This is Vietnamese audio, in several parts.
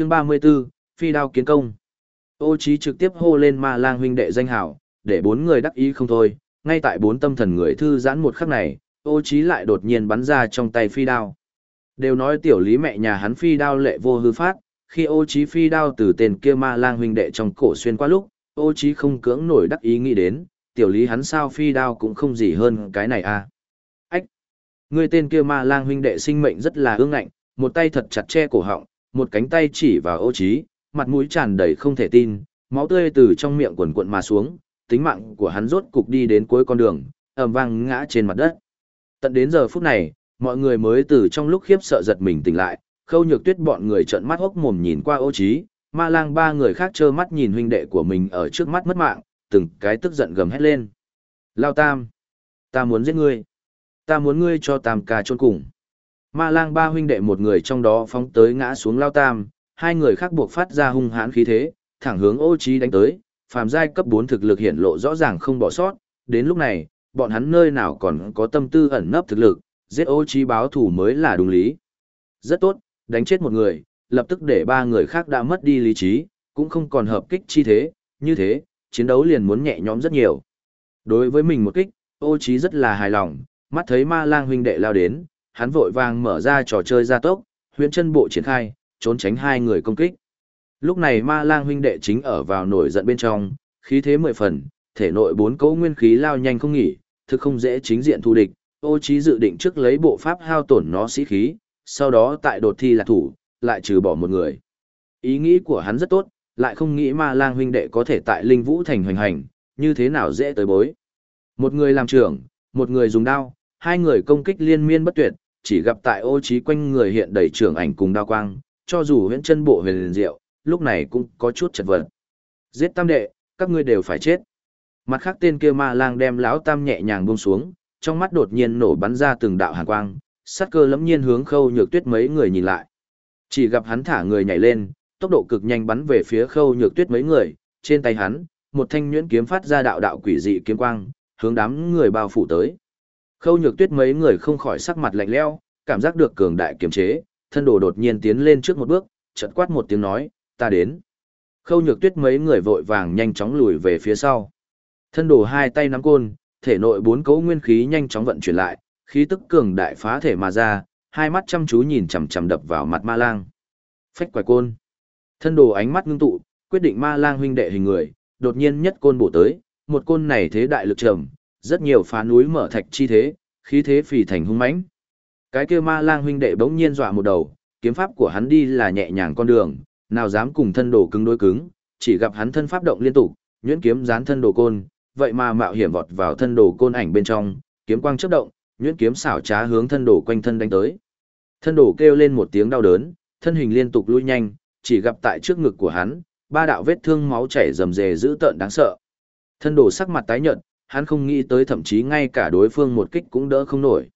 Chương 34, Phi đao kiến công. Ô Chí trực tiếp hô lên Ma Lang huynh đệ danh hảo, để bốn người đắc ý không thôi, ngay tại bốn tâm thần người thư giãn một khắc này, Ô Chí lại đột nhiên bắn ra trong tay phi đao. Đều nói tiểu lý mẹ nhà hắn phi đao lệ vô hư phát, khi Ô Chí phi đao từ tên kia Ma Lang huynh đệ trong cổ xuyên qua lúc, Ô Chí không cưỡng nổi đắc ý nghĩ đến, tiểu lý hắn sao phi đao cũng không gì hơn cái này à. Ách! Người tên kia Ma Lang huynh đệ sinh mệnh rất là ương ngạnh, một tay thật chặt che cổ họng, một cánh tay chỉ vào Ô Chí, mặt mũi tràn đầy không thể tin, máu tươi từ trong miệng quần cuộn mà xuống, tính mạng của hắn rốt cục đi đến cuối con đường, ầm vang ngã trên mặt đất. Tận đến giờ phút này, mọi người mới từ trong lúc khiếp sợ giật mình tỉnh lại, khâu nhược tuyết bọn người trợn mắt hốc mồm nhìn qua ô trí, ma lang ba người khác trơ mắt nhìn huynh đệ của mình ở trước mắt mất mạng, từng cái tức giận gầm hét lên. Lao tam! Ta muốn giết ngươi! Ta muốn ngươi cho tam ca trôn cùng! Ma lang ba huynh đệ một người trong đó phóng tới ngã xuống lao tam, hai người khác buộc phát ra hung hãn khí thế, thẳng hướng ô trí đánh tới, phàm giai cấp 4 thực lực hiện lộ rõ ràng không bỏ sót, đến lúc này, bọn hắn nơi nào còn có tâm tư ẩn nấp thực lực, giết ô trí báo thủ mới là đúng lý. Rất tốt, đánh chết một người, lập tức để ba người khác đã mất đi lý trí, cũng không còn hợp kích chi thế, như thế, chiến đấu liền muốn nhẹ nhõm rất nhiều. Đối với mình một kích, ô trí rất là hài lòng, mắt thấy ma lang huynh đệ lao đến, hắn vội vàng mở ra trò chơi gia tốc, huyễn chân bộ triển khai, trốn tránh hai người công kích. Lúc này ma lang huynh đệ chính ở vào nổi giận bên trong, khí thế mười phần, thể nội bốn cấu nguyên khí lao nhanh không nghỉ, thực không dễ chính diện thu địch, ô trí dự định trước lấy bộ pháp hao tổn nó sĩ khí, sau đó tại đột thi là thủ, lại trừ bỏ một người. Ý nghĩ của hắn rất tốt, lại không nghĩ ma lang huynh đệ có thể tại linh vũ thành hoành hành, như thế nào dễ tới bối. Một người làm trưởng, một người dùng đao, hai người công kích liên miên bất tuyệt, chỉ gặp tại ô trí quanh người hiện đầy trưởng ảnh cùng đao quang, cho dù huyễn chân bộ huyền liền diệu, lúc này cũng có chút chật vật. Giết tam đệ, các ngươi đều phải chết. Mặt khác tên kia ma lang đem lão tam nhẹ nhàng buông xuống, trong mắt đột nhiên nổ bắn ra từng đạo hàn quang, sát cơ lẫm nhiên hướng khâu nhược tuyết mấy người nhìn lại. Chỉ gặp hắn thả người nhảy lên, tốc độ cực nhanh bắn về phía khâu nhược tuyết mấy người, trên tay hắn, một thanh nhuyễn kiếm phát ra đạo đạo quỷ dị kiếm quang, hướng đám người bao phủ tới. Khâu nhược tuyết mấy người không khỏi sắc mặt lạnh lẽo, cảm giác được cường đại kiềm chế, thân đồ đột nhiên tiến lên trước một bước, chợt quát một tiếng nói, ta đến. Khâu nhược tuyết mấy người vội vàng nhanh chóng lùi về phía sau. Thân đồ hai tay nắm côn, thể nội bốn cấu nguyên khí nhanh chóng vận chuyển lại, khí tức cường đại phá thể mà ra, hai mắt chăm chú nhìn chằm chằm đập vào mặt ma lang. Phách quải côn. Thân đồ ánh mắt ngưng tụ, quyết định ma lang huynh đệ hình người, đột nhiên nhất côn bổ tới, một côn này thế đại lực trầm, rất nhiều phá núi mở thạch chi thế, khí thế phì thành hung mãnh. Cái kia ma lang huynh đệ bỗng nhiên dọa một đầu, kiếm pháp của hắn đi là nhẹ nhàng con đường, nào dám cùng thân đồ cứng đối cứng, chỉ gặp hắn thân pháp động liên tục, nhuyễn kiếm dán thân đồ côn, vậy mà mạo hiểm vọt vào thân đồ côn ảnh bên trong, kiếm quang chớp động, nhuyễn kiếm xảo trá hướng thân đồ quanh thân đánh tới. Thân đồ kêu lên một tiếng đau đớn, thân hình liên tục lui nhanh, chỉ gặp tại trước ngực của hắn, ba đạo vết thương máu chảy rầm rề dữ tợn đáng sợ. Thân đồ sắc mặt tái nhợt, hắn không nghĩ tới thậm chí ngay cả đối phương một kích cũng đỡ không nổi.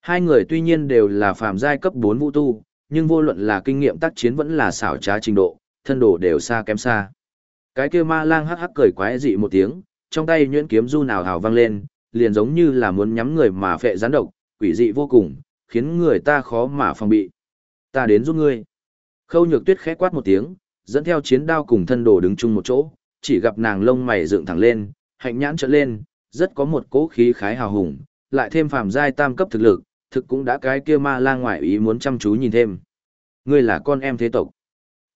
Hai người tuy nhiên đều là phàm giai cấp 4 vũ tu, nhưng vô luận là kinh nghiệm tác chiến vẫn là xảo trá trình độ, thân đồ đều xa kém xa. Cái kia ma lang hắc hắc cười quái dị một tiếng, trong tay nhuyễn kiếm du nào hào vang lên, liền giống như là muốn nhắm người mà phệ gián độc, quỷ dị vô cùng, khiến người ta khó mà phòng bị. Ta đến giúp ngươi. Khâu nhược tuyết khẽ quát một tiếng, dẫn theo chiến đao cùng thân đồ đứng chung một chỗ, chỉ gặp nàng lông mày dựng thẳng lên, hạnh nhãn trợn lên, rất có một cỗ khí khái hào hùng, lại thêm phàm giai tam cấp thực lực, thực cũng đã cái kia ma lang ngoại ý muốn chăm chú nhìn thêm. Ngươi là con em thế tộc.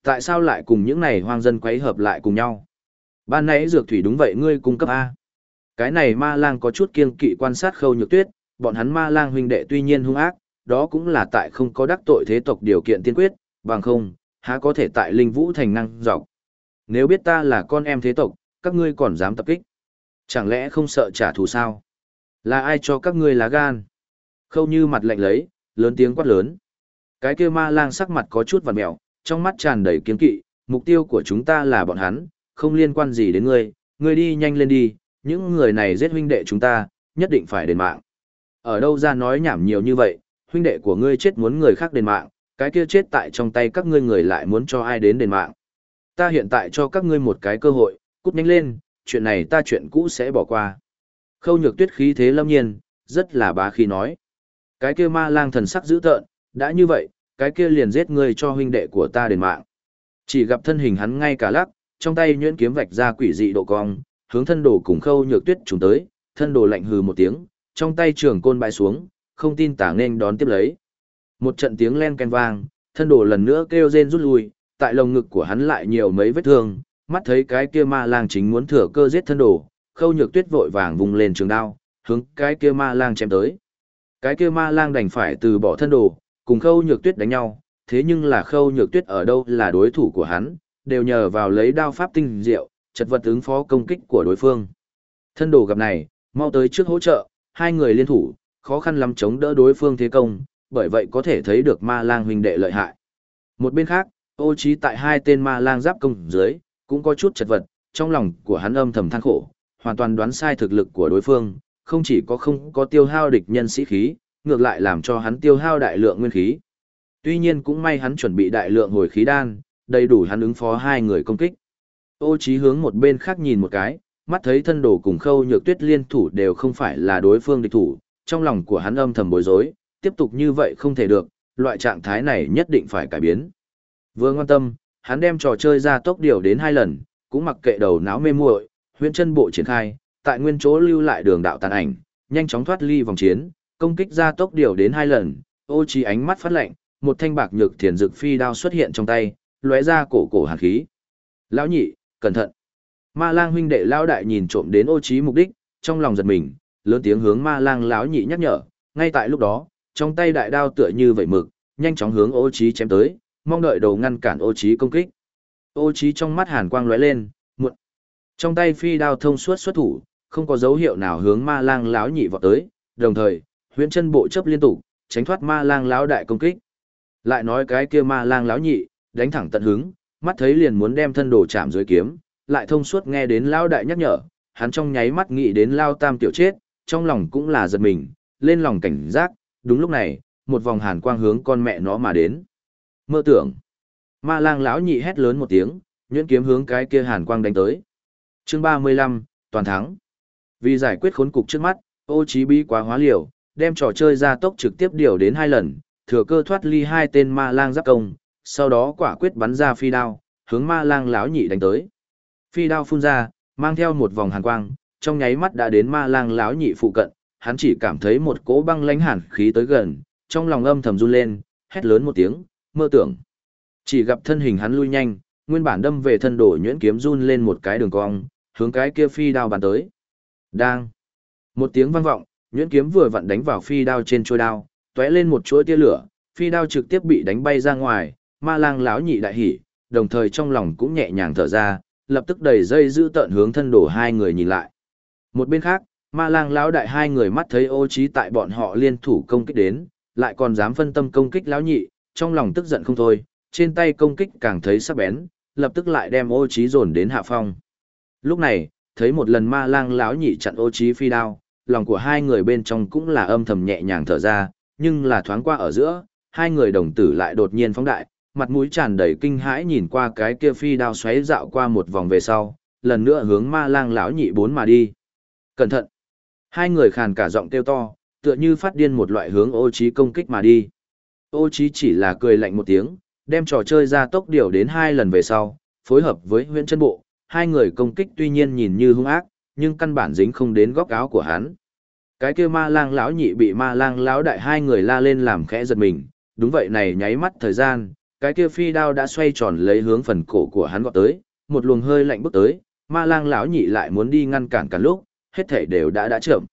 Tại sao lại cùng những này hoang dân quấy hợp lại cùng nhau? Ban nãy dược thủy đúng vậy ngươi cung cấp A. Cái này ma lang có chút kiêng kỵ quan sát khâu nhược tuyết, bọn hắn ma lang huynh đệ tuy nhiên hung ác, đó cũng là tại không có đắc tội thế tộc điều kiện tiên quyết, bằng không, há có thể tại linh vũ thành năng dọc. Nếu biết ta là con em thế tộc, các ngươi còn dám tập kích. Chẳng lẽ không sợ trả thù sao? Là ai cho các ngươi lá gan? Khâu như mặt lạnh lấy, lớn tiếng quát lớn. Cái kia ma lang sắc mặt có chút vằn mẹo, trong mắt tràn đầy kiên kỵ, mục tiêu của chúng ta là bọn hắn, không liên quan gì đến ngươi, ngươi đi nhanh lên đi, những người này giết huynh đệ chúng ta, nhất định phải đền mạng. Ở đâu ra nói nhảm nhiều như vậy, huynh đệ của ngươi chết muốn người khác đền mạng, cái kia chết tại trong tay các ngươi người lại muốn cho ai đến đền mạng. Ta hiện tại cho các ngươi một cái cơ hội, cút nhanh lên, chuyện này ta chuyện cũ sẽ bỏ qua. Khâu nhược tuyết khí thế lâm nhiên, rất là bá khí nói. Cái kia ma lang thần sắc dữ tợn, đã như vậy, cái kia liền giết ngươi cho huynh đệ của ta đền mạng. Chỉ gặp thân hình hắn ngay cả lắc, trong tay nhuyễn kiếm vạch ra quỷ dị độ cong, hướng thân đồ cùng khâu nhược tuyết trùng tới, thân đồ lạnh hừ một tiếng, trong tay trường côn bãi xuống, không tin tả nên đón tiếp lấy. Một trận tiếng len ken vang, thân đồ lần nữa kêu rên rút lui, tại lồng ngực của hắn lại nhiều mấy vết thương, mắt thấy cái kia ma lang chính muốn thừa cơ giết thân đồ, khâu nhược tuyết vội vàng vùng lên trường đao, hướng cái kia ma lang chém tới. Cái kia ma lang đành phải từ bỏ thân đồ, cùng khâu nhược tuyết đánh nhau, thế nhưng là khâu nhược tuyết ở đâu là đối thủ của hắn, đều nhờ vào lấy đao pháp tinh diệu, chật vật ứng phó công kích của đối phương. Thân đồ gặp này, mau tới trước hỗ trợ, hai người liên thủ, khó khăn lắm chống đỡ đối phương thế công, bởi vậy có thể thấy được ma lang huynh đệ lợi hại. Một bên khác, ô trí tại hai tên ma lang giáp công dưới, cũng có chút chật vật, trong lòng của hắn âm thầm than khổ, hoàn toàn đoán sai thực lực của đối phương, không chỉ có không có tiêu hao địch nhân sĩ khí, ngược lại làm cho hắn tiêu hao đại lượng nguyên khí. Tuy nhiên cũng may hắn chuẩn bị đại lượng hồi khí đan, đầy đủ hắn ứng phó hai người công kích. Ô Chí hướng một bên khác nhìn một cái, mắt thấy thân đồ cùng khâu nhược tuyết liên thủ đều không phải là đối phương địch thủ, trong lòng của hắn âm thầm bối rối, tiếp tục như vậy không thể được, loại trạng thái này nhất định phải cải biến. Vừa ngoan tâm, hắn đem trò chơi ra tốc điều đến hai lần, cũng mặc kệ đầu não mê muội, huyễn chân bộ triển khai, tại nguyên chỗ lưu lại đường đạo tàn ảnh, nhanh chóng thoát ly vòng chiến, công kích ra tốc điều đến hai lần, ô trí ánh mắt phát lạnh, một thanh bạc nhược thiền dược phi đao xuất hiện trong tay, lóe ra cổ cổ hàn khí. Lão nhị, cẩn thận. Ma lang huynh đệ lão đại nhìn trộm đến ô trí mục đích, trong lòng giật mình, lớn tiếng hướng ma lang lão nhị nhắc nhở, ngay tại lúc đó, trong tay đại đao tựa như vậy mực, nhanh chóng hướng ô trí chém tới, mong đợi đầu ngăn cản ô trí công kích. Ô trí trong mắt hàn quang lóe lên, muộn. Trong tay phi đao thông suốt xuất thủ, không có dấu hiệu nào hướng ma lang lão nhị vọt tới, đồng thời, huyễn chân bộ chấp liên tục, tránh thoát ma lang lão đại công kích. Lại nói cái kia ma lang lão nhị, đánh thẳng tận hứng, mắt thấy liền muốn đem thân đồ chạm dưới kiếm, lại thông suốt nghe đến lão đại nhắc nhở, hắn trong nháy mắt nghĩ đến lao tam tiểu chết, trong lòng cũng là giật mình, lên lòng cảnh giác, đúng lúc này, một vòng hàn quang hướng con mẹ nó mà đến. Mơ tưởng, ma lang lão nhị hét lớn một tiếng, nhuyễn kiếm hướng cái kia hàn quang đánh tới. Chương 35, toàn thắng. Vì giải quyết khốn cục trước mắt, ô chí bi quá hóa liều, đem trò chơi ra tốc trực tiếp điều đến hai lần, thừa cơ thoát ly hai tên ma lang giáp công, sau đó quả quyết bắn ra phi đao, hướng ma lang lão nhị đánh tới. Phi đao phun ra, mang theo một vòng hàn quang, trong nháy mắt đã đến ma lang lão nhị phụ cận, hắn chỉ cảm thấy một cỗ băng lãnh hàn khí tới gần, trong lòng âm thầm run lên, hét lớn một tiếng, mơ tưởng. Chỉ gặp thân hình hắn lui nhanh, nguyên bản đâm về thân đổ nhuyễn kiếm run lên một cái đường cong, hướng cái kia phi đao bàn tới. Đang. Một tiếng vang vọng, nhuyễn kiếm vừa vặn đánh vào phi đao trên chuôi đao, tóe lên một chuỗi tia lửa, phi đao trực tiếp bị đánh bay ra ngoài, ma lang lão nhị đại hỉ, đồng thời trong lòng cũng nhẹ nhàng thở ra, lập tức đẩy dây giữ tận hướng thân đổ hai người nhìn lại. Một bên khác, ma lang lão đại hai người mắt thấy ô trí tại bọn họ liên thủ công kích đến, lại còn dám phân tâm công kích lão nhị, trong lòng tức giận không thôi, trên tay công kích càng thấy sắc bén, lập tức lại đem ô trí dồn đến hạ phong. Lúc này, thấy một lần ma lang lão nhị chặn ô trí phi đao, lòng của hai người bên trong cũng là âm thầm nhẹ nhàng thở ra, nhưng là thoáng qua ở giữa, hai người đồng tử lại đột nhiên phóng đại, mặt mũi tràn đầy kinh hãi nhìn qua cái kia phi đao xoáy dạo qua một vòng về sau, lần nữa hướng ma lang lão nhị bốn mà đi. Cẩn thận! Hai người khàn cả giọng kêu to, tựa như phát điên một loại hướng ô trí công kích mà đi. Ô Chí chỉ là cười lạnh một tiếng, đem trò chơi ra tốc điều đến hai lần về sau, phối hợp với huyện chân bộ, hai người công kích tuy nhiên nhìn như hung ác, nhưng căn bản dính không đến góc áo của hắn. Cái kia ma lang lão nhị bị ma lang lão đại hai người la lên làm khẽ giật mình, đúng vậy này nháy mắt thời gian, cái kia phi đao đã xoay tròn lấy hướng phần cổ của hắn gọt tới, một luồng hơi lạnh bước tới, ma lang lão nhị lại muốn đi ngăn cản cả lúc, hết thảy đều đã đã chậm.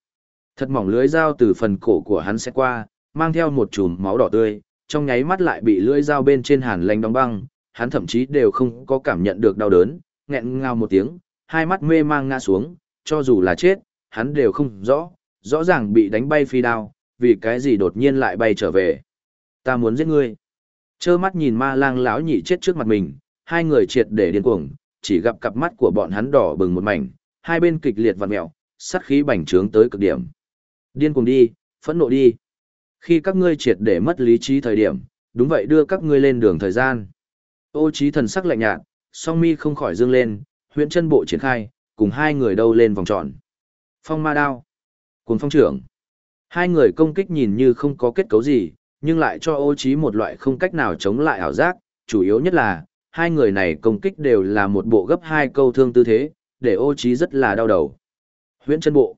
Thật mỏng lưới dao từ phần cổ của hắn sẽ qua, mang theo một chùm máu đỏ tươi, trong nháy mắt lại bị lưỡi dao bên trên hàn lạnh đóng băng, hắn thậm chí đều không có cảm nhận được đau đớn, nghẹn ngào một tiếng, hai mắt mê mang ngã xuống, cho dù là chết, hắn đều không rõ, rõ ràng bị đánh bay phi đao, vì cái gì đột nhiên lại bay trở về. Ta muốn giết ngươi. Chơ mắt nhìn ma lang lão nhị chết trước mặt mình, hai người triệt để điên cuồng, chỉ gặp cặp mắt của bọn hắn đỏ bừng một mảnh, hai bên kịch liệt vặn mèo, sát khí bành trướng tới cực điểm. Điên cuồng đi, phẫn nộ đi. Khi các ngươi triệt để mất lý trí thời điểm, đúng vậy đưa các ngươi lên đường thời gian. Ô trí thần sắc lạnh nhạt, song mi không khỏi dương lên, huyện chân bộ triển khai, cùng hai người đâu lên vòng tròn. Phong ma đao. Cùng phong trưởng. Hai người công kích nhìn như không có kết cấu gì, nhưng lại cho ô trí một loại không cách nào chống lại ảo giác, chủ yếu nhất là, hai người này công kích đều là một bộ gấp hai câu thương tư thế, để ô trí rất là đau đầu. Huyễn chân bộ.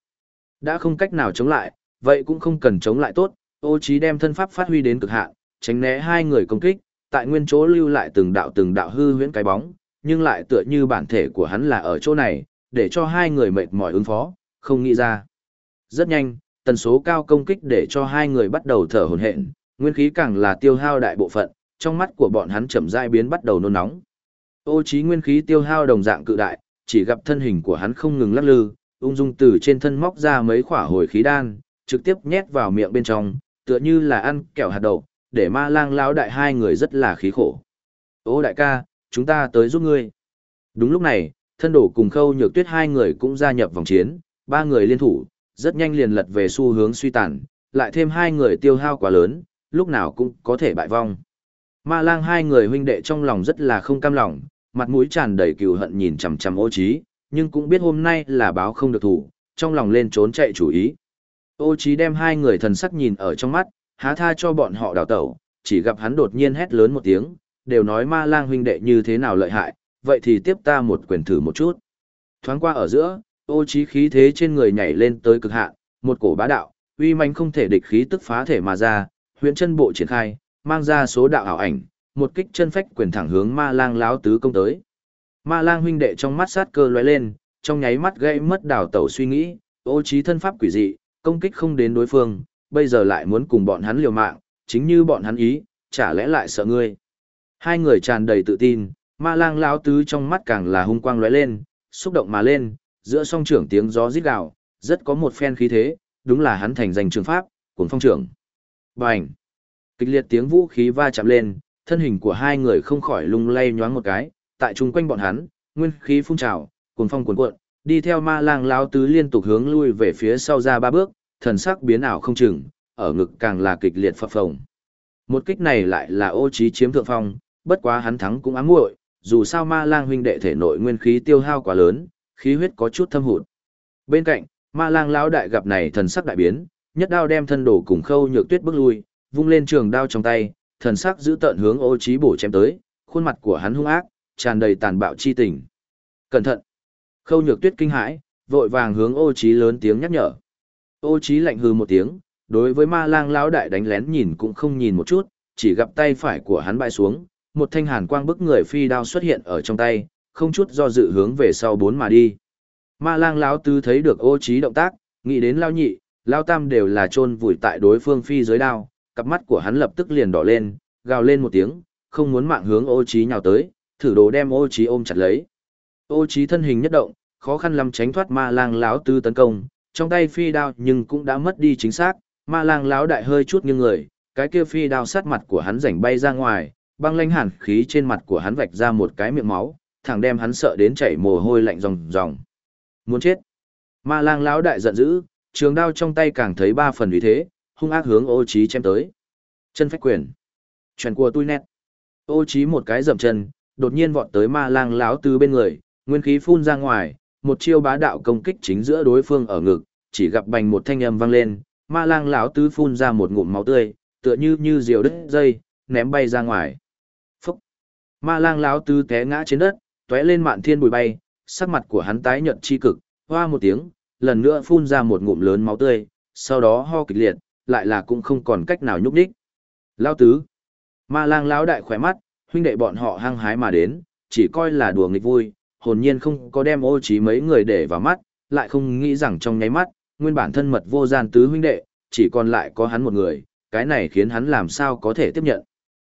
Đã không cách nào chống lại, vậy cũng không cần chống lại tốt, ô Chí đem thân pháp phát huy đến cực hạn, tránh né hai người công kích, tại nguyên chỗ lưu lại từng đạo từng đạo hư huyễn cái bóng, nhưng lại tựa như bản thể của hắn là ở chỗ này, để cho hai người mệt mỏi ứng phó, không nghĩ ra. Rất nhanh, tần số cao công kích để cho hai người bắt đầu thở hổn hển, nguyên khí càng là tiêu hao đại bộ phận, trong mắt của bọn hắn chậm rãi biến bắt đầu nôn nóng. Ô Chí nguyên khí tiêu hao đồng dạng cự đại, chỉ gặp thân hình của hắn không ngừng lắc lư, ung dung từ trên thân móc ra mấy khỏa hồi khí đan, trực tiếp nhét vào miệng bên trong, tựa như là ăn kẹo hạt đậu, để ma lang lão đại hai người rất là khí khổ. Ô đại ca, chúng ta tới giúp ngươi. Đúng lúc này, thân đổ cùng khâu nhược tuyết hai người cũng gia nhập vòng chiến, ba người liên thủ, rất nhanh liền lật về xu hướng suy tàn, lại thêm hai người tiêu hao quá lớn, lúc nào cũng có thể bại vong. Ma lang hai người huynh đệ trong lòng rất là không cam lòng, mặt mũi tràn đầy cừu hận nhìn chằm chằm ô trí, nhưng cũng biết hôm nay là báo không được thủ, trong lòng lên trốn chạy chủ ý. Ô Chí đem hai người thần sắc nhìn ở trong mắt, há tha cho bọn họ đào tẩu, chỉ gặp hắn đột nhiên hét lớn một tiếng, đều nói ma lang huynh đệ như thế nào lợi hại, vậy thì tiếp ta một quyền thử một chút. Thoáng qua ở giữa, ô Chí khí thế trên người nhảy lên tới cực hạn, một cổ bá đạo, uy manh không thể địch khí tức phá thể mà ra, huyễn chân bộ triển khai, mang ra số đạo ảo ảnh, một kích chân phách quyền thẳng hướng ma lang láo tứ công tới. Ma lang huynh đệ trong mắt sát cơ lóe lên, trong nháy mắt gây mất đảo tẩu suy nghĩ, ô Chí thân pháp quỷ dị, công kích không đến đối phương, bây giờ lại muốn cùng bọn hắn liều mạng, chính như bọn hắn ý, chả lẽ lại sợ ngươi. Hai người tràn đầy tự tin, ma lang lão tứ trong mắt càng là hung quang lóe lên, xúc động mà lên, giữa song trưởng tiếng gió rít gào, rất có một phen khí thế, đúng là hắn thành danh trường pháp, cuồng phong trưởng. Bành! Kịch liệt tiếng vũ khí va chạm lên, thân hình của hai người không khỏi lung lay nhoáng một cái, tại chung quanh bọn hắn, nguyên khí phun trào, cuồng phong cuồn cuộn, đi theo ma lang lão tứ liên tục hướng lui về phía sau ra ba bước, thần sắc biến ảo không chừng, ở ngực càng là kịch liệt phập phồng. Một kích này lại là ô trí chiếm thượng phong, bất quá hắn thắng cũng ám muội, dù sao ma lang huynh đệ thể nội nguyên khí tiêu hao quá lớn, khí huyết có chút thâm hụt. Bên cạnh, ma lang lão đại gặp này thần sắc đại biến, nhất đao đem thân đổ cùng khâu nhược tuyết bước lui, vung lên trường đao trong tay, thần sắc giữ tận hướng ô trí bổ chém tới, khuôn mặt của hắn hung ác, tràn đầy tàn bạo chi tình. Cẩn thận! Khâu nhược tuyết kinh hãi, vội vàng hướng ô trí lớn tiếng nhắc nhở. Ô trí lạnh hừ một tiếng, đối với ma lang lão đại đánh lén nhìn cũng không nhìn một chút, chỉ gặp tay phải của hắn bại xuống, một thanh hàn quang bức người phi đao xuất hiện ở trong tay, không chút do dự hướng về sau bốn mà đi. Ma lang lão tứ thấy được ô trí động tác, nghĩ đến lao nhị, lao tam đều là chôn vùi tại đối phương phi dưới đao, cặp mắt của hắn lập tức liền đỏ lên, gào lên một tiếng, không muốn mạng hướng ô trí nhào tới, thử đồ đem ô trí ôm chặt lấy. Ô trí thân hình nhất động, khó khăn lắm tránh thoát ma lang lão tư tấn công, trong tay phi đao nhưng cũng đã mất đi chính xác, ma lang lão đại hơi chút nghiêng người, cái kia phi đao sát mặt của hắn rảnh bay ra ngoài, băng lanh hàn khí trên mặt của hắn vạch ra một cái miệng máu, thẳng đem hắn sợ đến chảy mồ hôi lạnh ròng ròng. Muốn chết. Ma lang lão đại giận dữ, trường đao trong tay càng thấy ba phần uy thế, hung ác hướng ô trí chém tới. Chân phách quyền. Truyền của tôi nét. Ô trí một cái dậm chân, đột nhiên vọt tới ma lang lão tư bên người, nguyên khí phun ra ngoài, một chiêu bá đạo công kích chính giữa đối phương ở ngực, chỉ gặp bành một thanh âm vang lên, ma lang lão tứ phun ra một ngụm máu tươi, tựa như như diều đứt dây, ném bay ra ngoài. Phúc! Ma lang lão tứ té ngã trên đất, tóe lên mạn thiên bụi bay, sắc mặt của hắn tái nhợt chi cực, hoa một tiếng, lần nữa phun ra một ngụm lớn máu tươi, sau đó ho kịch liệt, lại là cũng không còn cách nào nhúc đích. Lão tứ! Ma lang lão đại khỏe mắt, huynh đệ bọn họ hăng hái mà đến, chỉ coi là đùa nghịch vui, hồn nhiên không có đem ô trí mấy người để vào mắt, lại không nghĩ rằng trong nháy mắt, nguyên bản thân mật vô gian tứ huynh đệ, chỉ còn lại có hắn một người, cái này khiến hắn làm sao có thể tiếp nhận.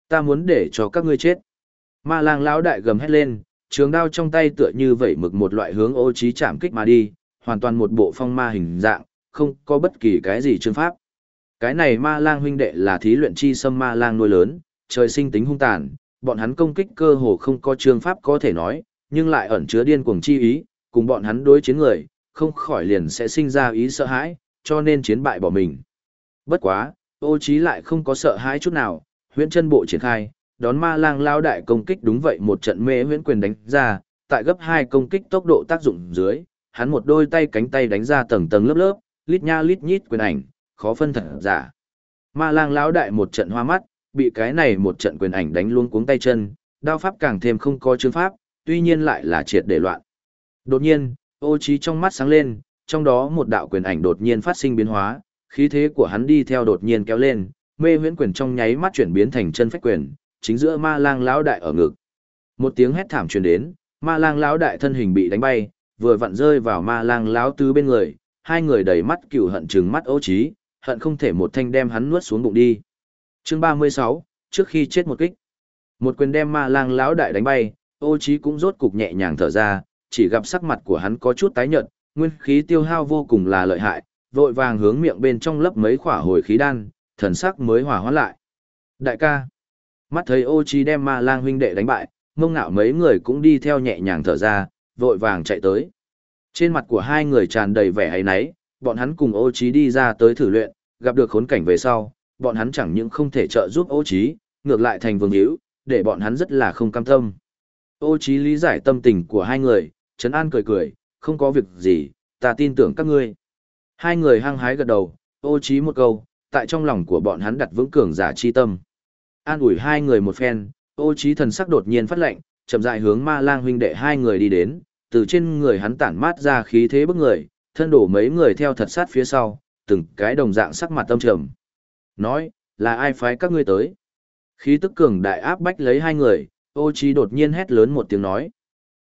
Ta muốn để cho các ngươi chết. Ma lang lão đại gầm hét lên, trường đao trong tay tựa như vẩy mực một loại hướng ô trí chạm kích mà đi, hoàn toàn một bộ phong ma hình dạng, không có bất kỳ cái gì chương pháp. Cái này ma lang huynh đệ là thí luyện chi sâm ma lang nuôi lớn, trời sinh tính hung tàn, bọn hắn công kích cơ hồ không có chương pháp có thể nói, nhưng lại ẩn chứa điên cuồng chi ý, cùng bọn hắn đối chiến người, không khỏi liền sẽ sinh ra ý sợ hãi, cho nên chiến bại bỏ mình. Bất quá, ô trí lại không có sợ hãi chút nào, huyễn chân bộ triển khai, đón ma lang lao đại công kích đúng vậy một trận mê huyễn quyền đánh ra, tại gấp hai công kích tốc độ tác dụng dưới, hắn một đôi tay cánh tay đánh ra tầng tầng lớp lớp, lít nha lít nhít quyền ảnh, khó phân thật giả. Ma lang lão đại một trận hoa mắt, bị cái này một trận quyền ảnh đánh luôn cuống tay chân, đao pháp càng thêm không có chương pháp, tuy nhiên lại là triệt để loạn. Đột nhiên, ô trí trong mắt sáng lên, trong đó một đạo quyền ảnh đột nhiên phát sinh biến hóa, khí thế của hắn đi theo đột nhiên kéo lên, mê huyễn quyền trong nháy mắt chuyển biến thành chân phách quyền, chính giữa ma lang lão đại ở ngực. Một tiếng hét thảm truyền đến, ma lang lão đại thân hình bị đánh bay, vừa vặn rơi vào ma lang lão tứ bên người, hai người đầy mắt cừu hận trừng mắt ô trí, hận không thể một thanh đem hắn nuốt xuống bụng đi. Chương 36, trước khi chết một kích. Một quyền đem ma lang lão đại đánh bay, ô trí cũng rốt cục nhẹ nhàng thở ra, chỉ gặp sắc mặt của hắn có chút tái nhợt, nguyên khí tiêu hao vô cùng là lợi hại, vội vàng hướng miệng bên trong lấp mấy khỏa hồi khí đan, thần sắc mới hòa hoãn lại. Đại ca, mắt thấy ô trí đem ma lang huynh đệ đánh bại, mông ngạo mấy người cũng đi theo nhẹ nhàng thở ra, vội vàng chạy tới. Trên mặt của hai người tràn đầy vẻ ấy náy, bọn hắn cùng ô trí đi ra tới thử luyện, gặp được khốn cảnh về sau, bọn hắn chẳng những không thể trợ giúp ô trí, ngược lại thành vương hữu, để bọn hắn rất là không cam tâm. Ô trí lý giải tâm tình của hai người, Trấn An cười cười, không có việc gì, ta tin tưởng các ngươi. Hai người hăng hái gật đầu, ô trí một câu, tại trong lòng của bọn hắn đặt vững cường giả chi tâm. An ủi hai người một phen, ô trí thần sắc đột nhiên phát lệnh, chậm rãi hướng ma lang huynh đệ hai người đi đến, từ trên người hắn tản mát ra khí thế bức người, thân đổ mấy người theo thật sát phía sau, từng cái đồng dạng sắc mặt tâm trầm. Nói, là ai phái các ngươi tới? Khí tức cường đại áp bách lấy hai người, ô Chí đột nhiên hét lớn một tiếng nói.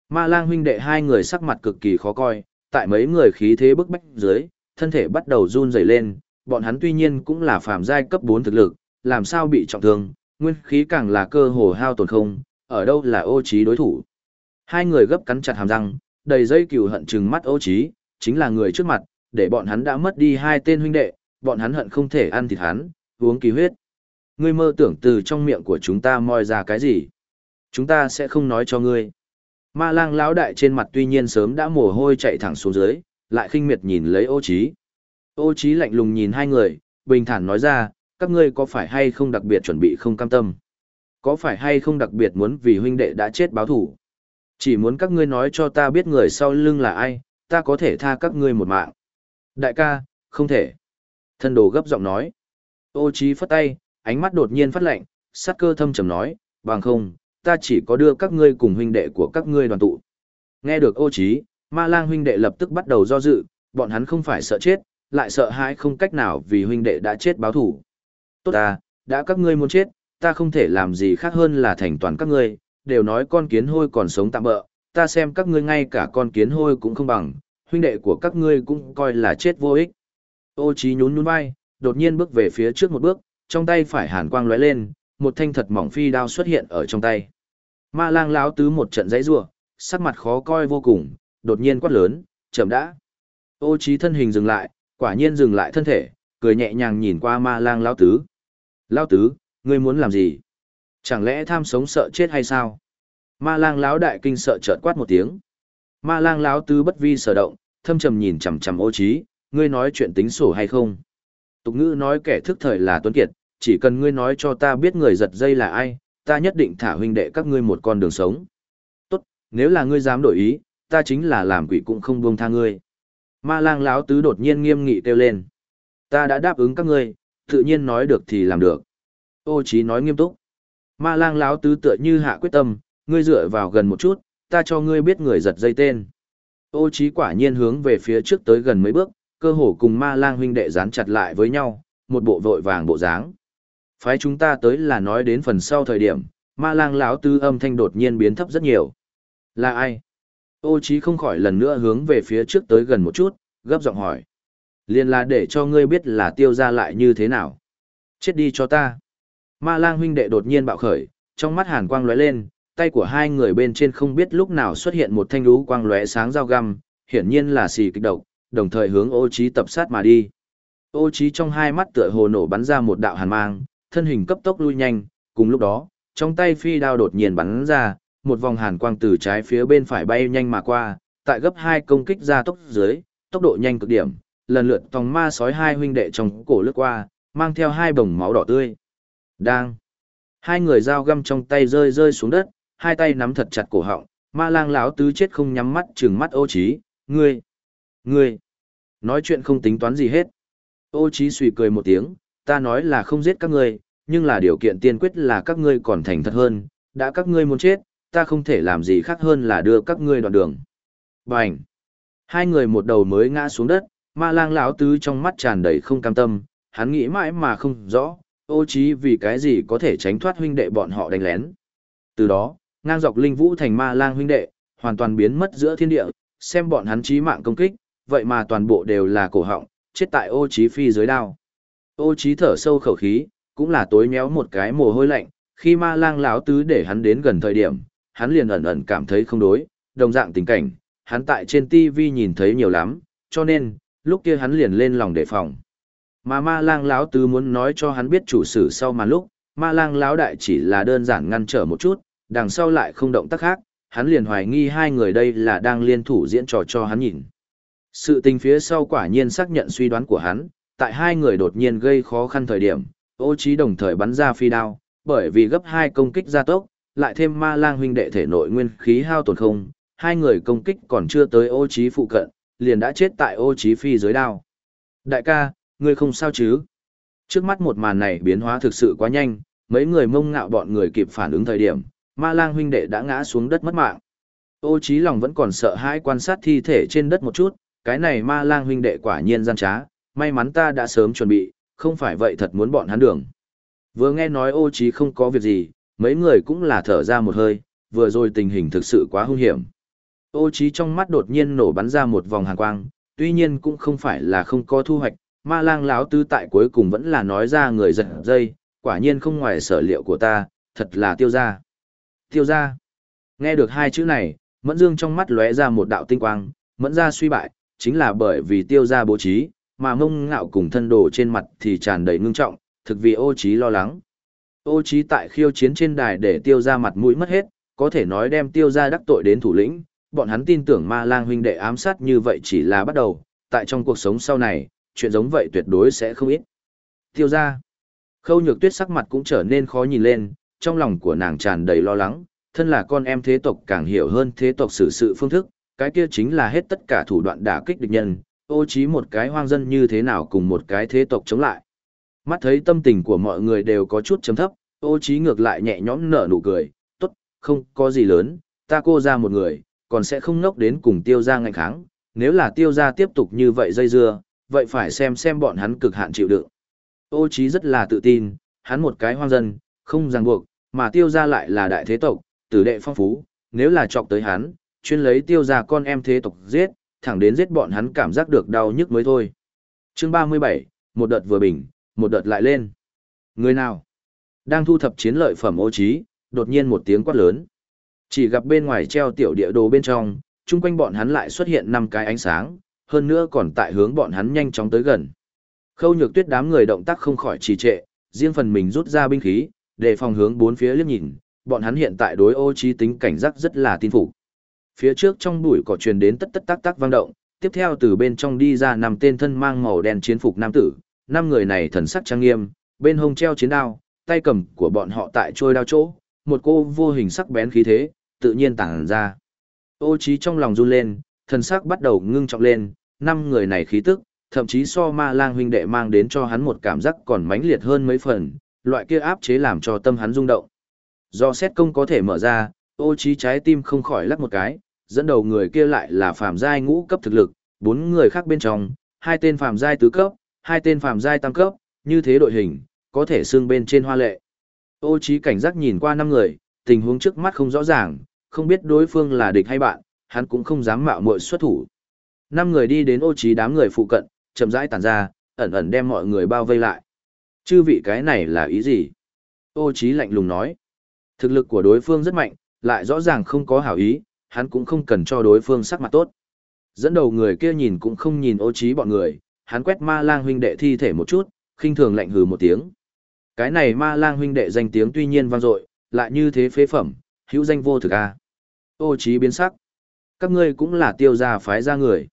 Ma lang huynh đệ hai người sắc mặt cực kỳ khó coi, tại mấy người khí thế bức bách dưới, thân thể bắt đầu run rẩy lên, bọn hắn tuy nhiên cũng là phàm giai cấp 4 thực lực, làm sao bị trọng thương, nguyên khí càng là cơ hồ hao tổn không, ở đâu là ô Chí đối thủ. Hai người gấp cắn chặt hàm răng, đầy dây cừu hận trừng mắt ô Chí, chính là người trước mặt, để bọn hắn đã mất đi hai tên huynh đệ, bọn hắn hận không thể ăn thịt hắn, uống kỳ huyết. Ngươi mơ tưởng từ trong miệng của chúng ta moi ra cái gì? Chúng ta sẽ không nói cho ngươi. Ma lang lão đại trên mặt tuy nhiên sớm đã mồ hôi chạy thẳng xuống dưới, lại khinh miệt nhìn lấy ô trí. Ô trí lạnh lùng nhìn hai người, bình thản nói ra, các ngươi có phải hay không đặc biệt chuẩn bị không cam tâm? Có phải hay không đặc biệt muốn vì huynh đệ đã chết báo thù? Chỉ muốn các ngươi nói cho ta biết người sau lưng là ai, ta có thể tha các ngươi một mạng. Đại ca, không thể. Thân đồ gấp giọng nói. Ô trí phất tay, ánh mắt đột nhiên phát lạnh, sát cơ thâm trầm nói, bằng không, ta chỉ có đưa các ngươi cùng huynh đệ của các ngươi đoàn tụ. Nghe được ô trí, ma lang huynh đệ lập tức bắt đầu do dự, bọn hắn không phải sợ chết, lại sợ hãi không cách nào vì huynh đệ đã chết báo thủ. Tốt ta, đã các ngươi muốn chết, ta không thể làm gì khác hơn là thành toàn các ngươi, đều nói con kiến hôi còn sống tạm bỡ, ta xem các ngươi ngay cả con kiến hôi cũng không bằng, huynh đệ của các ngươi cũng coi là chết vô ích. Ô trí nhún nhún vai, đột nhiên bước về phía trước một bước, trong tay phải hàn quang lóe lên, một thanh thật mỏng phi đao xuất hiện ở trong tay. Ma lang lão tứ một trận giấy rủa, sắc mặt khó coi vô cùng, đột nhiên quát lớn, chậm đã. Ô trí thân hình dừng lại, quả nhiên dừng lại thân thể, cười nhẹ nhàng nhìn qua ma lang lão tứ. Lão tứ, ngươi muốn làm gì? Chẳng lẽ tham sống sợ chết hay sao? Ma lang lão đại kinh sợ chợt quát một tiếng. Ma lang lão tứ bất vi sở động, thâm trầm nhìn chằm chằm ô trí, ngươi nói chuyện tính sổ hay không? Tục ngữ nói kẻ thức thời là tuấn kiệt, chỉ cần ngươi nói cho ta biết người giật dây là ai, ta nhất định thả huynh đệ các ngươi một con đường sống. Tốt, nếu là ngươi dám đổi ý, ta chính là làm quỷ cũng không buông tha ngươi. Ma lang lão tứ đột nhiên nghiêm nghị kêu lên. Ta đã đáp ứng các ngươi, tự nhiên nói được thì làm được. Ô Chí nói nghiêm túc. Ma lang lão tứ tựa như hạ quyết tâm, ngươi dựa vào gần một chút, ta cho ngươi biết người giật dây tên. Ô Chí quả nhiên hướng về phía trước tới gần mấy bước, cơ hồ cùng ma lang huynh đệ dán chặt lại với nhau, một bộ vội vàng bộ dáng phái chúng ta tới là nói đến phần sau thời điểm, ma lang lão tư âm thanh đột nhiên biến thấp rất nhiều. Là ai? Ô Chí không khỏi lần nữa hướng về phía trước tới gần một chút, gấp giọng hỏi. Liên là để cho ngươi biết là tiêu ra lại như thế nào. Chết đi cho ta. Ma lang huynh đệ đột nhiên bạo khởi, trong mắt hàn quang lóe lên, tay của hai người bên trên không biết lúc nào xuất hiện một thanh lũ quang lóe sáng dao găm, hiển nhiên là xì kích độc, đồng thời hướng ô Chí tập sát mà đi. Ô Chí trong hai mắt tựa hồ nổ bắn ra một đạo hàn mang thân hình cấp tốc lui nhanh, cùng lúc đó, trong tay phi đao đột nhiên bắn ra, một vòng hàn quang từ trái phía bên phải bay nhanh mà qua, tại gấp hai công kích ra tốc dưới, tốc độ nhanh cực điểm, lần lượt tòng ma sói hai huynh đệ trong cổ lướt qua, mang theo hai bồng máu đỏ tươi. Đang. Hai người dao găm trong tay rơi rơi xuống đất, hai tay nắm thật chặt cổ họng, ma lang lão tứ chết không nhắm mắt trừng mắt ô trí, ngươi, ngươi, nói chuyện không tính toán gì hết. Ô trí suy cười một tiếng, ta nói là không giết các ngươi, nhưng là điều kiện tiên quyết là các ngươi còn thành thật hơn, đã các ngươi muốn chết, ta không thể làm gì khác hơn là đưa các ngươi đoạn đường. Bành! Hai người một đầu mới ngã xuống đất, ma lang lão tứ trong mắt tràn đầy không cam tâm, hắn nghĩ mãi mà không rõ, ô trí vì cái gì có thể tránh thoát huynh đệ bọn họ đánh lén. Từ đó, ngang dọc linh vũ thành ma lang huynh đệ, hoàn toàn biến mất giữa thiên địa, xem bọn hắn chí mạng công kích, vậy mà toàn bộ đều là cổ họng, chết tại ô trí phi dưới đao. Ô trí thở sâu khẩu khí, cũng là tối méo một cái mồ hôi lạnh, khi ma lang lão tứ để hắn đến gần thời điểm, hắn liền ẩn ẩn cảm thấy không đối, đồng dạng tình cảnh, hắn tại trên TV nhìn thấy nhiều lắm, cho nên, lúc kia hắn liền lên lòng đề phòng. Mà ma lang lão tứ muốn nói cho hắn biết chủ sử sau mà lúc, ma lang lão đại chỉ là đơn giản ngăn trở một chút, đằng sau lại không động tác khác, hắn liền hoài nghi hai người đây là đang liên thủ diễn trò cho hắn nhìn. Sự tình phía sau quả nhiên xác nhận suy đoán của hắn, tại hai người đột nhiên gây khó khăn thời điểm, ô trí đồng thời bắn ra phi đao, bởi vì gấp hai công kích gia tốc, lại thêm ma lang huynh đệ thể nội nguyên khí hao tổn không, hai người công kích còn chưa tới ô trí phụ cận, liền đã chết tại ô trí phi dưới đao. Đại ca, ngươi không sao chứ? Trước mắt một màn này biến hóa thực sự quá nhanh, mấy người mông ngạo bọn người kịp phản ứng thời điểm, ma lang huynh đệ đã ngã xuống đất mất mạng. Ô trí lòng vẫn còn sợ hãi quan sát thi thể trên đất một chút, cái này ma lang huynh đệ quả nhiên gian trá, may mắn ta đã sớm chuẩn bị, không phải vậy thật muốn bọn hắn đường. Vừa nghe nói ô trí không có việc gì, mấy người cũng là thở ra một hơi, vừa rồi tình hình thực sự quá hung hiểm. Ô trí trong mắt đột nhiên nổ bắn ra một vòng hàn quang, tuy nhiên cũng không phải là không có thu hoạch, ma lang lão tư tại cuối cùng vẫn là nói ra người giật dây, quả nhiên không ngoài sở liệu của ta, thật là tiêu gia. Tiêu gia. Nghe được hai chữ này, mẫn dương trong mắt lóe ra một đạo tinh quang, mẫn gia suy bại, chính là bởi vì tiêu gia bố trí, mà mông ngạo cùng thân đồ trên mặt thì tràn đầy ngưng trọng, thực vì ô trí lo lắng. Ô trí tại khiêu chiến trên đài để tiêu gia mặt mũi mất hết, có thể nói đem tiêu gia đắc tội đến thủ lĩnh, bọn hắn tin tưởng ma lang huynh đệ ám sát như vậy chỉ là bắt đầu, tại trong cuộc sống sau này, chuyện giống vậy tuyệt đối sẽ không ít. Tiêu gia. Khâu nhược tuyết sắc mặt cũng trở nên khó nhìn lên, trong lòng của nàng tràn đầy lo lắng, thân là con em thế tộc càng hiểu hơn thế tộc xử sự phương thức, cái kia chính là hết tất cả thủ đoạn đả kích địch nhân, ô trí một cái hoang dân như thế nào cùng một cái thế tộc chống lại. Mắt thấy tâm tình của mọi người đều có chút chấm thấp, ô trí ngược lại nhẹ nhõm nở nụ cười, tốt, không có gì lớn, ta cô ra một người, còn sẽ không nốc đến cùng tiêu gia ngạnh kháng, nếu là tiêu gia tiếp tục như vậy dây dưa, vậy phải xem xem bọn hắn cực hạn chịu đựng. Ô trí rất là tự tin, hắn một cái hoang dân, không ràng buộc, mà tiêu gia lại là đại thế tộc, tử đệ phong phú, nếu là chọc tới hắn, chuyên lấy tiêu gia con em thế tộc giết, thẳng đến giết bọn hắn cảm giác được đau nhức mới thôi. Chương 37, một đợt vừa bình, một đợt lại lên. Người nào? Đang thu thập chiến lợi phẩm ô trí, đột nhiên một tiếng quát lớn. Chỉ gặp bên ngoài treo tiểu địa đồ bên trong, chung quanh bọn hắn lại xuất hiện năm cái ánh sáng, hơn nữa còn tại hướng bọn hắn nhanh chóng tới gần. Khâu nhược tuyết đám người động tác không khỏi trì trệ, riêng phần mình rút ra binh khí, để phòng hướng bốn phía liếc nhìn, bọn hắn hiện tại đối ô trí tính cảnh giác rất là tin phục. Phía trước trong bụi cỏ truyền đến tất tất tác tác vang động, tiếp theo từ bên trong đi ra năm tên thân mang màu đen chiến phục nam tử, năm người này thần sắc trang nghiêm, bên hông treo chiến đao, tay cầm của bọn họ tại trôi đao chỗ, một cô vô hình sắc bén khí thế, tự nhiên tản ra. Ô trí trong lòng run lên, thần sắc bắt đầu ngưng trọng lên, năm người này khí tức, thậm chí so ma lang huynh đệ mang đến cho hắn một cảm giác còn mãnh liệt hơn mấy phần, loại kia áp chế làm cho tâm hắn rung động. Do xét công có thể mở ra, ô trí trái tim không khỏi lắc một cái, dẫn đầu người kia lại là phàm giai ngũ cấp thực lực, bốn người khác bên trong, hai tên phàm giai tứ cấp, hai tên phàm giai tam cấp, như thế đội hình, có thể xương bên trên hoa lệ. Ô trí cảnh giác nhìn qua năm người, tình huống trước mắt không rõ ràng, không biết đối phương là địch hay bạn, hắn cũng không dám mạo muội xuất thủ. Năm người đi đến ô trí đám người phụ cận, chậm rãi tản ra, ẩn ẩn đem mọi người bao vây lại. Chư vị cái này là ý gì? Ô trí lạnh lùng nói. Thực lực của đối phương rất mạnh, lại rõ ràng không có hảo ý, hắn cũng không cần cho đối phương sắc mặt tốt. Dẫn đầu người kia nhìn cũng không nhìn ô trí bọn người, hắn quét ma lang huynh đệ thi thể một chút, khinh thường lạnh hừ một tiếng. Cái này ma lang huynh đệ danh tiếng tuy nhiên vang dội, lại như thế phế phẩm, hữu danh vô thực a. Ô trí biến sắc. Các ngươi cũng là tiêu gia phái ra người.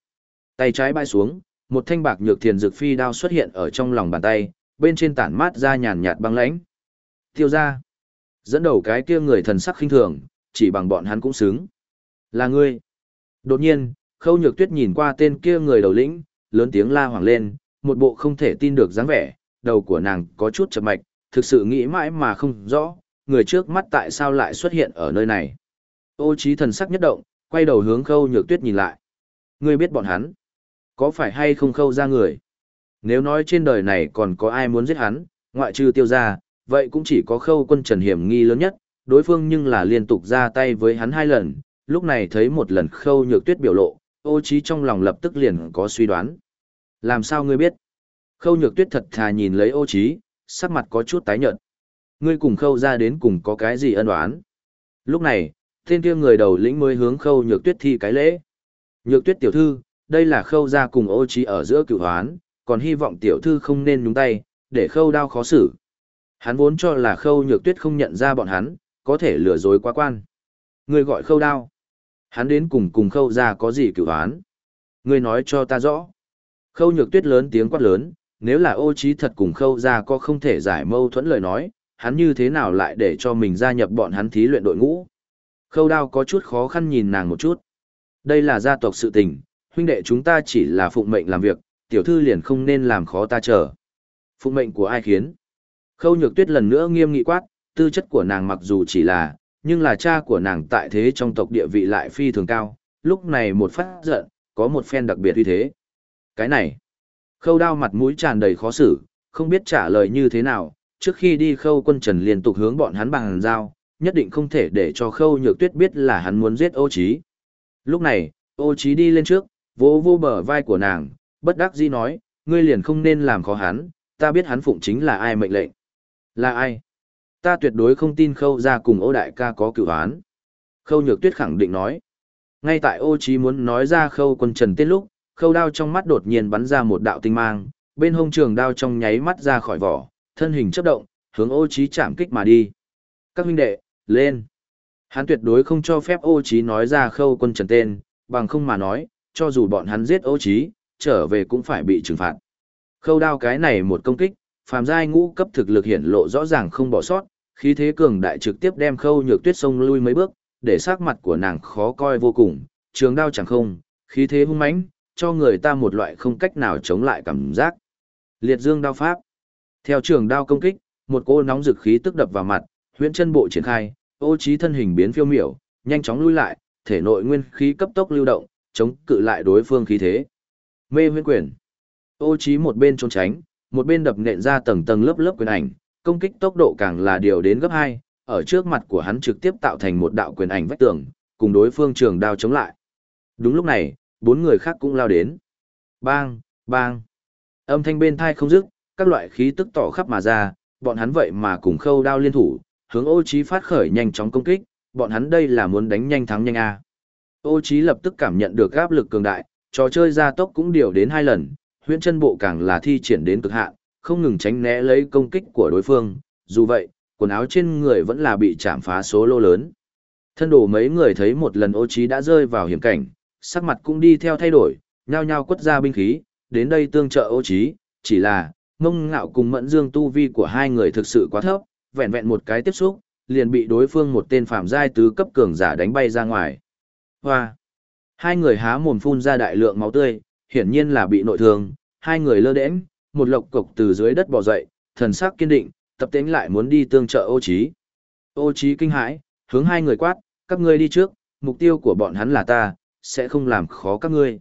Tay trái bay xuống, một thanh bạc nhược thiền dược phi đao xuất hiện ở trong lòng bàn tay, bên trên tản mát ra nhàn nhạt băng lãnh. Tiêu gia. Dẫn đầu cái kia người thần sắc khinh thường, chỉ bằng bọn hắn cũng xứng. Là ngươi. Đột nhiên, khâu nhược tuyết nhìn qua tên kia người đầu lĩnh, lớn tiếng la hoảng lên, một bộ không thể tin được dáng vẻ, đầu của nàng có chút chập mạch, thực sự nghĩ mãi mà không rõ, người trước mắt tại sao lại xuất hiện ở nơi này. Ô trí thần sắc nhất động, quay đầu hướng khâu nhược tuyết nhìn lại. Ngươi biết bọn hắn, có phải hay không khâu ra người? Nếu nói trên đời này còn có ai muốn giết hắn, ngoại trừ tiêu gia, vậy cũng chỉ có khâu quân trần hiểm nghi lớn nhất, đối phương nhưng là liên tục ra tay với hắn hai lần, lúc này thấy một lần khâu nhược tuyết biểu lộ, ô trí trong lòng lập tức liền có suy đoán. Làm sao ngươi biết? Khâu nhược tuyết thật thà nhìn lấy ô trí, sắc mặt có chút tái nhợt. Ngươi cùng khâu ra đến cùng có cái gì ân oán? Lúc này, tên kia người đầu lĩnh mới hướng khâu nhược tuyết thi cái lễ. Nhược tuyết tiểu thư, đây là khâu ra cùng ô trí ở giữa cựu hoán, còn hy vọng tiểu thư không nên nhúng tay, để khâu đau khó xử. Hắn vốn cho là khâu nhược tuyết không nhận ra bọn hắn, có thể lừa dối quá quan. Người gọi khâu Đao, Hắn đến cùng cùng khâu ra có gì cửu hoán. Người nói cho ta rõ. Khâu nhược tuyết lớn tiếng quát lớn, nếu là ô trí thật cùng khâu ra có không thể giải mâu thuẫn lời nói, hắn như thế nào lại để cho mình gia nhập bọn hắn thí luyện đội ngũ. Khâu đao có chút khó khăn nhìn nàng một chút. Đây là gia tộc sự tình, huynh đệ chúng ta chỉ là phụng mệnh làm việc, tiểu thư liền không nên làm khó ta chờ. Phụng mệnh của ai khiến? Khâu nhược tuyết lần nữa nghiêm nghị quát, tư chất của nàng mặc dù chỉ là, nhưng là cha của nàng tại thế trong tộc địa vị lại phi thường cao, lúc này một phát giận, có một phen đặc biệt uy thế. Cái này, khâu đao mặt mũi tràn đầy khó xử, không biết trả lời như thế nào, trước khi đi khâu quân trần liên tục hướng bọn hắn bằng dao, nhất định không thể để cho khâu nhược tuyết biết là hắn muốn giết ô Chí. Lúc này, ô Chí đi lên trước, vỗ vô bờ vai của nàng, bất đắc dĩ nói, ngươi liền không nên làm khó hắn, ta biết hắn phụng chính là ai mệnh lệnh. Là ai? Ta tuyệt đối không tin khâu ra cùng ô đại ca có cựu án. Khâu nhược tuyết khẳng định nói. Ngay tại ô trí muốn nói ra khâu quân trần tên lúc, khâu đao trong mắt đột nhiên bắn ra một đạo tinh mang, bên hông trường đao trong nháy mắt ra khỏi vỏ, thân hình chấp động, hướng ô trí chạm kích mà đi. Các huynh đệ, lên. Hắn tuyệt đối không cho phép ô trí nói ra khâu quân trần tên, bằng không mà nói, cho dù bọn hắn giết ô trí, trở về cũng phải bị trừng phạt. Khâu đao cái này một công kích, phàm giai ngũ cấp thực lực hiển lộ rõ ràng không bỏ sót, khí thế cường đại trực tiếp đem khâu nhược tuyết sông lui mấy bước, để sắc mặt của nàng khó coi vô cùng, trường đao chẳng không, khí thế hung mãnh, cho người ta một loại không cách nào chống lại cảm giác. Liệt dương đao pháp. Theo trường đao công kích, một cô nóng dực khí tức đập vào mặt, huyễn chân bộ triển khai, ô trí thân hình biến phiêu miểu, nhanh chóng lui lại, thể nội nguyên khí cấp tốc lưu động, chống cự lại đối phương khí thế. Mê huyễn quyền. Ô trí một bên trốn tránh, một bên đập nện ra tầng tầng lớp lớp quyền ảnh, công kích tốc độ càng là điều đến gấp 2, ở trước mặt của hắn trực tiếp tạo thành một đạo quyền ảnh vách tường, cùng đối phương trường đao chống lại. Đúng lúc này, bốn người khác cũng lao đến. Bang, bang. Âm thanh bên thai không dứt, các loại khí tức tỏ khắp mà ra, bọn hắn vậy mà cùng khâu đao liên thủ, hướng ô trí phát khởi nhanh chóng công kích, bọn hắn đây là muốn đánh nhanh thắng nhanh a. Ô trí lập tức cảm nhận được áp lực cường đại, trò chơi gia tốc cũng điều đến hai lần, huyễn chân bộ càng là thi triển đến cực hạn, không ngừng tránh né lấy công kích của đối phương, dù vậy, quần áo trên người vẫn là bị chạm phá số lô lớn. Thân đồ mấy người thấy một lần ô trí đã rơi vào hiểm cảnh, sắc mặt cũng đi theo thay đổi, nhao nhao quất ra binh khí, đến đây tương trợ ô trí, chỉ là, mông ngạo cùng mẫn dương tu vi của hai người thực sự quá thấp, vẹn vẹn một cái tiếp xúc, liền bị đối phương một tên phạm giai tứ cấp cường giả đánh bay ra ngoài. Hoa! Hai người há mồm phun ra đại lượng máu tươi, hiển nhiên là bị nội thương, hai người lơ đễnh, một lộc cục từ dưới đất bò dậy, thần sắc kiên định, tập tính lại muốn đi tương trợ ô Chí. Ô Chí kinh hãi, hướng hai người quát, các ngươi đi trước, mục tiêu của bọn hắn là ta, sẽ không làm khó các ngươi.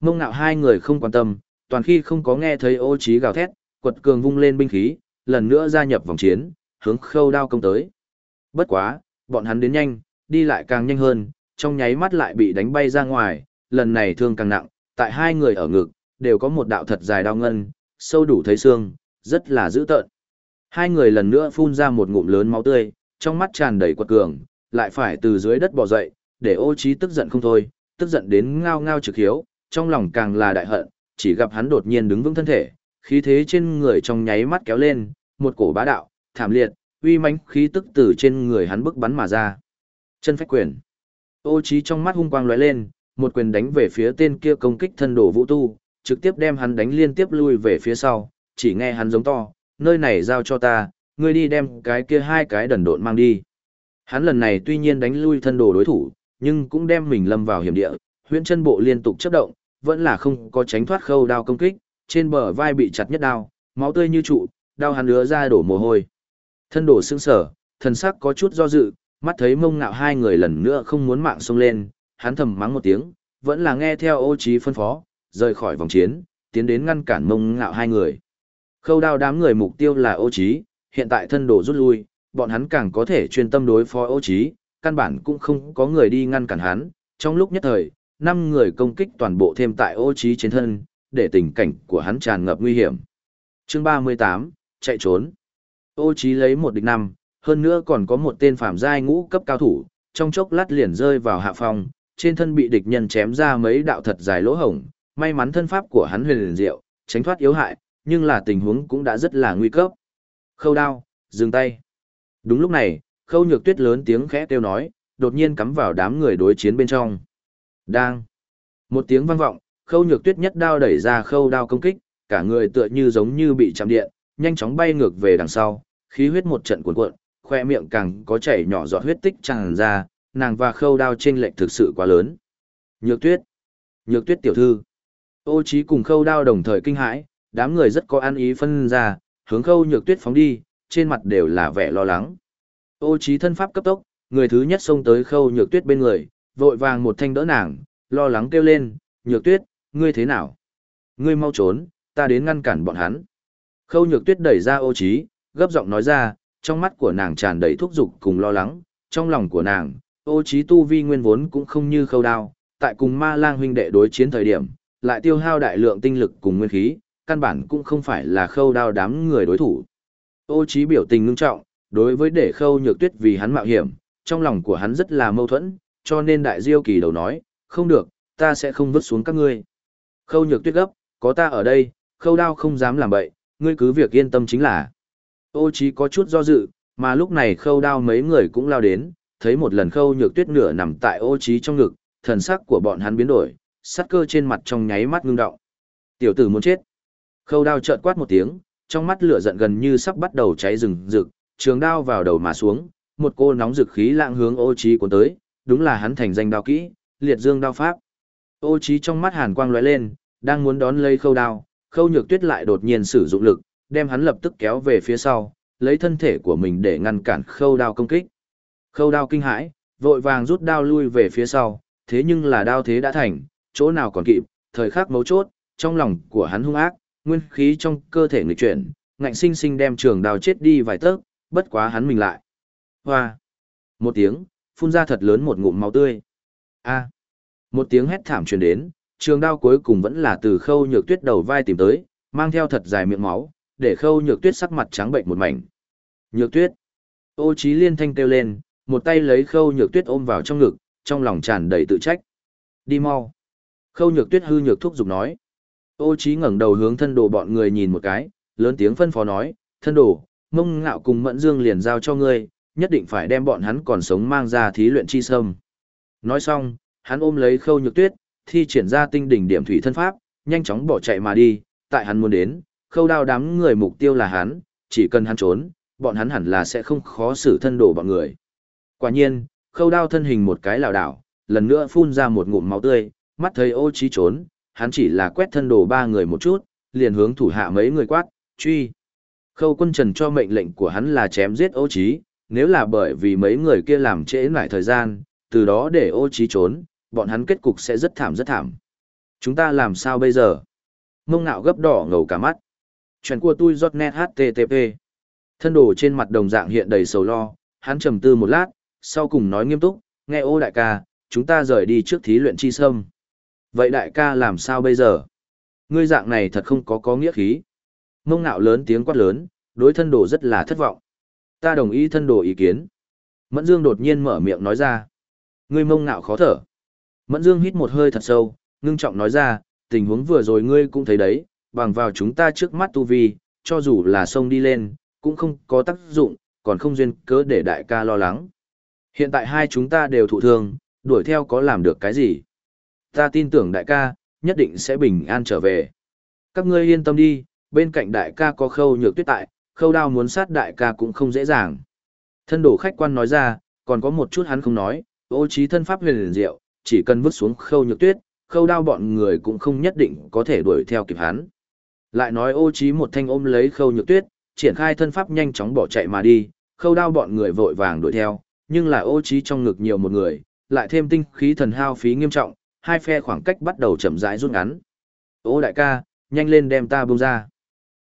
Mông ngạo hai người không quan tâm, toàn khi không có nghe thấy ô Chí gào thét, quật cường vung lên binh khí, lần nữa gia nhập vòng chiến, hướng khâu đao công tới. Bất quá, bọn hắn đến nhanh, đi lại càng nhanh hơn, trong nháy mắt lại bị đánh bay ra ngoài, lần này thương càng nặng, tại hai người ở ngực, đều có một đạo thật dài đau ngân, sâu đủ thấy xương, rất là dữ tợn. Hai người lần nữa phun ra một ngụm lớn máu tươi, trong mắt tràn đầy quật cường, lại phải từ dưới đất bò dậy, để ô trí tức giận không thôi, tức giận đến ngao ngao trực hiếu, trong lòng càng là đại hận, chỉ gặp hắn đột nhiên đứng vững thân thể, khí thế trên người trong nháy mắt kéo lên, một cổ bá đạo, thảm liệt, uy mãnh khí tức từ trên người hắn bức bắn mà ra. Chân phách quyền. Ô trí trong mắt hung quang lóe lên, một quyền đánh về phía tên kia công kích thân đồ vũ tu, trực tiếp đem hắn đánh liên tiếp lui về phía sau, chỉ nghe hắn giống to, nơi này giao cho ta, ngươi đi đem cái kia hai cái đần độn mang đi. Hắn lần này tuy nhiên đánh lui thân đồ đối thủ, nhưng cũng đem mình lâm vào hiểm địa, huyễn chân bộ liên tục chấp động, vẫn là không có tránh thoát khâu đao công kích, trên bờ vai bị chặt nhất đao, máu tươi như trụ, đao hắn lứa ra đổ mồ hôi. Thân đổ sững sở, thần sắc có chút do dự, mắt thấy mông ngạo hai người lần nữa không muốn mạng xông lên, hắn thầm mắng một tiếng, vẫn là nghe theo ô trí phân phó, rời khỏi vòng chiến, tiến đến ngăn cản mông ngạo hai người. Khâu đao đám người mục tiêu là ô trí, hiện tại thân đồ rút lui, bọn hắn càng có thể chuyên tâm đối phó ô trí, căn bản cũng không có người đi ngăn cản hắn. Trong lúc nhất thời, năm người công kích toàn bộ thêm tại ô trí trên thân, để tình cảnh của hắn tràn ngập nguy hiểm. Chương 38, chạy trốn. Ô trí lấy một địch năm, hơn nữa còn có một tên phạm giai ngũ cấp cao thủ, trong chốc lát liền rơi vào hạ phong, trên thân bị địch nhân chém ra mấy đạo thật dài lỗ hổng, may mắn thân pháp của hắn huyền liền diệu, tránh thoát yếu hại, nhưng là tình huống cũng đã rất là nguy cấp. Khâu đao, dừng tay. Đúng lúc này, khâu nhược tuyết lớn tiếng khẽ kêu nói, đột nhiên cắm vào đám người đối chiến bên trong. Đang. Một tiếng vang vọng, khâu nhược tuyết nhất đao đẩy ra khâu đao công kích, cả người tựa như giống như bị chạm điện, nhanh chóng bay ngược về đằng sau, khí huyết một trận cuộn cuộn, khoe miệng càng có chảy nhỏ giọt huyết tích tràn ra, nàng và khâu đao chênh lệch thực sự quá lớn. Nhược tuyết. Nhược tuyết tiểu thư. Ô trí cùng khâu đao đồng thời kinh hãi, đám người rất có an ý phân ra, hướng khâu nhược tuyết phóng đi, trên mặt đều là vẻ lo lắng. Ô trí thân pháp cấp tốc, người thứ nhất xông tới khâu nhược tuyết bên người, vội vàng một thanh đỡ nàng, lo lắng kêu lên, nhược tuyết, ngươi thế nào? Ngươi mau trốn, ta đến ngăn cản bọn hắn. Khâu nhược tuyết đẩy ra ô trí, gấp giọng nói ra, trong mắt của nàng tràn đầy thúc giục cùng lo lắng, trong lòng của nàng, ô trí tu vi nguyên vốn cũng không như khâu đao, tại cùng ma lang huynh đệ đối chiến thời điểm, lại tiêu hao đại lượng tinh lực cùng nguyên khí, căn bản cũng không phải là khâu đao đám người đối thủ. Ô trí biểu tình ngưng trọng, đối với để khâu nhược tuyết vì hắn mạo hiểm, trong lòng của hắn rất là mâu thuẫn, cho nên đại diêu kỳ đầu nói, không được, ta sẽ không vứt xuống các ngươi. Khâu nhược tuyết gấp, có ta ở đây, khâu đao không dám làm bậy, ngươi cứ việc yên tâm chính là. Ô trí có chút do dự, mà lúc này khâu đao mấy người cũng lao đến, thấy một lần khâu nhược tuyết nửa nằm tại ô trí trong ngực, thần sắc của bọn hắn biến đổi, sát cơ trên mặt trong nháy mắt ngưng động. Tiểu tử muốn chết. Khâu đao chợt quát một tiếng, trong mắt lửa giận gần như sắp bắt đầu cháy rừng rực, trường đao vào đầu mà xuống, một cô nóng rực khí lạng hướng ô trí cuốn tới, đúng là hắn thành danh đao kỹ, liệt dương đao pháp. Ô trí trong mắt hàn quang lóe lên, đang muốn đón lấy khâu đao, khâu nhược tuyết lại đột nhiên sử dụng lực, đem hắn lập tức kéo về phía sau, lấy thân thể của mình để ngăn cản khâu đao công kích. Khâu đao kinh hãi, vội vàng rút đao lui về phía sau, thế nhưng là đao thế đã thành, chỗ nào còn kịp, thời khắc mấu chốt, trong lòng của hắn hung ác, nguyên khí trong cơ thể nghịch chuyển, ngạnh sinh sinh đem trường đao chết đi vài tấc, bất quá hắn mình lại. Hoa! Một tiếng, phun ra thật lớn một ngụm máu tươi. A! Một tiếng hét thảm truyền đến, trường đao cuối cùng vẫn là từ khâu nhược tuyết đầu vai tìm tới, mang theo thật dài miệng máu, để khâu nhược tuyết sắc mặt trắng bệnh một mảnh. Nhược tuyết! Ô trí liên thanh kêu lên, một tay lấy khâu nhược tuyết ôm vào trong ngực, trong lòng tràn đầy tự trách. Đi mau! Khâu nhược tuyết hư nhược thúc giục nói. Ô trí ngẩng đầu hướng thân đồ bọn người nhìn một cái, lớn tiếng phân phó nói, thân đồ, mông ngạo cùng mẫn dương liền giao cho ngươi, nhất định phải đem bọn hắn còn sống mang ra thí luyện chi sâm. Nói xong, hắn ôm lấy khâu nhược tuyết, thi triển ra tinh đỉnh điểm thủy thân pháp, nhanh chóng bỏ chạy mà đi, tại hắn muốn đến, khâu đao đám người mục tiêu là hắn, chỉ cần hắn trốn, bọn hắn hẳn là sẽ không khó xử thân đồ bọn người. Quả nhiên, khâu đao thân hình một cái lảo đảo, lần nữa phun ra một ngụm máu tươi, mắt thấy ô trí trốn, hắn chỉ là quét thân đồ ba người một chút, liền hướng thủ hạ mấy người quát, truy. Khâu quân trần cho mệnh lệnh của hắn là chém giết ô trí, nếu là bởi vì mấy người kia làm trễ nải thời gian, từ đó để ô trí trốn, bọn hắn kết cục sẽ rất thảm rất thảm. Chúng ta làm sao bây giờ? Mông ngạo gấp đỏ ngầu cả mắt. Chuyện của tôi giọt net HTTP. Thân đồ trên mặt đồng dạng hiện đầy sầu lo, hắn trầm tư một lát, sau cùng nói nghiêm túc, nghe ô đại ca, chúng ta rời đi trước thí luyện chi sâm. Vậy đại ca làm sao bây giờ? Ngươi dạng này thật không có có nghĩa khí. Mông ngạo lớn tiếng quát lớn, đối thân đồ rất là thất vọng. Ta đồng ý thân đồ ý kiến. Mẫn Dương đột nhiên mở miệng nói ra. Ngươi mông ngạo khó thở. Mẫn Dương hít một hơi thật sâu, ngưng trọng nói ra, tình huống vừa rồi ngươi cũng thấy đấy, bằng vào chúng ta trước mắt tu vi, cho dù là sông đi lên, cũng không có tác dụng, còn không duyên cớ để đại ca lo lắng. Hiện tại hai chúng ta đều thụ thương, đuổi theo có làm được cái gì? Ta tin tưởng đại ca, nhất định sẽ bình an trở về. Các ngươi yên tâm đi, bên cạnh đại ca có khâu nhược tuyết tại, khâu đao muốn sát đại ca cũng không dễ dàng. Thân đổ khách quan nói ra, còn có một chút hắn không nói, ô trí thân pháp huyền liền diệu, chỉ cần vứt xuống khâu nhược tuyết, khâu đao bọn người cũng không nhất định có thể đuổi theo kịp hắn. Lại nói ô trí một thanh ôm lấy khâu nhược tuyết, triển khai thân pháp nhanh chóng bỏ chạy mà đi, khâu đao bọn người vội vàng đuổi theo, nhưng là ô trí trong ngực nhiều một người, lại thêm tinh khí thần hao phí nghiêm trọng, hai phe khoảng cách bắt đầu chậm rãi rút ngắn. Ô đại ca, nhanh lên đem ta buông ra.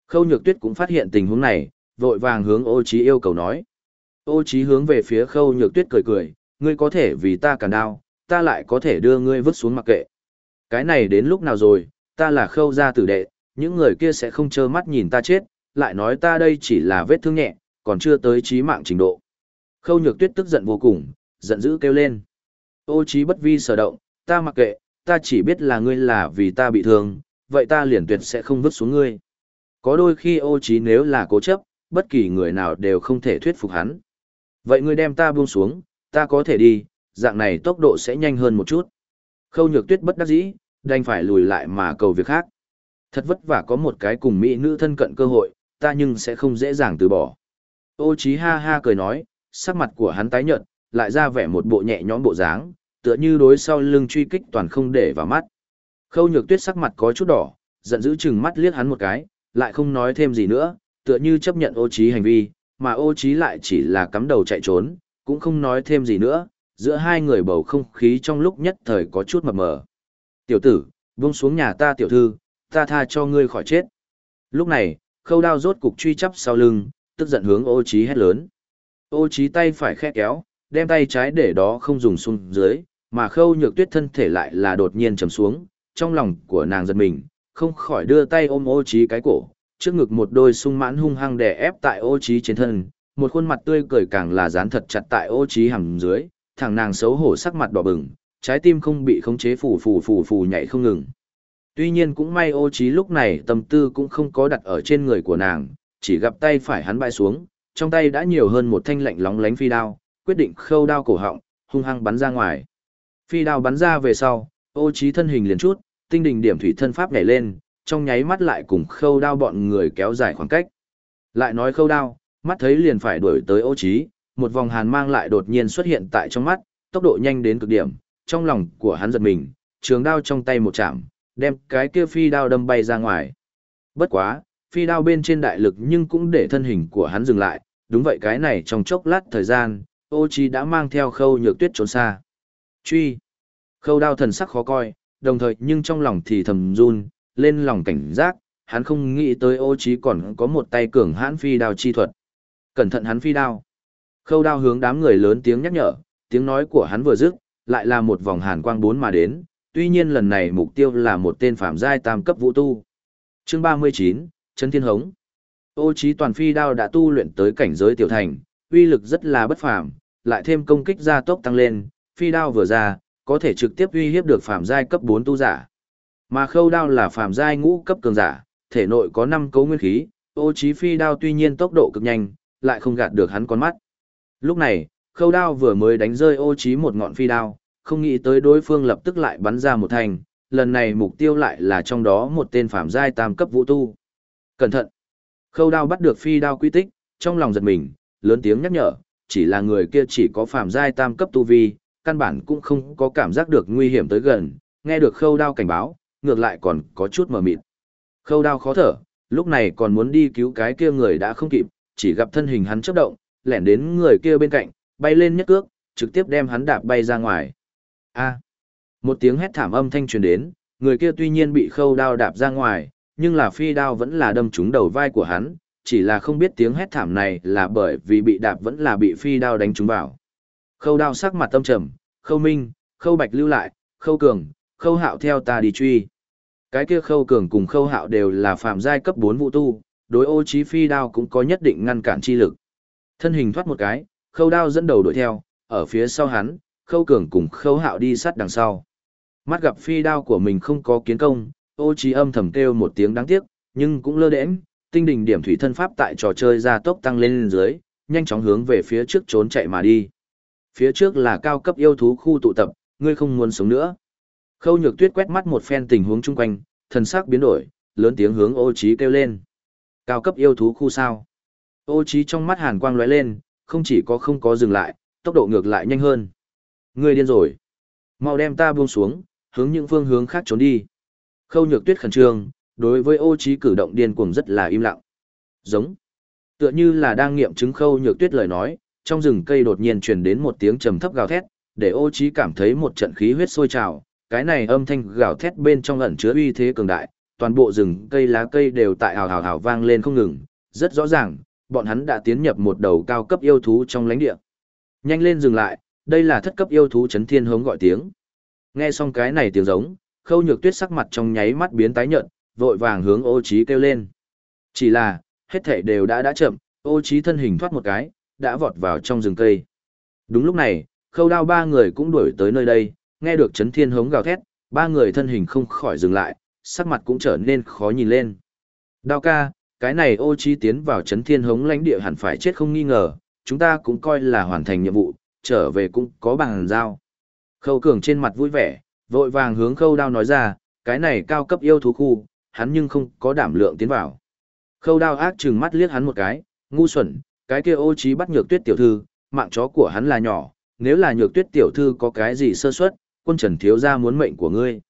Khâu nhược tuyết cũng phát hiện tình huống này, vội vàng hướng ô trí yêu cầu nói. Ô trí hướng về phía khâu nhược tuyết cười cười, ngươi có thể vì ta cản đao, ta lại có thể đưa ngươi vứt xuống mặc kệ. Cái này đến lúc nào rồi, ta là khâu gia tử đệ, những người kia sẽ không trơ mắt nhìn ta chết, lại nói ta đây chỉ là vết thương nhẹ, còn chưa tới chí mạng trình độ. Khâu nhược tuyết tức giận vô cùng, giận dữ kêu lên. Ô trí bất vi sở động, ta mặc kệ, ta chỉ biết là ngươi là vì ta bị thương, vậy ta liền tuyệt sẽ không vứt xuống ngươi. Có đôi khi ô trí nếu là cố chấp, bất kỳ người nào đều không thể thuyết phục hắn. Vậy ngươi đem ta buông xuống, ta có thể đi, dạng này tốc độ sẽ nhanh hơn một chút. Khâu nhược tuyết bất đắc dĩ, đành phải lùi lại mà cầu việc khác. Thật vất vả có một cái cùng mỹ nữ thân cận cơ hội, ta nhưng sẽ không dễ dàng từ bỏ. Ô trí ha ha cười nói, sắc mặt của hắn tái nhợt, lại ra vẻ một bộ nhẹ nhõm bộ dáng, tựa như đối sau lưng truy kích toàn không để vào mắt. Khâu nhược tuyết sắc mặt có chút đỏ, giận dữ chừng mắt liếc hắn một cái, lại không nói thêm gì nữa, tựa như chấp nhận ô trí hành vi, mà ô trí lại chỉ là cắm đầu chạy trốn, cũng không nói thêm gì nữa, giữa hai người bầu không khí trong lúc nhất thời có chút mập mờ. Tiểu tử, buông xuống nhà ta tiểu thư, ta tha cho ngươi khỏi chết. Lúc này, khâu đao rốt cục truy chấp sau lưng, tức giận hướng ô trí hét lớn. Ô trí tay phải khẽ kéo, đem tay trái để đó không dùng xuống dưới, mà khâu nhược tuyết thân thể lại là đột nhiên trầm xuống, trong lòng của nàng giật mình, không khỏi đưa tay ôm ô trí cái cổ, trước ngực một đôi sung mãn hung hăng đè ép tại ô trí trên thân, một khuôn mặt tươi cười càng là dán thật chặt tại ô trí hằng dưới, thằng nàng xấu hổ sắc mặt đỏ bừng, trái tim không bị khống chế phù phù phù phù nhảy không ngừng. Tuy nhiên cũng may ô trí lúc này tâm tư cũng không có đặt ở trên người của nàng, chỉ gặp tay phải hắn bay xuống, trong tay đã nhiều hơn một thanh lạnh lóng lánh phi đao, quyết định khâu đao cổ họng, hung hăng bắn ra ngoài. Phi đao bắn ra về sau, ô trí thân hình liền chút, tinh đình điểm thủy thân pháp nhảy lên, trong nháy mắt lại cùng khâu đao bọn người kéo dài khoảng cách. Lại nói khâu đao, mắt thấy liền phải đuổi tới ô trí, một vòng hàn mang lại đột nhiên xuất hiện tại trong mắt, tốc độ nhanh đến cực điểm, trong lòng của hắn giật mình, trường đao trong tay một chạm, đem cái kia phi đao đâm bay ra ngoài. Bất quá, phi đao bên trên đại lực nhưng cũng để thân hình của hắn dừng lại, đúng vậy cái này trong chốc lát thời gian, ô chi đã mang theo khâu nhược tuyết trốn xa. Truy! Khâu đao thần sắc khó coi, đồng thời nhưng trong lòng thì thầm run, lên lòng cảnh giác, hắn không nghĩ tới ô chi còn có một tay cường hãn phi đao chi thuật. Cẩn thận hắn phi đao. Khâu đao hướng đám người lớn tiếng nhắc nhở, tiếng nói của hắn vừa dứt, lại là một vòng hàn quang bốn mà đến, tuy nhiên lần này mục tiêu là một tên phạm giai tam cấp vũ tu. Chương 39, Trấn Thiên Hống. Ô trí toàn phi đao đã tu luyện tới cảnh giới tiểu thành, uy lực rất là bất phàm, lại thêm công kích gia tốc tăng lên, phi đao vừa ra, có thể trực tiếp uy hiếp được phạm giai cấp 4 tu giả. Mà khâu đao là phạm giai ngũ cấp cường giả, thể nội có 5 cấu nguyên khí, ô trí phi đao tuy nhiên tốc độ cực nhanh, lại không gạt được hắn con mắt. Lúc này, khâu đao vừa mới đánh rơi ô trí một ngọn phi đao, không nghĩ tới đối phương lập tức lại bắn ra một thành, lần này mục tiêu lại là trong đó một tên phạm giai tam cấp vũ tu. Cẩn thận! Khâu đao bắt được phi đao quy tích, trong lòng giật mình, lớn tiếng nhắc nhở, chỉ là người kia chỉ có phàm giai tam cấp tu vi, căn bản cũng không có cảm giác được nguy hiểm tới gần, nghe được khâu đao cảnh báo, ngược lại còn có chút mờ mịt. Khâu đao khó thở, lúc này còn muốn đi cứu cái kia người đã không kịp, chỉ gặp thân hình hắn chớp động, lẻn đến người kia bên cạnh, bay lên nhất cước, trực tiếp đem hắn đạp bay ra ngoài. A. Một tiếng hét thảm âm thanh truyền đến, người kia tuy nhiên bị khâu đao đạp ra ngoài, nhưng là phi đao vẫn là đâm trúng đầu vai của hắn, chỉ là không biết tiếng hét thảm này là bởi vì bị đạp vẫn là bị phi đao đánh trúng vào. Khâu đao sắc mặt tâm trầm, khâu minh, khâu bạch lưu lại, khâu cường, khâu hạo theo ta đi truy. Cái kia khâu cường cùng khâu hạo đều là phạm giai cấp 4 vũ tu, đối ô trí phi đao cũng có nhất định ngăn cản chi lực. Thân hình thoát một cái, khâu đao dẫn đầu đuổi theo, ở phía sau hắn, khâu cường cùng khâu hạo đi sát đằng sau. Mắt gặp phi đao của mình không có kiến công, ô trí âm thầm kêu một tiếng đáng tiếc, nhưng cũng lơ đễnh, tinh đỉnh điểm thủy thân pháp tại trò chơi ra tốc tăng lên dưới, nhanh chóng hướng về phía trước trốn chạy mà đi. Phía trước là cao cấp yêu thú khu tụ tập, ngươi không muốn sống nữa. Khâu nhược tuyết quét mắt một phen tình huống chung quanh, thần sắc biến đổi, lớn tiếng hướng ô Chí kêu lên. Cao cấp yêu thú khu sao? Ô Chí trong mắt hàn quang lóe lên, không chỉ có không có dừng lại, tốc độ ngược lại nhanh hơn. Ngươi điên rồi. Mau đem ta buông xuống, hướng những phương hướng khác trốn đi. Khâu nhược tuyết khẩn trương, đối với ô trí cử động điên cuồng rất là im lặng. Giống. Tựa như là đang nghiệm chứng khâu nhược tuyết lời nói, trong rừng cây đột nhiên truyền đến một tiếng trầm thấp gào thét, để ô trí cảm thấy một trận khí huyết sôi trào. Cái này âm thanh gào thét bên trong ẩn chứa uy thế cường đại, toàn bộ rừng cây lá cây đều tại hào hào hào vang lên không ngừng, rất rõ ràng, bọn hắn đã tiến nhập một đầu cao cấp yêu thú trong lãnh địa. Nhanh lên dừng lại, đây là thất cấp yêu thú chấn thiên hống gọi tiếng. Nghe xong cái này tiếng giống, khâu nhược tuyết sắc mặt trong nháy mắt biến tái nhợt, vội vàng hướng ô trí kêu lên. Chỉ là, hết thảy đều đã đã chậm, ô trí thân hình thoát một cái, đã vọt vào trong rừng cây. Đúng lúc này, khâu đao ba người cũng đuổi tới nơi đây, nghe được chấn thiên hống gào thét, ba người thân hình không khỏi dừng lại, sắc mặt cũng trở nên khó nhìn lên. Đao ca, cái này ô trí tiến vào chấn thiên hống lãnh địa hẳn phải chết không nghi ngờ, chúng ta cũng coi là hoàn thành nhiệm vụ, trở về cũng có bằng giao. Khâu cường trên mặt vui vẻ, vội vàng hướng khâu đao nói ra, cái này cao cấp yêu thú khu, hắn nhưng không có đảm lượng tiến vào. Khâu đao ác trừng mắt liếc hắn một cái, ngu xuẩn, cái kia ô trí bắt nhược tuyết tiểu thư, mạng chó của hắn là nhỏ, nếu là nhược tuyết tiểu thư có cái gì sơ suất, quân trần thiếu gia muốn mệnh của ngươi.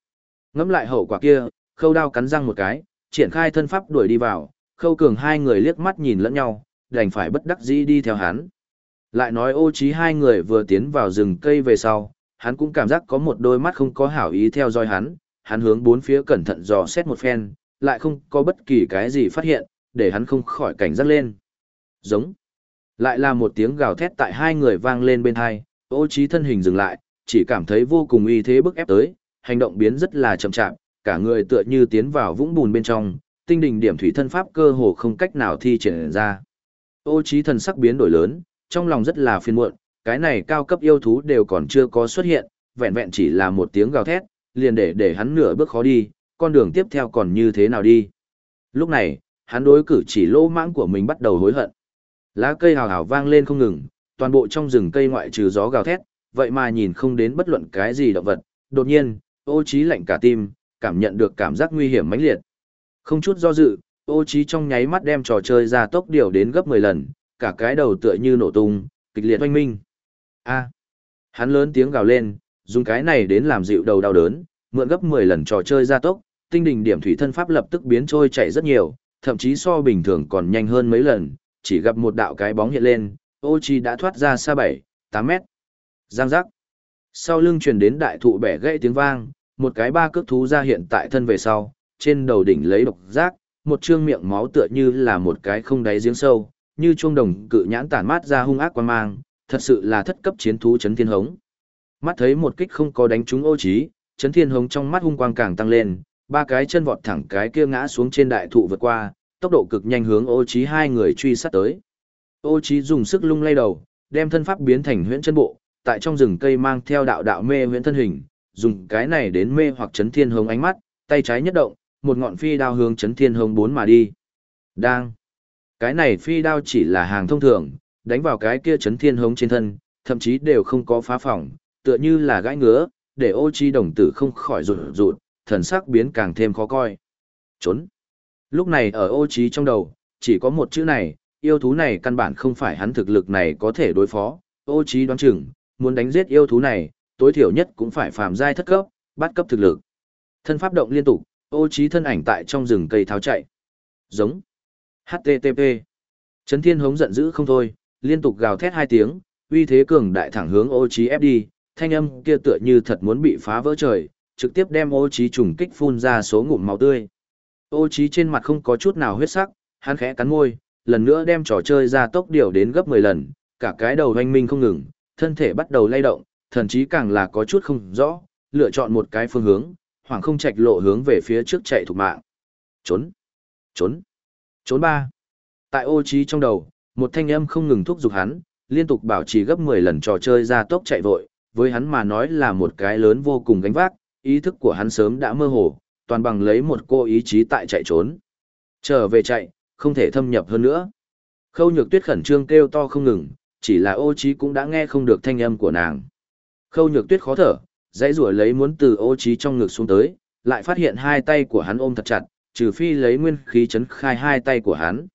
Ngẫm lại hậu quả kia, khâu đao cắn răng một cái, triển khai thân pháp đuổi đi vào, khâu cường hai người liếc mắt nhìn lẫn nhau, đành phải bất đắc dĩ đi theo hắn. Lại nói ô trí hai người vừa tiến vào rừng cây về sau, hắn cũng cảm giác có một đôi mắt không có hảo ý theo dõi hắn, hắn hướng bốn phía cẩn thận dò xét một phen, lại không có bất kỳ cái gì phát hiện, để hắn không khỏi cảnh giác lên. Giống. Lại là một tiếng gào thét tại hai người vang lên bên hai, ô trí thân hình dừng lại, chỉ cảm thấy vô cùng uy thế bức ép tới, hành động biến rất là chậm chạp, cả người tựa như tiến vào vũng bùn bên trong, tinh đỉnh điểm thủy thân pháp cơ hồ không cách nào thi triển ra. Ô trí thần sắc biến đổi lớn, trong lòng rất là phiền muộn, cái này cao cấp yêu thú đều còn chưa có xuất hiện, vẹn vẹn chỉ là một tiếng gào thét, liền để để hắn nửa bước khó đi, con đường tiếp theo còn như thế nào đi. Lúc này, hắn đối cử chỉ lỗ mãng của mình bắt đầu hối hận. Lá cây hào hào vang lên không ngừng, toàn bộ trong rừng cây ngoại trừ gió gào thét, vậy mà nhìn không đến bất luận cái gì động vật. Đột nhiên, ô trí lạnh cả tim, cảm nhận được cảm giác nguy hiểm mãnh liệt. Không chút do dự, ô trí trong nháy mắt đem trò chơi ra tốc điều đến gấp 10 lần, cả cái đầu tựa như nổ tung, kịch liệt oanh minh. A. Hắn lớn tiếng gào lên, dùng cái này đến làm dịu đầu đau đớn, mượn gấp 10 lần trò chơi gia tốc, tinh đỉnh điểm thủy thân pháp lập tức biến trôi chạy rất nhiều, thậm chí so bình thường còn nhanh hơn mấy lần, chỉ gặp một đạo cái bóng hiện lên, ô chi đã thoát ra xa 7, 8 mét. Giang giác. Sau lưng truyền đến đại thụ bẻ gãy tiếng vang, một cái ba cước thú ra hiện tại thân về sau, trên đầu đỉnh lấy độc giác, một trương miệng máu tựa như là một cái không đáy giếng sâu, như chuông đồng cự nhãn tản mát ra hung ác quan mang, thật sự là thất cấp chiến thú chấn thiên hống. Mắt thấy một kích không có đánh trúng ô trí, chấn thiên hống trong mắt hung quang càng tăng lên, ba cái chân vọt thẳng cái kia ngã xuống trên đại thụ vượt qua, tốc độ cực nhanh hướng ô trí hai người truy sát tới. Ô trí dùng sức lung lay đầu, đem thân pháp biến thành huyễn chân bộ, tại trong rừng cây mang theo đạo đạo mê huyễn thân hình, dùng cái này đến mê hoặc chấn thiên hống ánh mắt, tay trái nhất động, một ngọn phi đao hướng chấn thiên hống bốn mà đi. Đang. Cái này phi đao chỉ là hàng thông thường, đánh vào cái kia chấn thiên hống trên thân, thậm chí đều không có phá phỏng, tựa như là gãi ngứa, để ô chi đồng tử không khỏi rụt rụt, thần sắc biến càng thêm khó coi. Trốn. Lúc này ở ô trí trong đầu, chỉ có một chữ này, yêu thú này căn bản không phải hắn thực lực này có thể đối phó. Ô trí đoán chừng, muốn đánh giết yêu thú này, tối thiểu nhất cũng phải phàm giai thất cấp, bắt cấp thực lực. Thân pháp động liên tục, ô trí thân ảnh tại trong rừng cây tháo chạy. Giống. HTTP. Trấn thiên hống giận dữ không thôi, liên tục gào thét hai tiếng, uy thế cường đại thẳng hướng ô trí ép đi, thanh âm kia tựa như thật muốn bị phá vỡ trời, trực tiếp đem ô trí trùng kích phun ra số ngụm máu tươi. Ô trí trên mặt không có chút nào huyết sắc, hắn khẽ cắn môi, lần nữa đem trò chơi ra tốc điều đến gấp 10 lần, cả cái đầu hoanh minh không ngừng, thân thể bắt đầu lay động, thần chí càng là có chút không rõ, lựa chọn một cái phương hướng, hoàng không chạch lộ hướng về phía trước chạy thục mạng. Trốn! Trốn! Trốn ba! Tại ô trí trong đầu, một thanh âm không ngừng thúc giục hắn, liên tục bảo trì gấp 10 lần trò chơi ra tốc chạy vội, với hắn mà nói là một cái lớn vô cùng gánh vác, ý thức của hắn sớm đã mơ hồ, toàn bằng lấy một cô ý chí tại chạy trốn. Trở về chạy, không thể thâm nhập hơn nữa. Khâu nhược tuyết khẩn trương kêu to không ngừng, chỉ là ô trí cũng đã nghe không được thanh âm của nàng. Khâu nhược tuyết khó thở, dãy rủa lấy muốn từ ô trí trong ngực xuống tới, lại phát hiện hai tay của hắn ôm thật chặt, trừ phi lấy nguyên khí chấn khai hai tay của hắn.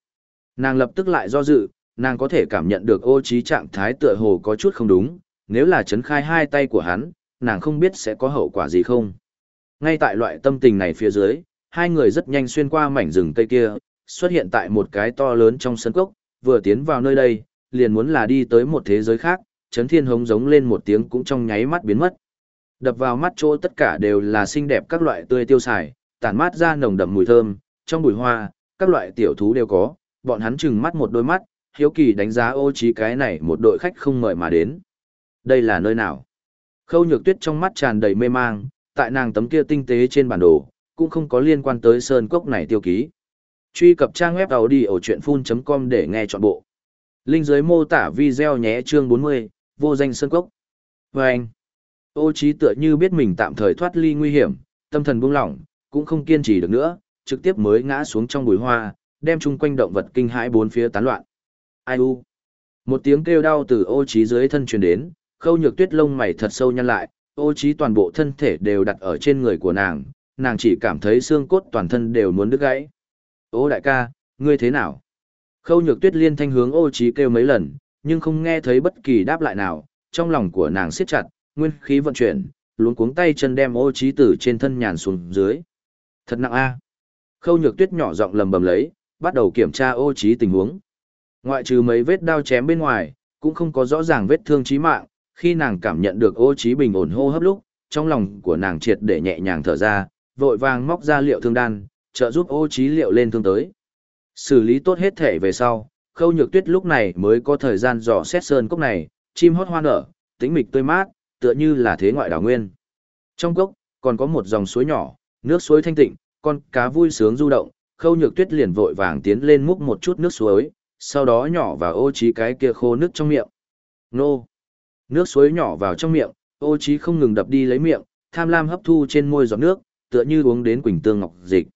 Nàng lập tức lại do dự, nàng có thể cảm nhận được ô trí trạng thái tựa hồ có chút không đúng, nếu là chấn khai hai tay của hắn, nàng không biết sẽ có hậu quả gì không. Ngay tại loại tâm tình này phía dưới, hai người rất nhanh xuyên qua mảnh rừng cây kia, xuất hiện tại một cái to lớn trong sân cốc, vừa tiến vào nơi đây, liền muốn là đi tới một thế giới khác, chấn thiên hống giống lên một tiếng cũng trong nháy mắt biến mất. Đập vào mắt chỗ tất cả đều là xinh đẹp các loại tươi tiêu xài, tản mát ra nồng đậm mùi thơm, trong bụi hoa, các loại tiểu thú đều có, bọn hắn chừng mắt một đôi mắt, hiếu kỳ đánh giá ô trí cái này một đội khách không mời mà đến. Đây là nơi nào? Khâu nhược tuyết trong mắt tràn đầy mê mang, tại nàng tấm kia tinh tế trên bản đồ, cũng không có liên quan tới sơn cốc này tiêu ký. Truy cập trang web đầu đi ở chuyện full.com để nghe trọn bộ. Linh dưới mô tả video nhé chương 40, vô danh sơn cốc. Và anh, ô trí tựa như biết mình tạm thời thoát ly nguy hiểm, tâm thần buông lỏng, cũng không kiên trì được nữa, trực tiếp mới ngã xuống trong bụi hoa, đem chung quanh động vật kinh hãi bốn phía tán loạn. Ai u? Một tiếng kêu đau từ ô trí dưới thân truyền đến, khâu nhược tuyết lông mày thật sâu nhăn lại, ô trí toàn bộ thân thể đều đặt ở trên người của nàng, nàng chỉ cảm thấy xương cốt toàn thân đều muốn đứt gãy. Ô đại ca, ngươi thế nào? Khâu nhược tuyết liên thanh hướng ô trí kêu mấy lần, nhưng không nghe thấy bất kỳ đáp lại nào, trong lòng của nàng siết chặt, nguyên khí vận chuyển, luống cuống tay chân đem ô trí tử trên thân nhàn xuống dưới. Thật nặng a. Khâu nhược tuyết nhỏ giọng lầm bầm lấy, bắt đầu kiểm tra ô trí tình huống. Ngoại trừ mấy vết đao chém bên ngoài, cũng không có rõ ràng vết thương chí mạng, khi nàng cảm nhận được ô trí bình ổn hô hấp lúc, trong lòng của nàng triệt để nhẹ nhàng thở ra, vội vàng móc ra liệu thương đan, trợ giúp ô trí liệu lên thương tới. Xử lý tốt hết thể về sau, khâu nhược tuyết lúc này mới có thời gian dò xét sơn cốc này, chim hót hoa nở, tĩnh mịch tươi mát, tựa như là thế ngoại đảo nguyên. Trong cốc, còn có một dòng suối nhỏ, nước suối thanh tịnh, con cá vui sướng du động, khâu nhược tuyết liền vội vàng tiến lên múc một chút nước suối, sau đó nhỏ vào ô trí cái kia khô nước trong miệng. Nô! Nước suối nhỏ vào trong miệng, ô trí không ngừng đập đi lấy miệng, tham lam hấp thu trên môi giọt nước, tựa như uống đến quỳnh tương ngọc dịch.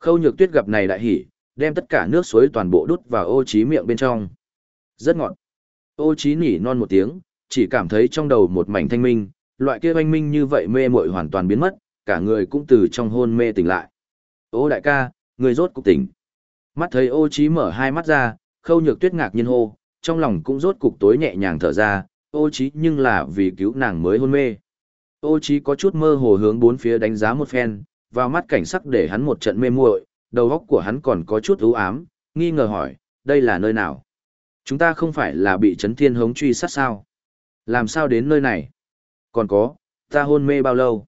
Khâu nhược tuyết gặp này đại hỉ, đem tất cả nước suối toàn bộ đút vào ô trí miệng bên trong. Rất ngọt. Ô trí nỉ non một tiếng, chỉ cảm thấy trong đầu một mảnh thanh minh, loại kia oanh minh như vậy mê muội hoàn toàn biến mất, cả người cũng từ trong hôn mê tỉnh lại. Ô đại ca, người rốt cục tỉnh. Mắt thấy ô trí mở hai mắt ra, khâu nhược tuyết ngạc nhiên hô, trong lòng cũng rốt cục tối nhẹ nhàng thở ra, ô trí nhưng là vì cứu nàng mới hôn mê. Ô trí có chút mơ hồ hướng bốn phía đánh giá một phen, vào mắt cảnh sắc để hắn một trận mê muội, đầu óc của hắn còn có chút u ám, nghi ngờ hỏi, đây là nơi nào? Chúng ta không phải là bị chấn thiên hống truy sát sao? Làm sao đến nơi này? Còn có, ta hôn mê bao lâu?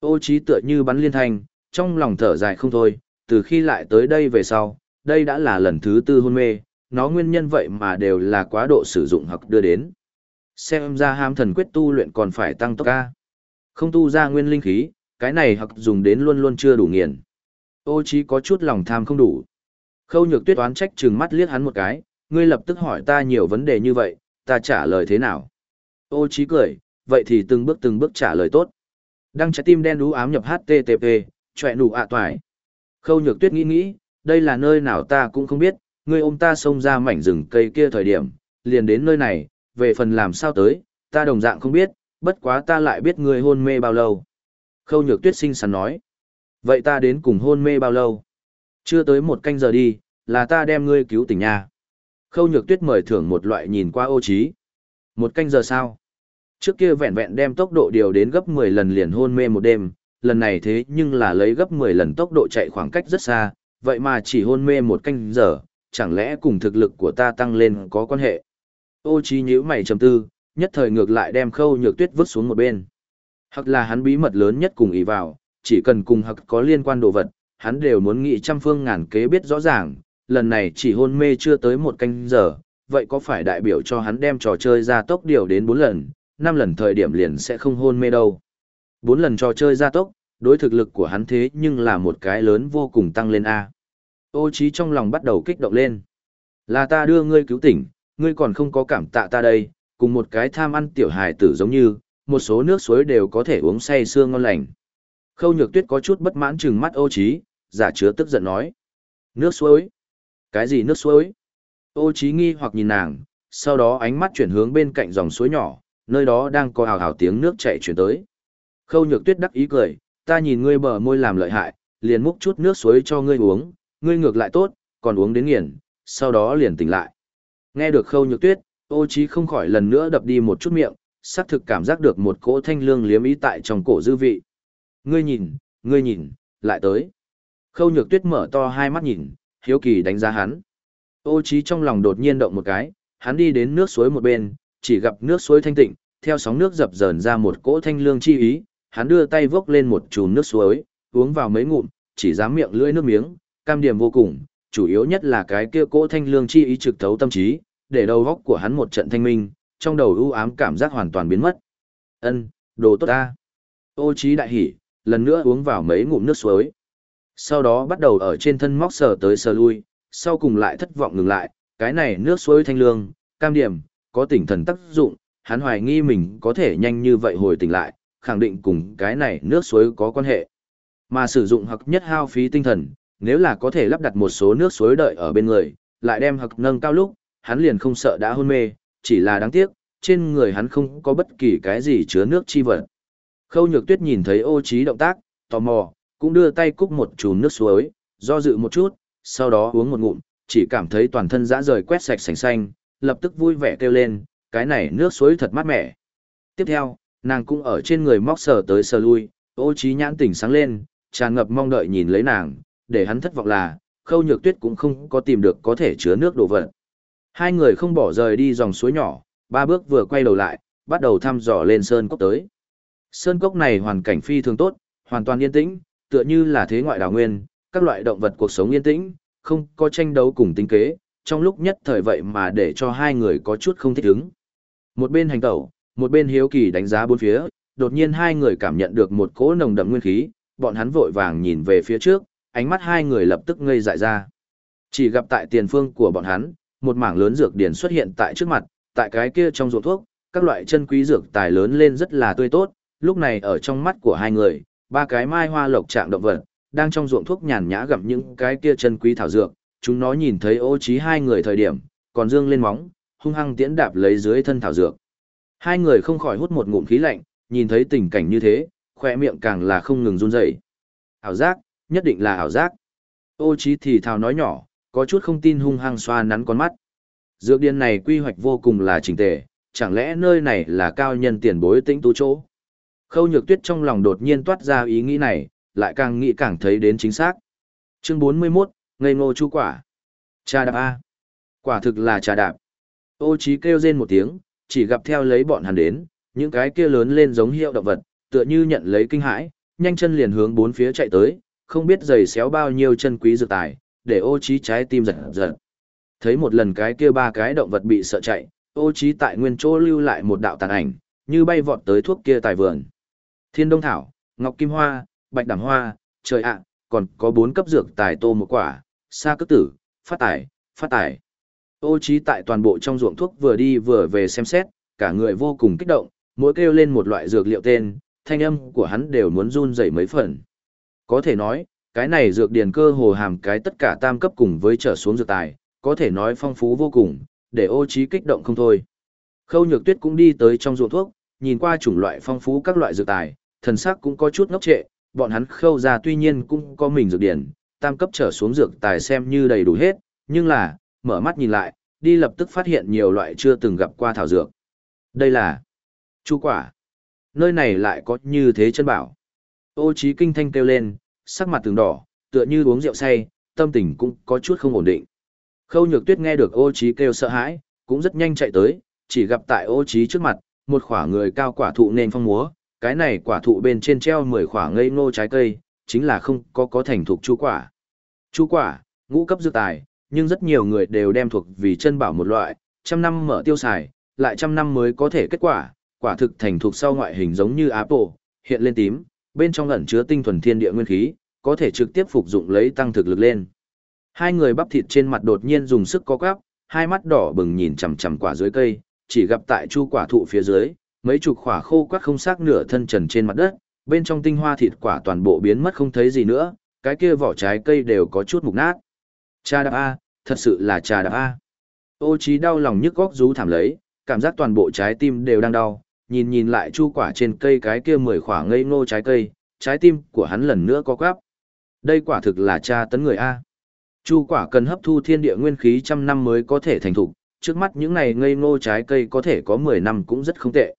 Ô trí tựa như bắn liên thanh, trong lòng thở dài không thôi, từ khi lại tới đây về sau, đây đã là lần thứ tư hôn mê, nó nguyên nhân vậy mà đều là quá độ sử dụng hoặc đưa đến. Xem ra ham thần quyết tu luyện còn phải tăng tốc ca. Không tu ra nguyên linh khí, cái này hoặc dùng đến luôn luôn chưa đủ nghiền. Ô chí có chút lòng tham không đủ. Khâu nhược tuyết oán trách trừng mắt liếc hắn một cái, ngươi lập tức hỏi ta nhiều vấn đề như vậy, ta trả lời thế nào? Ô chí cười, vậy thì từng bước từng bước trả lời tốt. Đăng trái tim đen đú ám nhập HTTP, chọe nụ ạ toài. Khâu nhược tuyết nghĩ nghĩ, đây là nơi nào ta cũng không biết, ngươi ôm ta xông ra mảnh rừng cây kia thời điểm, liền đến nơi này, về phần làm sao tới, ta đồng dạng không biết, bất quá ta lại biết ngươi hôn mê bao lâu. Khâu nhược tuyết sinh sắn nói. Vậy ta đến cùng hôn mê bao lâu? Chưa tới một canh giờ đi, là ta đem ngươi cứu tỉnh nha. Khâu nhược tuyết mời thưởng một loại nhìn qua ô trí. Một canh giờ sao? Trước kia vẹn vẹn đem tốc độ điều đến gấp 10 lần liền hôn mê một đêm, lần này thế nhưng là lấy gấp 10 lần tốc độ chạy khoảng cách rất xa, vậy mà chỉ hôn mê một canh giờ, chẳng lẽ cùng thực lực của ta tăng lên có quan hệ? Ô trí nhíu mày trầm tư, nhất thời ngược lại đem khâu nhược tuyết vứt xuống một bên. Hoặc là hắn bí mật lớn nhất cùng ý vào, chỉ cần cùng hoặc có liên quan đồ vật, hắn đều muốn nghĩ trăm phương ngàn kế biết rõ ràng, lần này chỉ hôn mê chưa tới một canh giờ, vậy có phải đại biểu cho hắn đem trò chơi ra tốc điều đến 4 lần, 5 lần thời điểm liền sẽ không hôn mê đâu. Bốn lần trò chơi gia tốc, đối thực lực của hắn thế nhưng là một cái lớn vô cùng tăng lên A. Ô trí trong lòng bắt đầu kích động lên. Là ta đưa ngươi cứu tỉnh, ngươi còn không có cảm tạ ta đây, cùng một cái tham ăn tiểu hài tử giống như, một số nước suối đều có thể uống say xương ngon lành. Khâu nhược tuyết có chút bất mãn chừng mắt ô trí, giả chứa tức giận nói. Nước suối? Cái gì nước suối? Ô trí nghi hoặc nhìn nàng, sau đó ánh mắt chuyển hướng bên cạnh dòng suối nhỏ, nơi đó đang có hào hào tiếng nước chảy chuyển tới. Khâu nhược tuyết đắc ý cười, ta nhìn ngươi bờ môi làm lợi hại, liền múc chút nước suối cho ngươi uống, ngươi ngược lại tốt, còn uống đến nghiền, sau đó liền tỉnh lại. Nghe được khâu nhược tuyết, ô trí không khỏi lần nữa đập đi một chút miệng, xác thực cảm giác được một cỗ thanh lương liếm ý tại trong cổ dư vị. Ngươi nhìn, ngươi nhìn, lại tới. Khâu nhược tuyết mở to hai mắt nhìn, hiếu kỳ đánh giá hắn. Ô trí trong lòng đột nhiên động một cái, hắn đi đến nước suối một bên, chỉ gặp nước suối thanh tịnh, theo sóng nước dập dờn ra một cỗ thanh lương chi ý, hắn đưa tay vốc lên một chùm nước suối, uống vào mấy ngụm, chỉ dám miệng lưỡi nước miếng, cam điểm vô cùng, chủ yếu nhất là cái kia cỗ thanh lương chi ý trực thấu tâm trí, để đầu góc của hắn một trận thanh minh, trong đầu u ám cảm giác hoàn toàn biến mất. Ân, đồ tốt ta. Ô trí đại hỉ, lần nữa uống vào mấy ngụm nước suối. Sau đó bắt đầu ở trên thân móc sờ tới sờ lui, sau cùng lại thất vọng ngừng lại, cái này nước suối thanh lương, cam điểm, có tỉnh thần tác dụng, hắn hoài nghi mình có thể nhanh như vậy hồi tỉnh lại, khẳng định cùng cái này nước suối có quan hệ. Mà sử dụng hoặc nhất hao phí tinh thần, nếu là có thể lắp đặt một số nước suối đợi ở bên người, lại đem hoặc nâng cao lúc, hắn liền không sợ đã hôn mê, chỉ là đáng tiếc, trên người hắn không có bất kỳ cái gì chứa nước chi vật. Khâu nhược tuyết nhìn thấy ô Chí động tác, tò mò, cũng đưa tay cúc một chùm nước suối, do dự một chút, sau đó uống một ngụm, chỉ cảm thấy toàn thân dã rời quét sạch sành xanh, lập tức vui vẻ kêu lên, cái này nước suối thật mát mẻ. Tiếp theo, nàng cũng ở trên người móc sờ tới sờ lui, ô trí nhãn tỉnh sáng lên, tràn ngập mong đợi nhìn lấy nàng, để hắn thất vọng là, khâu nhược tuyết cũng không có tìm được có thể chứa nước đồ vật. Hai người không bỏ rời đi dòng suối nhỏ, ba bước vừa quay đầu lại, bắt đầu thăm dò lên sơn cốc tới. Sơn cốc này hoàn cảnh phi thường tốt, hoàn toàn yên tĩnh, tựa như là thế ngoại đào nguyên, các loại động vật cuộc sống yên tĩnh, không có tranh đấu cùng tính kế, trong lúc nhất thời vậy mà để cho hai người có chút không thích ứng. Một bên hành tẩu, một bên hiếu kỳ đánh giá bốn phía, đột nhiên hai người cảm nhận được một cỗ nồng đậm nguyên khí, bọn hắn vội vàng nhìn về phía trước, ánh mắt hai người lập tức ngây dại ra. Chỉ gặp tại tiền phương của bọn hắn, một mảng lớn dược điển xuất hiện tại trước mặt, tại cái kia trong ruộng thuốc, các loại chân quý dược tài lớn lên rất là tươi tốt, lúc này ở trong mắt của hai người, ba cái mai hoa lộc trạng động vật, đang trong ruộng thuốc nhàn nhã gặm những cái kia chân quý thảo dược, chúng nó nhìn thấy ô trí hai người thời điểm, còn dương lên móng, hung hăng tiễn đạp lấy dưới thân thảo dược. Hai người không khỏi hút một ngụm khí lạnh, nhìn thấy tình cảnh như thế, khoe miệng càng là không ngừng run rẩy. Ảo giác, nhất định là ảo giác. Ô Chí thì thào nói nhỏ, có chút không tin hung hăng xoa nắn con mắt. Dược điên này quy hoạch vô cùng là chỉnh tề, chẳng lẽ nơi này là cao nhân tiền bối tĩnh tú chỗ? Khâu nhược tuyết trong lòng đột nhiên toát ra ý nghĩ này, lại càng nghĩ càng thấy đến chính xác. Chương 41, ngây ngô chu quả. Trà đạp A. Quả thực là trà đạp. Ô Chí kêu rên một tiếng, chỉ gặp theo lấy bọn hắn đến, những cái kia lớn lên giống hiệu động vật, tựa như nhận lấy kinh hãi, nhanh chân liền hướng bốn phía chạy tới, không biết giày xéo bao nhiêu chân quý dược tài, để ô trí trái tim giật giật. Thấy một lần cái kia ba cái động vật bị sợ chạy, ô trí tại nguyên chỗ lưu lại một đạo tàn ảnh, như bay vọt tới thuốc kia tài vườn. Thiên Đông Thảo, Ngọc Kim Hoa, Bạch Đẳng Hoa, trời ạ, còn có bốn cấp dược tài tô một quả, sa cứ tử, phát tài, phát tài. Ô trí tại toàn bộ trong ruộng thuốc vừa đi vừa về xem xét, cả người vô cùng kích động, mỗi kêu lên một loại dược liệu tên, thanh âm của hắn đều muốn run rẩy mấy phần. Có thể nói, cái này dược điền cơ hồ hàm cái tất cả tam cấp cùng với trở xuống dược tài, có thể nói phong phú vô cùng, để ô trí kích động không thôi. Khâu nhược tuyết cũng đi tới trong ruộng thuốc, nhìn qua chủng loại phong phú các loại dược tài, thần sắc cũng có chút ngốc trệ, bọn hắn khâu ra tuy nhiên cũng có mình dược điển, tam cấp trở xuống dược tài xem như đầy đủ hết, nhưng là, mở mắt nhìn lại, đi lập tức phát hiện nhiều loại chưa từng gặp qua thảo dược. Đây là chu quả. Nơi này lại có như thế chân bảo. Ô trí kinh thanh kêu lên, sắc mặt từng đỏ, tựa như uống rượu say, tâm tình cũng có chút không ổn định. Khâu nhược tuyết nghe được ô trí kêu sợ hãi, cũng rất nhanh chạy tới, chỉ gặp tại ô trí trước mặt, một khỏa người cao quả thụ nên phong múa, cái này quả thụ bên trên treo 10 khỏa ngây ngô trái cây, chính là không có có thành thục chu quả. Chu quả, ngũ cấp dược tài, nhưng rất nhiều người đều đem thuộc vì chân bảo một loại, trăm năm mở tiêu xài, lại trăm năm mới có thể kết quả, quả thực thành thuộc sau ngoại hình giống như apple, hiện lên tím, bên trong ẩn chứa tinh thuần thiên địa nguyên khí, có thể trực tiếp phục dụng lấy tăng thực lực lên. Hai người bắp thịt trên mặt đột nhiên dùng sức co quắp, hai mắt đỏ bừng nhìn chằm chằm quả dưới cây, chỉ gặp tại chu quả thụ phía dưới, mấy chục quả khô quắt không xác nửa thân trần trên mặt đất, bên trong tinh hoa thịt quả toàn bộ biến mất không thấy gì nữa, cái kia vỏ trái cây đều có chút mục nát. Cha đạp A, thật sự là cha đạp A. Ô trí đau lòng nhức góc rú thảm lấy, cảm giác toàn bộ trái tim đều đang đau, nhìn nhìn lại chu quả trên cây cái kia mười quả ngây ngô trái cây, trái tim của hắn lần nữa có quắp. Đây quả thực là cha tấn người A. Chu quả cần hấp thu thiên địa nguyên khí trăm năm mới có thể thành thục, trước mắt những này ngây ngô trái cây có thể có 10 năm cũng rất không tệ.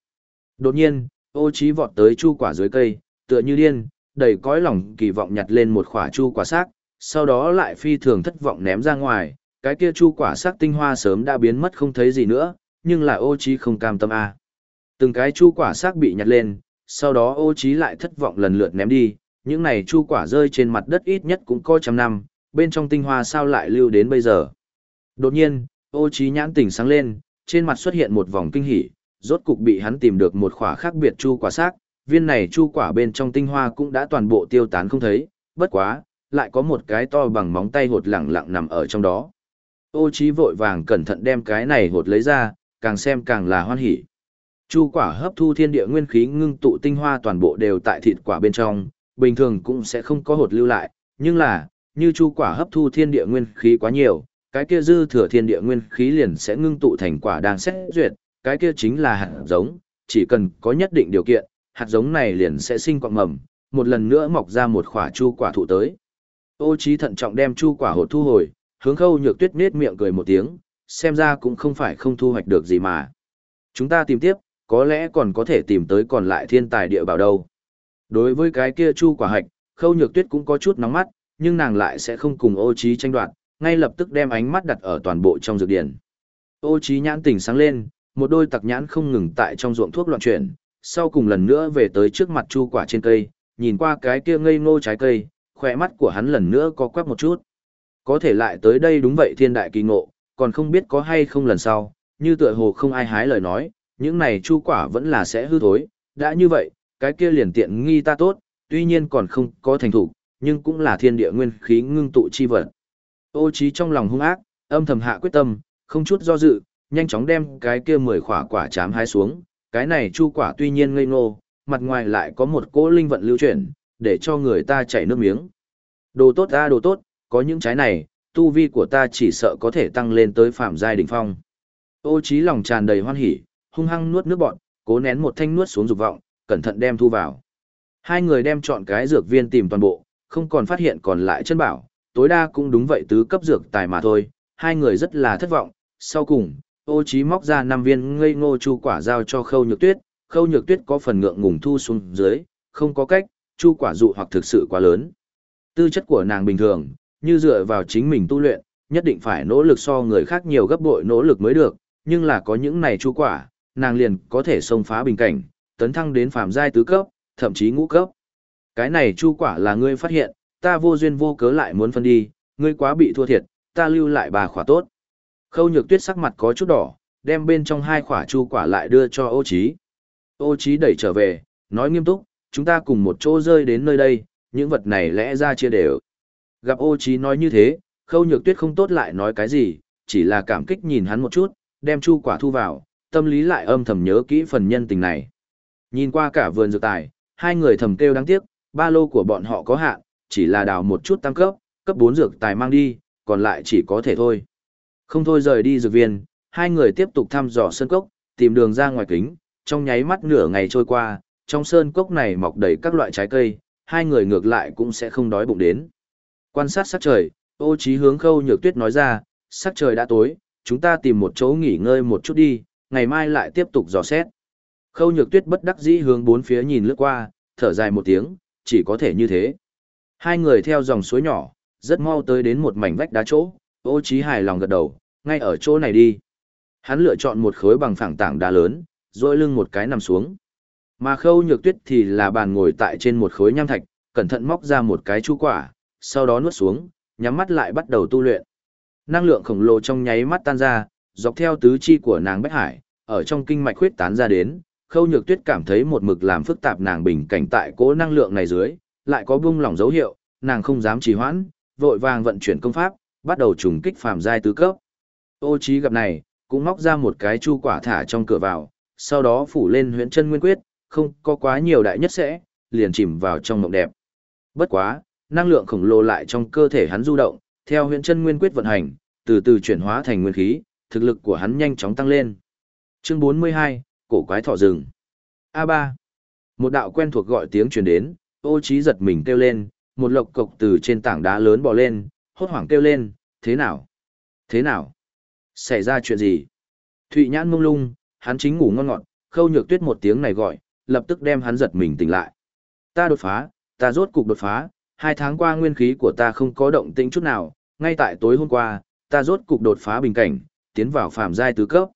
Đột nhiên, ô trí vọt tới chu quả dưới cây, tựa như điên, đầy cõi lòng kỳ vọng nhặt lên một quả chu quả xác, sau đó lại phi thường thất vọng ném ra ngoài, cái kia chu quả sắc tinh hoa sớm đã biến mất không thấy gì nữa, nhưng là ô trí không cam tâm a. À. Từng cái chu quả sắc bị nhặt lên, sau đó ô trí lại thất vọng lần lượt ném đi, những này chu quả rơi trên mặt đất ít nhất cũng có trăm năm, bên trong tinh hoa sao lại lưu đến bây giờ. Đột nhiên, ô trí nhãn tỉnh sáng lên, trên mặt xuất hiện một vòng kinh hỉ, rốt cục bị hắn tìm được một khỏa khác biệt chu quả sắc, viên này chu quả bên trong tinh hoa cũng đã toàn bộ tiêu tán không thấy, bất quá, lại có một cái to bằng móng tay hột lẳng lặng nằm ở trong đó. Ô trí vội vàng cẩn thận đem cái này hột lấy ra, càng xem càng là hoan hỉ. Chu quả hấp thu thiên địa nguyên khí ngưng tụ tinh hoa toàn bộ đều tại thịt quả bên trong, bình thường cũng sẽ không có hột lưu lại, nhưng là, như chu quả hấp thu thiên địa nguyên khí quá nhiều, cái kia dư thừa thiên địa nguyên khí liền sẽ ngưng tụ thành quả đang xét duyệt, cái kia chính là hạt giống, chỉ cần có nhất định điều kiện, hạt giống này liền sẽ sinh quạng mầm, một lần nữa mọc ra một quả chu quả thụ tới. Ô trí thận trọng đem chu quả hột thu hồi, hướng khâu nhược tuyết nết miệng cười một tiếng, xem ra cũng không phải không thu hoạch được gì mà. Chúng ta tìm tiếp, có lẽ còn có thể tìm tới còn lại thiên tài địa bảo đâu. Đối với cái kia chu quả hạch, khâu nhược tuyết cũng có chút nóng mắt, nhưng nàng lại sẽ không cùng ô trí tranh đoạt, ngay lập tức đem ánh mắt đặt ở toàn bộ trong dược điển. Ô trí nhãn tỉnh sáng lên, một đôi tặc nhãn không ngừng tại trong ruộng thuốc loạn chuyển, sau cùng lần nữa về tới trước mặt chu quả trên cây, nhìn qua cái kia ngây ngô trái cây, khỏe mắt của hắn lần nữa có quắc một chút. Có thể lại tới đây đúng vậy thiên đại kỳ ngộ, còn không biết có hay không lần sau, như tựa hồ không ai hái lời nói, những này chu quả vẫn là sẽ hư thối, đã như vậy, cái kia liền tiện nghi ta tốt, tuy nhiên còn không có thành thủ, nhưng cũng là thiên địa nguyên khí ngưng tụ chi vật. Ô trí trong lòng hung ác, âm thầm hạ quyết tâm, không chút do dự, nhanh chóng đem cái kia mười khỏa quả chám hái xuống, cái này chu quả tuy nhiên ngây ngô, mặt ngoài lại có một cỗ linh vận lưu chuyển, để cho người ta chảy nước miếng. Đồ tốt ra đồ tốt, có những trái này, tu vi của ta chỉ sợ có thể tăng lên tới phạm giai đỉnh phong. Ô trí lòng tràn đầy hoan hỉ, hung hăng nuốt nước bọt, cố nén một thanh nuốt xuống dục vọng, cẩn thận đem thu vào. Hai người đem chọn cái dược viên tìm toàn bộ, không còn phát hiện còn lại chân bảo, tối đa cũng đúng vậy tứ cấp dược tài mà thôi, hai người rất là thất vọng. Sau cùng, ô trí móc ra năm viên ngây ngô chu quả giao cho khâu nhược tuyết, khâu nhược tuyết có phần ngượng ngùng thu xuống dưới, không có cách, chu quả dụ hoặc thực sự quá lớn. Tư chất của nàng bình thường, như dựa vào chính mình tu luyện, nhất định phải nỗ lực so người khác nhiều gấp bội nỗ lực mới được, nhưng là có những này chu quả, nàng liền có thể xông phá bình cảnh, tấn thăng đến phàm giai tứ cấp, thậm chí ngũ cấp. Cái này chu quả là ngươi phát hiện, ta vô duyên vô cớ lại muốn phân đi, ngươi quá bị thua thiệt, ta lưu lại bà khỏa tốt. Khâu nhược tuyết sắc mặt có chút đỏ, đem bên trong hai khỏa chu quả lại đưa cho ô Chí Ô Chí đẩy trở về, nói nghiêm túc, chúng ta cùng một chỗ rơi đến nơi đây, những vật này lẽ ra chia đều. Gặp ô Chí nói như thế, khâu nhược tuyết không tốt lại nói cái gì, chỉ là cảm kích nhìn hắn một chút, đem chu quả thu vào, tâm lý lại âm thầm nhớ kỹ phần nhân tình này. Nhìn qua cả vườn dược tài, hai người thầm kêu đáng tiếc, ba lô của bọn họ có hạn, chỉ là đào một chút tăng cấp, cấp 4 dược tài mang đi, còn lại chỉ có thể thôi. Không thôi rời đi dược viên, hai người tiếp tục thăm dò sân cốc, tìm đường ra ngoài kính, trong nháy mắt nửa ngày trôi qua, trong sơn cốc này mọc đầy các loại trái cây, hai người ngược lại cũng sẽ không đói bụng đến. Quan sát sắc trời, ô trí hướng khâu nhược tuyết nói ra, sắc trời đã tối, chúng ta tìm một chỗ nghỉ ngơi một chút đi, ngày mai lại tiếp tục dò xét. Khâu nhược tuyết bất đắc dĩ hướng bốn phía nhìn lướt qua, thở dài một tiếng, chỉ có thể như thế. Hai người theo dòng suối nhỏ, rất mau tới đến một mảnh vách đá chỗ, ô trí hài lòng gật đầu, ngay ở chỗ này đi. Hắn lựa chọn một khối bằng phẳng tảng đá lớn, rồi lưng một cái nằm xuống. Mà khâu nhược tuyết thì là bàn ngồi tại trên một khối nham thạch, cẩn thận móc ra một cái chu quả, sau đó nuốt xuống, nhắm mắt lại bắt đầu tu luyện. Năng lượng khổng lồ trong nháy mắt tan ra, dọc theo tứ chi của nàng Bách Hải, ở trong kinh mạch huyết tán ra đến, khâu nhược tuyết cảm thấy một mực làm phức tạp nàng bình cảnh tại cố năng lượng này dưới, lại có bung lỏng dấu hiệu, nàng không dám trì hoãn, vội vàng vận chuyển công pháp, bắt đầu trùng kích phàm giai tứ cấp. Ô trí gặp này, cũng móc ra một cái chu quả thả trong cửa vào, sau đó phủ lên huyễn chân nguyên quyết, không có quá nhiều đại nhất sẽ, liền chìm vào trong mộng đẹp. Bất quá, năng lượng khổng lồ lại trong cơ thể hắn du động, theo huyễn chân nguyên quyết vận hành, từ từ chuyển hóa thành nguyên khí, thực lực của hắn nhanh chóng tăng lên. Chương 42, cổ quái thọ rừng. A3. Một đạo quen thuộc gọi tiếng truyền đến, ô trí giật mình kêu lên, một lộc cộc từ trên tảng đá lớn bò lên, hốt hoảng kêu lên, thế nào? Thế nào? Xảy ra chuyện gì? Thụy nhãn mông lung, hắn chính ngủ ngon ngọt, khâu nhược tuyết một tiếng này gọi, lập tức đem hắn giật mình tỉnh lại. Ta đột phá, ta rốt cục đột phá, hai tháng qua nguyên khí của ta không có động tĩnh chút nào, ngay tại tối hôm qua, ta rốt cục đột phá bình cảnh, tiến vào phàm giai tứ cấp.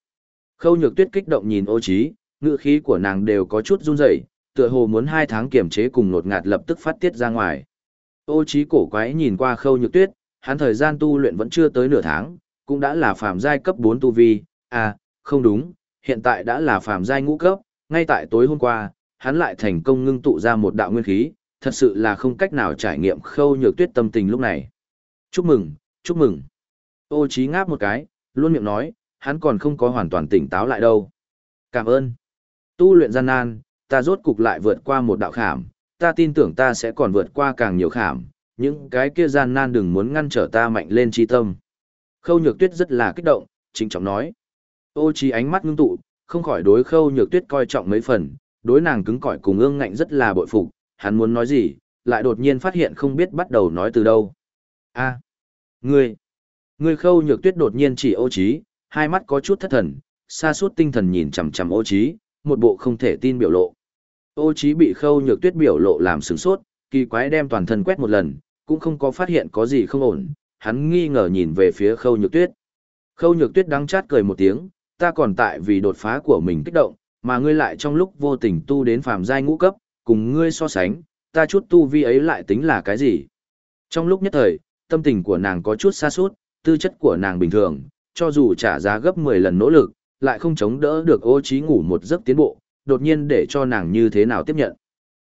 Khâu nhược tuyết kích động nhìn ô Chí, ngữ khí của nàng đều có chút run rẩy, tựa hồ muốn hai tháng kiểm chế cùng nột ngạt lập tức phát tiết ra ngoài. Ô Chí cổ quái nhìn qua khâu nhược tuyết, hắn thời gian tu luyện vẫn chưa tới nửa tháng, cũng đã là phàm giai cấp 4 tu vi, à, không đúng, hiện tại đã là phàm giai ngũ cấp, ngay tại tối hôm qua, hắn lại thành công ngưng tụ ra một đạo nguyên khí, thật sự là không cách nào trải nghiệm khâu nhược tuyết tâm tình lúc này. Chúc mừng, chúc mừng. Ô Chí ngáp một cái, luôn miệng nói, hắn còn không có hoàn toàn tỉnh táo lại đâu. Cảm ơn. Tu luyện gian nan, ta rốt cục lại vượt qua một đạo khảm, ta tin tưởng ta sẽ còn vượt qua càng nhiều khảm, những cái kia gian nan đừng muốn ngăn trở ta mạnh lên chi tâm. Khâu nhược tuyết rất là kích động, chính trọng nói. Ô Chí ánh mắt ngưng tụ, không khỏi đối khâu nhược tuyết coi trọng mấy phần, đối nàng cứng cỏi cùng ương ngạnh rất là bội phục, hắn muốn nói gì, lại đột nhiên phát hiện không biết bắt đầu nói từ đâu. a ngươi, ngươi khâu nhược tuyết đột nhiên chỉ ô trí, hai mắt có chút thất thần, xa suốt tinh thần nhìn chằm chằm ô trí, một bộ không thể tin biểu lộ. Ô trí bị khâu nhược tuyết biểu lộ làm sửng sốt, kỳ quái đem toàn thân quét một lần, cũng không có phát hiện có gì không ổn, hắn nghi ngờ nhìn về phía khâu nhược tuyết. Khâu nhược tuyết đắng chát cười một tiếng, ta còn tại vì đột phá của mình kích động, mà ngươi lại trong lúc vô tình tu đến phàm giai ngũ cấp, cùng ngươi so sánh, ta chút tu vi ấy lại tính là cái gì? Trong lúc nhất thời, tâm tình của nàng có chút xa sút tư chất của nàng bình thường, cho dù trả giá gấp 10 lần nỗ lực, lại không chống đỡ được ô trí ngủ một giấc tiến bộ, đột nhiên để cho nàng như thế nào tiếp nhận.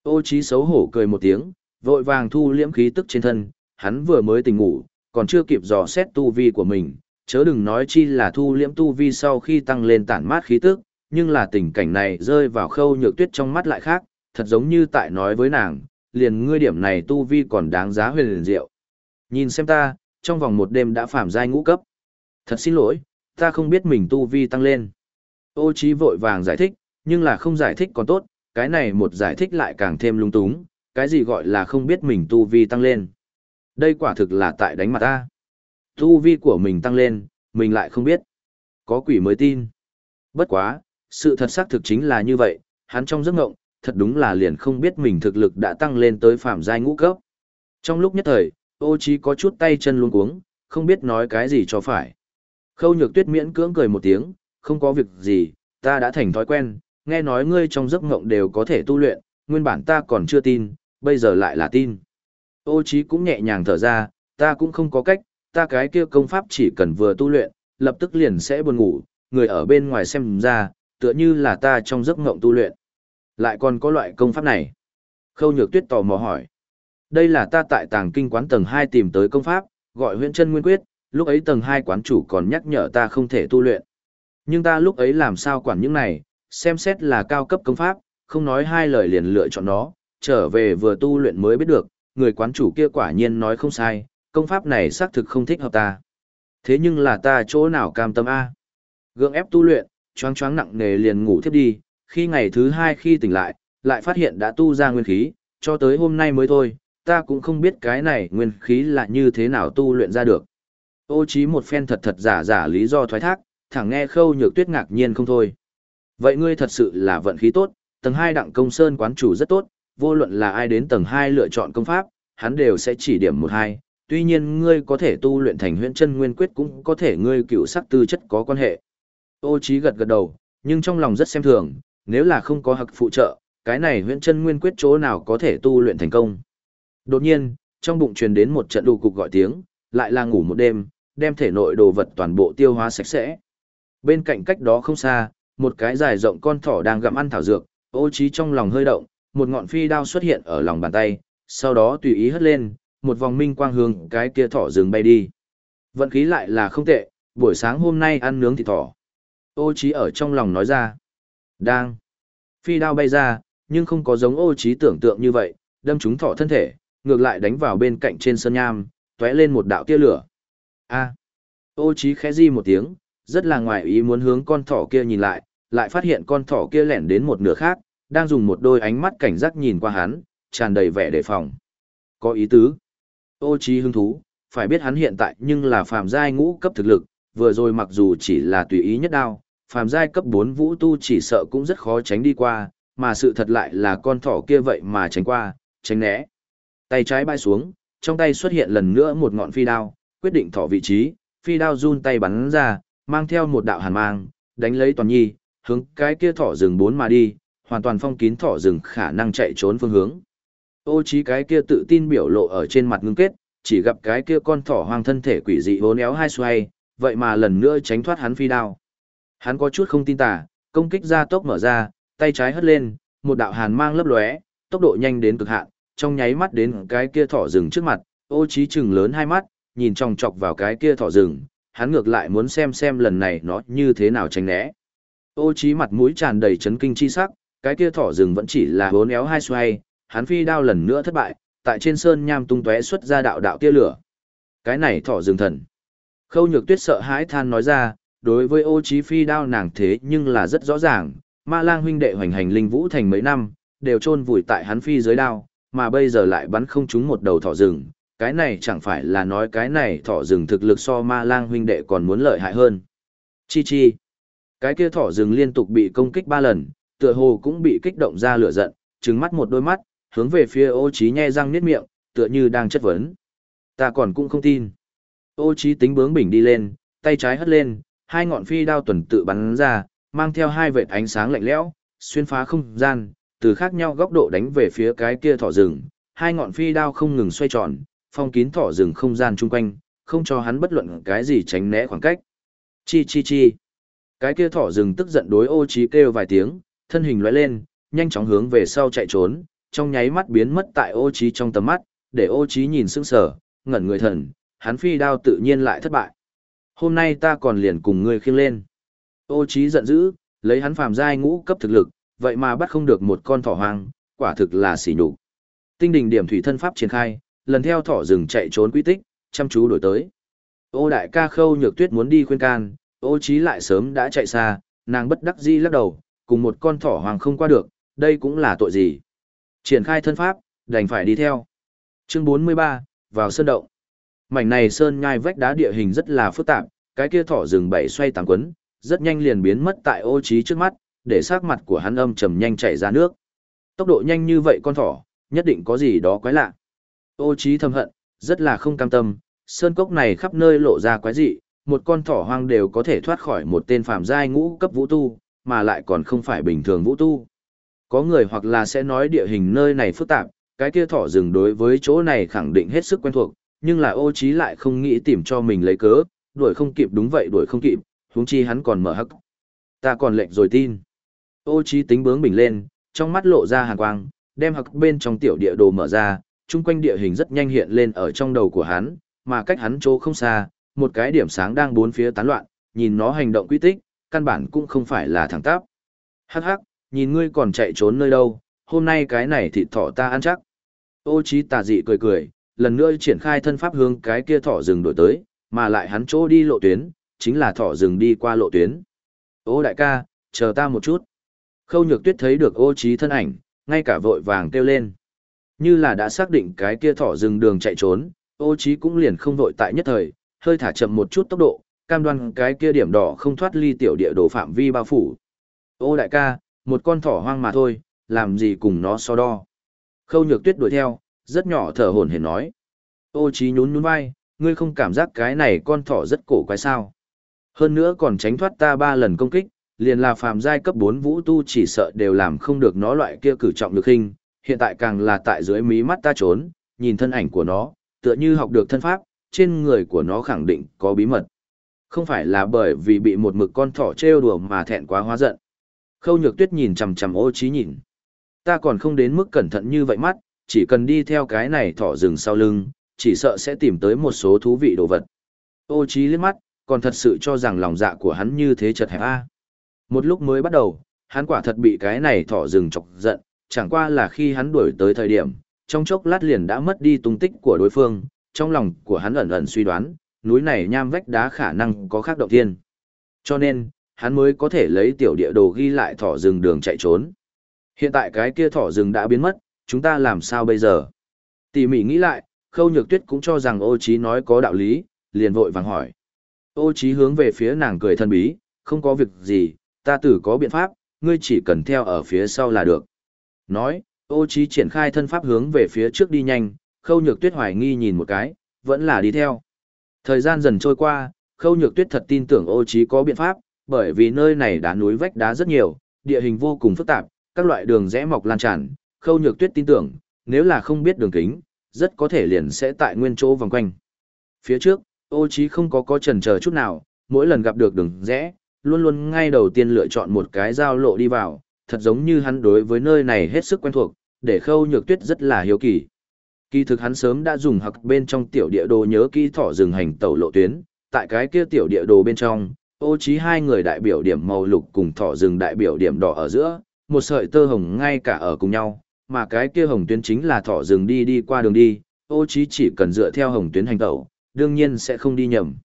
Ô trí xấu hổ cười một tiếng, vội vàng thu liễm khí tức trên thân, hắn vừa mới tỉnh ngủ, còn chưa kịp dò xét tu vi của mình, chớ đừng nói chi là thu liễm tu vi sau khi tăng lên tản mát khí tức, nhưng là tình cảnh này rơi vào khâu nhược tuyết trong mắt lại khác, thật giống như tại nói với nàng, liền ngươi điểm này tu vi còn đáng giá huyền liền diệu. Nhìn xem ta, trong vòng một đêm đã phạm giai ngũ cấp. Thật xin lỗi, ta không biết mình tu vi tăng lên. Ô trí vội vàng giải thích, nhưng là không giải thích còn tốt, cái này một giải thích lại càng thêm lung túng, cái gì gọi là không biết mình tu vi tăng lên. Đây quả thực là tại đánh mặt ta. Tu vi của mình tăng lên, mình lại không biết. Có quỷ mới tin. Bất quá, sự thật xác thực chính là như vậy, hắn trong giấc ngộng, thật đúng là liền không biết mình thực lực đã tăng lên tới phạm giai ngũ cấp. Trong lúc nhất thời, ô trí có chút tay chân luống cuống, không biết nói cái gì cho phải. Khâu nhược tuyết miễn cưỡng cười một tiếng, không có việc gì, ta đã thành thói quen, nghe nói ngươi trong giấc ngộng đều có thể tu luyện, nguyên bản ta còn chưa tin, bây giờ lại là tin. Ô trí cũng nhẹ nhàng thở ra, ta cũng không có cách, ta cái kia công pháp chỉ cần vừa tu luyện, lập tức liền sẽ buồn ngủ, người ở bên ngoài xem ra, tựa như là ta trong giấc ngộng tu luyện. Lại còn có loại công pháp này. Khâu nhược tuyết tò mò hỏi. Đây là ta tại tàng kinh quán tầng 2 tìm tới công pháp, gọi huyện chân nguyên quyết, lúc ấy tầng 2 quán chủ còn nhắc nhở ta không thể tu luyện. Nhưng ta lúc ấy làm sao quản những này, xem xét là cao cấp công pháp, không nói hai lời liền lựa chọn nó, trở về vừa tu luyện mới biết được, người quán chủ kia quả nhiên nói không sai, công pháp này xác thực không thích hợp ta. Thế nhưng là ta chỗ nào cam tâm A. Gượng ép tu luyện, choáng choáng nặng nề liền ngủ thiếp đi, khi ngày thứ hai khi tỉnh lại, lại phát hiện đã tu ra nguyên khí, cho tới hôm nay mới thôi, ta cũng không biết cái này nguyên khí là như thế nào tu luyện ra được. Ô trí một phen thật thật giả giả lý do thoái thác, thẳng nghe khâu nhược tuyết ngạc nhiên không thôi. Vậy ngươi thật sự là vận khí tốt, tầng 2 đặng công sơn quán chủ rất tốt, vô luận là ai đến tầng 2 lựa chọn công pháp, hắn đều sẽ chỉ điểm một hai. Tuy nhiên ngươi có thể tu luyện thành huyễn chân nguyên quyết cũng có thể ngươi cựu sắc tư chất có quan hệ. Ô Chí gật gật đầu, nhưng trong lòng rất xem thường, nếu là không có hặc phụ trợ, cái này huyễn chân nguyên quyết chỗ nào có thể tu luyện thành công. Đột nhiên, trong bụng truyền đến một trận đủ cục gọi tiếng, lại là ngủ một đêm, đem thể nội đồ vật toàn bộ tiêu hóa sạch sẽ. Bên cạnh cách đó không xa, một cái dài rộng con thỏ đang gặm ăn thảo dược, ô trí trong lòng hơi động, một ngọn phi đao xuất hiện ở lòng bàn tay, sau đó tùy ý hất lên, một vòng minh quang hướng cái kia thỏ rừng bay đi. Vận khí lại là không tệ, buổi sáng hôm nay ăn nướng thịt thỏ. Ô trí ở trong lòng nói ra. Đang. Phi đao bay ra, nhưng không có giống ô trí tưởng tượng như vậy, đâm trúng thỏ thân thể, ngược lại đánh vào bên cạnh trên sơn nham, tóe lên một đạo tia lửa. A. Ô trí khẽ di một tiếng, rất là ngoài ý muốn hướng con thỏ kia nhìn lại, lại phát hiện con thỏ kia lẻn đến một nửa khác, đang dùng một đôi ánh mắt cảnh giác nhìn qua hắn, tràn đầy vẻ đề phòng. Có ý tứ. Ô trí hứng thú, phải biết hắn hiện tại nhưng là phàm giai ngũ cấp thực lực, vừa rồi mặc dù chỉ là tùy ý nhất đao, phàm giai cấp 4 vũ tu chỉ sợ cũng rất khó tránh đi qua, mà sự thật lại là con thỏ kia vậy mà tránh qua, tránh né. Tay trái bay xuống, trong tay xuất hiện lần nữa một ngọn phi đao, quyết định thỏ vị trí, phi đao run tay bắn ra, mang theo một đạo hàn mang, đánh lấy toàn nhi, hướng cái kia thỏ rừng bốn mà đi, hoàn toàn phong kín thỏ rừng khả năng chạy trốn phương hướng. Ô trí cái kia tự tin biểu lộ ở trên mặt ngưng kết, chỉ gặp cái kia con thỏ hoang thân thể quỷ dị hố éo hai xoay, vậy mà lần nữa tránh thoát hắn phi đao. Hắn có chút không tin tả, công kích ra tốc mở ra, tay trái hất lên, một đạo hàn mang lấp lóe, tốc độ nhanh đến cực hạn, trong nháy mắt đến cái kia thỏ rừng trước mặt, ô trí chừng lớn hai mắt, nhìn chòng chọc vào cái kia thỏ rừng, hắn ngược lại muốn xem xem lần này nó như thế nào tránh né. Ô trí mặt mũi tràn đầy chấn kinh chi sắc, cái kia thỏ rừng vẫn chỉ là bốn éo hai xoay, hắn phi đao lần nữa thất bại, tại trên sơn nham tung tóe xuất ra đạo đạo tia lửa. Cái này thỏ rừng thần. Khâu nhược tuyết sợ hãi than nói ra, đối với ô Chí phi đao nàng thế nhưng là rất rõ ràng, ma lang huynh đệ hoành hành linh vũ thành mấy năm, đều chôn vùi tại hắn phi dưới đao, mà bây giờ lại bắn không trúng một đầu thỏ rừng, cái này chẳng phải là nói cái này thỏ rừng thực lực so ma lang huynh đệ còn muốn lợi hại hơn. Chi chi. Cái kia thỏ rừng liên tục bị công kích ba lần, tựa hồ cũng bị kích động ra lửa giận, trừng mắt một đôi mắt, hướng về phía ô trí nhe răng niết miệng, tựa như đang chất vấn. Ta còn cũng không tin. Ô trí tính bướng bỉnh đi lên, tay trái hất lên, hai ngọn phi đao tuần tự bắn ra, mang theo hai vệt ánh sáng lạnh lẽo, xuyên phá không gian, từ khác nhau góc độ đánh về phía cái kia thỏ rừng, hai ngọn phi đao không ngừng xoay tròn, phong kín thỏ rừng không gian chung quanh, không cho hắn bất luận cái gì tránh né khoảng cách. Chi chi chi. Cái kia thỏ rừng tức giận đối ô trí kêu vài tiếng, thân hình lóe lên, nhanh chóng hướng về sau chạy trốn, trong nháy mắt biến mất tại ô trí trong tầm mắt, để ô trí nhìn sững sờ, ngẩn người thần, hắn phi đao tự nhiên lại thất bại. Hôm nay ta còn liền cùng ngươi khiêng lên. Ô trí giận dữ, lấy hắn phàm giai ngũ cấp thực lực, vậy mà bắt không được một con thỏ hoang, quả thực là xỉ nhục. Tinh đỉnh điểm thủy thân pháp triển khai, lần theo thỏ rừng chạy trốn quy tích, chăm chú đổi tới. Ô đại ca khâu nhược tuyết muốn đi khuyên can, ô trí lại sớm đã chạy xa, nàng bất đắc dĩ lắc đầu, cùng một con thỏ hoàng không qua được, đây cũng là tội gì. Triển khai thân pháp, đành phải đi theo. Chương 43, vào sơn động. Mảnh này sơn nhai vách đá địa hình rất là phức tạp, cái kia thỏ rừng bảy xoay tàng quấn, rất nhanh liền biến mất tại ô trí trước mắt, để sắc mặt của hắn âm trầm nhanh chảy ra nước. Tốc độ nhanh như vậy con thỏ, nhất định có gì đó quái lạ. Ô trí thầm hận, rất là không cam tâm, sơn cốc này khắp nơi lộ ra quái dị, một con thỏ hoang đều có thể thoát khỏi một tên phàm giai ngũ cấp vũ tu, mà lại còn không phải bình thường vũ tu. Có người hoặc là sẽ nói địa hình nơi này phức tạp, cái kia thỏ rừng đối với chỗ này khẳng định hết sức quen thuộc, nhưng là ô trí lại không nghĩ tìm cho mình lấy cớ, đuổi không kịp đúng vậy đuổi không kịp, huống chi hắn còn mở hắc. Ta còn lệnh rồi tin. Ô trí tính bướng bình lên, trong mắt lộ ra hàn quang, đem hắc bên trong tiểu địa đồ mở ra, chung quanh địa hình rất nhanh hiện lên ở trong đầu của hắn, mà cách hắn chỗ không xa, một cái điểm sáng đang bốn phía tán loạn, nhìn nó hành động quy tích, căn bản cũng không phải là thẳng tắp. Hắc hắc, nhìn ngươi còn chạy trốn nơi đâu, hôm nay cái này thịt thỏ ta ăn chắc. Ô trí tà dị cười cười, lần nữa triển khai thân pháp hướng cái kia thỏ rừng đổi tới, mà lại hắn chỗ đi lộ tuyến, chính là thỏ rừng đi qua lộ tuyến. Ô đại ca, chờ ta một chút. Khâu nhược tuyết thấy được ô trí thân ảnh, ngay cả vội vàng kêu lên. Như là đã xác định cái kia thỏ rừng đường chạy trốn, ô trí cũng liền không vội tại nhất thời, hơi thả chậm một chút tốc độ, cam đoan cái kia điểm đỏ không thoát ly tiểu địa đồ phạm vi bao phủ. Ô đại ca, một con thỏ hoang mà thôi, làm gì cùng nó so đo. Khâu nhược tuyết đuổi theo, rất nhỏ thở hổn hển nói. Ô trí nhún nhún vai, ngươi không cảm giác cái này con thỏ rất cổ quái sao. Hơn nữa còn tránh thoát ta ba lần công kích, liền là phàm giai cấp 4 vũ tu chỉ sợ đều làm không được nó loại kia cử trọng lực hình, hiện tại càng là tại dưới mí mắt ta trốn, nhìn thân ảnh của nó, tựa như học được thân pháp, trên người của nó khẳng định có bí mật. Không phải là bởi vì bị một mực con thỏ trêu đùa mà thẹn quá hóa giận. Khâu nhược tuyết nhìn chằm chằm ô trí nhìn. Ta còn không đến mức cẩn thận như vậy mắt, chỉ cần đi theo cái này thỏ rừng sau lưng, chỉ sợ sẽ tìm tới một số thú vị đồ vật. Ô trí liếc mắt, còn thật sự cho rằng lòng dạ của hắn như thế chật hẹp a. Một lúc mới bắt đầu, hắn quả thật bị cái này thỏ rừng chọc giận, chẳng qua là khi hắn đuổi tới thời điểm, trong chốc lát liền đã mất đi tung tích của đối phương, trong lòng của hắn ẩn ẩn suy đoán, núi này nham vách đá khả năng có khác động thiên. Cho nên, hắn mới có thể lấy tiểu địa đồ ghi lại thỏ rừng đường chạy trốn. Hiện tại cái kia thỏ rừng đã biến mất, chúng ta làm sao bây giờ? Tỉ mỉ nghĩ lại, khâu nhược tuyết cũng cho rằng ô trí nói có đạo lý, liền vội vàng hỏi. Ô trí hướng về phía nàng cười thân bí, không có việc gì, ta tử có biện pháp, ngươi chỉ cần theo ở phía sau là được. Nói, ô trí triển khai thân pháp hướng về phía trước đi nhanh, khâu nhược tuyết hoài nghi nhìn một cái, vẫn là đi theo. Thời gian dần trôi qua, Khâu Nhược Tuyết thật tin tưởng ô trí có biện pháp, bởi vì nơi này đá núi vách đá rất nhiều, địa hình vô cùng phức tạp, các loại đường rẽ mọc lan tràn, Khâu Nhược Tuyết tin tưởng, nếu là không biết đường kính, rất có thể liền sẽ tại nguyên chỗ vòng quanh. Phía trước, ô Chí không có có chần chờ chút nào, mỗi lần gặp được đường rẽ, luôn luôn ngay đầu tiên lựa chọn một cái giao lộ đi vào, thật giống như hắn đối với nơi này hết sức quen thuộc, để khâu nhược tuyết rất là hiếu kỳ. Kỳ thực hắn sớm đã dùng hặc bên trong tiểu địa đồ nhớ kỹ thỏ rừng hành tẩu lộ tuyến, tại cái kia tiểu địa đồ bên trong, ô trí hai người đại biểu điểm màu lục cùng thỏ rừng đại biểu điểm đỏ ở giữa, một sợi tơ hồng ngay cả ở cùng nhau, mà cái kia hồng tuyến chính là thỏ rừng đi đi qua đường đi, ô trí chỉ cần dựa theo hồng tuyến hành tẩu, đương nhiên sẽ không đi nhầm.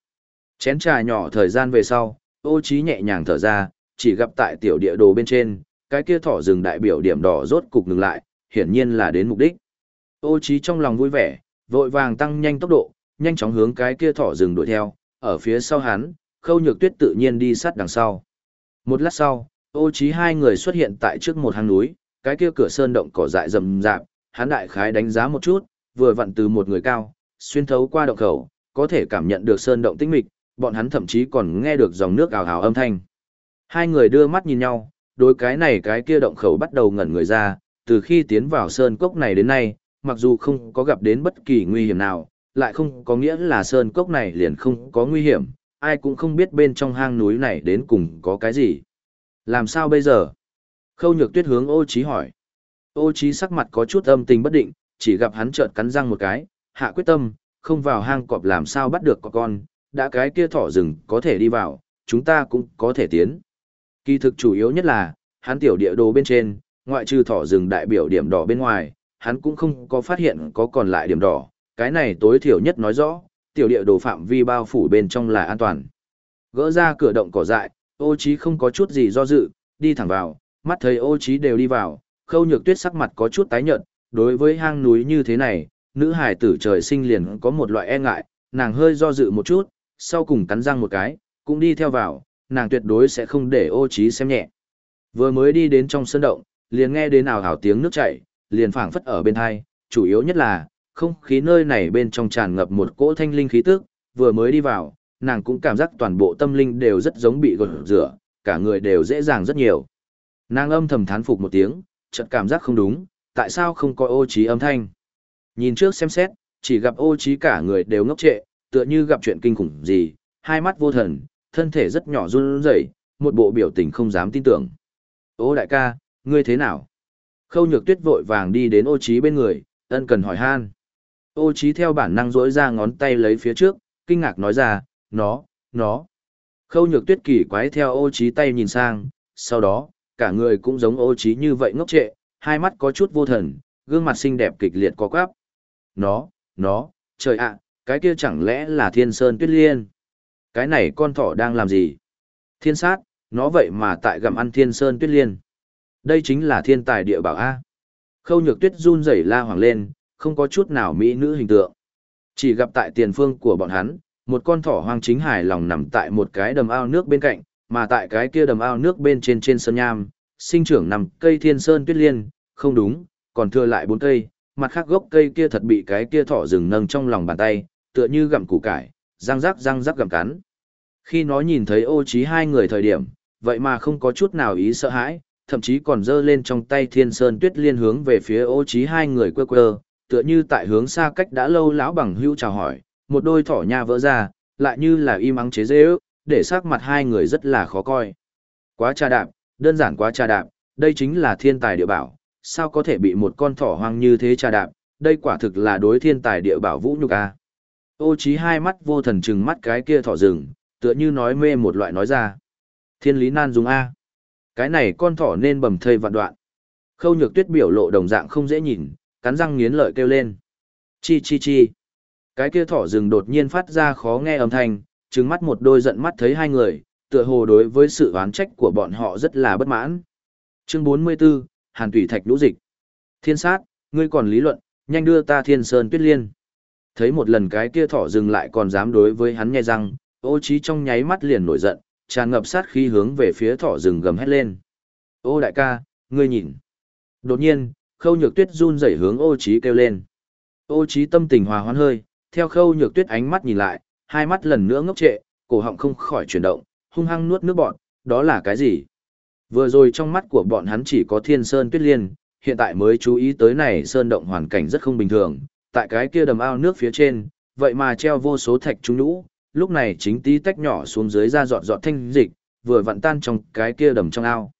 Chén trà nhỏ thời gian về sau, ô trí nhẹ nhàng thở ra, chỉ gặp tại tiểu địa đồ bên trên, cái kia thỏ rừng đại biểu điểm đỏ rốt cục ngừng lại, hiển nhiên là đến mục đích. Ô trí trong lòng vui vẻ, vội vàng tăng nhanh tốc độ, nhanh chóng hướng cái kia thỏ rừng đuổi theo, ở phía sau hắn, khâu nhược tuyết tự nhiên đi sát đằng sau. Một lát sau, ô trí hai người xuất hiện tại trước một hang núi, cái kia cửa sơn động cỏ dại rầm rạp, hắn đại khái đánh giá một chút, vừa vặn từ một người cao, xuyên thấu qua động khẩu, có thể cảm nhận được sơn động tĩnh mịch, bọn hắn thậm chí còn nghe được dòng nước ào ào âm thanh. Hai người đưa mắt nhìn nhau, đối cái này cái kia động khẩu bắt đầu ngẩn người ra, từ khi tiến vào sơn cốc này đến nay, mặc dù không có gặp đến bất kỳ nguy hiểm nào, lại không có nghĩa là sơn cốc này liền không có nguy hiểm, ai cũng không biết bên trong hang núi này đến cùng có cái gì. Làm sao bây giờ? Khâu nhược tuyết hướng ô trí hỏi. Ô trí sắc mặt có chút âm tình bất định, chỉ gặp hắn chợt cắn răng một cái, hạ quyết tâm, không vào hang cọp làm sao bắt được có con, đã cái kia thỏ rừng có thể đi vào, chúng ta cũng có thể tiến. Kỳ thực chủ yếu nhất là, hắn tiểu địa đồ bên trên, ngoại trừ thỏ rừng đại biểu điểm đỏ bên ngoài, hắn cũng không có phát hiện có còn lại điểm đỏ, cái này tối thiểu nhất nói rõ, tiểu địa đồ phạm vi bao phủ bên trong là an toàn. Gỡ ra cửa động cỏ dại, ô trí không có chút gì do dự, đi thẳng vào, mắt thấy ô trí đều đi vào, khâu nhược tuyết sắc mặt có chút tái nhợt, đối với hang núi như thế này, nữ hải tử trời sinh liền có một loại e ngại, nàng hơi do dự một chút, sau cùng cắn răng một cái, cũng đi theo vào, nàng tuyệt đối sẽ không để ô trí xem nhẹ. Vừa mới đi đến trong sân động, liền nghe đến ào ào tiếng nước chảy, liền phảng phất ở bên hai, chủ yếu nhất là, không khí nơi này bên trong tràn ngập một cỗ thanh linh khí tức, vừa mới đi vào, nàng cũng cảm giác toàn bộ tâm linh đều rất giống bị gột rửa, cả người đều dễ dàng rất nhiều. Nàng âm thầm thán phục một tiếng, chợt cảm giác không đúng, tại sao không có ô trí âm thanh. Nhìn trước xem xét, chỉ gặp ô trí cả người đều ngốc trệ, tựa như gặp chuyện kinh khủng gì, hai mắt vô thần, thân thể rất nhỏ run rẩy, một bộ biểu tình không dám tin tưởng. Ô đại ca, ngươi thế nào? Khâu nhược tuyết vội vàng đi đến ô trí bên người, ân cần hỏi han. Ô trí theo bản năng rỗi ra ngón tay lấy phía trước, kinh ngạc nói ra, nó, nó. Khâu nhược tuyết kỳ quái theo ô trí tay nhìn sang, sau đó, cả người cũng giống ô trí như vậy ngốc trệ, hai mắt có chút vô thần, gương mặt xinh đẹp kịch liệt có quáp. Nó, nó, trời ạ, cái kia chẳng lẽ là thiên sơn tuyết liên? Cái này con thỏ đang làm gì? Thiên sát, nó vậy mà tại gặm ăn thiên sơn tuyết liên. Đây chính là thiên tài địa bảo A. Khâu nhược tuyết run rẩy la hoàng lên, không có chút nào mỹ nữ hình tượng. Chỉ gặp tại tiền phương của bọn hắn, một con thỏ hoang chính hài lòng nằm tại một cái đầm ao nước bên cạnh, mà tại cái kia đầm ao nước bên trên trên sơn nham, sinh trưởng nằm cây thiên sơn tuyết liên, không đúng, còn thừa lại bốn cây, mặt khác gốc cây kia thật bị cái kia thỏ rừng nâng trong lòng bàn tay, tựa như gặm củ cải, răng rắc răng rắc gặm cắn. Khi nó nhìn thấy ô trí hai người thời điểm, vậy mà không có chút nào ý sợ hãi, thậm chí còn giơ lên trong tay thiên sơn tuyết liên hướng về phía ô trí hai người quơ quơ, tựa như tại hướng xa cách đã lâu lão bằng hữu chào hỏi, một đôi thỏ nha vỡ ra, lại như là im ắng chế dễ ước, để sắc mặt hai người rất là khó coi. Quá trà đạp, đơn giản quá trà đạp, đây chính là thiên tài địa bảo, sao có thể bị một con thỏ hoang như thế trà đạp, đây quả thực là đối thiên tài địa bảo vũ nhục a. Ô trí hai mắt vô thần trừng mắt cái kia thỏ rừng, tựa như nói mê một loại nói ra. Thiên lý nan dùng A. Cái này con thỏ nên bầm thây vạn đoạn. Khâu nhược tuyết biểu lộ đồng dạng không dễ nhìn, cắn răng nghiến lợi kêu lên. Chi chi chi. Cái kia thỏ rừng đột nhiên phát ra khó nghe âm thanh, trừng mắt một đôi giận mắt thấy hai người, tựa hồ đối với sự oán trách của bọn họ rất là bất mãn. Chương 44, Hàn Tủy Thạch lũ dịch. Thiên sát, ngươi còn lý luận, nhanh đưa ta thiên sơn tuyết liên. Thấy một lần cái kia thỏ rừng lại còn dám đối với hắn nhai răng, ô trí trong nháy mắt liền nổi giận, tràn ngập sát khí hướng về phía thỏ rừng gầm hét lên. Ô đại ca, ngươi nhìn. Đột nhiên, khâu nhược tuyết run rẩy hướng ô trí kêu lên. Ô trí tâm tình hòa hoãn hơi, theo khâu nhược tuyết ánh mắt nhìn lại, hai mắt lần nữa ngốc trệ, cổ họng không khỏi chuyển động, hung hăng nuốt nước bọn, đó là cái gì? Vừa rồi trong mắt của bọn hắn chỉ có thiên sơn tuyết liên, hiện tại mới chú ý tới này sơn động hoàn cảnh rất không bình thường, tại cái kia đầm ao nước phía trên, vậy mà treo vô số thạch trung lũ. lúc này chính tí tách nhỏ xuống dưới ra giọt giọt thanh dịch, vừa vặn tan trong cái kia đầm trong ao.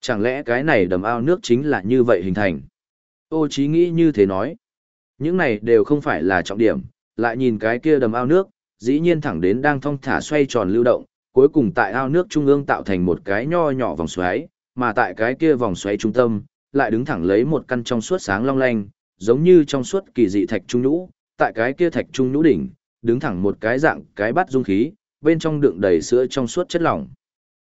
Chẳng lẽ cái này đầm ao nước chính là như vậy hình thành? Ô Chí nghĩ như thế nói. Những này đều không phải là trọng điểm, lại nhìn cái kia đầm ao nước, dĩ nhiên thẳng đến đang thong thả xoay tròn lưu động, cuối cùng tại ao nước trung ương tạo thành một cái nho nhỏ vòng xoáy, mà tại cái kia vòng xoáy trung tâm, lại đứng thẳng lấy một căn trong suốt sáng long lanh, giống như trong suốt kỳ dị thạch trung nhũ, tại cái kia thạch trung nhũ đỉnh, đứng thẳng một cái dạng cái bát dung khí, bên trong đựng đầy sữa trong suốt chất lỏng.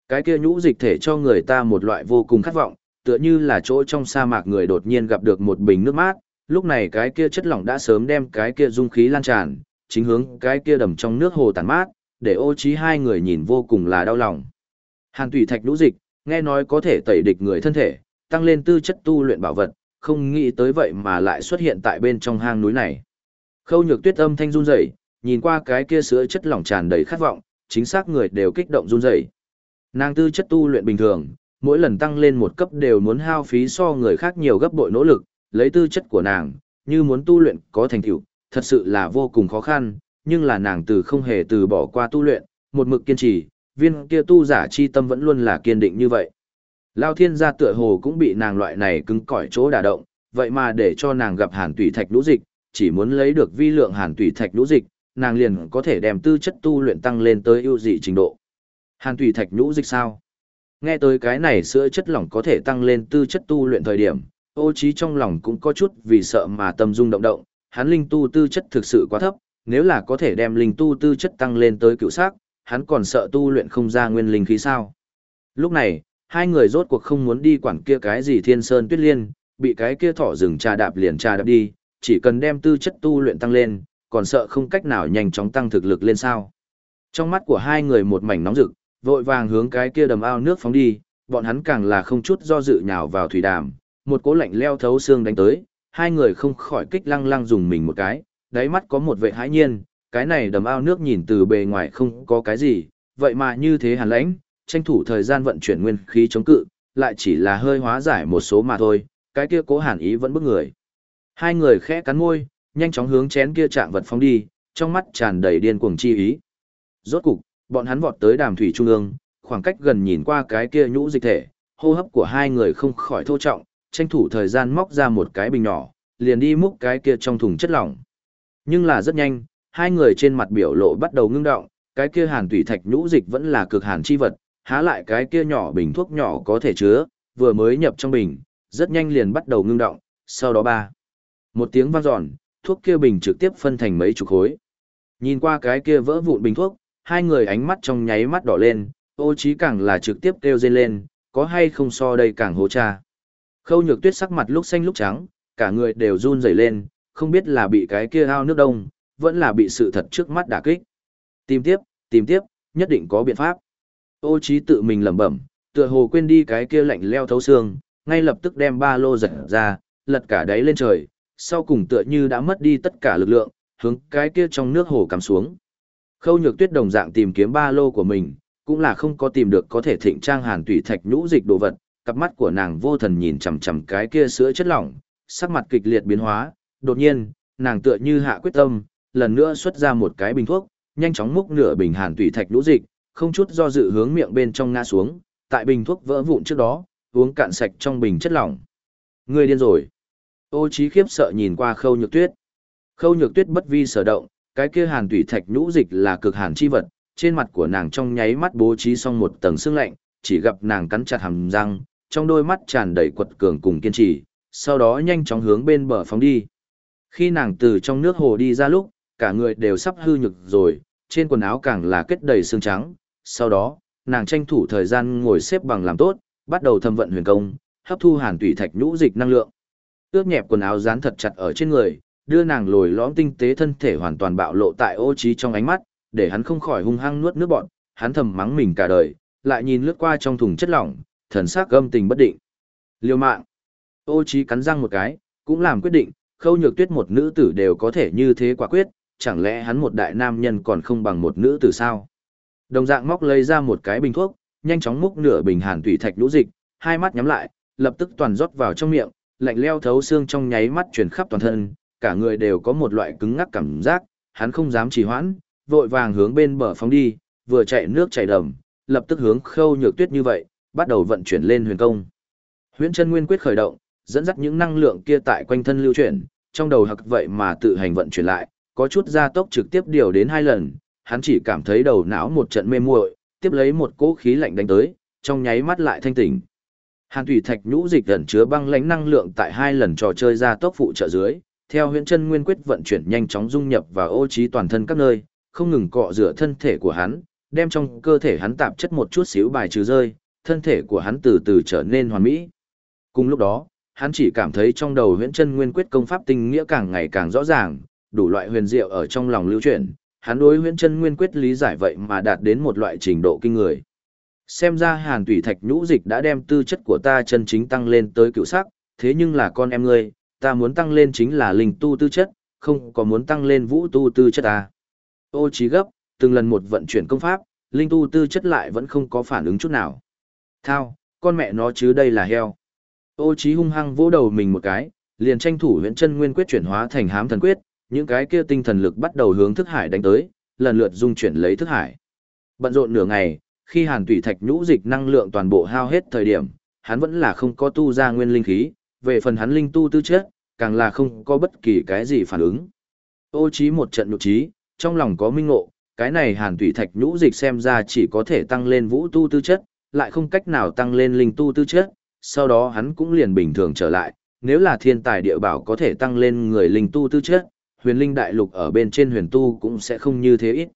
Cái kia nhũ dịch thể cho người ta một loại vô cùng khát vọng, tựa như là chỗ trong sa mạc người đột nhiên gặp được một bình nước mát, lúc này cái kia chất lỏng đã sớm đem cái kia dung khí lan tràn, chính hướng cái kia đầm trong nước hồ tàn mát, để ô trí hai người nhìn vô cùng là đau lòng. Hàn tùy thạch lũ dịch, nghe nói có thể tẩy địch người thân thể, tăng lên tư chất tu luyện bảo vật, không nghĩ tới vậy mà lại xuất hiện tại bên trong hang núi này. Khâu nhược tuyết âm thanh run rẩy, nhìn qua cái kia sữa chất lỏng tràn đầy khát vọng, chính xác người đều kích động run rẩy. Nàng tư chất tu luyện bình thường, mỗi lần tăng lên một cấp đều muốn hao phí so người khác nhiều gấp bội nỗ lực, lấy tư chất của nàng, như muốn tu luyện có thành tựu, thật sự là vô cùng khó khăn, nhưng là nàng từ không hề từ bỏ qua tu luyện, một mực kiên trì, viên kia tu giả chi tâm vẫn luôn là kiên định như vậy. Lao thiên gia tựa hồ cũng bị nàng loại này cứng cỏi chỗ đả động, vậy mà để cho nàng gặp hàn tủy thạch lũ dịch, chỉ muốn lấy được vi lượng hàn tủy thạch lũ dịch, nàng liền có thể đem tư chất tu luyện tăng lên tới ưu dị trình độ. Hàn tủy thạch lũ dịch sao? Nghe tới cái này sữa chất lỏng có thể tăng lên tư chất tu luyện thời điểm, ô trí trong lòng cũng có chút vì sợ mà tâm dung động động, hắn linh tu tư chất thực sự quá thấp, nếu là có thể đem linh tu tư chất tăng lên tới cựu sắc, hắn còn sợ tu luyện không ra nguyên linh khí sao. Lúc này, hai người rốt cuộc không muốn đi quản kia cái gì thiên sơn tuyết liên, bị cái kia thỏ rừng trà đạp liền trà đạp đi, chỉ cần đem tư chất tu luyện tăng lên, còn sợ không cách nào nhanh chóng tăng thực lực lên sao. Trong mắt của hai người một mảnh nóng rực, vội vàng hướng cái kia đầm ao nước phóng đi, bọn hắn càng là không chút do dự nhào vào thủy đàm, một cỗ lạnh leo thấu xương đánh tới, hai người không khỏi kích lăng lăng dùng mình một cái, đáy mắt có một vệ hãi nhiên, cái này đầm ao nước nhìn từ bề ngoài không có cái gì, vậy mà như thế hàn lãnh, tranh thủ thời gian vận chuyển nguyên khí chống cự, lại chỉ là hơi hóa giải một số mà thôi, cái kia cố hàn ý vẫn bức người. Hai người khẽ cắn môi, nhanh chóng hướng chén kia chạm vật phóng đi, trong mắt tràn đầy điên cuồng chi ý. Rốt cục, bọn hắn vọt tới đàm thủy trung ương, khoảng cách gần nhìn qua cái kia nhũ dịch thể, hô hấp của hai người không khỏi thô trọng, tranh thủ thời gian móc ra một cái bình nhỏ, liền đi múc cái kia trong thùng chất lỏng. Nhưng là rất nhanh, hai người trên mặt biểu lộ bắt đầu ngưng động, cái kia hàn tủy thạch nhũ dịch vẫn là cực hàn chi vật, há lại cái kia nhỏ bình thuốc nhỏ có thể chứa, vừa mới nhập trong bình, rất nhanh liền bắt đầu ngưng động, sau đó ba. Một tiếng vang dọn, thuốc kia bình trực tiếp phân thành mấy chục khối. Nhìn qua cái kia vỡ vụn bình thuốc, hai người ánh mắt trong nháy mắt đỏ lên, ô trí càng là trực tiếp kêu dây lên, có hay không so đây càng hố cha. Khâu nhược tuyết sắc mặt lúc xanh lúc trắng, cả người đều run rẩy lên, không biết là bị cái kia ao nước đông, vẫn là bị sự thật trước mắt đả kích. Tìm tiếp, tìm tiếp, nhất định có biện pháp. Ô trí tự mình lẩm bẩm, tựa hồ quên đi cái kia lạnh leo thấu xương, ngay lập tức đem ba lô giật ra, lật cả đáy lên trời, sau cùng tựa như đã mất đi tất cả lực lượng, hướng cái kia trong nước hồ cắm xuống. Khâu nhược tuyết đồng dạng tìm kiếm ba lô của mình, cũng là không có tìm được có thể thịnh trang hàn tủy thạch nhũ dịch đồ vật, cặp mắt của nàng vô thần nhìn chằm chằm cái kia sữa chất lỏng, sắc mặt kịch liệt biến hóa, đột nhiên, nàng tựa như hạ quyết tâm, lần nữa xuất ra một cái bình thuốc, nhanh chóng múc nửa bình hàn tủy thạch nhũ dịch, không chút do dự hướng miệng bên trong ngã xuống, tại bình thuốc vỡ vụn trước đó, uống cạn sạch trong bình chất lỏng. Người điên rồi. Ô Chí khiếp sợ nhìn qua Khâu Nhược Tuyết. Khâu Nhược Tuyết bất vi sở động, cái kia hàn tủy thạch nhũ dịch là cực hàn chi vật, trên mặt của nàng trong nháy mắt bố trí xong một tầng sương lạnh, chỉ gặp nàng cắn chặt hàm răng, trong đôi mắt tràn đầy quật cường cùng kiên trì, sau đó nhanh chóng hướng bên bờ phóng đi. Khi nàng từ trong nước hồ đi ra lúc, cả người đều sắp hư nhược rồi, trên quần áo càng là kết đầy xương trắng, sau đó, nàng tranh thủ thời gian ngồi xếp bằng làm tốt, bắt đầu thâm vận huyền công, hấp thu hàn tủy thạch nhũ dịch năng lượng. Ước nhẹp quần áo dán thật chặt ở trên người, đưa nàng lồi lõm tinh tế thân thể hoàn toàn bạo lộ tại ô trí trong ánh mắt, để hắn không khỏi hung hăng nuốt nước bọt, hắn thầm mắng mình cả đời, lại nhìn lướt qua trong thùng chất lỏng, thần sắc gâm tình bất định. liều mạng. Ô trí cắn răng một cái, cũng làm quyết định, khâu nhược tuyết một nữ tử đều có thể như thế quả quyết, chẳng lẽ hắn một đại nam nhân còn không bằng một nữ tử sao? Đồng dạng móc lấy ra một cái bình thuốc, nhanh chóng múc nửa bình hàn thủy thạch nhũ dịch, hai mắt nhắm lại, lập tức toàn rót vào trong miệng, lạnh leo thấu xương trong nháy mắt truyền khắp toàn thân, cả người đều có một loại cứng ngắc cảm giác, hắn không dám trì hoãn, vội vàng hướng bên bờ phóng đi, vừa chạy nước chảy đầm, lập tức hướng Khâu Nhược Tuyết như vậy, bắt đầu vận chuyển lên huyền công. Huyền chân nguyên quyết khởi động, dẫn dắt những năng lượng kia tại quanh thân lưu chuyển, trong đầu hặc vậy mà tự hành vận chuyển lại, có chút gia tốc trực tiếp điều đến hai lần, hắn chỉ cảm thấy đầu não một trận mê muội, tiếp lấy một cỗ khí lạnh đánh tới, trong nháy mắt lại thanh tỉnh. Hàn thủy thạch nhũ dịch ẩn chứa băng lãnh năng lượng tại hai lần trò chơi gia tốc phụ trợ dưới, theo huyễn chân nguyên quyết vận chuyển nhanh chóng dung nhập vào ô trí toàn thân các nơi, không ngừng cọ rửa thân thể của hắn, đem trong cơ thể hắn tạp chất một chút xíu bài trừ rơi, thân thể của hắn từ từ trở nên hoàn mỹ. Cùng lúc đó, hắn chỉ cảm thấy trong đầu huyễn chân nguyên quyết công pháp tinh nghĩa càng ngày càng rõ ràng, đủ loại huyền diệu ở trong lòng lưu chuyển, hắn đối huyễn chân nguyên quyết lý giải vậy mà đạt đến một loại trình độ kinh người. Xem ra hàn tủy thạch nhũ dịch đã đem tư chất của ta chân chính tăng lên tới cựu sắc, thế nhưng là con em ngươi, ta muốn tăng lên chính là linh tu tư chất, không có muốn tăng lên vũ tu tư chất à? Ô trí gấp, từng lần một vận chuyển công pháp, linh tu tư chất lại vẫn không có phản ứng chút nào. Thao, con mẹ nó chứ đây là heo. Ô trí hung hăng vỗ đầu mình một cái, liền tranh thủ huyện chân nguyên quyết chuyển hóa thành hám thần quyết, những cái kia tinh thần lực bắt đầu hướng thức hải đánh tới, lần lượt dung chuyển lấy thức hải. Bận rộn nửa ngày, khi hàn tủy thạch nhũ dịch năng lượng toàn bộ hao hết thời điểm, hắn vẫn là không có tu ra nguyên linh khí, về phần hắn linh tu tư chất, càng là không có bất kỳ cái gì phản ứng. Ô trí một trận nhục trí, trong lòng có minh ngộ, cái này hàn tủy thạch nhũ dịch xem ra chỉ có thể tăng lên vũ tu tư chất, lại không cách nào tăng lên linh tu tư chất, sau đó hắn cũng liền bình thường trở lại, nếu là thiên tài địa bảo có thể tăng lên người linh tu tư chất, huyền linh đại lục ở bên trên huyền tu cũng sẽ không như thế ít.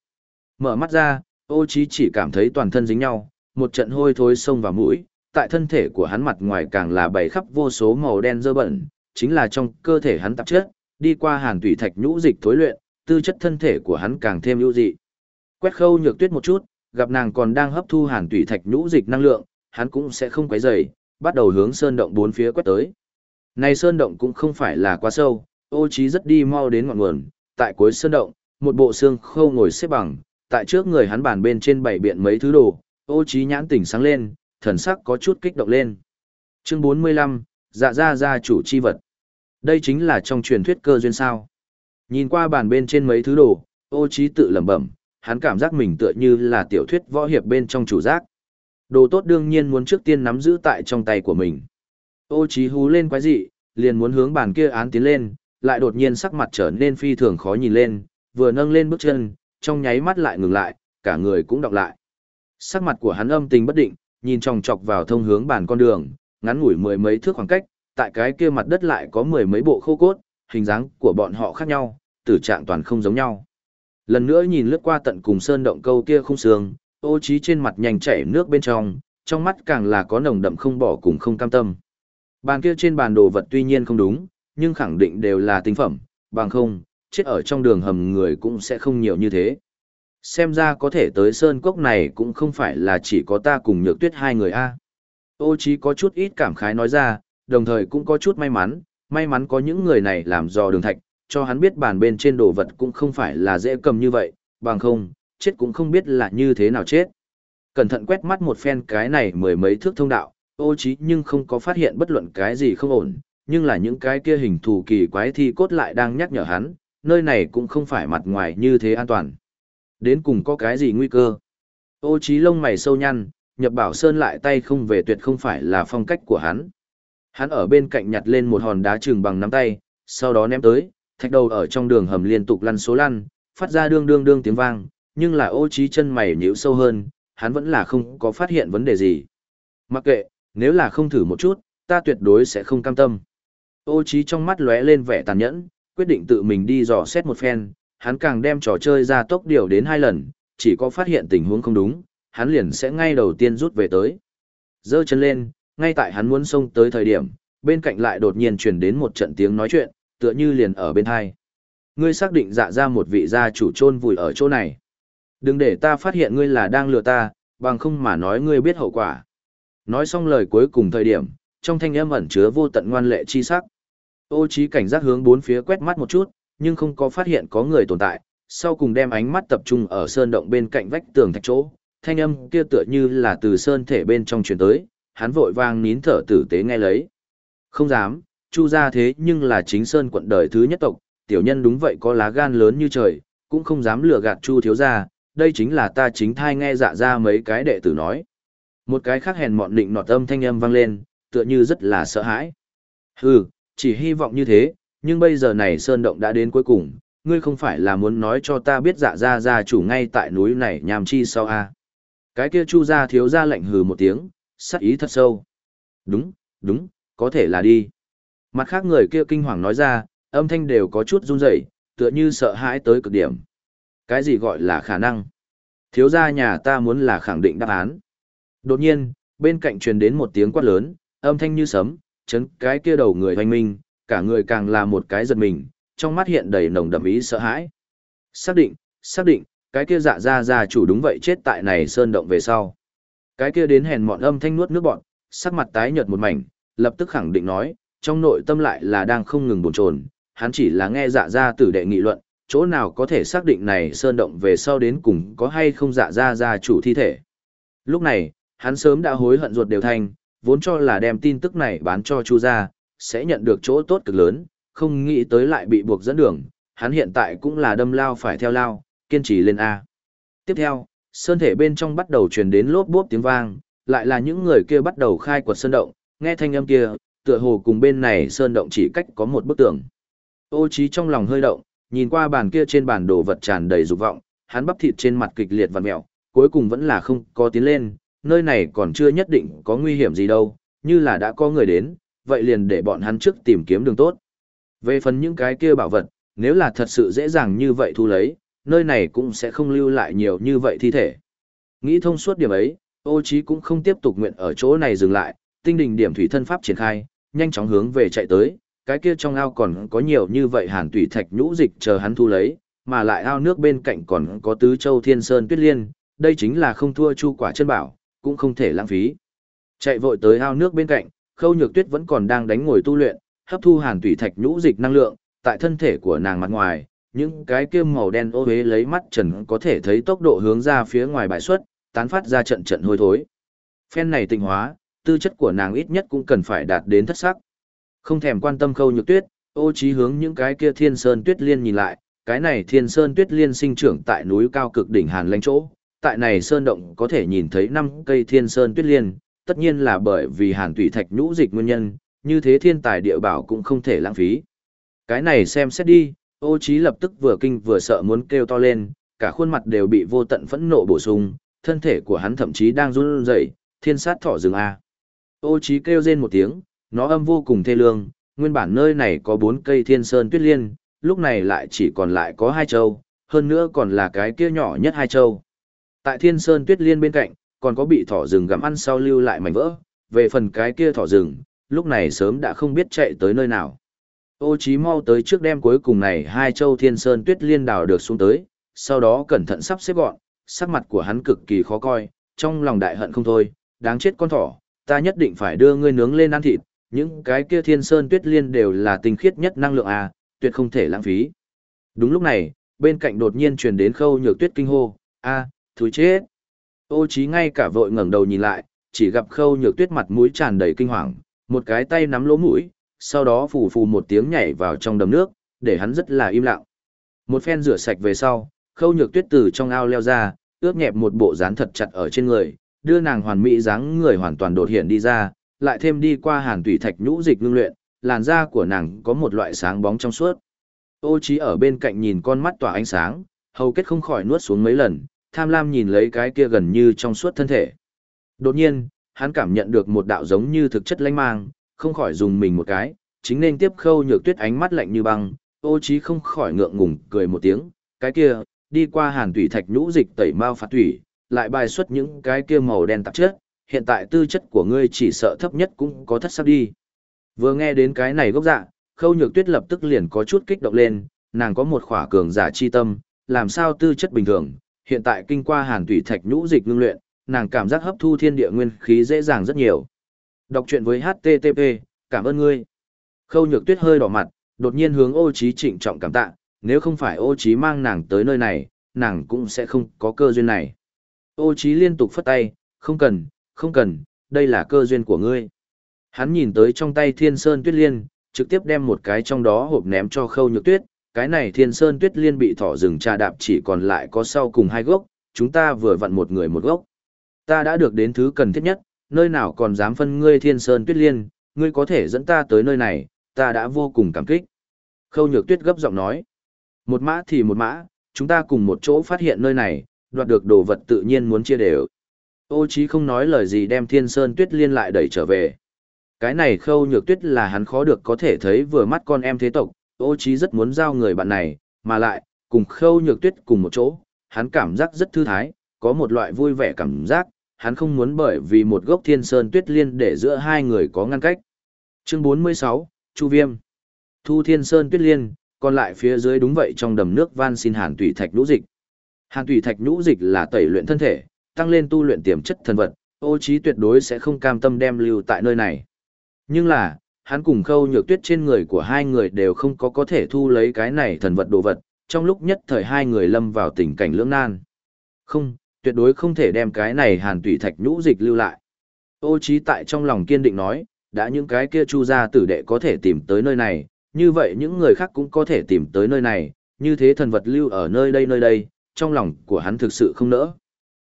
Mở mắt ra, ô trí chỉ cảm thấy toàn thân dính nhau, một trận hôi thối xông vào mũi, tại thân thể của hắn mặt ngoài càng là bày khắp vô số màu đen dơ bẩn, chính là trong cơ thể hắn tạp chất, đi qua hàn thủy thạch nhũ dịch thối luyện, tư chất thân thể của hắn càng thêm ưu dị. Quét khâu nhược tuyết một chút, gặp nàng còn đang hấp thu hàn thủy thạch nhũ dịch năng lượng, hắn cũng sẽ không quấy rầy, bắt đầu hướng sơn động bốn phía quét tới. Này sơn động cũng không phải là quá sâu, ô trí rất đi mau đến ngọn nguồn, tại cuối sơn động, một bộ xương khâu ngồi xếp bằng, tại trước người hắn bàn bên trên bảy biện mấy thứ đồ, ô trí nhãn tỉnh sáng lên, thần sắc có chút kích động lên. Chương 45, dạ ra ra chủ chi vật. Đây chính là trong truyền thuyết cơ duyên sao. Nhìn qua bàn bên trên mấy thứ đồ, ô trí tự lẩm bẩm, hắn cảm giác mình tựa như là tiểu thuyết võ hiệp bên trong chủ giác. Đồ tốt đương nhiên muốn trước tiên nắm giữ tại trong tay của mình. Ô trí hú lên quái dị, liền muốn hướng bàn kia án tiến lên, lại đột nhiên sắc mặt trở nên phi thường khó nhìn lên, vừa nâng lên bước chân, trong nháy mắt lại ngừng lại, cả người cũng đọc lại. Sắc mặt của hắn âm tình bất định, nhìn chòng chọc vào thông hướng bàn con đường, ngắn ngủi mười mấy thước khoảng cách, tại cái kia mặt đất lại có mười mấy bộ khô cốt, hình dáng của bọn họ khác nhau, tử trạng toàn không giống nhau. Lần nữa nhìn lướt qua tận cùng sơn động câu kia không sương, ô trí trên mặt nhanh chảy nước bên trong, trong mắt càng là có nồng đậm không bỏ cùng không cam tâm. Bàn kia trên bàn đồ vật tuy nhiên không đúng, nhưng khẳng định đều là tinh phẩm, bằng không, chết ở trong đường hầm người cũng sẽ không nhiều như thế. Xem ra có thể tới sơn cốc này cũng không phải là chỉ có ta cùng nhược tuyết hai người a. Ô chí có chút ít cảm khái nói ra, đồng thời cũng có chút may mắn, may mắn có những người này làm dò đường thạch, cho hắn biết bàn bên trên đồ vật cũng không phải là dễ cầm như vậy, bằng không, chết cũng không biết là như thế nào chết. Cẩn thận quét mắt một phen cái này mười mấy thước thông đạo, ô chí nhưng không có phát hiện bất luận cái gì không ổn, nhưng là những cái kia hình thù kỳ quái thi cốt lại đang nhắc nhở hắn, nơi này cũng không phải mặt ngoài như thế an toàn. Đến cùng có cái gì nguy cơ? Ô chí lông mày sâu nhăn, nhập bảo sơn lại tay không về tuyệt không phải là phong cách của hắn. Hắn ở bên cạnh nhặt lên một hòn đá trừng bằng nắm tay, sau đó ném tới, thạch đầu ở trong đường hầm liên tục lăn số lăn, phát ra đương đương đương tiếng vang, nhưng là ô trí chân mày nhíu sâu hơn, hắn vẫn là không có phát hiện vấn đề gì. Mặc kệ, nếu là không thử một chút, ta tuyệt đối sẽ không cam tâm. Ô trí trong mắt lóe lên vẻ tàn nhẫn, quyết định tự mình đi dò xét một phen, hắn càng đem trò chơi ra tốc điều đến hai lần, chỉ có phát hiện tình huống không đúng, hắn liền sẽ ngay đầu tiên rút về tới. Dơ chân lên, ngay tại hắn muốn xông tới thời điểm, bên cạnh lại đột nhiên truyền đến một trận tiếng nói chuyện, tựa như liền ở bên hai. Ngươi xác định dạ ra một vị gia chủ chôn vùi ở chỗ này. Đừng để ta phát hiện ngươi là đang lừa ta, bằng không mà nói ngươi biết hậu quả. Nói xong lời cuối cùng thời điểm, trong thanh âm ẩn chứa vô tận ngoan lệ chi sắc. Ô trí cảnh giác hướng bốn phía quét mắt một chút, nhưng không có phát hiện có người tồn tại, sau cùng đem ánh mắt tập trung ở sơn động bên cạnh vách tường thạch chỗ, thanh âm kia tựa như là từ sơn thể bên trong truyền tới, hắn vội vang nín thở tử tế nghe lấy. Không dám, Chu gia thế nhưng là chính sơn quận đời thứ nhất tộc, tiểu nhân đúng vậy có lá gan lớn như trời, cũng không dám lừa gạt Chu thiếu gia, đây chính là ta chính thai nghe dạ ra mấy cái đệ tử nói. Một cái khác hèn mọn định nọt âm thanh âm vang lên, tựa như rất là sợ hãi. Hừ, chỉ hy vọng như thế, nhưng bây giờ này sơn động đã đến cuối cùng, ngươi không phải là muốn nói cho ta biết dạ ra gia chủ ngay tại núi này nhàm chi sao a? À? Cái kia chu gia thiếu gia lạnh hừ một tiếng, sắc ý thật sâu. Đúng, đúng, có thể là đi. Mặt khác người kia kinh hoàng nói ra, âm thanh đều có chút run rẩy, tựa như sợ hãi tới cực điểm. Cái gì gọi là khả năng? Thiếu gia nhà ta muốn là khẳng định đáp án. Đột nhiên, bên cạnh truyền đến một tiếng quát lớn, âm thanh như sấm, chấn cái kia đầu người hoành minh, cả người càng là một cái giật mình, trong mắt hiện đầy nồng đậm ý sợ hãi. Xác định, xác định, cái kia dạ ra ra chủ đúng vậy chết tại này sơn động về sau. Cái kia đến hèn mọn âm thanh nuốt nước bọn, sắc mặt tái nhợt một mảnh, lập tức khẳng định nói, trong nội tâm lại là đang không ngừng buồn chồn, hắn chỉ là nghe dạ ra tử đệ nghị luận, chỗ nào có thể xác định này sơn động về sau đến cùng có hay không dạ ra ra chủ thi thể. Lúc này, hắn sớm đã hối hận ruột đều thành, vốn cho là đem tin tức này bán cho Chu gia, sẽ nhận được chỗ tốt cực lớn, không nghĩ tới lại bị buộc dẫn đường, hắn hiện tại cũng là đâm lao phải theo lao, kiên trì lên A. Tiếp theo, sơn thể bên trong bắt đầu truyền đến lốp bốp tiếng vang, lại là những người kia bắt đầu khai quật sơn động, nghe thanh âm kia, tựa hồ cùng bên này sơn động chỉ cách có một bức tường. Ô trí trong lòng hơi động, nhìn qua bàn kia trên bản đồ vật tràn đầy dục vọng, hắn bắp thịt trên mặt kịch liệt vặn mèo, cuối cùng vẫn là không có tiến lên, nơi này còn chưa nhất định có nguy hiểm gì đâu, như là đã có người đến, vậy liền để bọn hắn trước tìm kiếm đường tốt. Về phần những cái kia bảo vật, nếu là thật sự dễ dàng như vậy thu lấy, nơi này cũng sẽ không lưu lại nhiều như vậy thi thể. Nghĩ thông suốt điểm ấy, ô trí cũng không tiếp tục nguyện ở chỗ này dừng lại, tinh đình điểm thủy thân pháp triển khai, nhanh chóng hướng về chạy tới, cái kia trong ao còn có nhiều như vậy hàn tủy thạch nhũ dịch chờ hắn thu lấy, mà lại ao nước bên cạnh còn có tứ châu thiên sơn tuyết liên, đây chính là không thua chu quả chân bảo, cũng không thể lãng phí. Chạy vội tới ao nước bên cạnh, khâu nhược tuyết vẫn còn đang đánh ngồi tu luyện, hấp thu hàn tủy thạch nhũ dịch năng lượng, tại thân thể của nàng mặt ngoài, những cái kia màu đen ô huế lấy mắt trần có thể thấy tốc độ hướng ra phía ngoài bài xuất, tán phát ra trận trận hôi thối. Phen này tinh hóa, tư chất của nàng ít nhất cũng cần phải đạt đến thất sắc. Không thèm quan tâm khâu nhược tuyết, ô trí hướng những cái kia thiên sơn tuyết liên nhìn lại, cái này thiên sơn tuyết liên sinh trưởng tại núi cao cực đỉnh hàn lãnh chỗ. Tại này sơn động có thể nhìn thấy năm cây thiên sơn tuyết liên, tất nhiên là bởi vì hàn tủy thạch nhũ dịch nguyên nhân, như thế thiên tài địa bảo cũng không thể lãng phí. Cái này xem xét đi, ô trí lập tức vừa kinh vừa sợ muốn kêu to lên, cả khuôn mặt đều bị vô tận phẫn nộ bổ sung, thân thể của hắn thậm chí đang run rẩy, thiên sát thỏ rừng A. Ô trí kêu rên một tiếng, nó âm vô cùng thê lương, nguyên bản nơi này có bốn cây thiên sơn tuyết liên, lúc này lại chỉ còn lại có hai châu, hơn nữa còn là cái kia nhỏ nhất hai châu. Tại thiên sơn tuyết liên bên cạnh, còn có bị thỏ rừng gặm ăn sau lưu lại mảnh vỡ, về phần cái kia thỏ rừng, lúc này sớm đã không biết chạy tới nơi nào. Ô Chí mau tới trước đêm cuối cùng này hai châu thiên sơn tuyết liên đào được xuống tới, sau đó cẩn thận sắp xếp gọn, sắc mặt của hắn cực kỳ khó coi, trong lòng đại hận không thôi, đáng chết con thỏ, ta nhất định phải đưa ngươi nướng lên ăn thịt, những cái kia thiên sơn tuyết liên đều là tinh khiết nhất năng lượng à, tuyệt không thể lãng phí. Đúng lúc này, bên cạnh đột nhiên truyền đến khâu nhược tuyết kinh hô, a, à, thúi chết. Ô Chí ngay cả vội ngẩng đầu nhìn lại, chỉ gặp khâu nhược tuyết mặt mũi tràn đầy kinh hoàng, một cái tay nắm lỗ mũi, sau đó phù phù một tiếng nhảy vào trong đầm nước, để hắn rất là im lặng. Một phen rửa sạch về sau, khâu nhược tuyết từ trong ao leo ra, ướp nhẹp một bộ dán thật chặt ở trên người, đưa nàng hoàn mỹ dáng người hoàn toàn đột hiện đi ra, lại thêm đi qua hàn tủy thạch nhũ dịch ngưng luyện, làn da của nàng có một loại sáng bóng trong suốt. Ô trí ở bên cạnh nhìn con mắt tỏa ánh sáng, hầu kết không khỏi nuốt xuống mấy lần, tham lam nhìn lấy cái kia gần như trong suốt thân thể. Đột nhiên, hắn cảm nhận được một đạo giống như thực chất lanh mang, không khỏi dùng mình một cái, chính nên tiếp khâu nhược tuyết ánh mắt lạnh như băng, ô trí không khỏi ngượng ngùng cười một tiếng, cái kia, đi qua hàn tủy thạch nhũ dịch tẩy mao phạt thủy, lại bài xuất những cái kia màu đen tạp chất, hiện tại tư chất của ngươi chỉ sợ thấp nhất cũng có thất sắc đi. Vừa nghe đến cái này gốc dạ, khâu nhược tuyết lập tức liền có chút kích động lên, nàng có một khỏa cường giả chi tâm, làm sao tư chất bình thường, hiện tại kinh qua hàn tủy thạch nhũ dịch ngưng luyện, nàng cảm giác hấp thu thiên địa nguyên khí dễ dàng rất nhiều. Đọc truyện với HTTP, cảm ơn ngươi. Khâu nhược tuyết hơi đỏ mặt, đột nhiên hướng ô trí trịnh trọng cảm tạ, nếu không phải ô trí mang nàng tới nơi này, nàng cũng sẽ không có cơ duyên này. Ô trí liên tục phất tay, không cần, không cần, đây là cơ duyên của ngươi. Hắn nhìn tới trong tay thiên sơn tuyết liên, trực tiếp đem một cái trong đó hộp ném cho khâu nhược tuyết, cái này thiên sơn tuyết liên bị thỏ rừng trà đạp chỉ còn lại có sau cùng hai gốc, chúng ta vừa vặn một người một gốc. Ta đã được đến thứ cần thiết nhất, nơi nào còn dám phân ngươi thiên sơn tuyết liên, ngươi có thể dẫn ta tới nơi này, ta đã vô cùng cảm kích. Khâu nhược tuyết gấp giọng nói, một mã thì một mã, chúng ta cùng một chỗ phát hiện nơi này, đoạt được đồ vật tự nhiên muốn chia đều. Ô chí không nói lời gì đem thiên sơn tuyết liên lại đẩy trở về. Cái này khâu nhược tuyết là hắn khó được có thể thấy vừa mắt con em thế tộc, ô chí rất muốn giao người bạn này, mà lại, cùng khâu nhược tuyết cùng một chỗ, hắn cảm giác rất thư thái, có một loại vui vẻ cảm giác, hắn không muốn bởi vì một gốc thiên sơn tuyết liên để giữa hai người có ngăn cách. Chương 46, Chu Viêm Thu thiên sơn tuyết liên, còn lại phía dưới đúng vậy trong đầm nước van xin hàn tủy thạch nhũ dịch. Hàn tủy thạch nhũ dịch là tẩy luyện thân thể, tăng lên tu luyện tiềm chất thần vật, ô trí tuyệt đối sẽ không cam tâm đem lưu tại nơi này. Nhưng là, hắn cùng khâu nhược tuyết trên người của hai người đều không có có thể thu lấy cái này thần vật đồ vật, trong lúc nhất thời hai người lâm vào tình cảnh lưỡng nan. Không, tuyệt đối không thể đem cái này hàn tủy thạch nhũ dịch lưu lại. Ô trí tại trong lòng kiên định nói, đã những cái kia chu gia tử đệ có thể tìm tới nơi này, như vậy những người khác cũng có thể tìm tới nơi này, như thế thần vật lưu ở nơi đây nơi đây, trong lòng của hắn thực sự không nỡ.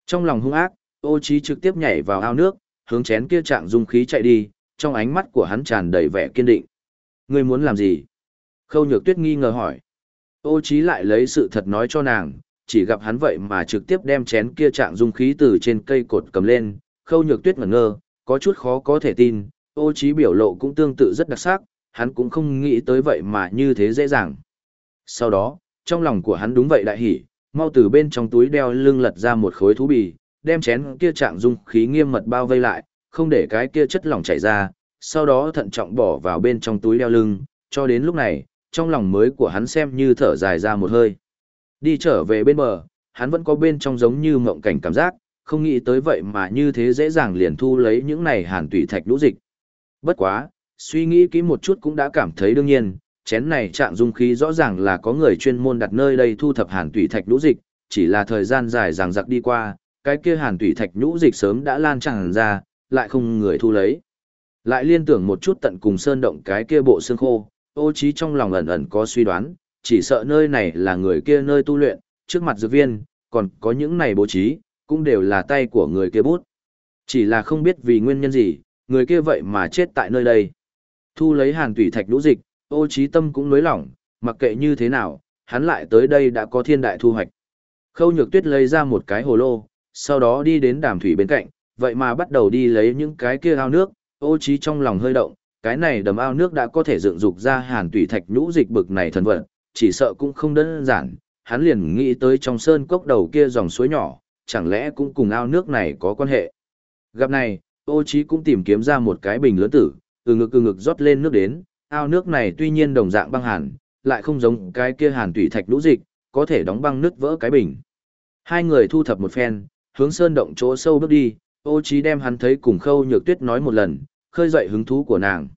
Trong lòng hung ác, ô trí trực tiếp nhảy vào ao nước, hướng chén kia trạng dung khí chạy đi, trong ánh mắt của hắn tràn đầy vẻ kiên định. Ngươi muốn làm gì? Khâu nhược tuyết nghi ngờ hỏi. Ô trí lại lấy sự thật nói cho nàng, chỉ gặp hắn vậy mà trực tiếp đem chén kia trạng dung khí từ trên cây cột cầm lên, khâu nhược tuyết ngẩn ngơ, có chút khó có thể tin, ô trí biểu lộ cũng tương tự rất đặc sắc, hắn cũng không nghĩ tới vậy mà như thế dễ dàng. Sau đó, trong lòng của hắn đúng vậy đại hỉ, mau từ bên trong túi đeo lưng lật ra một khối thú bì, đem chén kia trạng dung khí nghiêm mật bao vây lại, không để cái kia chất lỏng chảy ra, sau đó thận trọng bỏ vào bên trong túi đeo lưng, cho đến lúc này, trong lòng mới của hắn xem như thở dài ra một hơi. Đi trở về bên bờ, hắn vẫn có bên trong giống như mộng cảnh cảm giác, không nghĩ tới vậy mà như thế dễ dàng liền thu lấy những này hàn tủy thạch lũ dịch. Bất quá, suy nghĩ kỹ một chút cũng đã cảm thấy đương nhiên, chén này trạng dung khí rõ ràng là có người chuyên môn đặt nơi đây thu thập hàn tủy thạch lũ dịch, chỉ là thời gian dài ràng giặc đi qua, cái kia hàn tủy thạch nhũ dịch sớm đã lan tràn ra, lại không người thu lấy. Lại liên tưởng một chút tận cùng sơn động cái kia bộ xương khô, ô trí trong lòng ẩn ẩn có suy đoán, chỉ sợ nơi này là người kia nơi tu luyện, trước mặt dược viên, còn có những này bố trí, cũng đều là tay của người kia bút. Chỉ là không biết vì nguyên nhân gì, người kia vậy mà chết tại nơi đây. Thu lấy hàn tủy thạch lũ dịch, ô trí tâm cũng nới lỏng, mặc kệ như thế nào, hắn lại tới đây đã có thiên đại thu hoạch. Khâu nhược tuyết lấy ra một cái hồ lô, sau đó đi đến đàm thủy bên cạnh, vậy mà bắt đầu đi lấy những cái kia ao nước, ô trí trong lòng hơi động, cái này đầm ao nước đã có thể dựng dục ra hàn tủy thạch nhũ dịch bực này thần vật, chỉ sợ cũng không đơn giản, hắn liền nghĩ tới trong sơn cốc đầu kia dòng suối nhỏ, chẳng lẽ cũng cùng ao nước này có quan hệ. Gặp này, ô Chí cũng tìm kiếm ra một cái bình lớn tử, từ ngực từ ngực rót lên nước đến, ao nước này tuy nhiên đồng dạng băng hàn, lại không giống cái kia hàn tủy thạch lũ dịch, có thể đóng băng nứt vỡ cái bình. Hai người thu thập một phen, hướng sơn động chỗ sâu bước đi, ô Chí đem hắn thấy cùng khâu nhược tuyết nói một lần, khơi dậy hứng thú của nàng.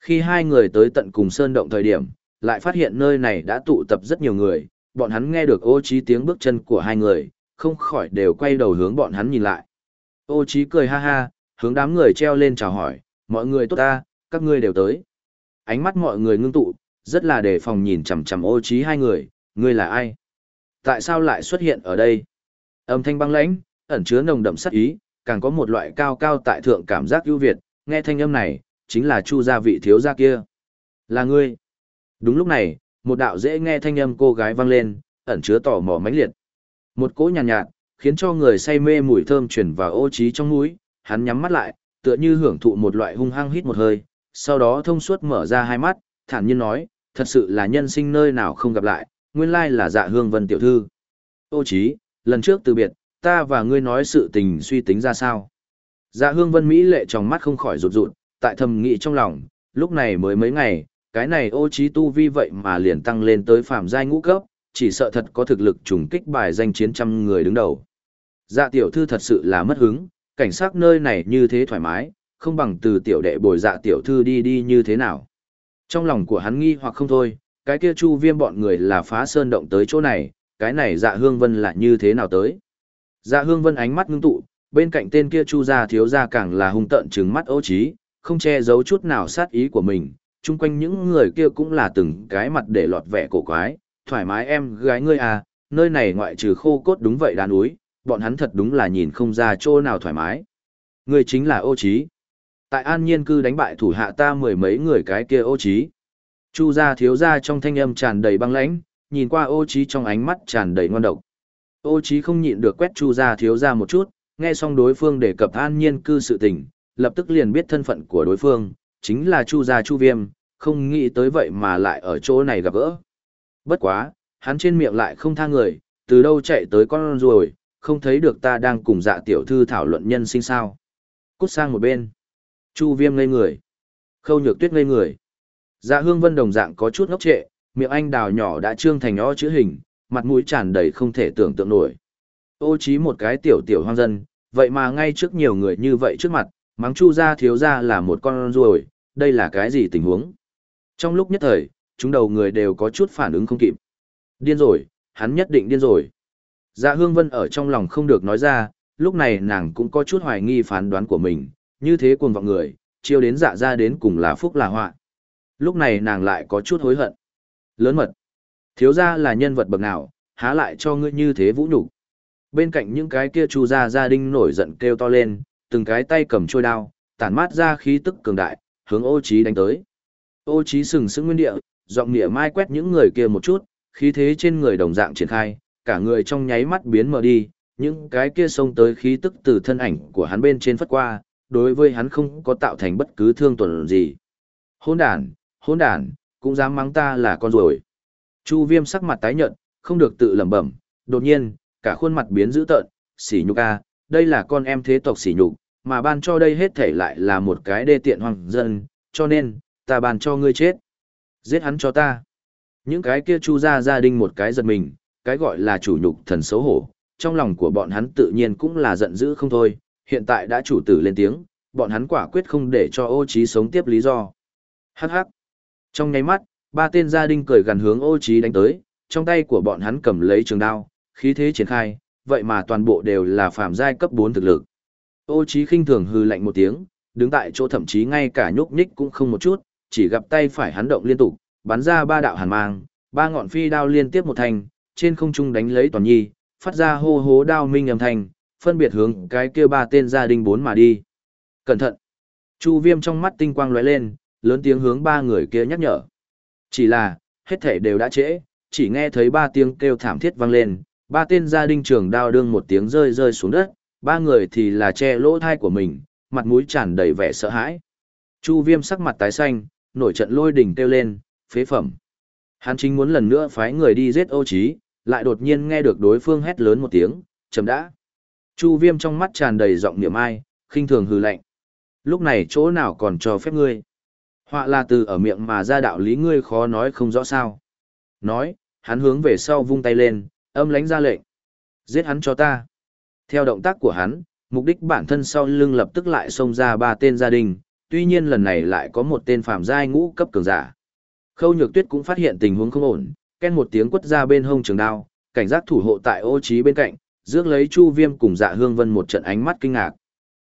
Khi hai người tới tận cùng sơn động thời điểm, lại phát hiện nơi này đã tụ tập rất nhiều người, bọn hắn nghe được ô trí tiếng bước chân của hai người, không khỏi đều quay đầu hướng bọn hắn nhìn lại. Ô trí cười ha ha, hướng đám người treo lên chào hỏi, mọi người tốt ta, các ngươi đều tới. Ánh mắt mọi người ngưng tụ, rất là đề phòng nhìn chằm chằm ô trí hai người, ngươi là ai? Tại sao lại xuất hiện ở đây? Âm thanh băng lãnh, ẩn chứa nồng đậm sát ý, càng có một loại cao cao tại thượng cảm giác ưu việt, nghe thanh âm này, chính là chu gia vị thiếu gia kia. Là ngươi. Đúng lúc này, một đạo dễ nghe thanh âm cô gái vang lên, ẩn chứa tò mò mãnh liệt. Một cỗ nhàn nhạt, nhạt, khiến cho người say mê mùi thơm truyền vào ô trí trong mũi, hắn nhắm mắt lại, tựa như hưởng thụ một loại hung hăng hít một hơi, sau đó thông suốt mở ra hai mắt, thản nhiên nói, thật sự là nhân sinh nơi nào không gặp lại, nguyên lai là dạ hương vân tiểu thư. Ô trí, lần trước từ biệt, ta và ngươi nói sự tình suy tính ra sao. Dạ hương vân Mỹ lệ trong mắt không khỏi rụt rụt, tại thầm nghĩ trong lòng, lúc này mới mấy ngày, cái này ô trí tu vi vậy mà liền tăng lên tới phạm giai ngũ cấp, chỉ sợ thật có thực lực trùng kích bài danh chiến trăm người đứng đầu. Dạ tiểu thư thật sự là mất hứng, cảnh sát nơi này như thế thoải mái, không bằng từ tiểu đệ bồi dạ tiểu thư đi đi như thế nào. Trong lòng của hắn nghi hoặc không thôi, cái kia chu viêm bọn người là phá sơn động tới chỗ này, cái này dạ hương vân là như thế nào tới. Dạ hương vân ánh mắt ngưng tụ, bên cạnh tên kia chu gia thiếu gia càng là hung tợn trừng mắt ô trí, không che giấu chút nào sát ý của mình, chung quanh những người kia cũng là từng cái mặt để lọt vẻ cổ quái, thoải mái em gái ngươi à, nơi này ngoại trừ khô cốt đúng vậy đá núi, bọn hắn thật đúng là nhìn không ra chỗ nào thoải mái. Ngươi chính là ô trí. Tại an nhiên cư đánh bại thủ hạ ta mười mấy người cái kia ô trí. Chu gia thiếu gia trong thanh âm tràn đầy băng lãnh, nhìn qua ô trí trong ánh mắt tràn đầy ngon độc. Ô trí không nhịn được quét chu gia thiếu gia một chút, nghe xong đối phương đề cập an nhiên cư sự tình, lập tức liền biết thân phận của đối phương, chính là chu gia chu viêm, không nghĩ tới vậy mà lại ở chỗ này gặp gỡ. Bất quá, hắn trên miệng lại không tha người, từ đâu chạy tới con rồi, không thấy được ta đang cùng dạ tiểu thư thảo luận nhân sinh sao. Cút sang một bên. Chu viêm ngây người. Khâu nhược tuyết ngây người. Dạ hương vân đồng dạng có chút ngốc trệ, miệng anh đào nhỏ đã trương thành o chữ hình, mặt mũi tràn đầy không thể tưởng tượng nổi. Ô trí một cái tiểu tiểu hoang dân, vậy mà ngay trước nhiều người như vậy trước mặt, mắng chu gia thiếu gia là một con ruồi, đây là cái gì tình huống? Trong lúc nhất thời, chúng đầu người đều có chút phản ứng không kịp. Điên rồi, hắn nhất định điên rồi. Dạ hương vân ở trong lòng không được nói ra, lúc này nàng cũng có chút hoài nghi phán đoán của mình, như thế cuồng vọng người, chiêu đến dạ ra đến cùng là phúc là họa. Lúc này nàng lại có chút hối hận. Lớn mật. Thiếu gia là nhân vật bậc nào, há lại cho ngươi như thế vũ nhục. Bên cạnh những cái kia chu gia gia đình nổi giận kêu to lên, từng cái tay cầm trôi đao, tản mát ra khí tức cường đại, hướng ô Chí đánh tới. Ô Chí sừng sững nguyên địa, giọng nghĩa mai quét những người kia một chút, khí thế trên người đồng dạng triển khai, cả người trong nháy mắt biến mờ đi, những cái kia xông tới khí tức từ thân ảnh của hắn bên trên phất qua, đối với hắn không có tạo thành bất cứ thương tổn gì. Hỗn đàn, hỗn đàn, cũng dám mắng ta là con rồi. Chu viêm sắc mặt tái nhợt, không được tự lẩm bẩm, đột nhiên, cả khuôn mặt biến dữ tợn, sỉ nhục a, đây là con em thế tộc sỉ nhục, mà ban cho đây hết thể lại là một cái đê tiện hoàng dân, cho nên, ta ban cho ngươi chết. Giết hắn cho ta. Những cái kia chu ra gia đình một cái giật mình, cái gọi là chủ nhục thần xấu hổ, trong lòng của bọn hắn tự nhiên cũng là giận dữ không thôi, hiện tại đã chủ tử lên tiếng, bọn hắn quả quyết không để cho ô trí sống tiếp lý do. Hắc hắc. Trong nháy mắt, ba tên gia đình cười gần hướng ô trí đánh tới, trong tay của bọn hắn cầm lấy trường đao, khí thế triển khai, vậy mà toàn bộ đều là phàm giai cấp 4 thực lực. Ô trí khinh thường hừ lạnh một tiếng, đứng tại chỗ thậm chí ngay cả nhúc nhích cũng không một chút, chỉ gặp tay phải hắn động liên tục, bắn ra ba đạo hàn mang, ba ngọn phi đao liên tiếp một thành, trên không trung đánh lấy toàn nhi, phát ra hô hố đao minh âm thanh, phân biệt hướng cái kia ba tên gia đình bốn mà đi. Cẩn thận! Chu viêm trong mắt tinh quang lóe lên, lớn tiếng hướng ba người kia nhắc nhở. Chỉ là, hết thảy đều đã trễ, chỉ nghe thấy ba tiếng kêu thảm thiết vang lên, ba tên gia đình trưởng đao đương một tiếng rơi rơi xuống đất, ba người thì là che lỗ thai của mình, mặt mũi tràn đầy vẻ sợ hãi. Chu viêm sắc mặt tái xanh, nổi trận lôi đỉnh kêu lên, phế phẩm. Hắn chính muốn lần nữa phái người đi giết ô trí, lại đột nhiên nghe được đối phương hét lớn một tiếng, chấm đã. Chu viêm trong mắt tràn đầy giọng niệm ai, khinh thường hừ lạnh. Lúc này chỗ nào còn cho phép ngươi. Họa là từ ở miệng mà ra đạo lý ngươi khó nói không rõ sao. Nói, hắn hướng về sau vung tay lên, âm lánh ra lệnh. Giết hắn cho ta. Theo động tác của hắn, mục đích bản thân sau lưng lập tức lại xông ra ba tên gia đình, tuy nhiên lần này lại có một tên phàm giai ngũ cấp cường giả. Khâu Nhược Tuyết cũng phát hiện tình huống không ổn, ken một tiếng quất ra bên hông trường đao, cảnh giác thủ hộ tại ô trí bên cạnh, rước lấy Chu Viêm cùng Dạ Hương Vân một trận ánh mắt kinh ngạc.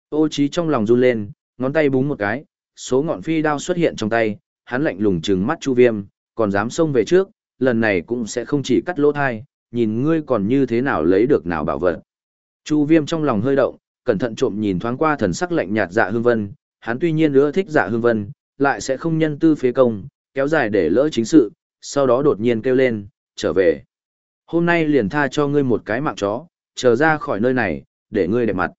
Ô trí trong lòng run lên, ngón tay búng một cái, số ngọn phi đao xuất hiện trong tay, hắn lạnh lùng trừng mắt Chu Viêm, còn dám xông về trước, lần này cũng sẽ không chỉ cắt lỗ thai, nhìn ngươi còn như thế nào lấy được nào bảo vật. Chu Viêm trong lòng hơi động, cẩn thận trộm nhìn thoáng qua thần sắc lạnh nhạt Dạ Hương Vân, hắn tuy nhiên ưa thích Dạ Hương Vân, lại sẽ không nhân tư phế công, kéo dài để lỡ chính sự, sau đó đột nhiên kêu lên, trở về. Hôm nay liền tha cho ngươi một cái mạng chó, chờ ra khỏi nơi này, để ngươi đẹp mặt.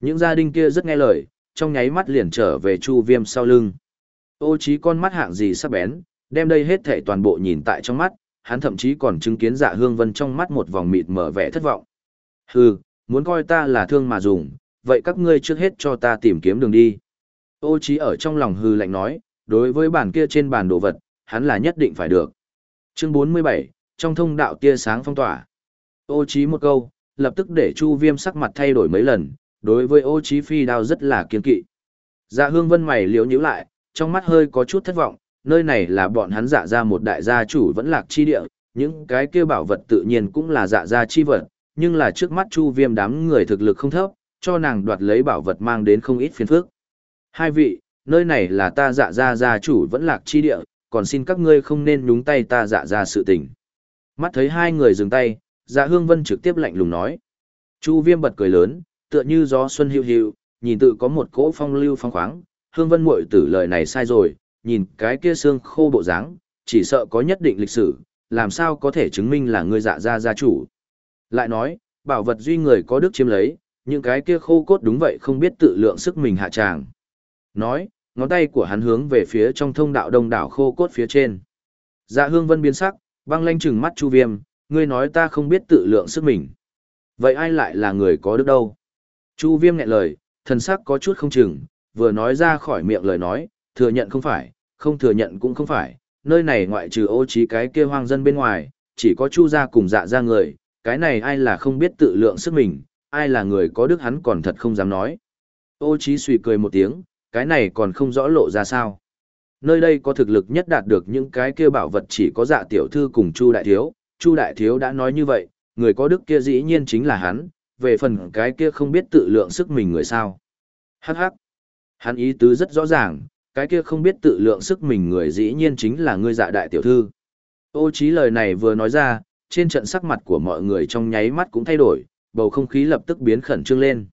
Những gia đình kia rất nghe lời, trong nháy mắt liền trở về chu viêm sau lưng. Ô trí con mắt hạng gì sắc bén, đem đây hết thảy toàn bộ nhìn tại trong mắt, hắn thậm chí còn chứng kiến dạ hương vân trong mắt một vòng mịt mở vẻ thất vọng. Hừ, muốn coi ta là thương mà dùng, vậy các ngươi trước hết cho ta tìm kiếm đường đi. Ô trí ở trong lòng hư lạnh nói, đối với bản kia trên bàn đồ vật, hắn là nhất định phải được. Chương 47, trong thông đạo tia sáng phong tỏa. Ô trí một câu, lập tức để Chu Viêm sắc mặt thay đổi mấy lần, đối với ô trí phi đao rất là kiên kỵ. Dạ hương vân mày liễu nhíu lại, trong mắt hơi có chút thất vọng, nơi này là bọn hắn dạ ra một đại gia chủ vẫn lạc chi địa, những cái kia bảo vật tự nhiên cũng là dạ ra chi vật, nhưng là trước mắt Chu Viêm đám người thực lực không thấp, cho nàng đoạt lấy bảo vật mang đến không ít phiền phức. Hai vị, nơi này là ta dạ ra gia chủ vẫn lạc chi địa, còn xin các ngươi không nên nhúng tay ta dạ ra sự tình. Mắt thấy hai người dừng tay, dạ hương vân trực tiếp lạnh lùng nói. Chu viêm bật cười lớn, tựa như gió xuân hiu hiu, nhìn tự có một cỗ phong lưu phong khoáng, hương vân muội tử lời này sai rồi, nhìn cái kia xương khô bộ dáng, chỉ sợ có nhất định lịch sử, làm sao có thể chứng minh là ngươi dạ gia gia chủ. Lại nói, bảo vật duy người có đức chiếm lấy, những cái kia khô cốt đúng vậy không biết tự lượng sức mình hạ tràng. Nói, ngón tay của hắn hướng về phía trong thông đạo đông đảo khô cốt phía trên. Dạ hương vân biến sắc, băng lanh chừng mắt chu viêm, ngươi nói ta không biết tự lượng sức mình. Vậy ai lại là người có đức đâu? Chu viêm nghẹn lời, thần sắc có chút không chừng, vừa nói ra khỏi miệng lời nói, thừa nhận không phải, không thừa nhận cũng không phải, nơi này ngoại trừ ô trí cái kia hoang dân bên ngoài, chỉ có chu gia cùng dạ gia người, cái này ai là không biết tự lượng sức mình, ai là người có đức hắn còn thật không dám nói. Ô trí suy cười một tiếng, cái này còn không rõ lộ ra sao. Nơi đây có thực lực nhất đạt được những cái kia bảo vật chỉ có dạ tiểu thư cùng Chu đại thiếu, Chu đại thiếu đã nói như vậy, người có đức kia dĩ nhiên chính là hắn, về phần cái kia không biết tự lượng sức mình người sao. Hắc hắc. Hắn ý tứ rất rõ ràng, cái kia không biết tự lượng sức mình người dĩ nhiên chính là ngươi dạ đại tiểu thư. Ô trí lời này vừa nói ra, trên trận sắc mặt của mọi người trong nháy mắt cũng thay đổi, bầu không khí lập tức biến khẩn trương lên.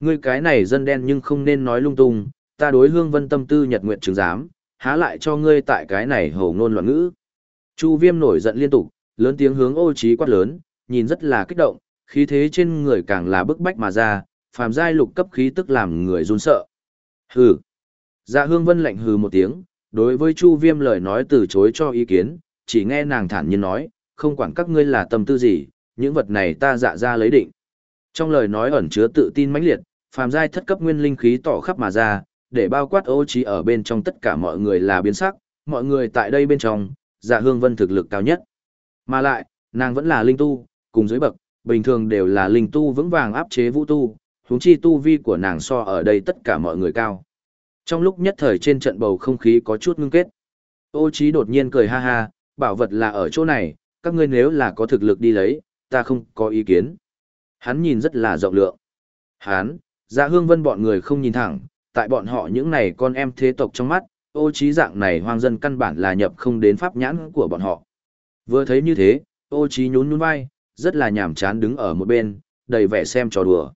Ngươi cái này dân đen nhưng không nên nói lung tung, ta đối hương vân tâm tư nhật nguyện chứng giám, há lại cho ngươi tại cái này hầu ngôn loạn ngữ. Chu viêm nổi giận liên tục, lớn tiếng hướng ô trí quát lớn, nhìn rất là kích động, khí thế trên người càng là bức bách mà ra, phàm giai lục cấp khí tức làm người run sợ. Hừ. Dạ hương vân lạnh hừ một tiếng, đối với chu viêm lời nói từ chối cho ý kiến, chỉ nghe nàng thản nhiên nói, không quản các ngươi là tâm tư gì, những vật này ta dạ ra lấy định. Trong lời nói ẩn chứa tự tin mãnh liệt, phàm giai thất cấp nguyên linh khí tỏ khắp mà ra, để bao quát ô trí ở bên trong tất cả mọi người là biến sắc, mọi người tại đây bên trong, dạ hương vân thực lực cao nhất. Mà lại, nàng vẫn là linh tu, cùng dưới bậc, bình thường đều là linh tu vững vàng áp chế vũ tu, huống chi tu vi của nàng so ở đây tất cả mọi người cao. Trong lúc nhất thời trên trận bầu không khí có chút ngưng kết, ô Chí đột nhiên cười ha ha, bảo vật là ở chỗ này, các ngươi nếu là có thực lực đi lấy, ta không có ý kiến. Hắn nhìn rất là rộng lượng. Hắn, dạ hương vân bọn người không nhìn thẳng, tại bọn họ những này con em thế tộc trong mắt, ô trí dạng này hoang dân căn bản là nhập không đến pháp nhãn của bọn họ. Vừa thấy như thế, ô trí nhún nhún vai, rất là nhảm chán đứng ở một bên, đầy vẻ xem trò đùa.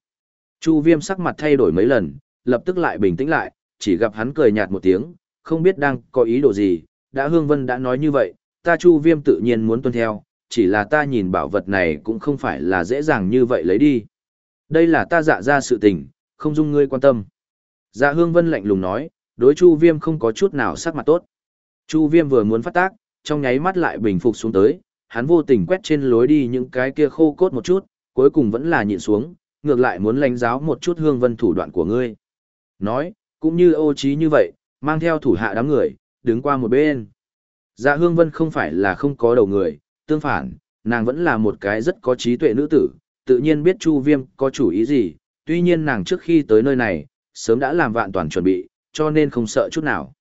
Chu viêm sắc mặt thay đổi mấy lần, lập tức lại bình tĩnh lại, chỉ gặp hắn cười nhạt một tiếng, không biết đang có ý đồ gì, đã hương vân đã nói như vậy, ta chu viêm tự nhiên muốn tuân theo, chỉ là ta nhìn bảo vật này cũng không phải là dễ dàng như vậy lấy đi. Đây là ta dạ ra sự tình, không dung ngươi quan tâm. Dạ hương vân lạnh lùng nói, đối chu viêm không có chút nào sắc mặt tốt. Chu viêm vừa muốn phát tác, trong nháy mắt lại bình phục xuống tới, hắn vô tình quét trên lối đi những cái kia khô cốt một chút, cuối cùng vẫn là nhịn xuống, ngược lại muốn lãnh giáo một chút hương vân thủ đoạn của ngươi. Nói, cũng như ô trí như vậy, mang theo thủ hạ đám người, đứng qua một bên. Dạ hương vân không phải là không có đầu người, tương phản, nàng vẫn là một cái rất có trí tuệ nữ tử, tự nhiên biết Chu Viêm có chủ ý gì, tuy nhiên nàng trước khi tới nơi này, sớm đã làm vạn toàn chuẩn bị, cho nên không sợ chút nào.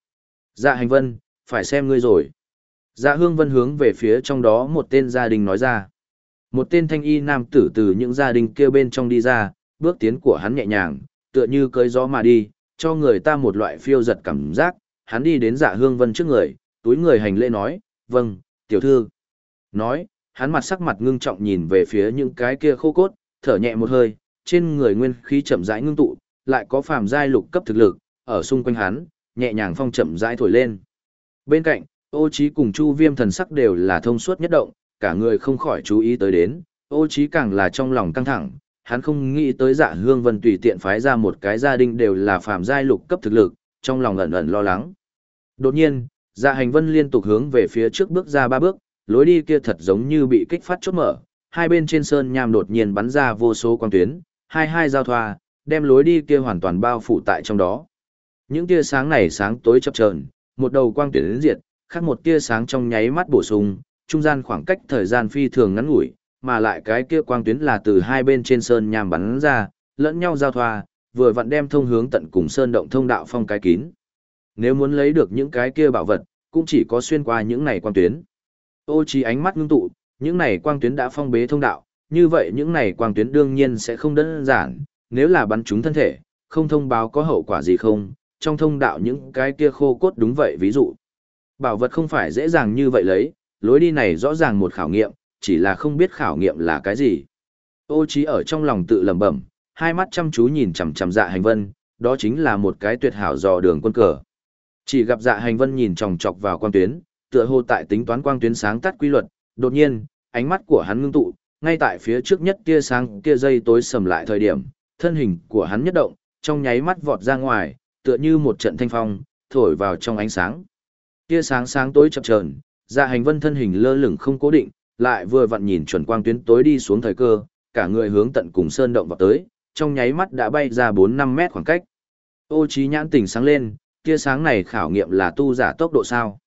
Dạ hành vân, phải xem ngươi rồi. Dạ hương vân hướng về phía trong đó một tên gia đình nói ra. Một tên thanh y nam tử từ những gia đình kia bên trong đi ra, bước tiến của hắn nhẹ nhàng, tựa như cơi gió mà đi, cho người ta một loại phiêu giật cảm giác. Hắn đi đến dạ hương vân trước người, túi người hành lễ nói, vâng, tiểu thư. Nói, hắn mặt sắc mặt ngưng trọng nhìn về phía những cái kia khô cốt, thở nhẹ một hơi, trên người nguyên khí chậm rãi ngưng tụ, lại có phàm giai lục cấp thực lực, ở xung quanh hắn, nhẹ nhàng phong chậm rãi thổi lên. Bên cạnh, Ô Chí cùng Chu Viêm thần sắc đều là thông suốt nhất động, cả người không khỏi chú ý tới đến, Ô Chí càng là trong lòng căng thẳng, hắn không nghĩ tới Dạ Hương Vân tùy tiện phái ra một cái gia đình đều là phàm giai lục cấp thực lực, trong lòng ẩn ẩn lo lắng. Đột nhiên, Dạ Hành Vân liên tục hướng về phía trước bước ra ba bước, lối đi kia thật giống như bị kích phát chốt mở, hai bên trên sơn nham đột nhiên bắn ra vô số quang tuyến, hai hai giao thoa, đem lối đi kia hoàn toàn bao phủ tại trong đó. Những tia sáng này sáng tối chập chờn, một đầu quang tuyến đến diệt, khác một tia sáng trong nháy mắt bổ sung, trung gian khoảng cách thời gian phi thường ngắn ngủi, mà lại cái kia quang tuyến là từ hai bên trên sơn nham bắn ra, lẫn nhau giao thoa, vừa vặn đem thông hướng tận cùng sơn động thông đạo phong cái kín. Nếu muốn lấy được những cái kia bảo vật, cũng chỉ có xuyên qua những này quang tuyến. Ô trí ánh mắt ngưng tụ, những này quang tuyến đã phong bế thông đạo, như vậy những này quang tuyến đương nhiên sẽ không đơn giản, nếu là bắn trúng thân thể, không thông báo có hậu quả gì không, trong thông đạo những cái kia khô cốt đúng vậy ví dụ. Bảo vật không phải dễ dàng như vậy lấy, lối đi này rõ ràng một khảo nghiệm, chỉ là không biết khảo nghiệm là cái gì. Ô trí ở trong lòng tự lẩm bẩm, hai mắt chăm chú nhìn chằm chằm dạ hành vân, đó chính là một cái tuyệt hảo dò đường quân cờ. Chỉ gặp dạ hành vân nhìn chòng chọc vào quang tuyến, tựa hồ tại tính toán quang tuyến sáng tắt quy luật, đột nhiên, ánh mắt của hắn ngưng tụ, ngay tại phía trước nhất kia sáng kia dây tối sầm lại thời điểm, thân hình của hắn nhất động, trong nháy mắt vọt ra ngoài, tựa như một trận thanh phong, thổi vào trong ánh sáng. Kia sáng sáng tối chập chờn, dạ hành vân thân hình lơ lửng không cố định, lại vừa vặn nhìn chuẩn quang tuyến tối đi xuống thời cơ, cả người hướng tận cùng sơn động vào tới, trong nháy mắt đã bay ra 4-5 mét khoảng cách. Ô trí nhãn tỉnh sáng lên, tia sáng này khảo nghiệm là tu giả tốc độ sao.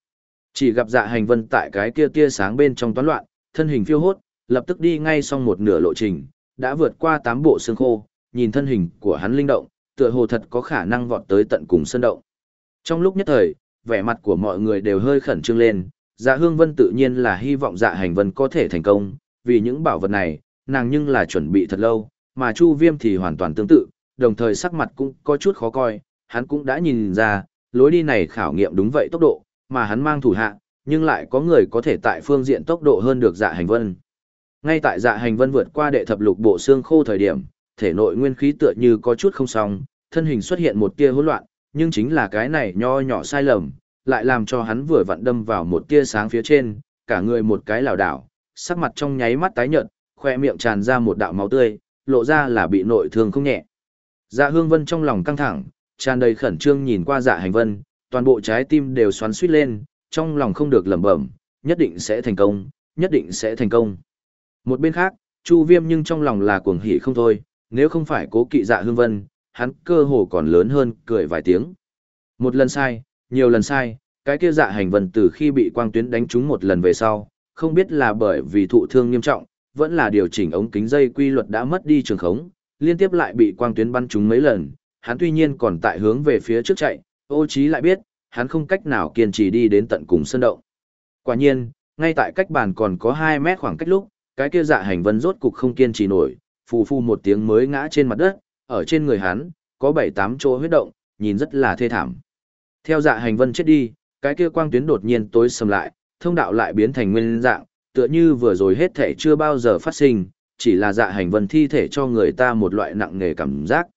Chỉ gặp dạ hành vân tại cái kia tia sáng bên trong toán loạn, thân hình phiêu hốt, lập tức đi ngay xong một nửa lộ trình, đã vượt qua tám bộ xương khô, nhìn thân hình của hắn linh động, tựa hồ thật có khả năng vọt tới tận cùng sơn động. Trong lúc nhất thời, vẻ mặt của mọi người đều hơi khẩn trương lên, dạ hương vân tự nhiên là hy vọng dạ hành vân có thể thành công, vì những bảo vật này, nàng nhưng là chuẩn bị thật lâu, mà Chu Viêm thì hoàn toàn tương tự, đồng thời sắc mặt cũng có chút khó coi, hắn cũng đã nhìn ra, lối đi này khảo nghiệm đúng vậy tốc độ, mà hắn mang thủ hạ, nhưng lại có người có thể tại phương diện tốc độ hơn được dạ hành vân. Ngay tại dạ hành vân vượt qua đệ thập lục bộ xương khô thời điểm, thể nội nguyên khí tựa như có chút không xong, thân hình xuất hiện một tia hỗn loạn, nhưng chính là cái này nho nhỏ sai lầm, lại làm cho hắn vừa vặn đâm vào một tia sáng phía trên, cả người một cái lảo đảo, sắc mặt trong nháy mắt tái nhợt, khoe miệng tràn ra một đạo máu tươi, lộ ra là bị nội thương không nhẹ. Dạ Hương Vân trong lòng căng thẳng, tràn đầy khẩn trương nhìn qua Dạ Hành Vân, toàn bộ trái tim đều xoắn xuýt lên, trong lòng không được lẩm bẩm, nhất định sẽ thành công, nhất định sẽ thành công. Một bên khác, Chu Viêm nhưng trong lòng là cuồng hỉ không thôi, nếu không phải cố kỵ Dạ Hương Vân, hắn cơ hồ còn lớn hơn, cười vài tiếng. Một lần sai, nhiều lần sai, cái kia Dạ Hành Vân từ khi bị quang tuyến đánh trúng một lần về sau, không biết là bởi vì thụ thương nghiêm trọng, vẫn là điều chỉnh ống kính dây quy luật đã mất đi trường khống, liên tiếp lại bị quang tuyến bắn trúng mấy lần, hắn tuy nhiên còn tại hướng về phía trước chạy, ô trí lại biết, hắn không cách nào kiên trì đi đến tận cùng sân động. Quả nhiên, ngay tại cách bàn còn có 2 mét khoảng cách lúc, cái kia dạ hành vân rốt cục không kiên trì nổi, phù phù một tiếng mới ngã trên mặt đất, ở trên người hắn, có 7-8 chỗ huyết động, nhìn rất là thê thảm. Theo dạ hành vân chết đi, cái kia quang tuyến đột nhiên tối sầm lại, thông đạo lại biến thành nguyên dạng, tựa như vừa rồi hết thể chưa bao giờ phát sinh, chỉ là dạ hành vân thi thể cho người ta một loại nặng nề cảm giác.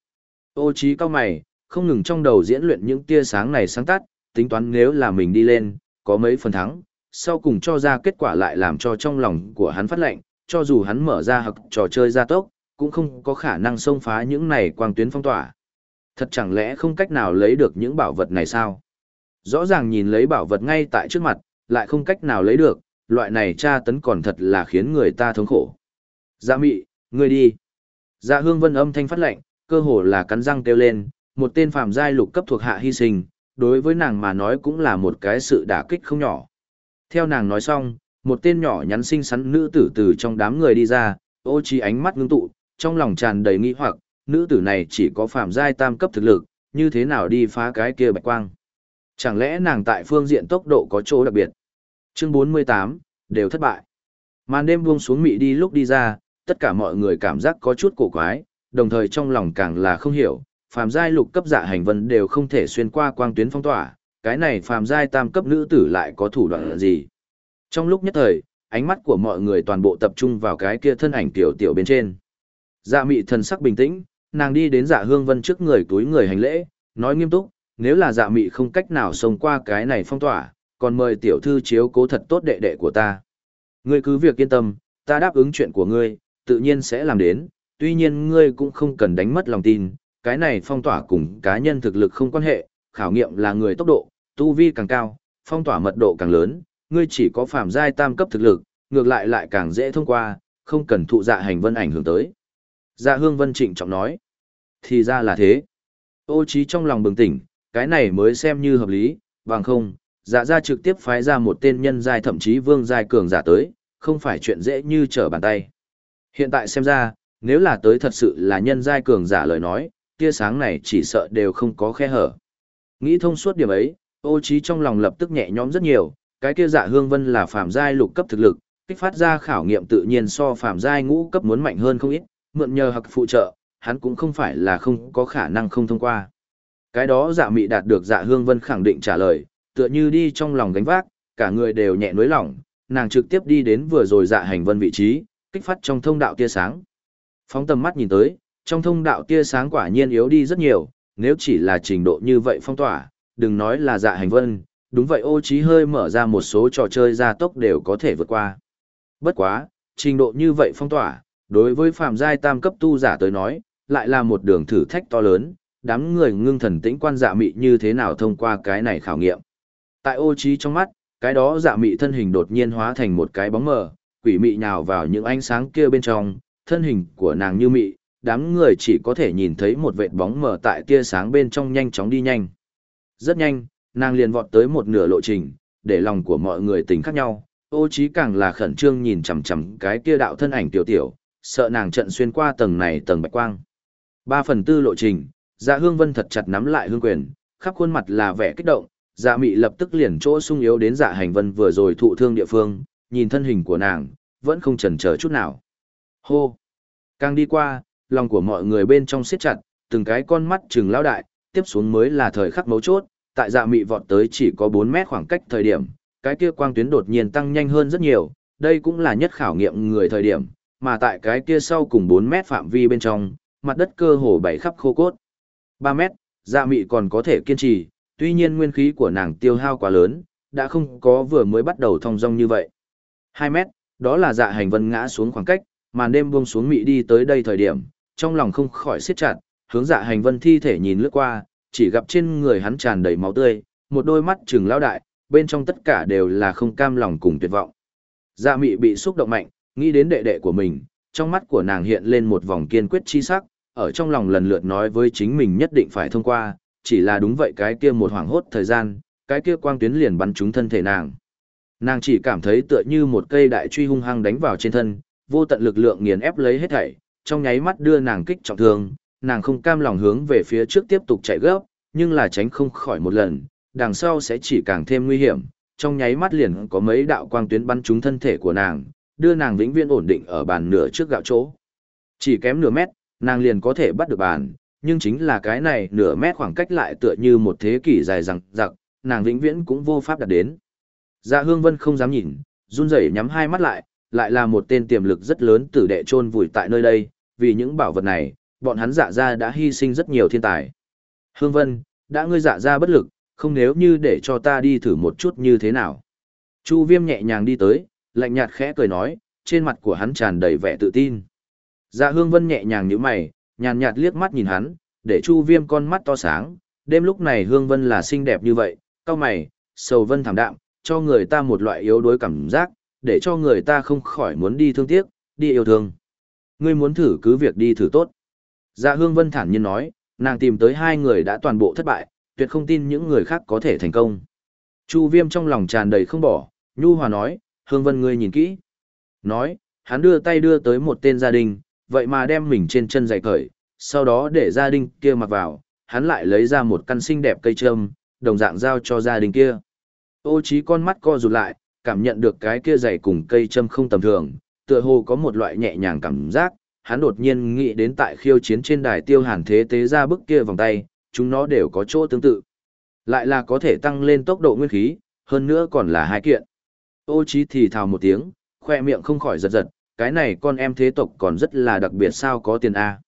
Ô trí cao mày, không ngừng trong đầu diễn luyện những tia sáng này sáng tắt, tính toán nếu là mình đi lên, có mấy phần thắng, sau cùng cho ra kết quả lại làm cho trong lòng của hắn phát lệnh, cho dù hắn mở ra học trò chơi gia tốc, cũng không có khả năng xông phá những này quang tuyến phong tỏa. Thật chẳng lẽ không cách nào lấy được những bảo vật này sao? Rõ ràng nhìn lấy bảo vật ngay tại trước mặt, lại không cách nào lấy được, loại này tra tấn còn thật là khiến người ta thống khổ. Dạ mị, ngươi đi. Dạ hương vân âm thanh phát lệnh, cơ hồ là cắn răng kêu lên, một tên phàm giai lục cấp thuộc hạ hy sinh, đối với nàng mà nói cũng là một cái sự đả kích không nhỏ. Theo nàng nói xong, một tên nhỏ nhắn xinh xắn nữ tử từ trong đám người đi ra, ô trí ánh mắt ngưng tụ, trong lòng tràn đầy nghi hoặc, nữ tử này chỉ có phàm giai tam cấp thực lực, như thế nào đi phá cái kia bạch quang. Chẳng lẽ nàng tại phương diện tốc độ có chỗ đặc biệt? Chương 48, đều thất bại. Màn đêm buông xuống mị đi lúc đi ra, tất cả mọi người cảm giác có chút cổ quái, đồng thời trong lòng càng là không hiểu, phàm giai lục cấp dạ hành vân đều không thể xuyên qua quang tuyến phong tỏa, cái này phàm giai tam cấp nữ tử lại có thủ đoạn gì. Trong lúc nhất thời, ánh mắt của mọi người toàn bộ tập trung vào cái kia thân ảnh tiểu tiểu bên trên. Dạ mị thần sắc bình tĩnh, nàng đi đến dạ hương vân trước người túi người hành lễ, nói nghiêm túc, nếu là dạ mị không cách nào xông qua cái này phong tỏa, còn mời tiểu thư chiếu cố thật tốt đệ đệ của ta. Ngươi cứ việc yên tâm, ta đáp ứng chuyện của ngươi, tự nhiên sẽ làm đến, tuy nhiên ngươi cũng không cần đánh mất lòng tin, cái này phong tỏa cùng cá nhân thực lực không quan hệ, khảo nghiệm là người tốc độ, tu vi càng cao, phong tỏa mật độ càng lớn, ngươi chỉ có phạm giai tam cấp thực lực, ngược lại lại càng dễ thông qua, không cần thụ dạ hành vân ảnh hưởng tới. Dạ hương vân trịnh trọng nói, thì ra là thế. Ô trí trong lòng bừng tỉnh, cái này mới xem như hợp lý, bằng không, dạ ra trực tiếp phái ra một tên nhân giai thậm chí vương giai cường giả tới, không phải chuyện dễ như trở bàn tay. Hiện tại xem ra, nếu là tới thật sự là nhân giai cường giả lời nói, tia sáng này chỉ sợ đều không có khe hở. Nghĩ thông suốt điểm ấy, ô trí trong lòng lập tức nhẹ nhõm rất nhiều, cái kia dạ hương vân là phàm giai lục cấp thực lực, kích phát ra khảo nghiệm tự nhiên so phàm giai ngũ cấp muốn mạnh hơn không ít, mượn nhờ hặc phụ trợ, hắn cũng không phải là không có khả năng không thông qua. Cái đó dạ mị đạt được dạ hương vân khẳng định trả lời, tựa như đi trong lòng gánh vác, cả người đều nhẹ nối lỏng, nàng trực tiếp đi đến vừa rồi dạ hành vân vị trí, kích phát trong thông đạo tia sáng. Phóng tầm mắt nhìn tới, trong thông đạo tia sáng quả nhiên yếu đi rất nhiều, nếu chỉ là trình độ như vậy phong tỏa, đừng nói là dạ hành vân, đúng vậy ô trí hơi mở ra một số trò chơi gia tốc đều có thể vượt qua. Bất quá, trình độ như vậy phong tỏa, đối với phạm giai tam cấp tu giả tới nói, lại là một đường thử thách to lớn, đám người ngưng thần tĩnh quan dạ mị như thế nào thông qua cái này khảo nghiệm. Tại ô trí trong mắt, cái đó dạ mị thân hình đột nhiên hóa thành một cái bóng mờ, quỷ mị nhào vào những ánh sáng kia bên trong, thân hình của nàng như mị, đám người chỉ có thể nhìn thấy một vệt bóng mờ tại tia sáng bên trong nhanh chóng đi nhanh. Rất nhanh, nàng liền vọt tới một nửa lộ trình, để lòng của mọi người tỉnh khác nhau, ô trí càng là khẩn trương nhìn chằm chằm cái kia đạo thân ảnh tiểu tiểu, sợ nàng trận xuyên qua tầng này tầng bạch quang. Ba phần tư lộ trình, dạ hương vân thật chặt nắm lại hương quyền, khắp khuôn mặt là vẻ kích động, dạ mị lập tức liền chỗ sung yếu đến dạ hành vân vừa rồi thụ thương địa phương, nhìn thân hình của nàng, vẫn không chần chờ chút nào. Hô! Càng đi qua, lòng của mọi người bên trong siết chặt, từng cái con mắt chừng lao đại, tiếp xuống mới là thời khắc mấu chốt, tại dạ mị vọt tới chỉ có bốn mét khoảng cách thời điểm, cái kia quang tuyến đột nhiên tăng nhanh hơn rất nhiều, đây cũng là nhất khảo nghiệm người thời điểm, mà tại cái kia sau cùng bốn mét phạm vi bên trong, mặt đất cơ hồ bảy khắp khô cốt. 3 mét, dạ mị còn có thể kiên trì, tuy nhiên nguyên khí của nàng tiêu hao quá lớn, đã không có vừa mới bắt đầu thong dong như vậy. 2 mét, đó là dạ hành vân ngã xuống khoảng cách, màn đêm buông xuống mị đi tới đây thời điểm, trong lòng không khỏi siết chặt, hướng dạ hành vân thi thể nhìn lướt qua, chỉ gặp trên người hắn tràn đầy máu tươi, một đôi mắt trừng lao đại, bên trong tất cả đều là không cam lòng cùng tuyệt vọng. Dạ mị bị xúc động mạnh, nghĩ đến đệ đệ của mình, trong mắt của nàng hiện lên một vòng kiên quyết chi sắc, ở trong lòng lần lượt nói với chính mình nhất định phải thông qua, chỉ là đúng vậy cái kia một hoảng hốt thời gian, cái kia quang tuyến liền bắn trúng thân thể nàng. Nàng chỉ cảm thấy tựa như một cây đại truy hung hăng đánh vào trên thân, vô tận lực lượng nghiền ép lấy hết thảy, trong nháy mắt đưa nàng kích trọng thương, nàng không cam lòng hướng về phía trước tiếp tục chạy gấp, nhưng là tránh không khỏi một lần, đằng sau sẽ chỉ càng thêm nguy hiểm, trong nháy mắt liền có mấy đạo quang tuyến bắn trúng thân thể của nàng, đưa nàng vĩnh viễn ổn định ở bàn nửa trước gạo chỗ. Chỉ kém nửa mét, nàng liền có thể bắt được bàn, nhưng chính là cái này nửa mét khoảng cách lại tựa như một thế kỷ dài rằng giặc, nàng vĩnh viễn cũng vô pháp đạt đến. Dạ Hương Vân không dám nhìn, run rẩy nhắm hai mắt lại, lại là một tên tiềm lực rất lớn tử đệ chôn vùi tại nơi đây, vì những bảo vật này, bọn hắn dạ ra đã hy sinh rất nhiều thiên tài. Hương Vân, đã ngươi dạ ra bất lực, không nếu như để cho ta đi thử một chút như thế nào. Chu Viêm nhẹ nhàng đi tới, lạnh nhạt khẽ cười nói, trên mặt của hắn tràn đầy vẻ tự tin. Dạ Hương Vân nhẹ nhàng như mày, nhàn nhạt liếc mắt nhìn hắn, để Chu Viêm con mắt to sáng, đêm lúc này Hương Vân là xinh đẹp như vậy, cao mày, sầu vân thảm đạm, cho người ta một loại yếu đuối cảm giác, để cho người ta không khỏi muốn đi thương tiếc, đi yêu thương. Ngươi muốn thử cứ việc đi thử tốt. Dạ Hương Vân thản nhiên nói, nàng tìm tới hai người đã toàn bộ thất bại, tuyệt không tin những người khác có thể thành công. Chu Viêm trong lòng tràn đầy không bỏ, nhu hòa nói, Hương Vân ngươi nhìn kỹ. Nói, hắn đưa tay đưa tới một tên gia đình, vậy mà đem mình trên chân giày cởi, sau đó để gia đình kia mặc vào, hắn lại lấy ra một căn xinh đẹp cây trâm, đồng dạng giao cho gia đình kia. Ô trí con mắt co rụt lại, cảm nhận được cái kia giày cùng cây trâm không tầm thường, tựa hồ có một loại nhẹ nhàng cảm giác, hắn đột nhiên nghĩ đến tại khiêu chiến trên đài tiêu hàn thế tế ra bức kia vòng tay, chúng nó đều có chỗ tương tự. Lại là có thể tăng lên tốc độ nguyên khí, hơn nữa còn là hai kiện. Ô trí thì thào một tiếng, khoe miệng không khỏi giật giật, cái này con em thế tộc còn rất là đặc biệt sao có tiền A.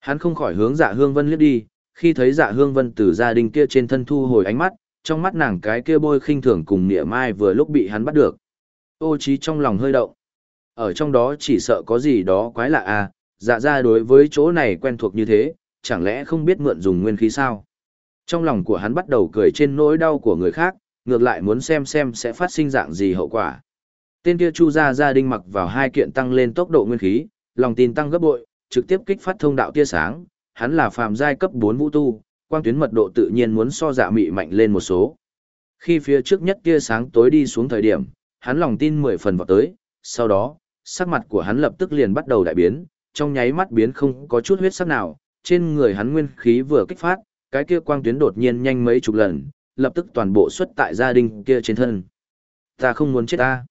Hắn không khỏi hướng dạ hương vân liếc đi, khi thấy dạ hương vân từ gia đình kia trên thân thu hồi ánh mắt, trong mắt nàng cái kia bôi khinh thường cùng nịa mai vừa lúc bị hắn bắt được. Ô trí trong lòng hơi động. Ở trong đó chỉ sợ có gì đó quái lạ à, dạ ra đối với chỗ này quen thuộc như thế, chẳng lẽ không biết mượn dùng nguyên khí sao? Trong lòng của hắn bắt đầu cười trên nỗi đau của người khác, ngược lại muốn xem xem sẽ phát sinh dạng gì hậu quả. Tên kia chu gia gia đình mặc vào hai kiện tăng lên tốc độ nguyên khí, lòng tin tăng gấp bội, trực tiếp kích phát thông đạo tia sáng, hắn là phàm giai cấp 4 vũ tu, quang tuyến mật độ tự nhiên muốn so dạ mị mạnh lên một số. Khi phía trước nhất tia sáng tối đi xuống thời điểm, hắn lòng tin mười phần vào tới, sau đó, sắc mặt của hắn lập tức liền bắt đầu đại biến, trong nháy mắt biến không có chút huyết sắc nào, trên người hắn nguyên khí vừa kích phát, cái kia quang tuyến đột nhiên nhanh mấy chục lần, lập tức toàn bộ xuất tại gia đình kia trên thân. Ta không muốn chết ta.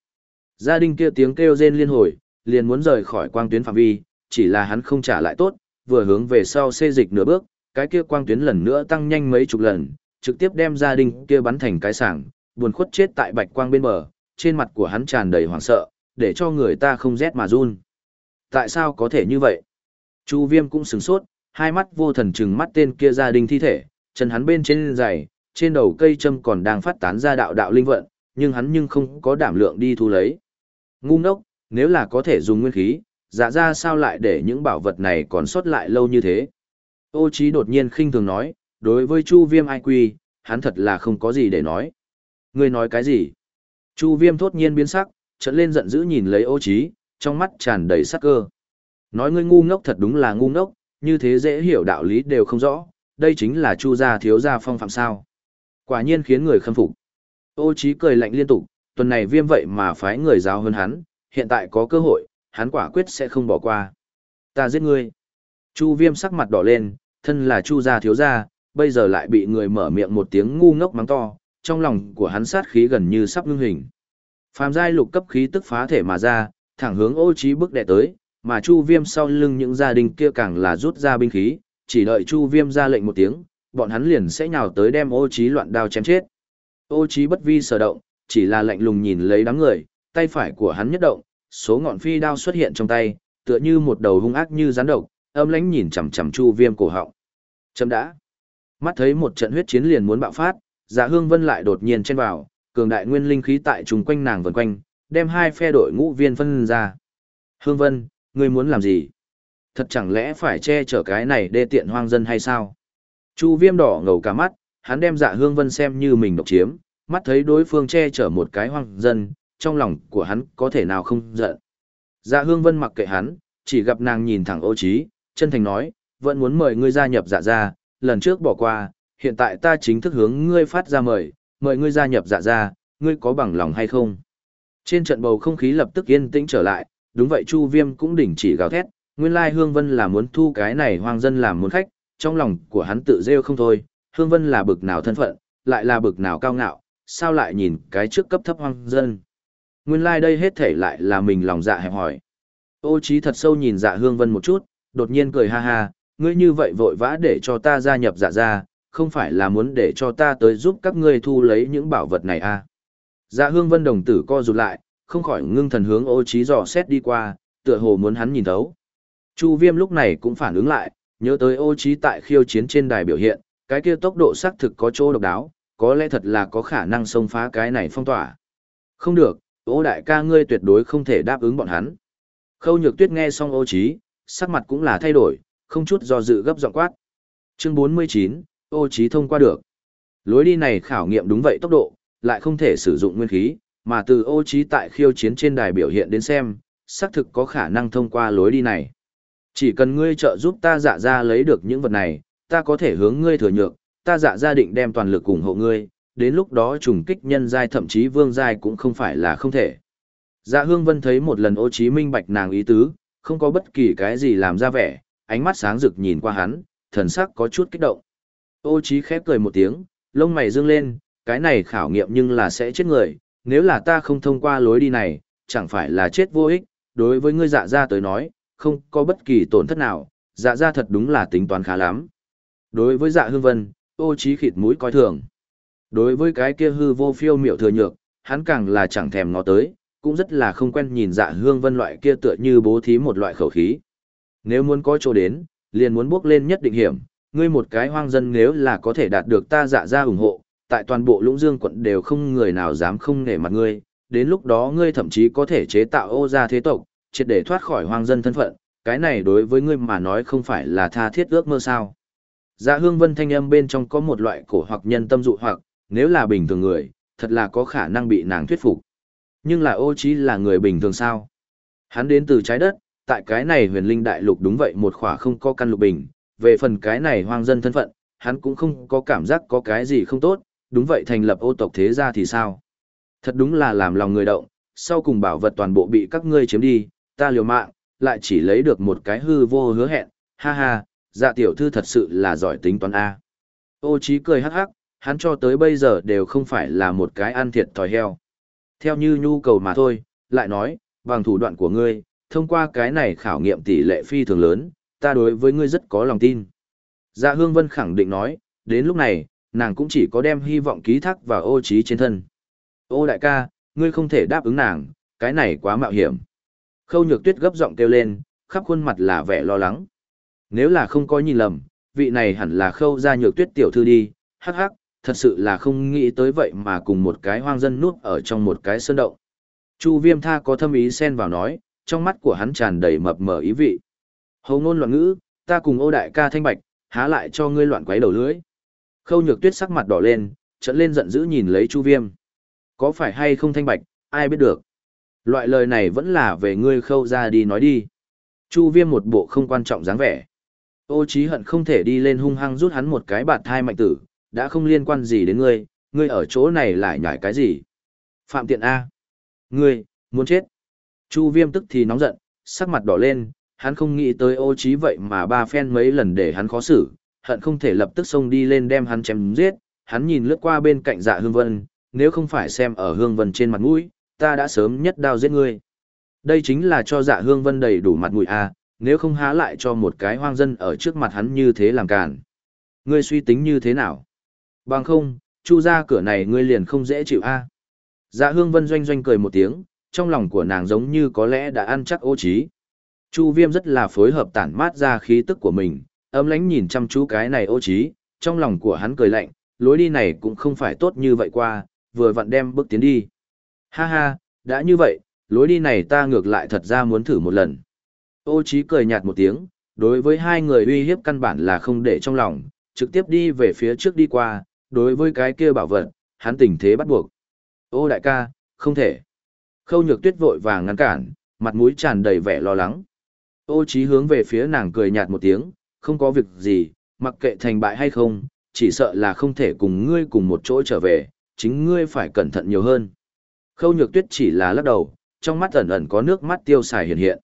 Gia đình kia tiếng kêu rên liên hồi, liền muốn rời khỏi quang tuyến phạm vi, chỉ là hắn không trả lại tốt, vừa hướng về sau xê dịch nửa bước, cái kia quang tuyến lần nữa tăng nhanh mấy chục lần, trực tiếp đem gia đình kia bắn thành cái sảng, buồn khuất chết tại bạch quang bên bờ, trên mặt của hắn tràn đầy hoảng sợ, để cho người ta không rét mà run. Tại sao có thể như vậy? Chu Viêm cũng sửng sốt, hai mắt vô thần trừng mắt tên kia gia đình thi thể, chân hắn bên trên giày, trên đầu cây châm còn đang phát tán ra đạo đạo linh vận, nhưng hắn nhưng không có đảm lượng đi thu lấy. Ngu ngốc, nếu là có thể dùng nguyên khí, dạ ra sao lại để những bảo vật này còn sót lại lâu như thế? Ô Chí đột nhiên khinh thường nói, đối với Chu Viêm ai quy, hắn thật là không có gì để nói. Ngươi nói cái gì? Chu Viêm thốt nhiên biến sắc, trợn lên giận dữ nhìn lấy Ô Chí, trong mắt tràn đầy sắc cơ. Nói ngươi ngu ngốc thật đúng là ngu ngốc, như thế dễ hiểu đạo lý đều không rõ, đây chính là Chu gia thiếu gia phong phạm sao? Quả nhiên khiến người khâm phục. Ô Chí cười lạnh liên tục, tuần này Viêm vậy mà phái người giáo hơn hắn, hiện tại có cơ hội, hắn quả quyết sẽ không bỏ qua. Ta giết ngươi. Chu Viêm sắc mặt đỏ lên, thân là Chu gia thiếu gia, bây giờ lại bị người mở miệng một tiếng ngu ngốc mắng to, trong lòng của hắn sát khí gần như sắp ngưng hình. Phàm giai lục cấp khí tức phá thể mà ra, thẳng hướng Ô Chí bước đệ tới, mà Chu Viêm sau lưng những gia đình kia càng là rút ra binh khí, chỉ đợi Chu Viêm ra lệnh một tiếng, bọn hắn liền sẽ nhào tới đem Ô Chí loạn đao chém chết. Ô Chí bất vi sở động, chỉ là lạnh lùng nhìn lấy đám người, tay phải của hắn nhất động, số ngọn phi đao xuất hiện trong tay, tựa như một đầu hung ác như rắn độc, âm lãnh nhìn chằm chằm Chu Viêm cổ họng. Chấm đã. Mắt thấy một trận huyết chiến liền muốn bạo phát, Dạ Hương Vân lại đột nhiên chen vào, cường đại nguyên linh khí tại trùng quanh nàng vần quanh, đem hai phe đội ngũ viên phân ra. Hương Vân, ngươi muốn làm gì? Thật chẳng lẽ phải che chở cái này đê tiện hoang dân hay sao? Chu Viêm đỏ ngầu cả mắt, hắn đem Dạ Hương Vân xem như mình độc chiếm, mắt thấy đối phương che chở một cái hoang dân, trong lòng của hắn có thể nào không giận. Dạ Hương Vân mặc kệ hắn, chỉ gặp nàng nhìn thẳng ô trí, chân thành nói, vẫn muốn mời ngươi gia nhập dạ gia, lần trước bỏ qua, hiện tại ta chính thức hướng ngươi phát ra mời, mời ngươi gia nhập dạ gia, ngươi có bằng lòng hay không? Trên trận bầu không khí lập tức yên tĩnh trở lại, đúng vậy Chu Viêm cũng đỉnh chỉ gào thét, nguyên lai Hương Vân là muốn thu cái này hoang dân làm muốn khách, trong lòng của hắn tự rêu không thôi, Hương Vân là bực nào thân phận, lại là bực nào cao ngạo, sao lại nhìn cái trước cấp thấp hoang dân. Nguyên lai đây hết thể lại là mình lòng dạ hẹp hỏi. Ô trí thật sâu nhìn dạ hương vân một chút, đột nhiên cười ha ha, ngươi như vậy vội vã để cho ta gia nhập dạ gia, không phải là muốn để cho ta tới giúp các ngươi thu lấy những bảo vật này à. Dạ hương vân đồng tử co rụt lại, không khỏi ngưng thần hướng ô trí dò xét đi qua, tựa hồ muốn hắn nhìn thấu. Chu viêm lúc này cũng phản ứng lại, nhớ tới ô trí tại khiêu chiến trên đài biểu hiện, cái kia tốc độ xác thực có chỗ độc đáo, có lẽ thật là có khả năng xông phá cái này phong tỏa. Không được, ô đại ca ngươi tuyệt đối không thể đáp ứng bọn hắn. Khâu nhược tuyết nghe xong ô trí, sắc mặt cũng là thay đổi, không chút do dự gấp giọng quát. Chương 49, ô trí thông qua được. Lối đi này khảo nghiệm đúng vậy tốc độ, lại không thể sử dụng nguyên khí, mà từ ô trí tại khiêu chiến trên đài biểu hiện đến xem, xác thực có khả năng thông qua lối đi này. Chỉ cần ngươi trợ giúp ta dạ ra lấy được những vật này, ta có thể hướng ngươi thừa nhược, ta dạ gia định đem toàn lực ủng hộ ngươi, đến lúc đó trùng kích nhân giai thậm chí vương giai cũng không phải là không thể. Dạ hương vân thấy một lần ô Chí minh bạch nàng ý tứ, không có bất kỳ cái gì làm ra vẻ, ánh mắt sáng rực nhìn qua hắn, thần sắc có chút kích động. Ô Chí khép cười một tiếng, lông mày dương lên, cái này khảo nghiệm nhưng là sẽ chết người, nếu là ta không thông qua lối đi này, chẳng phải là chết vô ích, đối với ngươi dạ gia tới nói, không có bất kỳ tổn thất nào, dạ gia thật đúng là tính toán khá lắm. Đối với dạ hương vân, ô trí khịt mũi coi thường. Đối với cái kia hư vô phiêu miệu thừa nhược, hắn càng là chẳng thèm ngó tới, cũng rất là không quen nhìn dạ hương vân loại kia tựa như bố thí một loại khẩu khí. Nếu muốn có chỗ đến, liền muốn bước lên nhất định hiểm, ngươi một cái hoang dân nếu là có thể đạt được ta dạ ra ủng hộ, tại toàn bộ lũng dương quận đều không người nào dám không nể mặt ngươi, đến lúc đó ngươi thậm chí có thể chế tạo ô gia thế tộc, triệt để thoát khỏi hoang dân thân phận, cái này đối với ngươi mà nói không phải là tha thiết ước mơ sao. Dạ hương vân thanh âm bên trong có một loại cổ hoặc nhân tâm dụ hoặc, nếu là bình thường người, thật là có khả năng bị nàng thuyết phục. Nhưng là ô trí là người bình thường sao? Hắn đến từ trái đất, tại cái này huyền linh đại lục đúng vậy một khỏa không có căn lục bình, về phần cái này hoang dân thân phận, hắn cũng không có cảm giác có cái gì không tốt, đúng vậy thành lập ô tộc thế gia thì sao? Thật đúng là làm lòng người động, sau cùng bảo vật toàn bộ bị các ngươi chiếm đi, ta liều mạng, lại chỉ lấy được một cái hư vô hứa hẹn, ha ha, dạ tiểu thư thật sự là giỏi tính toán A. Ô trí cười hắc hắc, hắn cho tới bây giờ đều không phải là một cái ăn thiệt thòi heo. Theo như nhu cầu mà thôi, lại nói, bằng thủ đoạn của ngươi, thông qua cái này khảo nghiệm tỷ lệ phi thường lớn, ta đối với ngươi rất có lòng tin. Dạ Hương Vân khẳng định nói, đến lúc này, nàng cũng chỉ có đem hy vọng ký thác vào ô trí trên thân. Ô đại ca, ngươi không thể đáp ứng nàng, cái này quá mạo hiểm. Khâu nhược tuyết gấp giọng kêu lên, khắp khuôn mặt là vẻ lo lắng. Nếu là không có nhìn lầm, vị này hẳn là khâu ra nhược tuyết tiểu thư đi, hắc hắc, thật sự là không nghĩ tới vậy mà cùng một cái hoang dân nuốt ở trong một cái sơn động. Chu viêm tha có thâm ý xen vào nói, trong mắt của hắn tràn đầy mập mờ ý vị. Hầu ngôn loạn ngữ, ta cùng ô đại ca thanh bạch, há lại cho ngươi loạn quấy đầu lưới Khâu nhược tuyết sắc mặt đỏ lên, trận lên giận dữ nhìn lấy chu viêm. Có phải hay không thanh bạch, ai biết được. Loại lời này vẫn là về ngươi khâu ra đi nói đi. Chu viêm một bộ không quan trọng dáng vẻ. Ô trí hận không thể đi lên hung hăng rút hắn một cái bạt thai mạnh tử, đã không liên quan gì đến ngươi, ngươi ở chỗ này lại nhảy cái gì. Phạm tiện A. Ngươi, muốn chết. Chu viêm tức thì nóng giận, sắc mặt đỏ lên, hắn không nghĩ tới ô trí vậy mà ba phen mấy lần để hắn khó xử, hận không thể lập tức xông đi lên đem hắn chém giết, hắn nhìn lướt qua bên cạnh dạ hương vân, nếu không phải xem ở hương vân trên mặt mũi, ta đã sớm nhất đao giết ngươi. Đây chính là cho dạ hương vân đầy đủ mặt mũi a, nếu không há lại cho một cái hoang dân ở trước mặt hắn như thế làm càn. Ngươi suy tính như thế nào? Bằng không, chu ra cửa này ngươi liền không dễ chịu a. Dạ hương vân doanh doanh cười một tiếng, trong lòng của nàng giống như có lẽ đã ăn chắc ô trí. Chu viêm rất là phối hợp tản mát ra khí tức của mình, ấm lánh nhìn chăm chú cái này ô trí, trong lòng của hắn cười lạnh, lối đi này cũng không phải tốt như vậy qua, vừa vặn đem bước tiến đi. Ha ha, đã như vậy, lối đi này ta ngược lại thật ra muốn thử một lần. Ô Chí cười nhạt một tiếng, đối với hai người uy hiếp căn bản là không để trong lòng, trực tiếp đi về phía trước đi qua, đối với cái kia bảo vật, hắn tình thế bắt buộc. Ô đại ca, không thể. Khâu nhược tuyết vội vàng ngăn cản, mặt mũi tràn đầy vẻ lo lắng. Ô Chí hướng về phía nàng cười nhạt một tiếng, không có việc gì, mặc kệ thành bại hay không, chỉ sợ là không thể cùng ngươi cùng một chỗ trở về, chính ngươi phải cẩn thận nhiều hơn. Khâu nhược tuyết chỉ là lắc đầu, trong mắt ẩn ẩn có nước mắt tiêu xài hiện hiện.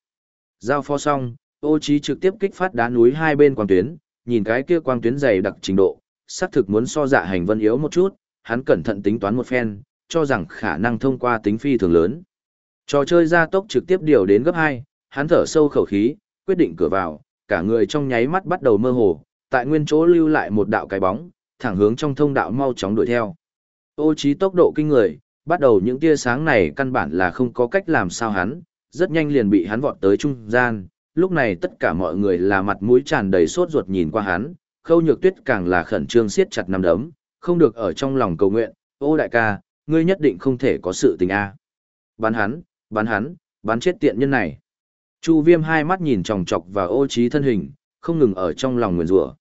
Giao pho xong, ô trí trực tiếp kích phát đá núi hai bên quang tuyến, nhìn cái kia quang tuyến dày đặc trình độ, xác thực muốn so dạ hành vân yếu một chút, hắn cẩn thận tính toán một phen, cho rằng khả năng thông qua tính phi thường lớn. Trò chơi gia tốc trực tiếp điều đến gấp 2, hắn thở sâu khẩu khí, quyết định cửa vào, cả người trong nháy mắt bắt đầu mơ hồ, tại nguyên chỗ lưu lại một đạo cái bóng, thẳng hướng trong thông đạo mau chóng đuổi theo. Ô trí tốc độ kinh người, bắt đầu những tia sáng này căn bản là không có cách làm sao hắn, rất nhanh liền bị hắn vọt tới trung gian, lúc này tất cả mọi người là mặt mũi tràn đầy sốt ruột nhìn qua hắn, khâu nhược tuyết càng là khẩn trương siết chặt nắm đấm, không được ở trong lòng cầu nguyện, ô đại ca, ngươi nhất định không thể có sự tình a. Bắn hắn, bắn hắn, bắn chết tiện nhân này. Chu viêm hai mắt nhìn chòng chọc và ô trí thân hình, không ngừng ở trong lòng nguyền rủa.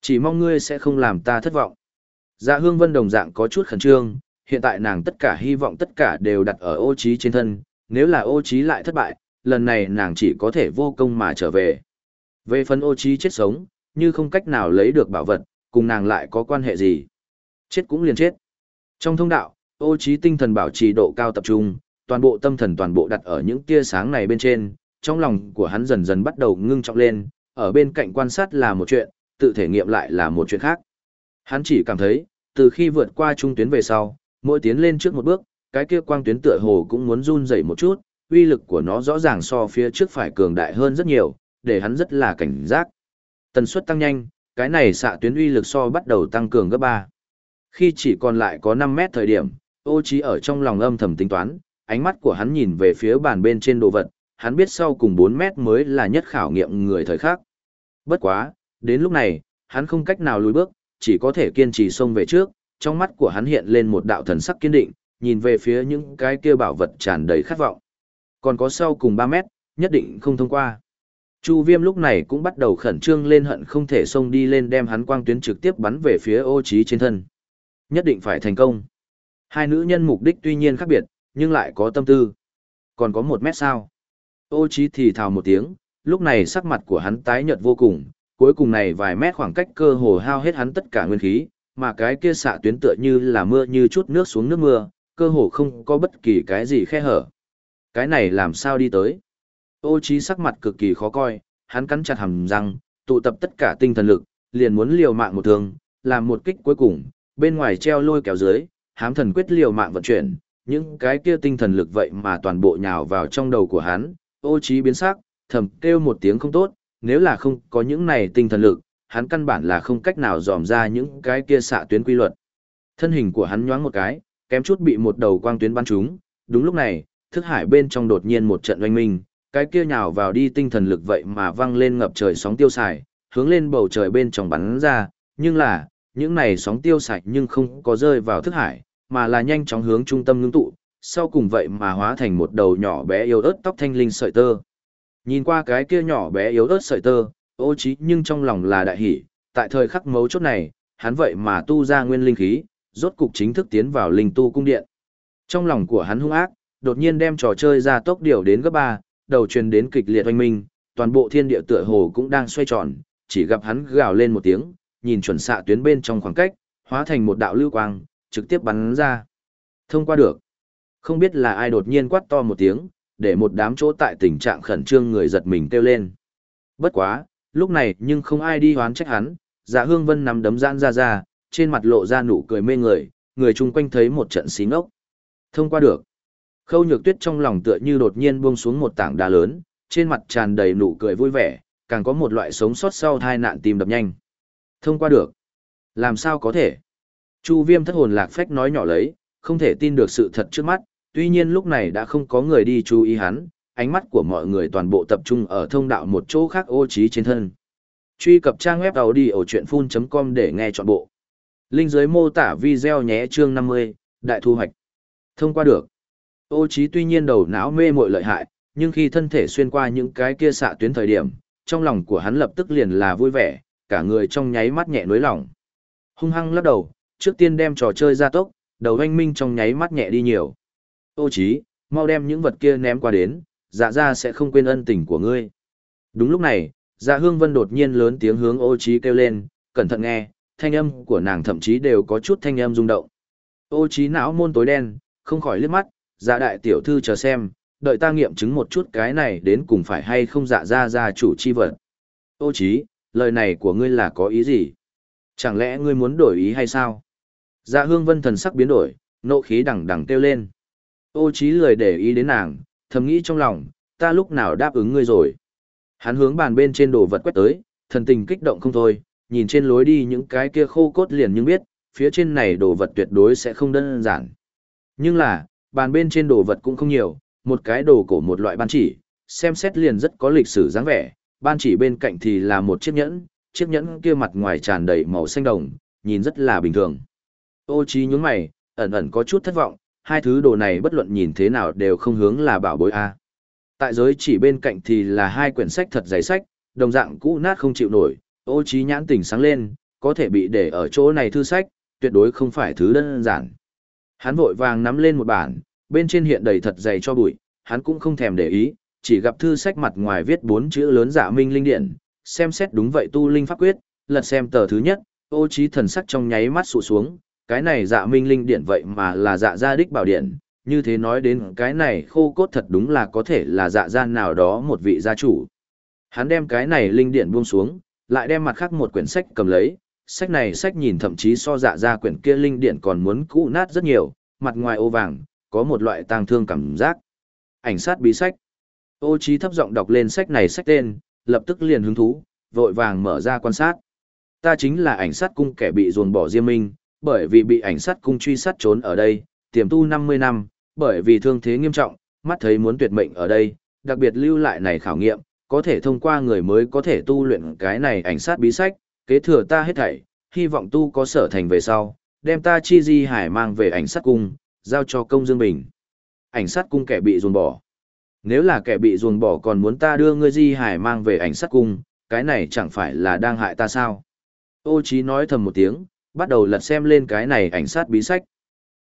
Chỉ mong ngươi sẽ không làm ta thất vọng. Dạ hương vân đồng dạng có chút khẩn trương, hiện tại nàng tất cả hy vọng tất cả đều đặt ở ô trí trên thân, nếu là ô trí lại thất bại, lần này nàng chỉ có thể vô công mà trở về. Về phần ô trí chết sống, như không cách nào lấy được bảo vật, cùng nàng lại có quan hệ gì. Chết cũng liền chết. Trong thông đạo, ô trí tinh thần bảo trì độ cao tập trung, toàn bộ tâm thần toàn bộ đặt ở những tia sáng này bên trên, trong lòng của hắn dần dần bắt đầu ngưng trọng lên, ở bên cạnh quan sát là một chuyện, tự thể nghiệm lại là một chuyện khác. Hắn chỉ cảm thấy, từ khi vượt qua trung tuyến về sau, mỗi tiến lên trước một bước, cái kia quang tuyến tựa hồ cũng muốn run dậy một chút, uy lực của nó rõ ràng so phía trước phải cường đại hơn rất nhiều, để hắn rất là cảnh giác. Tần suất tăng nhanh, cái này xạ tuyến uy lực so bắt đầu tăng cường gấp 3. Khi chỉ còn lại có 5 mét thời điểm, ô trí ở trong lòng âm thầm tính toán, ánh mắt của hắn nhìn về phía bàn bên trên đồ vật, hắn biết sau cùng 4 mét mới là nhất khảo nghiệm người thời khác. Bất quá, đến lúc này, hắn không cách nào lùi bước, chỉ có thể kiên trì xông về trước, trong mắt của hắn hiện lên một đạo thần sắc kiên định, nhìn về phía những cái kia bảo vật tràn đầy khát vọng. Còn có sau cùng 3 mét, nhất định không thông qua. Chu viêm lúc này cũng bắt đầu khẩn trương lên hận không thể xông đi lên đem hắn quang tuyến trực tiếp bắn về phía ô trí trên thân. Nhất định phải thành công. Hai nữ nhân mục đích tuy nhiên khác biệt, nhưng lại có tâm tư. Còn có một mét sao. Ô trí thì thào một tiếng, lúc này sắc mặt của hắn tái nhợt vô cùng, cuối cùng này vài mét khoảng cách cơ hồ hao hết hắn tất cả nguyên khí, mà cái kia xạ tuyến tựa như là mưa như chút nước xuống nước mưa, cơ hồ không có bất kỳ cái gì khe hở. Cái này làm sao đi tới? Ô trí sắc mặt cực kỳ khó coi, hắn cắn chặt hàm răng, tụ tập tất cả tinh thần lực, liền muốn liều mạng một thương, làm một kích cuối cùng, bên ngoài treo lôi kéo dưới, hám thần quyết liều mạng vận chuyển, những cái kia tinh thần lực vậy mà toàn bộ nhào vào trong đầu của hắn, ô trí biến sắc, thầm kêu một tiếng không tốt, nếu là không có những này tinh thần lực, hắn căn bản là không cách nào dòm ra những cái kia xạ tuyến quy luật. Thân hình của hắn nhoáng một cái, kém chút bị một đầu quang tuyến bắn trúng, đúng lúc này, thức hải bên trong đột nhiên một trận oanh minh, cái kia nhào vào đi tinh thần lực vậy mà văng lên ngập trời sóng tiêu xài, hướng lên bầu trời bên trong bắn ra, nhưng là, những này sóng tiêu xài nhưng không có rơi vào thức hải, mà là nhanh chóng hướng trung tâm ngưng tụ, sau cùng vậy mà hóa thành một đầu nhỏ bé yếu ớt tóc thanh linh sợi tơ. Nhìn qua cái kia nhỏ bé yếu ớt sợi tơ, ô trí nhưng trong lòng là đại hỉ, tại thời khắc mấu chốt này, hắn vậy mà tu ra nguyên linh khí, rốt cục chính thức tiến vào linh tu cung điện. Trong lòng của hắn hung ác, đột nhiên đem trò chơi ra tốc điều đến gấp 3, đầu truyền đến kịch liệt oanh minh, toàn bộ thiên địa tựa hồ cũng đang xoay tròn, chỉ gặp hắn gào lên một tiếng, nhìn chuẩn xạ tuyến bên trong khoảng cách, hóa thành một đạo lưu quang, trực tiếp bắn ra. Thông qua được. Không biết là ai đột nhiên quát to một tiếng, để một đám chỗ tại tình trạng khẩn trương người giật mình kêu lên. Bất quá, lúc này nhưng không ai đi hoán trách hắn, dạ hương vân nằm đấm giãn ra ra, trên mặt lộ ra nụ cười mê người, người chung quanh thấy một trận xí ngốc. Thông qua được. Khâu nhược tuyết trong lòng tựa như đột nhiên buông xuống một tảng đá lớn, trên mặt tràn đầy nụ cười vui vẻ, càng có một loại sống sót sau tai nạn tìm đập nhanh. Thông qua được. Làm sao có thể? Chu viêm thất hồn lạc phách nói nhỏ lấy, không thể tin được sự thật trước mắt, tuy nhiên lúc này đã không có người đi chú ý hắn, ánh mắt của mọi người toàn bộ tập trung ở thông đạo một chỗ khác ô trí trên thân. Truy cập trang web đầu đi ở chuyện full.com để nghe trọn bộ. Linh dưới mô tả video nhé chương 50, đại thu hoạch. Thông qua được. Ô trí tuy nhiên đầu não mê muội lợi hại, nhưng khi thân thể xuyên qua những cái kia xạ tuyến thời điểm, trong lòng của hắn lập tức liền là vui vẻ, cả người trong nháy mắt nhẹ nối lòng. Hung hăng lắc đầu, trước tiên đem trò chơi ra tốc, đầu anh minh trong nháy mắt nhẹ đi nhiều. Ô trí, mau đem những vật kia ném qua đến, dạ ra sẽ không quên ân tình của ngươi. Đúng lúc này, dạ hương vân đột nhiên lớn tiếng hướng ô trí kêu lên, cẩn thận nghe, thanh âm của nàng thậm chí đều có chút thanh âm rung động. Ô trí não môn tối đen, không khỏi liếc mắt, dạ đại tiểu thư chờ xem, đợi ta nghiệm chứng một chút cái này đến cùng phải hay không dạ ra ra chủ chi vật. Ô trí, lời này của ngươi là có ý gì? Chẳng lẽ ngươi muốn đổi ý hay sao? Dạ hương vân thần sắc biến đổi, nộ khí đằng đằng kêu lên. Ô trí lười để ý đến nàng, thầm nghĩ trong lòng, ta lúc nào đáp ứng ngươi rồi. Hắn hướng bàn bên trên đồ vật quét tới, thần tình kích động không thôi, nhìn trên lối đi những cái kia khô cốt liền nhưng biết, phía trên này đồ vật tuyệt đối sẽ không đơn giản. Nhưng là, bàn bên trên đồ vật cũng không nhiều, một cái đồ cổ một loại ban chỉ, xem xét liền rất có lịch sử dáng vẻ, ban chỉ bên cạnh thì là một chiếc nhẫn, chiếc nhẫn kia mặt ngoài tràn đầy màu xanh đồng, nhìn rất là bình thường. Ô trí nhướng mày, ẩn ẩn có chút thất vọng, hai thứ đồ này bất luận nhìn thế nào đều không hướng là bảo bối a. Tại giới chỉ bên cạnh thì là hai quyển sách thật dày sách, đồng dạng cũ nát không chịu nổi, ô trí nhãn tỉnh sáng lên, có thể bị để ở chỗ này thư sách, tuyệt đối không phải thứ đơn giản. Hắn vội vàng nắm lên một bản, bên trên hiện đầy thật dày cho bụi, hắn cũng không thèm để ý, chỉ gặp thư sách mặt ngoài viết bốn chữ lớn dạ minh linh điện, xem xét đúng vậy tu linh pháp quyết, lật xem tờ thứ nhất, ô trí thần sắc trong nháy mắt sụ xuống, cái này dạ minh linh điện vậy mà là dạ gia đích bảo điện, như thế nói đến cái này khô cốt thật đúng là có thể là dạ gia nào đó một vị gia chủ. Hắn đem cái này linh điện buông xuống, lại đem mặt khác một quyển sách cầm lấy, sách này sách nhìn thậm chí so dạ ra quyển kia linh điện còn muốn cũ nát rất nhiều, mặt ngoài ô vàng, có một loại tang thương cảm giác. Ảnh sát bí sách. Ô trí thấp giọng đọc lên sách này sách tên, lập tức liền hứng thú, vội vàng mở ra quan sát. Ta chính là ảnh sát cung kẻ bị dồn bỏ Diêm Minh, bởi vì bị ảnh sát cung truy sát trốn ở đây, tiềm tu 50 năm, bởi vì thương thế nghiêm trọng, mắt thấy muốn tuyệt mệnh ở đây, đặc biệt lưu lại này khảo nghiệm, có thể thông qua người mới có thể tu luyện cái này ảnh sát bí sách, kế thừa ta hết thảy, hy vọng tu có sở thành về sau, đem ta chi di hải mang về ảnh sát cung, giao cho công dương bình. Ảnh sát cung kẻ bị ruồn bỏ. Nếu là kẻ bị ruồn bỏ còn muốn ta đưa ngươi di hải mang về ảnh sát cung, cái này chẳng phải là đang hại ta sao? Ô Chí nói thầm một tiếng, bắt đầu lật xem lên cái này ảnh sát bí sách.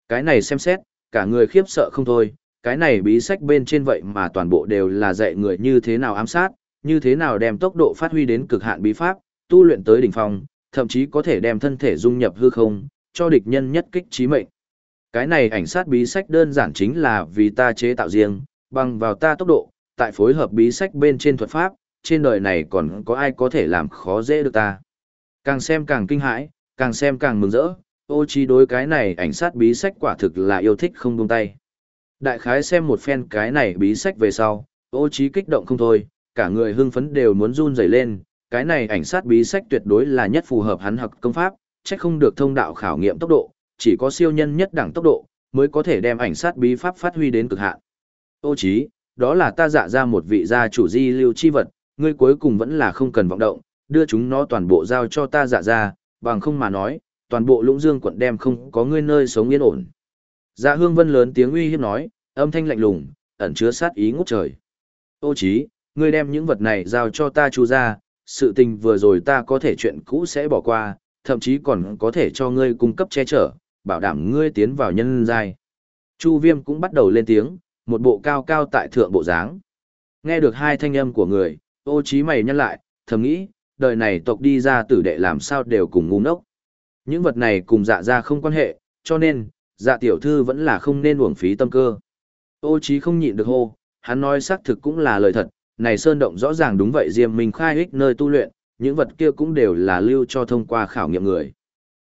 Cái này xem xét, cả người khiếp sợ không thôi, cái này bí sách bên trên vậy mà toàn bộ đều là dạy người như thế nào ám sát, như thế nào đem tốc độ phát huy đến cực hạn bí pháp, tu luyện tới đỉnh phong, thậm chí có thể đem thân thể dung nhập hư không, cho địch nhân nhất kích chí mệnh. Cái này ảnh sát bí sách đơn giản chính là vì ta chế tạo riêng, bằng vào ta tốc độ, tại phối hợp bí sách bên trên thuật pháp, trên đời này còn có ai có thể làm khó dễ được ta. Càng xem càng kinh hãi, càng xem càng mừng rỡ, ô chi đối cái này ảnh sát bí sách quả thực là yêu thích không buông tay. Đại khái xem một phen cái này bí sách về sau, ô trí kích động không thôi, cả người hưng phấn đều muốn run rẩy lên, cái này ảnh sát bí sách tuyệt đối là nhất phù hợp hắn học công pháp, chắc không được thông đạo khảo nghiệm tốc độ, chỉ có siêu nhân nhất đẳng tốc độ, mới có thể đem ảnh sát bí pháp phát huy đến cực hạn. Ô trí, đó là ta dạ ra một vị gia chủ di lưu chi vật, ngươi cuối cùng vẫn là không cần vọng động, đưa chúng nó toàn bộ giao cho ta dạ ra, bằng không mà nói, toàn bộ lũng dương quận đem không có ngươi nơi sống yên ổn. Dạ hương vân lớn tiếng uy hiếp nói, âm thanh lạnh lùng, ẩn chứa sát ý ngút trời. Ô chí, ngươi đem những vật này giao cho ta chu ra, sự tình vừa rồi ta có thể chuyện cũ sẽ bỏ qua, thậm chí còn có thể cho ngươi cung cấp che chở, bảo đảm ngươi tiến vào nhân giai. Chu viêm cũng bắt đầu lên tiếng, một bộ cao cao tại thượng bộ dáng. Nghe được hai thanh âm của người, ô chí mày nhăn lại, thầm nghĩ, đời này tộc đi ra tử đệ làm sao đều cùng ngu ngốc. Những vật này cùng dạ ra không quan hệ, cho nên, dạ tiểu thư vẫn là không nên uổng phí tâm cơ. Ô chí không nhịn được hô, hắn nói xác thực cũng là lời thật, này sơn động rõ ràng đúng vậy Diêm Minh khai ích nơi tu luyện, những vật kia cũng đều là lưu cho thông qua khảo nghiệm người.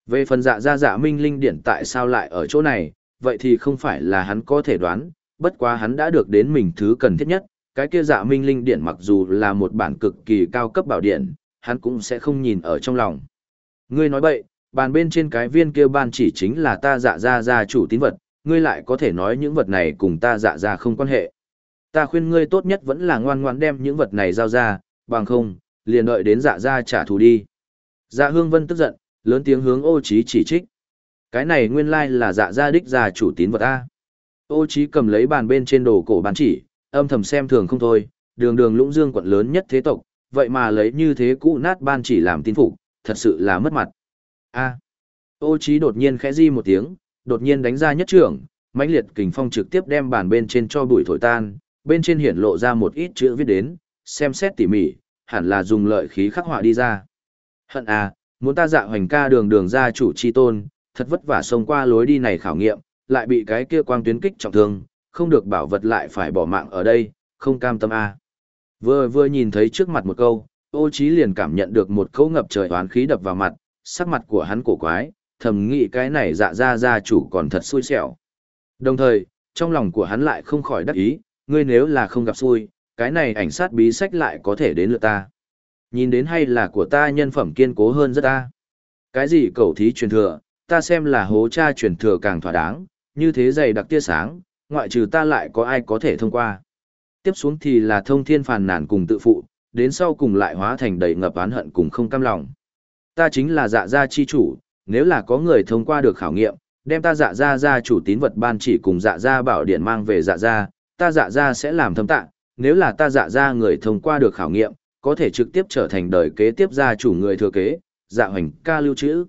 Về phần dạ gia dạ minh linh điển tại sao lại ở chỗ này, vậy thì không phải là hắn có thể đoán, bất quá hắn đã được đến mình thứ cần thiết nhất, cái kia dạ minh linh điển mặc dù là một bản cực kỳ cao cấp bảo điển, hắn cũng sẽ không nhìn ở trong lòng. Ngươi nói bậy, bàn bên trên cái viên kia ban chỉ chính là ta dạ gia gia chủ tín vật, ngươi lại có thể nói những vật này cùng ta dạ gia không quan hệ. Ta khuyên ngươi tốt nhất vẫn là ngoan ngoãn đem những vật này giao ra, bằng không, liền đợi đến dạ gia trả thù đi. Dạ hương vân tức giận, lớn tiếng hướng ô trí chỉ trích. Cái này nguyên lai là dạ gia đích gia chủ tín vật A. Ô trí cầm lấy bàn bên trên đồ cổ bàn chỉ, âm thầm xem thường không thôi, đường đường lũng dương quận lớn nhất thế tộc, vậy mà lấy như thế cũ nát ban chỉ làm tín phục, thật sự là mất mặt. A. Ô trí đột nhiên khẽ di một tiếng, đột nhiên đánh ra nhất trưởng, mãnh liệt kình phong trực tiếp đem bàn bên trên cho bụi thổi tan, bên trên hiển lộ ra một ít chữ viết đến, xem xét tỉ mỉ, hẳn là dùng lợi khí khắc họa đi ra. Hận à, muốn ta dạ hoành ca đường đường ra chủ chi tôn, thật vất vả xông qua lối đi này khảo nghiệm, lại bị cái kia quang tuyến kích trọng thương, không được bảo vật lại phải bỏ mạng ở đây, không cam tâm à. Vừa vừa nhìn thấy trước mặt một câu, ô trí liền cảm nhận được một câu ngập trời oán khí đập vào mặt, sắc mặt của hắn cổ quái, thầm nghĩ cái này dạ ra gia chủ còn thật xui xẻo. Đồng thời, trong lòng của hắn lại không khỏi đắc ý, ngươi nếu là không gặp xui, cái này ảnh sát bí sách lại có thể đến lượt ta. Nhìn đến hay là của ta nhân phẩm kiên cố hơn rất ta. Cái gì cầu thí truyền thừa, ta xem là hố cha truyền thừa càng thỏa đáng, như thế dày đặc tia sáng, ngoại trừ ta lại có ai có thể thông qua. Tiếp xuống thì là thông thiên phàn nàn cùng tự phụ, đến sau cùng lại hóa thành đầy ngập oán hận cùng không cam lòng. Ta chính là dạ gia chi chủ, nếu là có người thông qua được khảo nghiệm, đem ta dạ gia gia chủ tín vật ban chỉ cùng dạ gia bảo điện mang về dạ gia, ta dạ gia sẽ làm thâm tạ, nếu là ta dạ gia người thông qua được khảo nghiệm, có thể trực tiếp trở thành đời kế tiếp gia chủ người thừa kế, dạ hoành ca lưu trữ.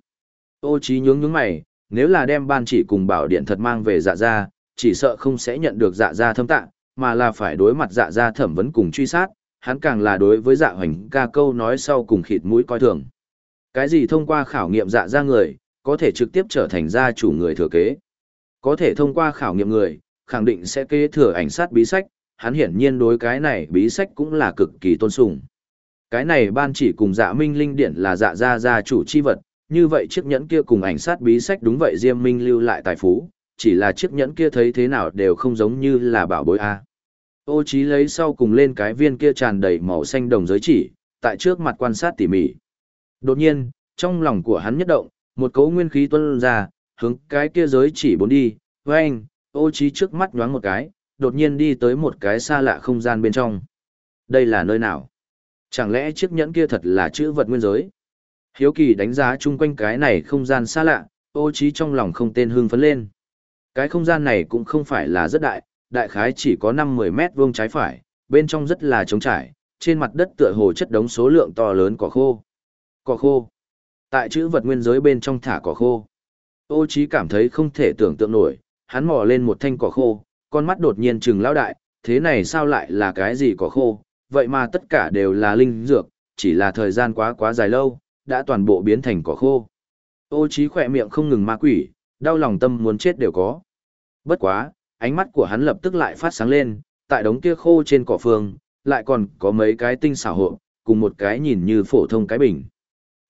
Ô trí nhướng nhướng mày, nếu là đem ban chỉ cùng bảo điện thật mang về dạ gia, chỉ sợ không sẽ nhận được dạ gia thâm tạ, mà là phải đối mặt dạ gia thẩm vấn cùng truy sát, hắn càng là đối với dạ hoành ca câu nói sau cùng khịt mũi coi thường. Cái gì thông qua khảo nghiệm dạ ra người, có thể trực tiếp trở thành gia chủ người thừa kế. Có thể thông qua khảo nghiệm người, khẳng định sẽ kế thừa ảnh sát bí sách, hắn hiển nhiên đối cái này bí sách cũng là cực kỳ tôn sùng. Cái này ban chỉ cùng dạ minh linh điển là dạ gia gia chủ chi vật, như vậy chiếc nhẫn kia cùng ảnh sát bí sách đúng vậy Diêm Minh lưu lại tài phú, chỉ là chiếc nhẫn kia thấy thế nào đều không giống như là bảo bối a. Ô Chí lấy sau cùng lên cái viên kia tràn đầy màu xanh đồng giới chỉ, tại trước mặt quan sát tỉ mỉ. Đột nhiên, trong lòng của hắn nhất động, một cấu nguyên khí tuôn ra, hướng cái kia giới chỉ bốn đi, vang, ô trí trước mắt nhoáng một cái, đột nhiên đi tới một cái xa lạ không gian bên trong. Đây là nơi nào? Chẳng lẽ chiếc nhẫn kia thật là chữ vật nguyên giới? Hiếu kỳ đánh giá chung quanh cái này không gian xa lạ, ô trí trong lòng không tên hương phấn lên. Cái không gian này cũng không phải là rất đại, đại khái chỉ có 5-10 mét vuông trái phải, bên trong rất là trống trải, trên mặt đất tựa hồ chất đống số lượng to lớn cỏ khô. Cỏ khô. Tại chữ vật nguyên giới bên trong thả cỏ khô. Ô Chí cảm thấy không thể tưởng tượng nổi, hắn mò lên một thanh cỏ khô, con mắt đột nhiên trừng lão đại, thế này sao lại là cái gì cỏ khô, vậy mà tất cả đều là linh dược, chỉ là thời gian quá quá dài lâu, đã toàn bộ biến thành cỏ khô. Ô Chí khỏe miệng không ngừng ma quỷ, đau lòng tâm muốn chết đều có. Bất quá, ánh mắt của hắn lập tức lại phát sáng lên, tại đống kia khô trên cỏ phương, lại còn có mấy cái tinh xảo hộ, cùng một cái nhìn như phổ thông cái bình.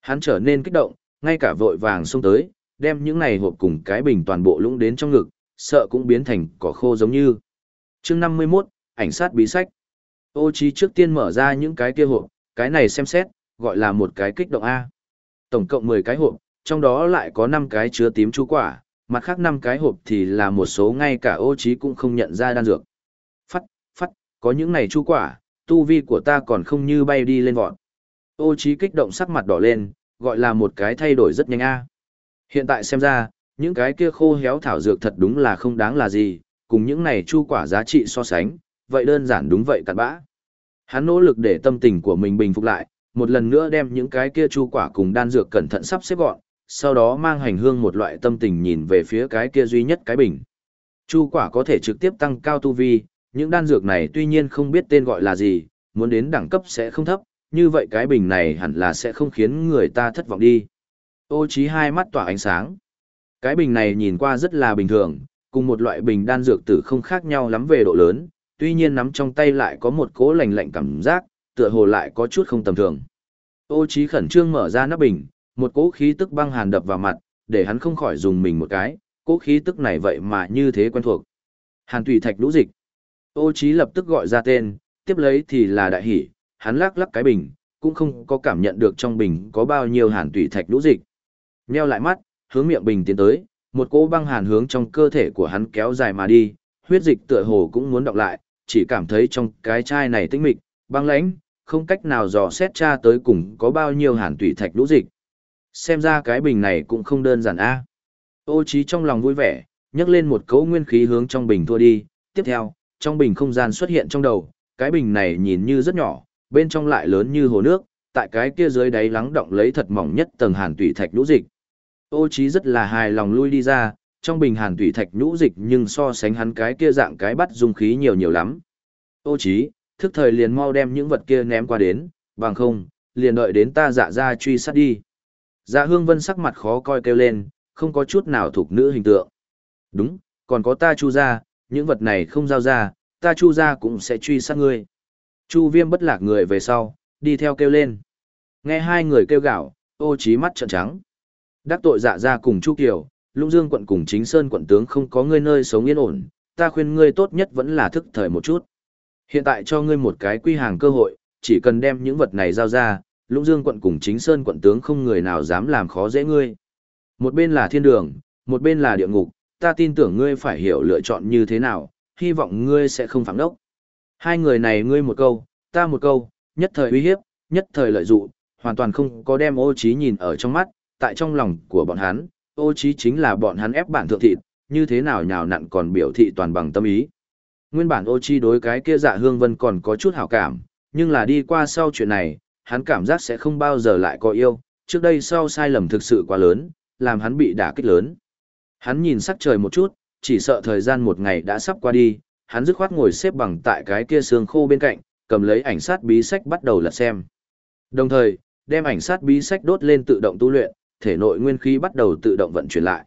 Hắn trở nên kích động, ngay cả vội vàng xông tới, đem những này hộp cùng cái bình toàn bộ lũng đến trong ngực, sợ cũng biến thành cỏ khô giống như. chương 51, ảnh sát bí sách. Ô trí trước tiên mở ra những cái kia hộp, cái này xem xét, gọi là một cái kích động A. Tổng cộng 10 cái hộp, trong đó lại có 5 cái chứa tím chú quả, mặt khác 5 cái hộp thì là một số ngay cả ô trí cũng không nhận ra đan dược. Phát, phát, có những này chú quả, tu vi của ta còn không như bay đi lên vọt. Ô trí kích động sắc mặt đỏ lên, gọi là một cái thay đổi rất nhanh a. Hiện tại xem ra, những cái kia khô héo thảo dược thật đúng là không đáng là gì, cùng những này chu quả giá trị so sánh, vậy đơn giản đúng vậy cặn bã. Hắn nỗ lực để tâm tình của mình bình phục lại, một lần nữa đem những cái kia chu quả cùng đan dược cẩn thận sắp xếp gọn, sau đó mang hành hương một loại tâm tình nhìn về phía cái kia duy nhất cái bình. Chu quả có thể trực tiếp tăng cao tu vi, những đan dược này tuy nhiên không biết tên gọi là gì, muốn đến đẳng cấp sẽ không thấp, như vậy cái bình này hẳn là sẽ không khiến người ta thất vọng đi. Ô trí hai mắt tỏa ánh sáng. Cái bình này nhìn qua rất là bình thường, cùng một loại bình đan dược tử không khác nhau lắm về độ lớn, tuy nhiên nắm trong tay lại có một cỗ lạnh lạnh cảm giác, tựa hồ lại có chút không tầm thường. Ô trí khẩn trương mở ra nắp bình, một cỗ khí tức băng hàn đập vào mặt, để hắn không khỏi dùng mình một cái, cỗ khí tức này vậy mà như thế quen thuộc. Hàn tùy thạch lũ dịch. Ô trí lập tức gọi ra tên, tiếp lấy thì là đại hỉ, hắn lắc lắc cái bình, cũng không có cảm nhận được trong bình có bao nhiêu hàn tủy thạch lũ dịch. Nheo lại mắt, hướng miệng bình tiến tới, một cỗ băng hàn hướng trong cơ thể của hắn kéo dài mà đi, huyết dịch tựa hồ cũng muốn đọc lại, chỉ cảm thấy trong cái chai này tĩnh mịch, băng lãnh, không cách nào dò xét tra tới cùng có bao nhiêu hàn tủy thạch lũ dịch. Xem ra cái bình này cũng không đơn giản a. Ô trí trong lòng vui vẻ, nhấc lên một cỗ nguyên khí hướng trong bình thua đi, tiếp theo, trong bình không gian xuất hiện trong đầu, cái bình này nhìn như rất nhỏ, bên trong lại lớn như hồ nước, tại cái kia dưới đáy lắng động lấy thật mỏng nhất tầng hàn tủy thạch nhũ dịch. Ô Chí rất là hài lòng lui đi ra, trong bình hàn tủy thạch nhũ dịch nhưng so sánh hắn cái kia dạng cái bắt dung khí nhiều nhiều lắm. Ô Chí, thức thời liền mau đem những vật kia ném qua đến, bằng không, liền đợi đến ta dạ ra truy sát đi. Dạ hương vân sắc mặt khó coi kêu lên, không có chút nào thuộc nữ hình tượng. Đúng, còn có ta chu ra, những vật này không giao ra, ta chu ra cũng sẽ truy sát ngươi. Chu viêm bất lạc người về sau, đi theo kêu lên. Nghe hai người kêu gạo, ô trí mắt trợn trắng. Đắc tội dạ ra cùng Chu Kiều, Lũng Dương quận cùng chính Sơn quận tướng không có ngươi nơi sống yên ổn, ta khuyên ngươi tốt nhất vẫn là thức thời một chút. Hiện tại cho ngươi một cái quy hàng cơ hội, chỉ cần đem những vật này giao ra, Lũng Dương quận cùng chính Sơn quận tướng không người nào dám làm khó dễ ngươi. Một bên là thiên đường, một bên là địa ngục, ta tin tưởng ngươi phải hiểu lựa chọn như thế nào, hy vọng ngươi sẽ không phản đốc. Hai người này ngươi một câu, ta một câu, nhất thời uy hiếp, nhất thời lợi dụng, hoàn toàn không có đem ô trí nhìn ở trong mắt, tại trong lòng của bọn hắn, ô trí chính là bọn hắn ép bản thượng thịt, như thế nào nhào nặn còn biểu thị toàn bằng tâm ý. Nguyên bản ô chi đối cái kia dạ hương vân còn có chút hảo cảm, nhưng là đi qua sau chuyện này, hắn cảm giác sẽ không bao giờ lại có yêu, trước đây sau sai lầm thực sự quá lớn, làm hắn bị đả kích lớn. Hắn nhìn sắc trời một chút, chỉ sợ thời gian một ngày đã sắp qua đi, hắn dứt khoát ngồi xếp bằng tại cái kia xương khô bên cạnh, cầm lấy ảnh sát bí sách bắt đầu lật xem. Đồng thời, đem ảnh sát bí sách đốt lên tự động tu luyện, thể nội nguyên khí bắt đầu tự động vận chuyển lại.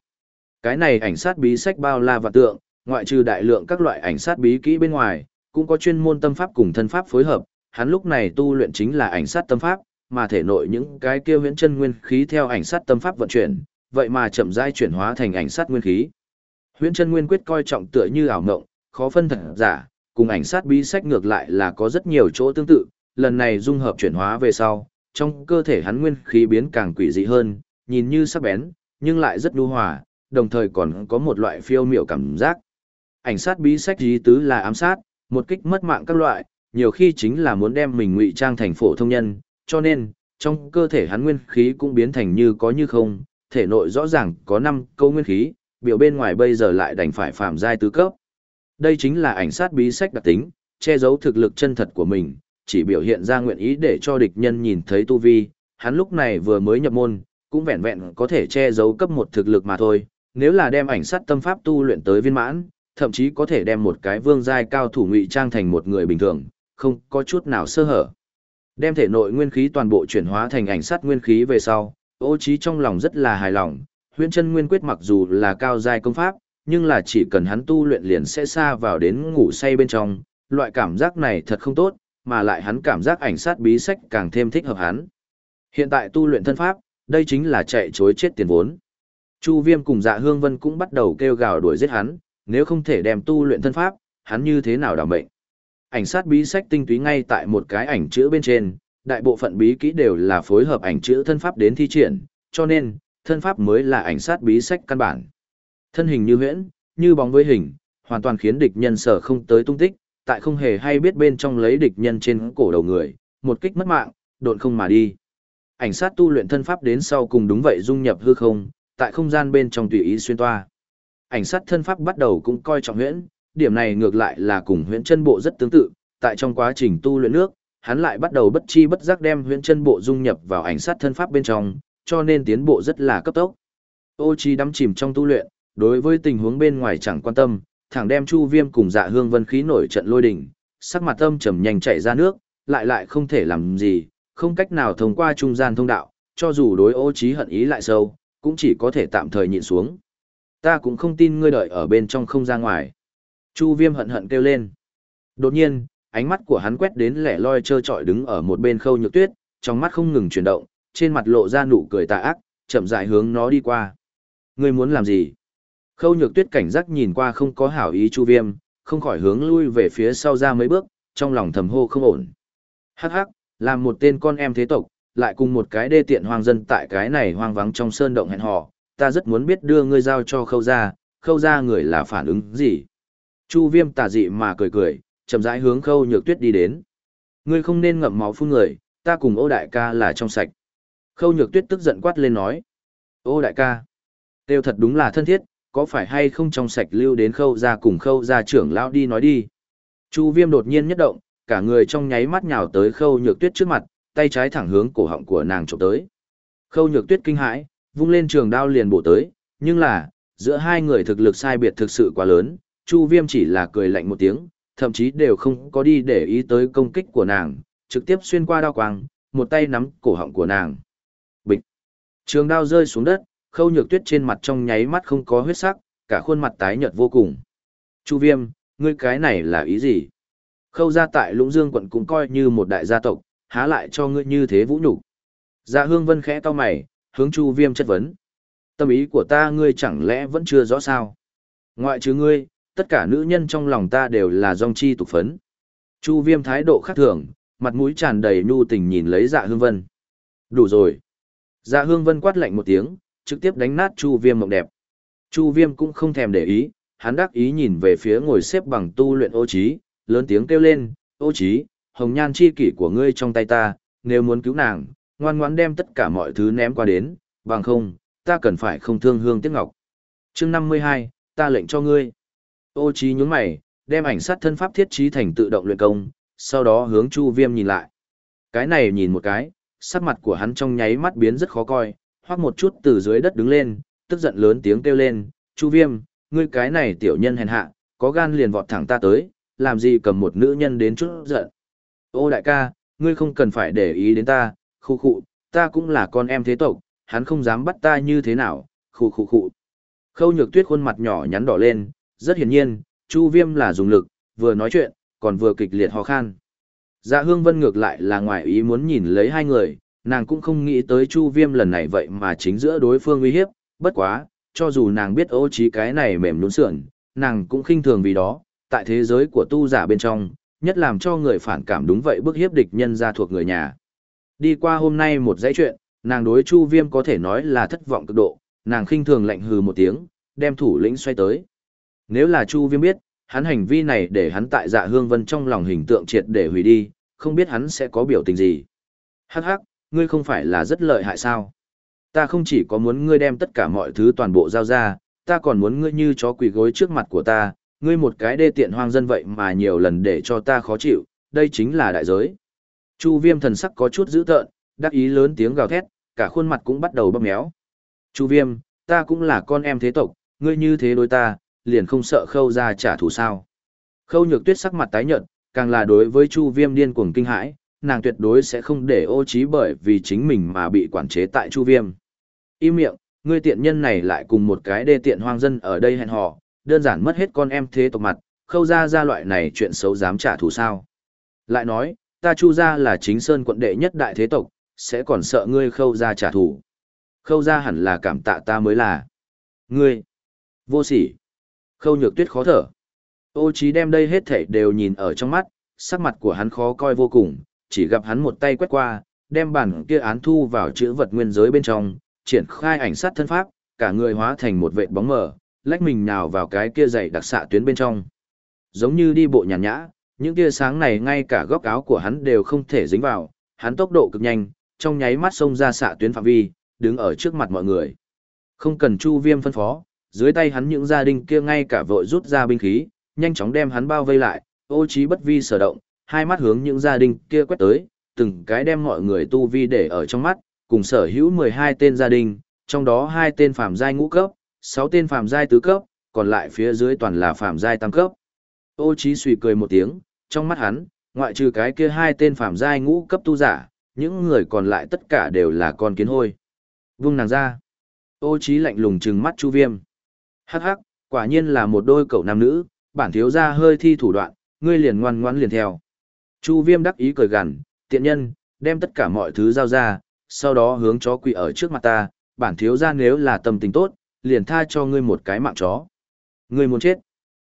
Cái này ảnh sát bí sách bao la và tượng, ngoại trừ đại lượng các loại ảnh sát bí kỹ bên ngoài, cũng có chuyên môn tâm pháp cùng thân pháp phối hợp, hắn lúc này tu luyện chính là ảnh sát tâm pháp, mà thể nội những cái kia huyễn chân nguyên khí theo ảnh sát tâm pháp vận chuyển, vậy mà chậm rãi chuyển hóa thành ảnh sát nguyên khí. Huyễn chân nguyên quyết coi trọng tựa như ảo ngộng, khó phân thật giả, cùng ảnh sát bí sách ngược lại là có rất nhiều chỗ tương tự, lần này dung hợp chuyển hóa về sau, trong cơ thể hắn nguyên khí biến càng quỷ dị hơn, nhìn như sắc bén, nhưng lại rất nhu hòa, đồng thời còn có một loại phiêu miểu cảm giác. Ảnh sát bí sách ý tứ là ám sát, một kích mất mạng các loại, nhiều khi chính là muốn đem mình ngụy trang thành phổ thông nhân, cho nên, trong cơ thể hắn nguyên khí cũng biến thành như có như không, thể nội rõ ràng có 5 câu nguyên khí, biểu bên ngoài bây giờ lại đành phải phạm giai tứ cấp. Đây chính là ảnh sát bí sách đặc tính, che giấu thực lực chân thật của mình, chỉ biểu hiện ra nguyện ý để cho địch nhân nhìn thấy tu vi, hắn lúc này vừa mới nhập môn, cũng vẹn vẹn có thể che giấu cấp một thực lực mà thôi, nếu là đem ảnh sát tâm pháp tu luyện tới viên mãn, thậm chí có thể đem một cái vương giai cao thủ ngụy trang thành một người bình thường, không có chút nào sơ hở. Đem thể nội nguyên khí toàn bộ chuyển hóa thành ảnh sát nguyên khí về sau, Ô Chí trong lòng rất là hài lòng, Huyễn Chân Nguyên Quyết mặc dù là cao giai công pháp, nhưng là chỉ cần hắn tu luyện liền sẽ xa vào đến ngủ say bên trong, loại cảm giác này thật không tốt, mà lại hắn cảm giác ảnh sát bí sách càng thêm thích hợp hắn. Hiện tại tu luyện thân pháp, đây chính là chạy chối chết tiền vốn. Chu Viêm cùng Dạ Hương Vân cũng bắt đầu kêu gào đuổi giết hắn, nếu không thể đem tu luyện thân pháp, hắn như thế nào đảm mệnh. Ảnh sát bí sách tinh túy ngay tại một cái ảnh chữ bên trên, đại bộ phận bí kỹ đều là phối hợp ảnh chữ thân pháp đến thi triển, cho nên, thân pháp mới là ảnh sát bí sách căn bản. Thân hình như huyễn, như bóng với hình, hoàn toàn khiến địch nhân sở không tới tung tích, tại không hề hay biết bên trong lấy địch nhân trên cổ đầu người, một kích mất mạng, độn không mà đi. Ảnh sát tu luyện thân pháp đến sau cùng đúng vậy dung nhập hư không, tại không gian bên trong tùy ý xuyên toa. Ảnh sát thân pháp bắt đầu cũng coi trọng huyễn, điểm này ngược lại là cùng huyễn chân bộ rất tương tự, tại trong quá trình tu luyện nước, hắn lại bắt đầu bất chi bất giác đem huyễn chân bộ dung nhập vào ảnh sát thân pháp bên trong, cho nên tiến bộ rất là cấp tốc. Ô Chi đắm chìm trong tu luyện, đối với tình huống bên ngoài chẳng quan tâm, thẳng đem Chu Viêm cùng Dạ Hương Vân khí nổi trận lôi đình, sắc mặt âm trầm nhanh chảy ra nước, lại lại không thể làm gì, không cách nào thông qua trung gian thông đạo, cho dù đối Ô Chí hận ý lại sâu, cũng chỉ có thể tạm thời nhịn xuống. Ta cũng không tin ngươi đợi ở bên trong không ra ngoài. Chu Viêm hận hận kêu lên. Đột nhiên, ánh mắt của hắn quét đến lẻ loi trơ trọi đứng ở một bên khâu nhược tuyết, trong mắt không ngừng chuyển động, trên mặt lộ ra nụ cười tà ác, chậm rãi hướng nó đi qua. Ngươi muốn làm gì? Khâu nhược tuyết cảnh giác nhìn qua không có hảo ý chu viêm, không khỏi hướng lui về phía sau ra mấy bước, trong lòng thầm hô không ổn. Hắc hắc, làm một tên con em thế tộc, lại cùng một cái đê tiện hoang dân tại cái này hoang vắng trong sơn động hẹn hò, ta rất muốn biết đưa ngươi giao cho khâu ra, khâu ra người là phản ứng gì. Chu viêm tà dị mà cười cười, chậm rãi hướng khâu nhược tuyết đi đến. Ngươi không nên ngậm máu phun người, ta cùng ô đại ca là trong sạch. Khâu nhược tuyết tức giận quát lên nói. Ô đại ca, tiêu thật đúng là thân thiết, có phải hay không trong sạch lưu đến khâu ra cùng khâu ra trưởng lão đi nói đi. Chu viêm đột nhiên nhất động, cả người trong nháy mắt nhào tới khâu nhược tuyết trước mặt, tay trái thẳng hướng cổ họng của nàng trộm tới. Khâu nhược tuyết kinh hãi, vung lên trường đao liền bổ tới, nhưng là, giữa hai người thực lực sai biệt thực sự quá lớn, Chu viêm chỉ là cười lạnh một tiếng, thậm chí đều không có đi để ý tới công kích của nàng, trực tiếp xuyên qua đao quang, một tay nắm cổ họng của nàng. Bịch! Trường đao rơi xuống đất, khâu nhược tuyết trên mặt trong nháy mắt không có huyết sắc, cả khuôn mặt tái nhợt vô cùng. Chu viêm, ngươi cái này là ý gì? Khâu gia tại Lũng Dương quận cũng coi như một đại gia tộc, há lại cho ngươi như thế vũ nhục. Dạ hương vân khẽ to mày, hướng Chu viêm chất vấn. Tâm ý của ta ngươi chẳng lẽ vẫn chưa rõ sao? Ngoại trừ ngươi, tất cả nữ nhân trong lòng ta đều là dòng chi tục phấn. Chu viêm thái độ khác thường, mặt mũi tràn đầy nhu tình nhìn lấy dạ hương vân. Đủ rồi. Dạ hương vân quát lạnh một tiếng, trực tiếp đánh nát Chu Viêm mộng đẹp. Chu Viêm cũng không thèm để ý, hắn đắc ý nhìn về phía ngồi xếp bằng tu luyện ô trí, lớn tiếng kêu lên, ô trí, hồng nhan chi kỷ của ngươi trong tay ta, nếu muốn cứu nàng, ngoan ngoãn đem tất cả mọi thứ ném qua đến, bằng không, ta cần phải không thương hương tiếc ngọc. Chương 52, ta lệnh cho ngươi. Ô trí nhướng mày, đem ảnh sát thân pháp thiết trí thành tự động luyện công, sau đó hướng Chu Viêm nhìn lại. Cái này nhìn một cái, sắc mặt của hắn trong nháy mắt biến rất khó coi, hoặc một chút từ dưới đất đứng lên, tức giận lớn tiếng kêu lên, Chu Viêm, ngươi cái này tiểu nhân hèn hạ, có gan liền vọt thẳng ta tới, làm gì cầm một nữ nhân đến chút giận. Ô đại ca, ngươi không cần phải để ý đến ta, khu khụ, ta cũng là con em thế tộc, hắn không dám bắt ta như thế nào, khu khu khu. Khâu nhược tuyết khuôn mặt nhỏ nhắn đỏ lên, rất hiển nhiên, Chu Viêm là dùng lực, vừa nói chuyện, còn vừa kịch liệt ho khan. Dạ hương vân ngược lại là ngoài ý muốn nhìn lấy hai người, nàng cũng không nghĩ tới Chu Viêm lần này vậy mà chính giữa đối phương uy hiếp, bất quá, cho dù nàng biết ô trí cái này mềm nhũn sườn, nàng cũng khinh thường vì đó, tại thế giới của tu giả bên trong, nhất làm cho người phản cảm đúng vậy bức hiếp địch nhân ra thuộc người nhà. Đi qua hôm nay một dãy chuyện, nàng đối Chu Viêm có thể nói là thất vọng cực độ, nàng khinh thường lạnh hừ một tiếng, đem thủ lĩnh xoay tới. Nếu là Chu Viêm biết, hắn hành vi này để hắn tại dạ hương vân trong lòng hình tượng triệt để hủy đi, không biết hắn sẽ có biểu tình gì. Hắc hắc, ngươi không phải là rất lợi hại sao? Ta không chỉ có muốn ngươi đem tất cả mọi thứ toàn bộ giao ra, ta còn muốn ngươi như chó quỳ gối trước mặt của ta, ngươi một cái đê tiện hoang dân vậy mà nhiều lần để cho ta khó chịu, đây chính là đại giới. Chu viêm thần sắc có chút dữ tợn, đắc ý lớn tiếng gào thét, cả khuôn mặt cũng bắt đầu bóp méo. Chu viêm, ta cũng là con em thế tộc, ngươi như thế đối ta, liền không sợ khâu ra trả thù sao. Khâu nhược tuyết sắc mặt tái nhợt, càng là đối với chu viêm điên cuồng kinh hãi, nàng tuyệt đối sẽ không để ô trí bởi vì chính mình mà bị quản chế tại chu viêm. Im miệng, ngươi tiện nhân này lại cùng một cái đê tiện hoang dân ở đây hẹn hò, đơn giản mất hết con em thế tộc mặt, khâu ra ra loại này chuyện xấu dám trả thù sao. Lại nói, ta chu ra là chính sơn quận đệ nhất đại thế tộc, sẽ còn sợ ngươi khâu ra trả thù. Khâu ra hẳn là cảm tạ ta mới là. Ngươi, vô sỉ. Khâu nhược tuyết khó thở. Ô trí đem đây hết thảy đều nhìn ở trong mắt, sắc mặt của hắn khó coi vô cùng, chỉ gặp hắn một tay quét qua, đem bản kia án thu vào chữ vật nguyên giới bên trong, triển khai ảnh sát thân pháp, cả người hóa thành một vệt bóng mờ, lách mình nào vào cái kia dày đặc xạ tuyến bên trong. Giống như đi bộ nhàn nhã, những tia sáng này ngay cả góc áo của hắn đều không thể dính vào, hắn tốc độ cực nhanh, trong nháy mắt xông ra xạ tuyến phạm vi, đứng ở trước mặt mọi người. Không cần Chu Viêm phân phó, dưới tay hắn những gia đình kia ngay cả vội rút ra binh khí, nhanh chóng đem hắn bao vây lại, ô trí bất vi sở động, hai mắt hướng những gia đình kia quét tới, từng cái đem mọi người tu vi để ở trong mắt, cùng sở hữu 12 tên gia đình, trong đó hai tên phàm giai ngũ cấp, 6 tên phàm giai tứ cấp, còn lại phía dưới toàn là phàm giai tam cấp. Ô Chí suy cười một tiếng, trong mắt hắn, ngoại trừ cái kia hai tên phàm giai ngũ cấp tu giả, những người còn lại tất cả đều là con kiến hôi. Vung nàng ra. Ô Chí lạnh lùng trừng mắt Chu Viêm. Hắc hắc, quả nhiên là một đôi cậu nam nữ, bản thiếu gia hơi thi thủ đoạn, ngươi liền ngoan ngoãn liền theo. Chu Viêm đắc ý cười gằn, tiện nhân, đem tất cả mọi thứ giao ra, sau đó hướng chó quỳ ở trước mặt ta, bản thiếu gia nếu là tâm tình tốt, liền tha cho ngươi một cái mạng chó. Ngươi muốn chết.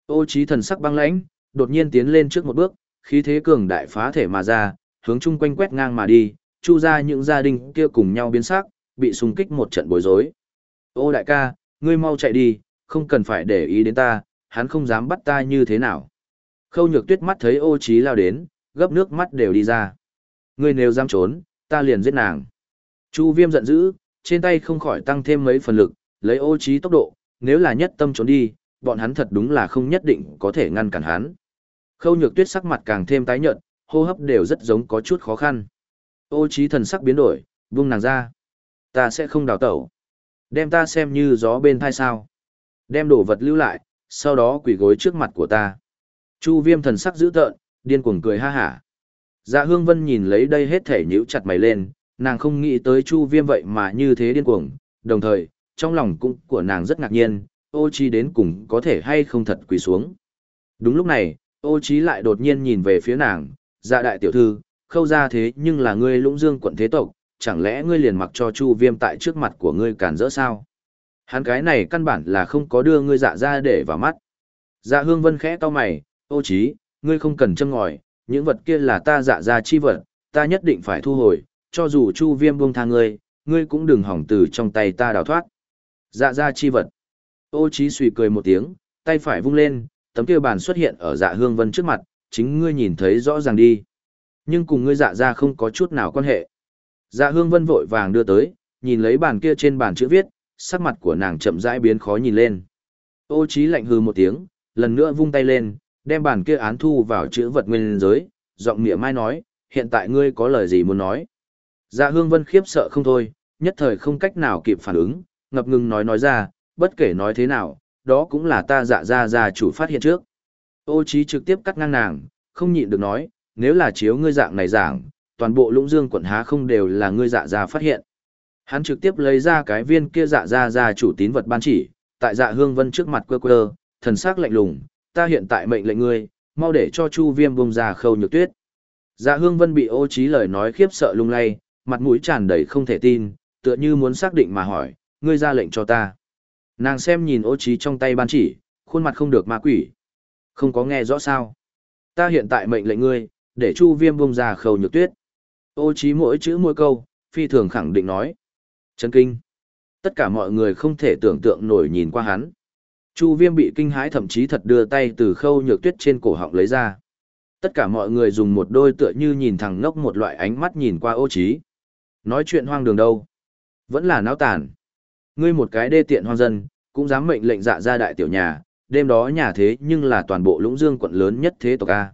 Ô trí thần sắc băng lãnh, đột nhiên tiến lên trước một bước, khí thế cường đại phá thể mà ra, hướng chung quanh quét ngang mà đi, chu ra những gia đình kia cùng nhau biến sắc, bị xung kích một trận bối rối. Ô đại ca, ngươi mau chạy đi, không cần phải để ý đến ta, hắn không dám bắt ta như thế nào. Khâu nhược tuyết mắt thấy ô trí lao đến, gấp nước mắt đều đi ra. Ngươi nếu dám trốn, ta liền giết nàng. Chu viêm giận dữ, trên tay không khỏi tăng thêm mấy phần lực, lấy ô trí tốc độ, nếu là nhất tâm trốn đi, bọn hắn thật đúng là không nhất định có thể ngăn cản hắn. Khâu nhược tuyết sắc mặt càng thêm tái nhợt, hô hấp đều rất giống có chút khó khăn. Ô trí thần sắc biến đổi, vung nàng ra. Ta sẽ không đào tẩu. Đem ta xem như gió bên thai sao. Đem đồ vật lưu lại, sau đó quỳ gối trước mặt của ta. Chu viêm thần sắc dữ tợn, điên cuồng cười ha hả. Dạ hương vân nhìn lấy đây hết thể nhíu chặt mày lên, nàng không nghĩ tới chu viêm vậy mà như thế điên cuồng, đồng thời, trong lòng cũng của nàng rất ngạc nhiên, ô chi đến cùng có thể hay không thật quỳ xuống. Đúng lúc này, ô chi lại đột nhiên nhìn về phía nàng, dạ đại tiểu thư, khâu ra thế nhưng là ngươi lũng dương quận thế tộc, chẳng lẽ ngươi liền mặc cho chu viêm tại trước mặt của ngươi cản rỡ sao? Hắn cái này căn bản là không có đưa ngươi dạ ra để vào mắt. Dạ hương vân khẽ to mày, ô chí, ngươi không cần châm ngòi, những vật kia là ta dạ ra chi vật, ta nhất định phải thu hồi, cho dù chu viêm buông tha ngươi, ngươi cũng đừng hỏng từ trong tay ta đào thoát. Dạ ra chi vật. Ô Chí suy cười một tiếng, tay phải vung lên, tấm kia bàn xuất hiện ở dạ hương vân trước mặt, chính ngươi nhìn thấy rõ ràng đi. Nhưng cùng ngươi dạ ra không có chút nào quan hệ. Dạ hương vân vội vàng đưa tới, nhìn lấy bàn kia trên bàn chữ viết, sắc mặt của nàng chậm rãi biến khó nhìn lên. Ô Chí lạnh hừ một tiếng, lần nữa vung tay lên, đem bản kia án thu vào chữ vật nguyên giới, giọng miệng mai nói, hiện tại ngươi có lời gì muốn nói. Dạ hương vân khiếp sợ không thôi, nhất thời không cách nào kịp phản ứng, ngập ngừng nói nói ra, bất kể nói thế nào, đó cũng là ta dạ ra ra chủ phát hiện trước. Ô trí trực tiếp cắt ngang nàng, không nhịn được nói, nếu là chiếu ngươi dạng này giảng, toàn bộ lũng dương quận há không đều là ngươi dạ ra phát hiện. Hắn trực tiếp lấy ra cái viên kia dạ ra ra chủ tín vật ban chỉ, tại dạ hương vân trước mặt quơ quơ, thần sắc lạnh lùng, ta hiện tại mệnh lệnh ngươi, mau để cho chu viêm bông ra khâu nhược tuyết. Dạ hương vân bị ô trí lời nói khiếp sợ lung lay, mặt mũi tràn đầy không thể tin, tựa như muốn xác định mà hỏi, ngươi ra lệnh cho ta. Nàng xem nhìn ô trí trong tay ban chỉ, khuôn mặt không được ma quỷ. Không có nghe rõ sao. Ta hiện tại mệnh lệnh ngươi, để chu viêm bông ra khâu nhược tuyết. Ô trí mỗi chữ mỗi câu, phi thường khẳng định nói. chấn kinh. Tất cả mọi người không thể tưởng tượng nổi nhìn qua hắn. Chu viêm bị kinh hãi thậm chí thật đưa tay từ khâu nhược tuyết trên cổ họng lấy ra. Tất cả mọi người dùng một đôi tựa như nhìn thằng ngốc một loại ánh mắt nhìn qua ô trí. Nói chuyện hoang đường đâu. Vẫn là náo tàn. Ngươi một cái đê tiện hoang dân, cũng dám mệnh lệnh dạ ra đại tiểu nhà, đêm đó nhà thế nhưng là toàn bộ lũng dương quận lớn nhất thế tộc A.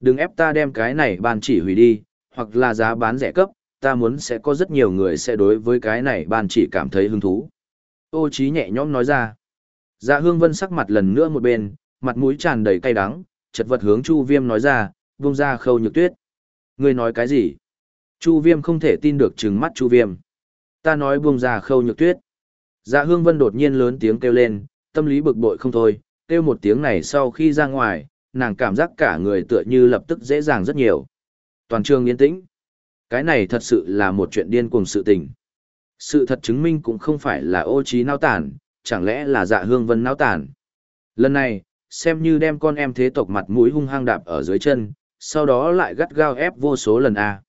Đừng ép ta đem cái này ban chỉ hủy đi, hoặc là giá bán rẻ cấp, ta muốn sẽ có rất nhiều người sẽ đối với cái này ban chỉ cảm thấy hứng thú. Ô trí nhẹ nhõm nói ra. Dạ hương vân sắc mặt lần nữa một bên, mặt mũi tràn đầy cay đắng, chật vật hướng Chu Viêm nói ra, vung ra khâu nhược tuyết. Ngươi nói cái gì? Chu Viêm không thể tin được trừng mắt Chu Viêm. Ta nói buông ra khâu nhược tuyết. Dạ hương vân đột nhiên lớn tiếng kêu lên, tâm lý bực bội không thôi, kêu một tiếng này sau khi ra ngoài, nàng cảm giác cả người tựa như lập tức dễ dàng rất nhiều. Toàn trường yên tĩnh. Cái này thật sự là một chuyện điên cuồng sự tình. Sự thật chứng minh cũng không phải là ô trí nao tản, chẳng lẽ là dạ hương vân náo tản. Lần này, xem như đem con em thế tộc mặt mũi hung hăng đạp ở dưới chân, sau đó lại gắt gao ép vô số lần a.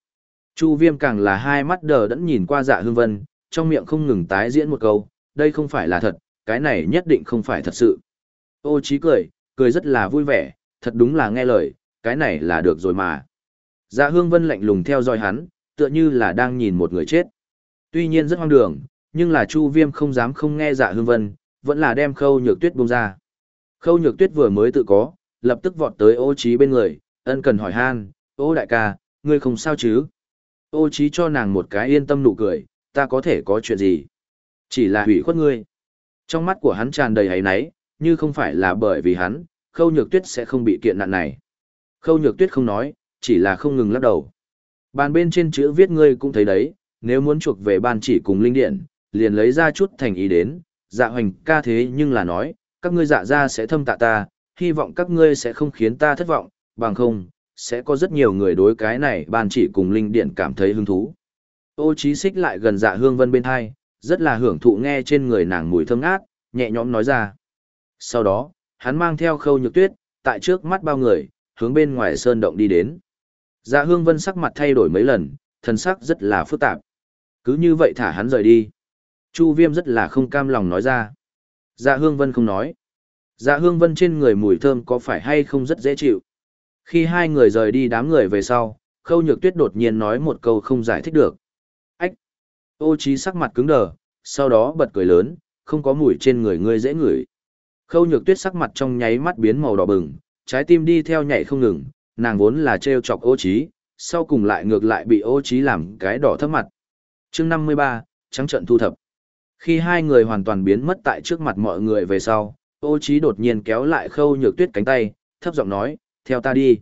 Chu Viêm càng là hai mắt đờ đẫn nhìn qua Dạ Hương Vân, trong miệng không ngừng tái diễn một câu, đây không phải là thật, cái này nhất định không phải thật sự. Ô Chí cười, cười rất là vui vẻ, thật đúng là nghe lời, cái này là được rồi mà. Dạ Hương Vân lạnh lùng theo dõi hắn, tựa như là đang nhìn một người chết. Tuy nhiên rất hoang đường, nhưng là Chu Viêm không dám không nghe Dạ Hương Vân, vẫn là đem Khâu Nhược Tuyết buông ra. Khâu Nhược Tuyết vừa mới tự có, lập tức vọt tới Ô Chí bên người, ân cần hỏi han, "Ô đại ca, ngươi không sao chứ?" Ô Chí cho nàng một cái yên tâm nụ cười, "Ta có thể có chuyện gì? Chỉ là hủy khuất ngươi." Trong mắt của hắn tràn đầy hấy náy, như không phải là bởi vì hắn, Khâu Nhược Tuyết sẽ không bị kiện nạn này. Khâu Nhược Tuyết không nói, chỉ là không ngừng lắc đầu. Bàn bên trên chữ viết ngươi cũng thấy đấy, nếu muốn chuộc về ban chỉ cùng linh điện, liền lấy ra chút thành ý đến, dạ hoành ca thế nhưng là nói, các ngươi dạ ra sẽ thâm tạ ta, hy vọng các ngươi sẽ không khiến ta thất vọng, bằng không, sẽ có rất nhiều người đối cái này ban chỉ cùng linh điện cảm thấy hứng thú. Ô trí xích lại gần dạ hương vân bên hai, rất là hưởng thụ nghe trên người nàng mùi thơm ngát, nhẹ nhõm nói ra. Sau đó, hắn mang theo khâu nhược tuyết, tại trước mắt bao người, hướng bên ngoài sơn động đi đến. Dạ hương vân sắc mặt thay đổi mấy lần, thần sắc rất là phức tạp. Cứ như vậy thả hắn rời đi. Chu viêm rất là không cam lòng nói ra. Dạ hương vân không nói. Dạ hương vân trên người mùi thơm có phải hay không rất dễ chịu. Khi hai người rời đi đám người về sau, khâu nhược tuyết đột nhiên nói một câu không giải thích được. Ách! Ô trí sắc mặt cứng đờ, sau đó bật cười lớn, không có mùi trên người ngươi dễ ngửi. Khâu nhược tuyết sắc mặt trong nháy mắt biến màu đỏ bừng, trái tim đi theo nhảy không ngừng, nàng vốn là trêu chọc ô trí, sau cùng lại ngược lại bị ô trí làm cái đỏ thấp mặt. Chương 53, trắng trận thu thập. Khi hai người hoàn toàn biến mất tại trước mặt mọi người về sau, ô trí đột nhiên kéo lại khâu nhược tuyết cánh tay, thấp giọng nói, theo ta đi.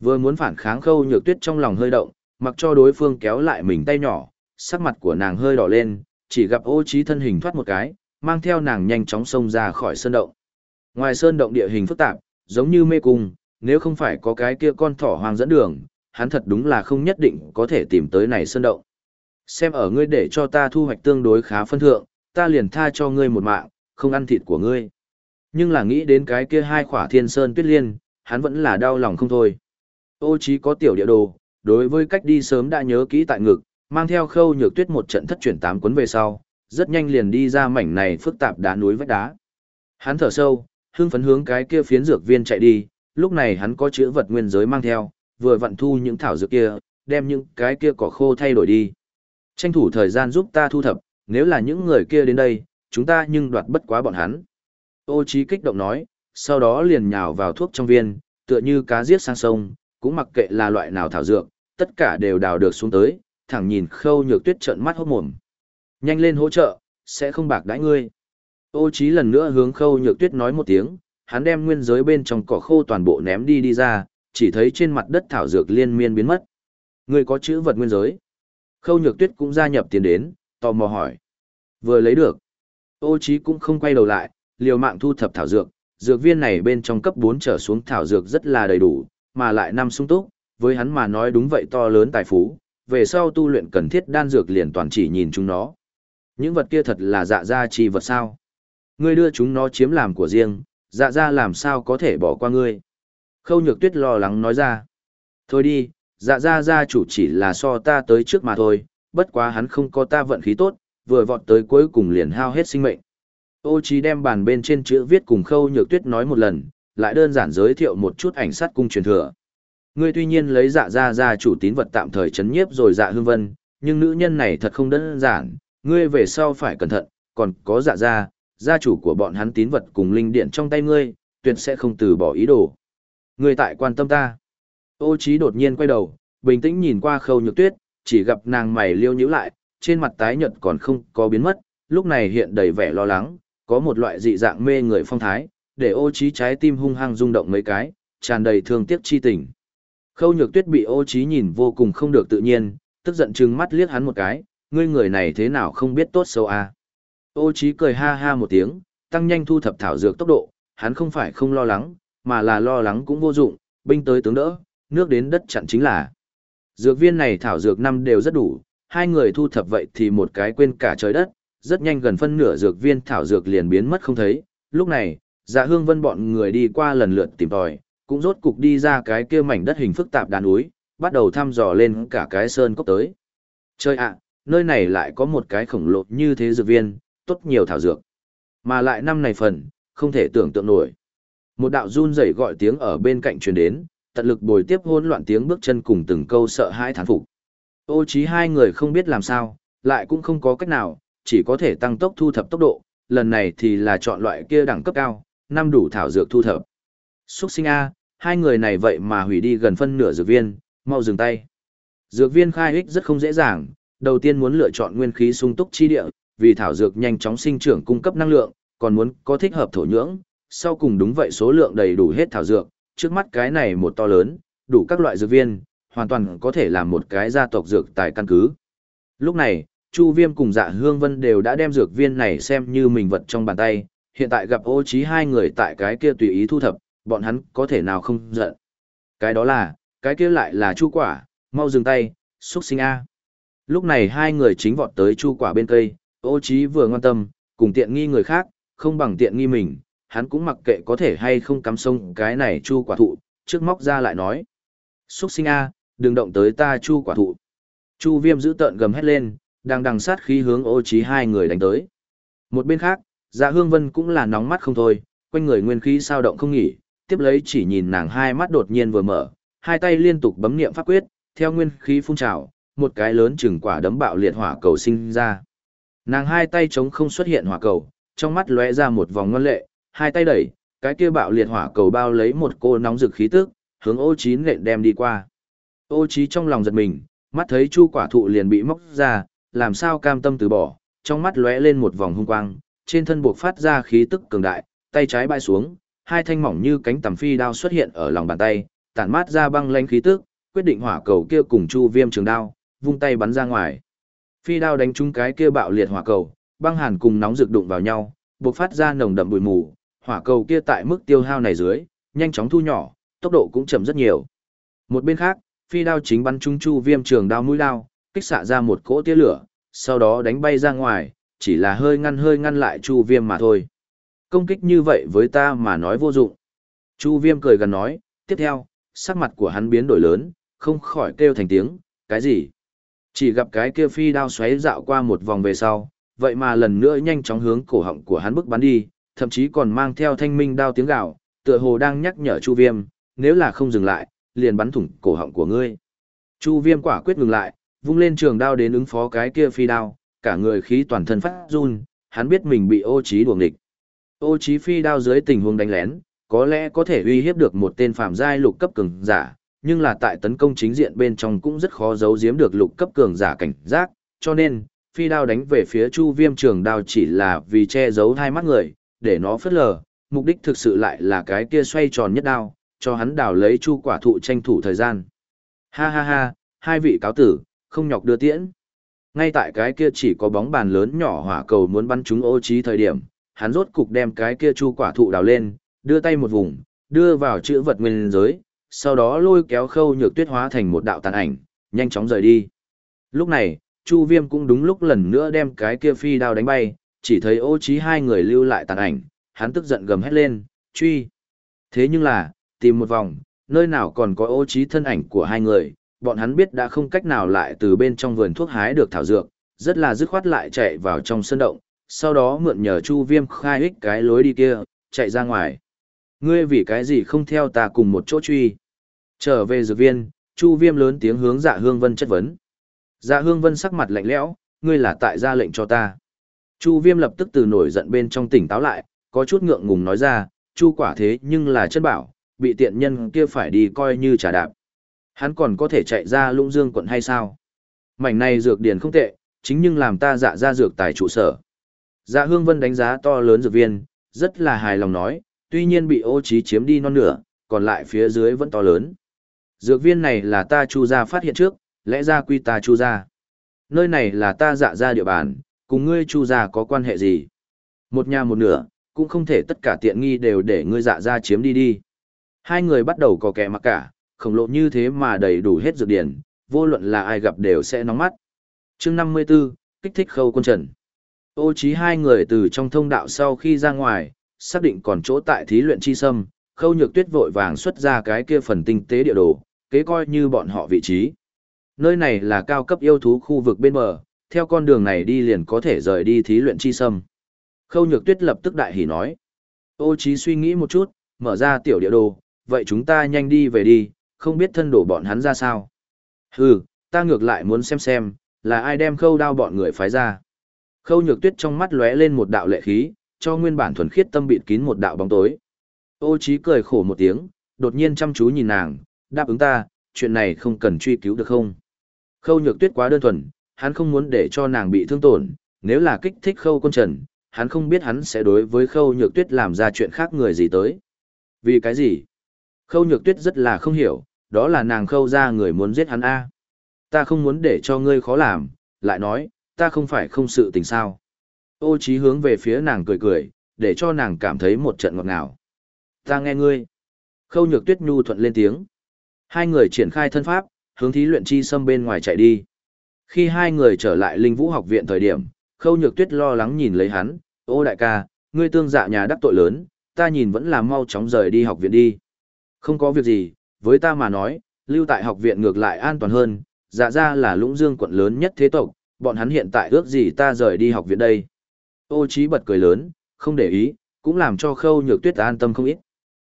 Vừa muốn phản kháng khâu nhược tuyết trong lòng hơi động, mặc cho đối phương kéo lại mình tay nhỏ, sắc mặt của nàng hơi đỏ lên, chỉ gặp ô trí thân hình thoát một cái, mang theo nàng nhanh chóng xông ra khỏi sơn động. Ngoài sơn động địa hình phức tạp, giống như mê cung, nếu không phải có cái kia con thỏ hoang dẫn đường, hắn thật đúng là không nhất định có thể tìm tới này sơn động. Xem ở ngươi để cho ta thu hoạch tương đối khá phân thượng, ta liền tha cho ngươi một mạng, không ăn thịt của ngươi. Nhưng là nghĩ đến cái kia hai khỏa thiên sơn tuyết liên, hắn vẫn là đau lòng không thôi. Ô chí có tiểu địa đồ, đối với cách đi sớm đã nhớ kỹ tại ngực, mang theo khâu nhược tuyết một trận thất chuyển tám cuốn về sau, rất nhanh liền đi ra mảnh này phức tạp đá núi vách đá. Hắn thở sâu, hưng phấn hướng cái kia phiến dược viên chạy đi, lúc này hắn có chữ vật nguyên giới mang theo, vừa vận thu những thảo dược kia, đem những cái kia cỏ khô thay đổi đi. Tranh thủ thời gian giúp ta thu thập, nếu là những người kia đến đây, chúng ta nhưng đoạt bất quá bọn hắn. Ô Chí kích động nói, sau đó liền nhào vào thuốc trong viên, tựa như cá giết sang sông, cũng mặc kệ là loại nào thảo dược, tất cả đều đào được xuống tới, thẳng nhìn khâu nhược tuyết trợn mắt hốt mồm. Nhanh lên hỗ trợ, sẽ không bạc đãi ngươi. Ô Chí lần nữa hướng khâu nhược tuyết nói một tiếng, hắn đem nguyên giới bên trong cỏ khô toàn bộ ném đi đi ra, chỉ thấy trên mặt đất thảo dược liên miên biến mất. Ngươi có chữ vật nguyên giới. Khâu nhược tuyết cũng gia nhập tiền đến, tò mò hỏi. Vừa lấy được. Ô Chí cũng không quay đầu lại, liều mạng thu thập thảo dược, dược viên này bên trong cấp 4 trở xuống thảo dược rất là đầy đủ, mà lại năm sung túc, với hắn mà nói đúng vậy to lớn tài phú, về sau tu luyện cần thiết đan dược liền toàn chỉ nhìn chúng nó. Những vật kia thật là dạ gia chi vật sao? Ngươi đưa chúng nó chiếm làm của riêng, dạ gia làm sao có thể bỏ qua ngươi? Khâu nhược tuyết lo lắng nói ra. Thôi đi, dạ Ra Ra chủ chỉ là so ta tới trước mà thôi, bất quá hắn không có ta vận khí tốt, vừa vọt tới cuối cùng liền hao hết sinh mệnh. Ô Chí đem bàn bên trên chữ viết cùng Khâu Nhược Tuyết nói một lần, lại đơn giản giới thiệu một chút ảnh sát cung truyền thừa. Ngươi tuy nhiên lấy dạ Ra Ra chủ tín vật tạm thời chấn nhiếp rồi dạ hương vân, nhưng nữ nhân này thật không đơn giản, ngươi về sau phải cẩn thận, còn có dạ Ra, gia chủ của bọn hắn tín vật cùng linh điện trong tay ngươi, tuyệt sẽ không từ bỏ ý đồ. Ngươi tại quan tâm ta. Ô Chí đột nhiên quay đầu, bình tĩnh nhìn qua Khâu Nhược Tuyết, chỉ gặp nàng mày liêu nhíu lại, trên mặt tái nhợt còn không có biến mất, lúc này hiện đầy vẻ lo lắng, có một loại dị dạng mê người phong thái, để ô Chí trái tim hung hăng rung động mấy cái, tràn đầy thương tiếc chi tình. Khâu nhược tuyết bị ô Chí nhìn vô cùng không được tự nhiên, tức giận trừng mắt liếc hắn một cái, ngươi người này thế nào không biết tốt xấu à. Ô Chí cười ha ha một tiếng, tăng nhanh thu thập thảo dược tốc độ, hắn không phải không lo lắng, mà là lo lắng cũng vô dụng, binh tới tướng đỡ, nước đến đất chặn chính là. Dược viên này thảo dược năm đều rất đủ, hai người thu thập vậy thì một cái quên cả trời đất, rất nhanh gần phân nửa dược viên thảo dược liền biến mất không thấy, lúc này, dạ hương vân bọn người đi qua lần lượt tìm tòi, cũng rốt cục đi ra cái kia mảnh đất hình phức tạp đá núi, bắt đầu thăm dò lên cả cái sơn cốc tới. Chơi ạ, nơi này lại có một cái khổng lồ như thế dược viên, tốt nhiều thảo dược. Mà lại năm này phần, không thể tưởng tượng nổi. Một đạo run rẩy gọi tiếng ở bên cạnh truyền đến, tận lực bồi tiếp hỗn loạn tiếng bước chân cùng từng câu sợ hãi thán phục. Ô chí hai người không biết làm sao, lại cũng không có cách nào, chỉ có thể tăng tốc thu thập tốc độ, lần này thì là chọn loại kia đẳng cấp cao, năm đủ thảo dược thu thập. Xuất sinh A, hai người này vậy mà hủy đi gần phân nửa dược viên, mau dừng tay. Dược viên khai ích rất không dễ dàng, đầu tiên muốn lựa chọn nguyên khí sung túc chi địa, vì thảo dược nhanh chóng sinh trưởng cung cấp năng lượng, còn muốn có thích hợp thổ nhưỡng, sau cùng đúng vậy số lượng đầy đủ hết thảo dược, trước mắt cái này một to lớn, đủ các loại dược viên, hoàn toàn có thể làm một cái gia tộc dược tài căn cứ. Lúc này, Chu Viêm cùng Dạ Hương Vân đều đã đem dược viên này xem như mình vật trong bàn tay, hiện tại gặp ô trí hai người tại cái kia tùy ý thu thập, bọn hắn có thể nào không giận. Cái đó là, cái kia lại là chu quả, mau dừng tay, xuất sinh A. Lúc này hai người chính vọt tới chu quả bên cây, ô trí vừa ngoan tâm, cùng tiện nghi người khác, không bằng tiện nghi mình, hắn cũng mặc kệ có thể hay không cắm sông cái này chu quả thụ, trước móc ra lại nói. Xuất sinh A, đừng động tới ta chu quả thụ. Chu viêm giữ tợn gầm hét lên, đang đằng sát khí hướng ô trí hai người đánh tới. Một bên khác, dạ hương vân cũng là nóng mắt không thôi, quanh người nguyên khí sao động không nghỉ, tiếp lấy chỉ nhìn nàng hai mắt đột nhiên vừa mở, hai tay liên tục bấm niệm pháp quyết, theo nguyên khí phun trào, một cái lớn chừng quả đấm bạo liệt hỏa cầu sinh ra. Nàng hai tay chống không xuất hiện hỏa cầu, trong mắt lóe ra một vòng ngân lệ, hai tay đẩy, cái kia bạo liệt hỏa cầu bao lấy một cô nóng rực khí tức, hướng ô Chí nện đem đi qua. Ô Chí trong lòng giật mình, mắt thấy chu quả thụ liền bị móc ra, làm sao cam tâm từ bỏ, trong mắt lóe lên một vòng hung quang, trên thân buộc phát ra khí tức cường đại, tay trái bay xuống, hai thanh mỏng như cánh tầm phi đao xuất hiện ở lòng bàn tay, tản mát ra băng lãnh khí tức, quyết định hỏa cầu kia cùng chu viêm trường đao, vung tay bắn ra ngoài. Phi đao đánh trúng cái kia bạo liệt hỏa cầu, băng hàn cùng nóng rực đụng vào nhau, buộc phát ra nồng đậm bụi mù, hỏa cầu kia tại mức tiêu hao này dưới, nhanh chóng thu nhỏ, tốc độ cũng chậm rất nhiều. Một bên khác, phi đao chính bắn trung chu viêm trường đao mũi đao, kích xạ ra một cỗ tia lửa, sau đó đánh bay ra ngoài, chỉ là hơi ngăn hơi ngăn lại chu viêm mà thôi. Công kích như vậy với ta mà nói vô dụng. Chu viêm cười gần nói, tiếp theo, sắc mặt của hắn biến đổi lớn, không khỏi kêu thành tiếng, cái gì? Chỉ gặp cái kia phi đao xoáy dạo qua một vòng về sau, vậy mà lần nữa nhanh chóng hướng cổ họng của hắn bức bắn đi, thậm chí còn mang theo thanh minh đao tiếng gạo, tựa hồ đang nhắc nhở Chu Viêm, nếu là không dừng lại, liền bắn thủng cổ họng của ngươi. Chu Viêm quả quyết ngừng lại, vung lên trường đao đến ứng phó cái kia phi đao, cả người khí toàn thân phát run, hắn biết mình bị ô trí đuổi nghịch. Ô trí phi đao dưới tình huống đánh lén, có lẽ có thể uy hiếp được một tên phạm giai lục cấp cường giả, nhưng là tại tấn công chính diện bên trong cũng rất khó giấu giếm được lục cấp cường giả cảnh giác, cho nên, phi đao đánh về phía chu viêm trường đao chỉ là vì che giấu hai mắt người, để nó phớt lờ, mục đích thực sự lại là cái kia xoay tròn nhất đao, cho hắn đào lấy chu quả thụ tranh thủ thời gian. Ha ha ha, hai vị cáo tử, không nhọc đưa tiễn. Ngay tại cái kia chỉ có bóng bàn lớn nhỏ hỏa cầu muốn bắn chúng ô trí thời điểm, hắn rốt cục đem cái kia chu quả thụ đào lên, đưa tay một vùng, đưa vào chữ vật nguyên giới, sau đó lôi kéo khâu nhược tuyết hóa thành một đạo tàn ảnh, nhanh chóng rời đi. Lúc này, Chu Viêm cũng đúng lúc lần nữa đem cái kia phi đao đánh bay, chỉ thấy ô trí hai người lưu lại tàn ảnh, hắn tức giận gầm hét lên, truy. Thế nhưng là, tìm một vòng, nơi nào còn có ô trí thân ảnh của hai người, bọn hắn biết đã không cách nào lại từ bên trong vườn thuốc hái được thảo dược, rất là dứt khoát lại chạy vào trong sân động, sau đó mượn nhờ Chu Viêm khai ích cái lối đi kia, chạy ra ngoài. Ngươi vì cái gì không theo ta cùng một chỗ truy? Trở về dược viên, Chu Viêm lớn tiếng hướng Dạ Hương Vân chất vấn. Dạ Hương Vân sắc mặt lạnh lẽo, ngươi là tại ra lệnh cho ta. Chu Viêm lập tức từ nổi giận bên trong tỉnh táo lại, có chút ngượng ngùng nói ra, Chu quả thế nhưng là chân bảo, bị tiện nhân kia phải đi coi như trả đạp. Hắn còn có thể chạy ra lũng dương quận hay sao? Mảnh này dược điển không tệ, chính nhưng làm ta dạ ra dược tài trụ sở. Dạ Hương Vân đánh giá to lớn dược viên, rất là hài lòng nói, tuy nhiên bị ô trí chiếm đi non nửa, còn lại phía dưới vẫn to lớn. Dược viên này là ta chu gia phát hiện trước, lẽ ra quy ta chu gia. Nơi này là ta dạ ra địa bàn, cùng ngươi chu gia có quan hệ gì? Một nhà một nửa, cũng không thể tất cả tiện nghi đều để ngươi dạ ra chiếm đi đi. Hai người bắt đầu có kẻ mặc cả, khổng lồ như thế mà đầy đủ hết dược điển, vô luận là ai gặp đều sẽ nóng mắt. chương 54, kích thích khâu quân trần. Ô trí hai người từ trong thông đạo sau khi ra ngoài, xác định còn chỗ tại thí luyện chi sâm, khâu nhược tuyết vội vàng xuất ra cái kia phần tinh tế địa đồ, kế coi như bọn họ vị trí. Nơi này là cao cấp yêu thú khu vực bên bờ, theo con đường này đi liền có thể rời đi thí luyện chi sâm. Khâu nhược tuyết lập tức đại hỉ nói. Ô Chí suy nghĩ một chút, mở ra tiểu địa đồ, vậy chúng ta nhanh đi về đi, không biết thân đổ bọn hắn ra sao. Hừ, ta ngược lại muốn xem xem, là ai đem khâu đao bọn người phái ra. Khâu nhược tuyết trong mắt lóe lên một đạo lệ khí, cho nguyên bản thuần khiết tâm bịt kín một đạo bóng tối. Ô Chí cười khổ một tiếng, đột nhiên chăm chú nhìn nàng, đáp ứng ta, chuyện này không cần truy cứu được không? Khâu nhược tuyết quá đơn thuần, hắn không muốn để cho nàng bị thương tổn, nếu là kích thích khâu quân trần, hắn không biết hắn sẽ đối với khâu nhược tuyết làm ra chuyện khác người gì tới. Vì cái gì? Khâu nhược tuyết rất là không hiểu, đó là nàng khâu ra người muốn giết hắn A. Ta không muốn để cho ngươi khó làm, lại nói, ta không phải không sự tình sao. Ô trí hướng về phía nàng cười cười, để cho nàng cảm thấy một trận ngọt ngào. Ta nghe ngươi. Khâu nhược tuyết nhu thuận lên tiếng. Hai người triển khai thân pháp, hướng thí luyện chi xâm bên ngoài chạy đi. Khi hai người trở lại linh vũ học viện thời điểm, khâu nhược tuyết lo lắng nhìn lấy hắn, ô đại ca, ngươi tương dạ nhà đắc tội lớn, ta nhìn vẫn là mau chóng rời đi học viện đi. Không có việc gì, với ta mà nói, lưu tại học viện ngược lại an toàn hơn, dạ ra là lũng dương quận lớn nhất thế tộc, bọn hắn hiện tại ước gì ta rời đi học viện đây. Ô trí bật cười lớn, không để ý, cũng làm cho khâu nhược tuyết an tâm không ít.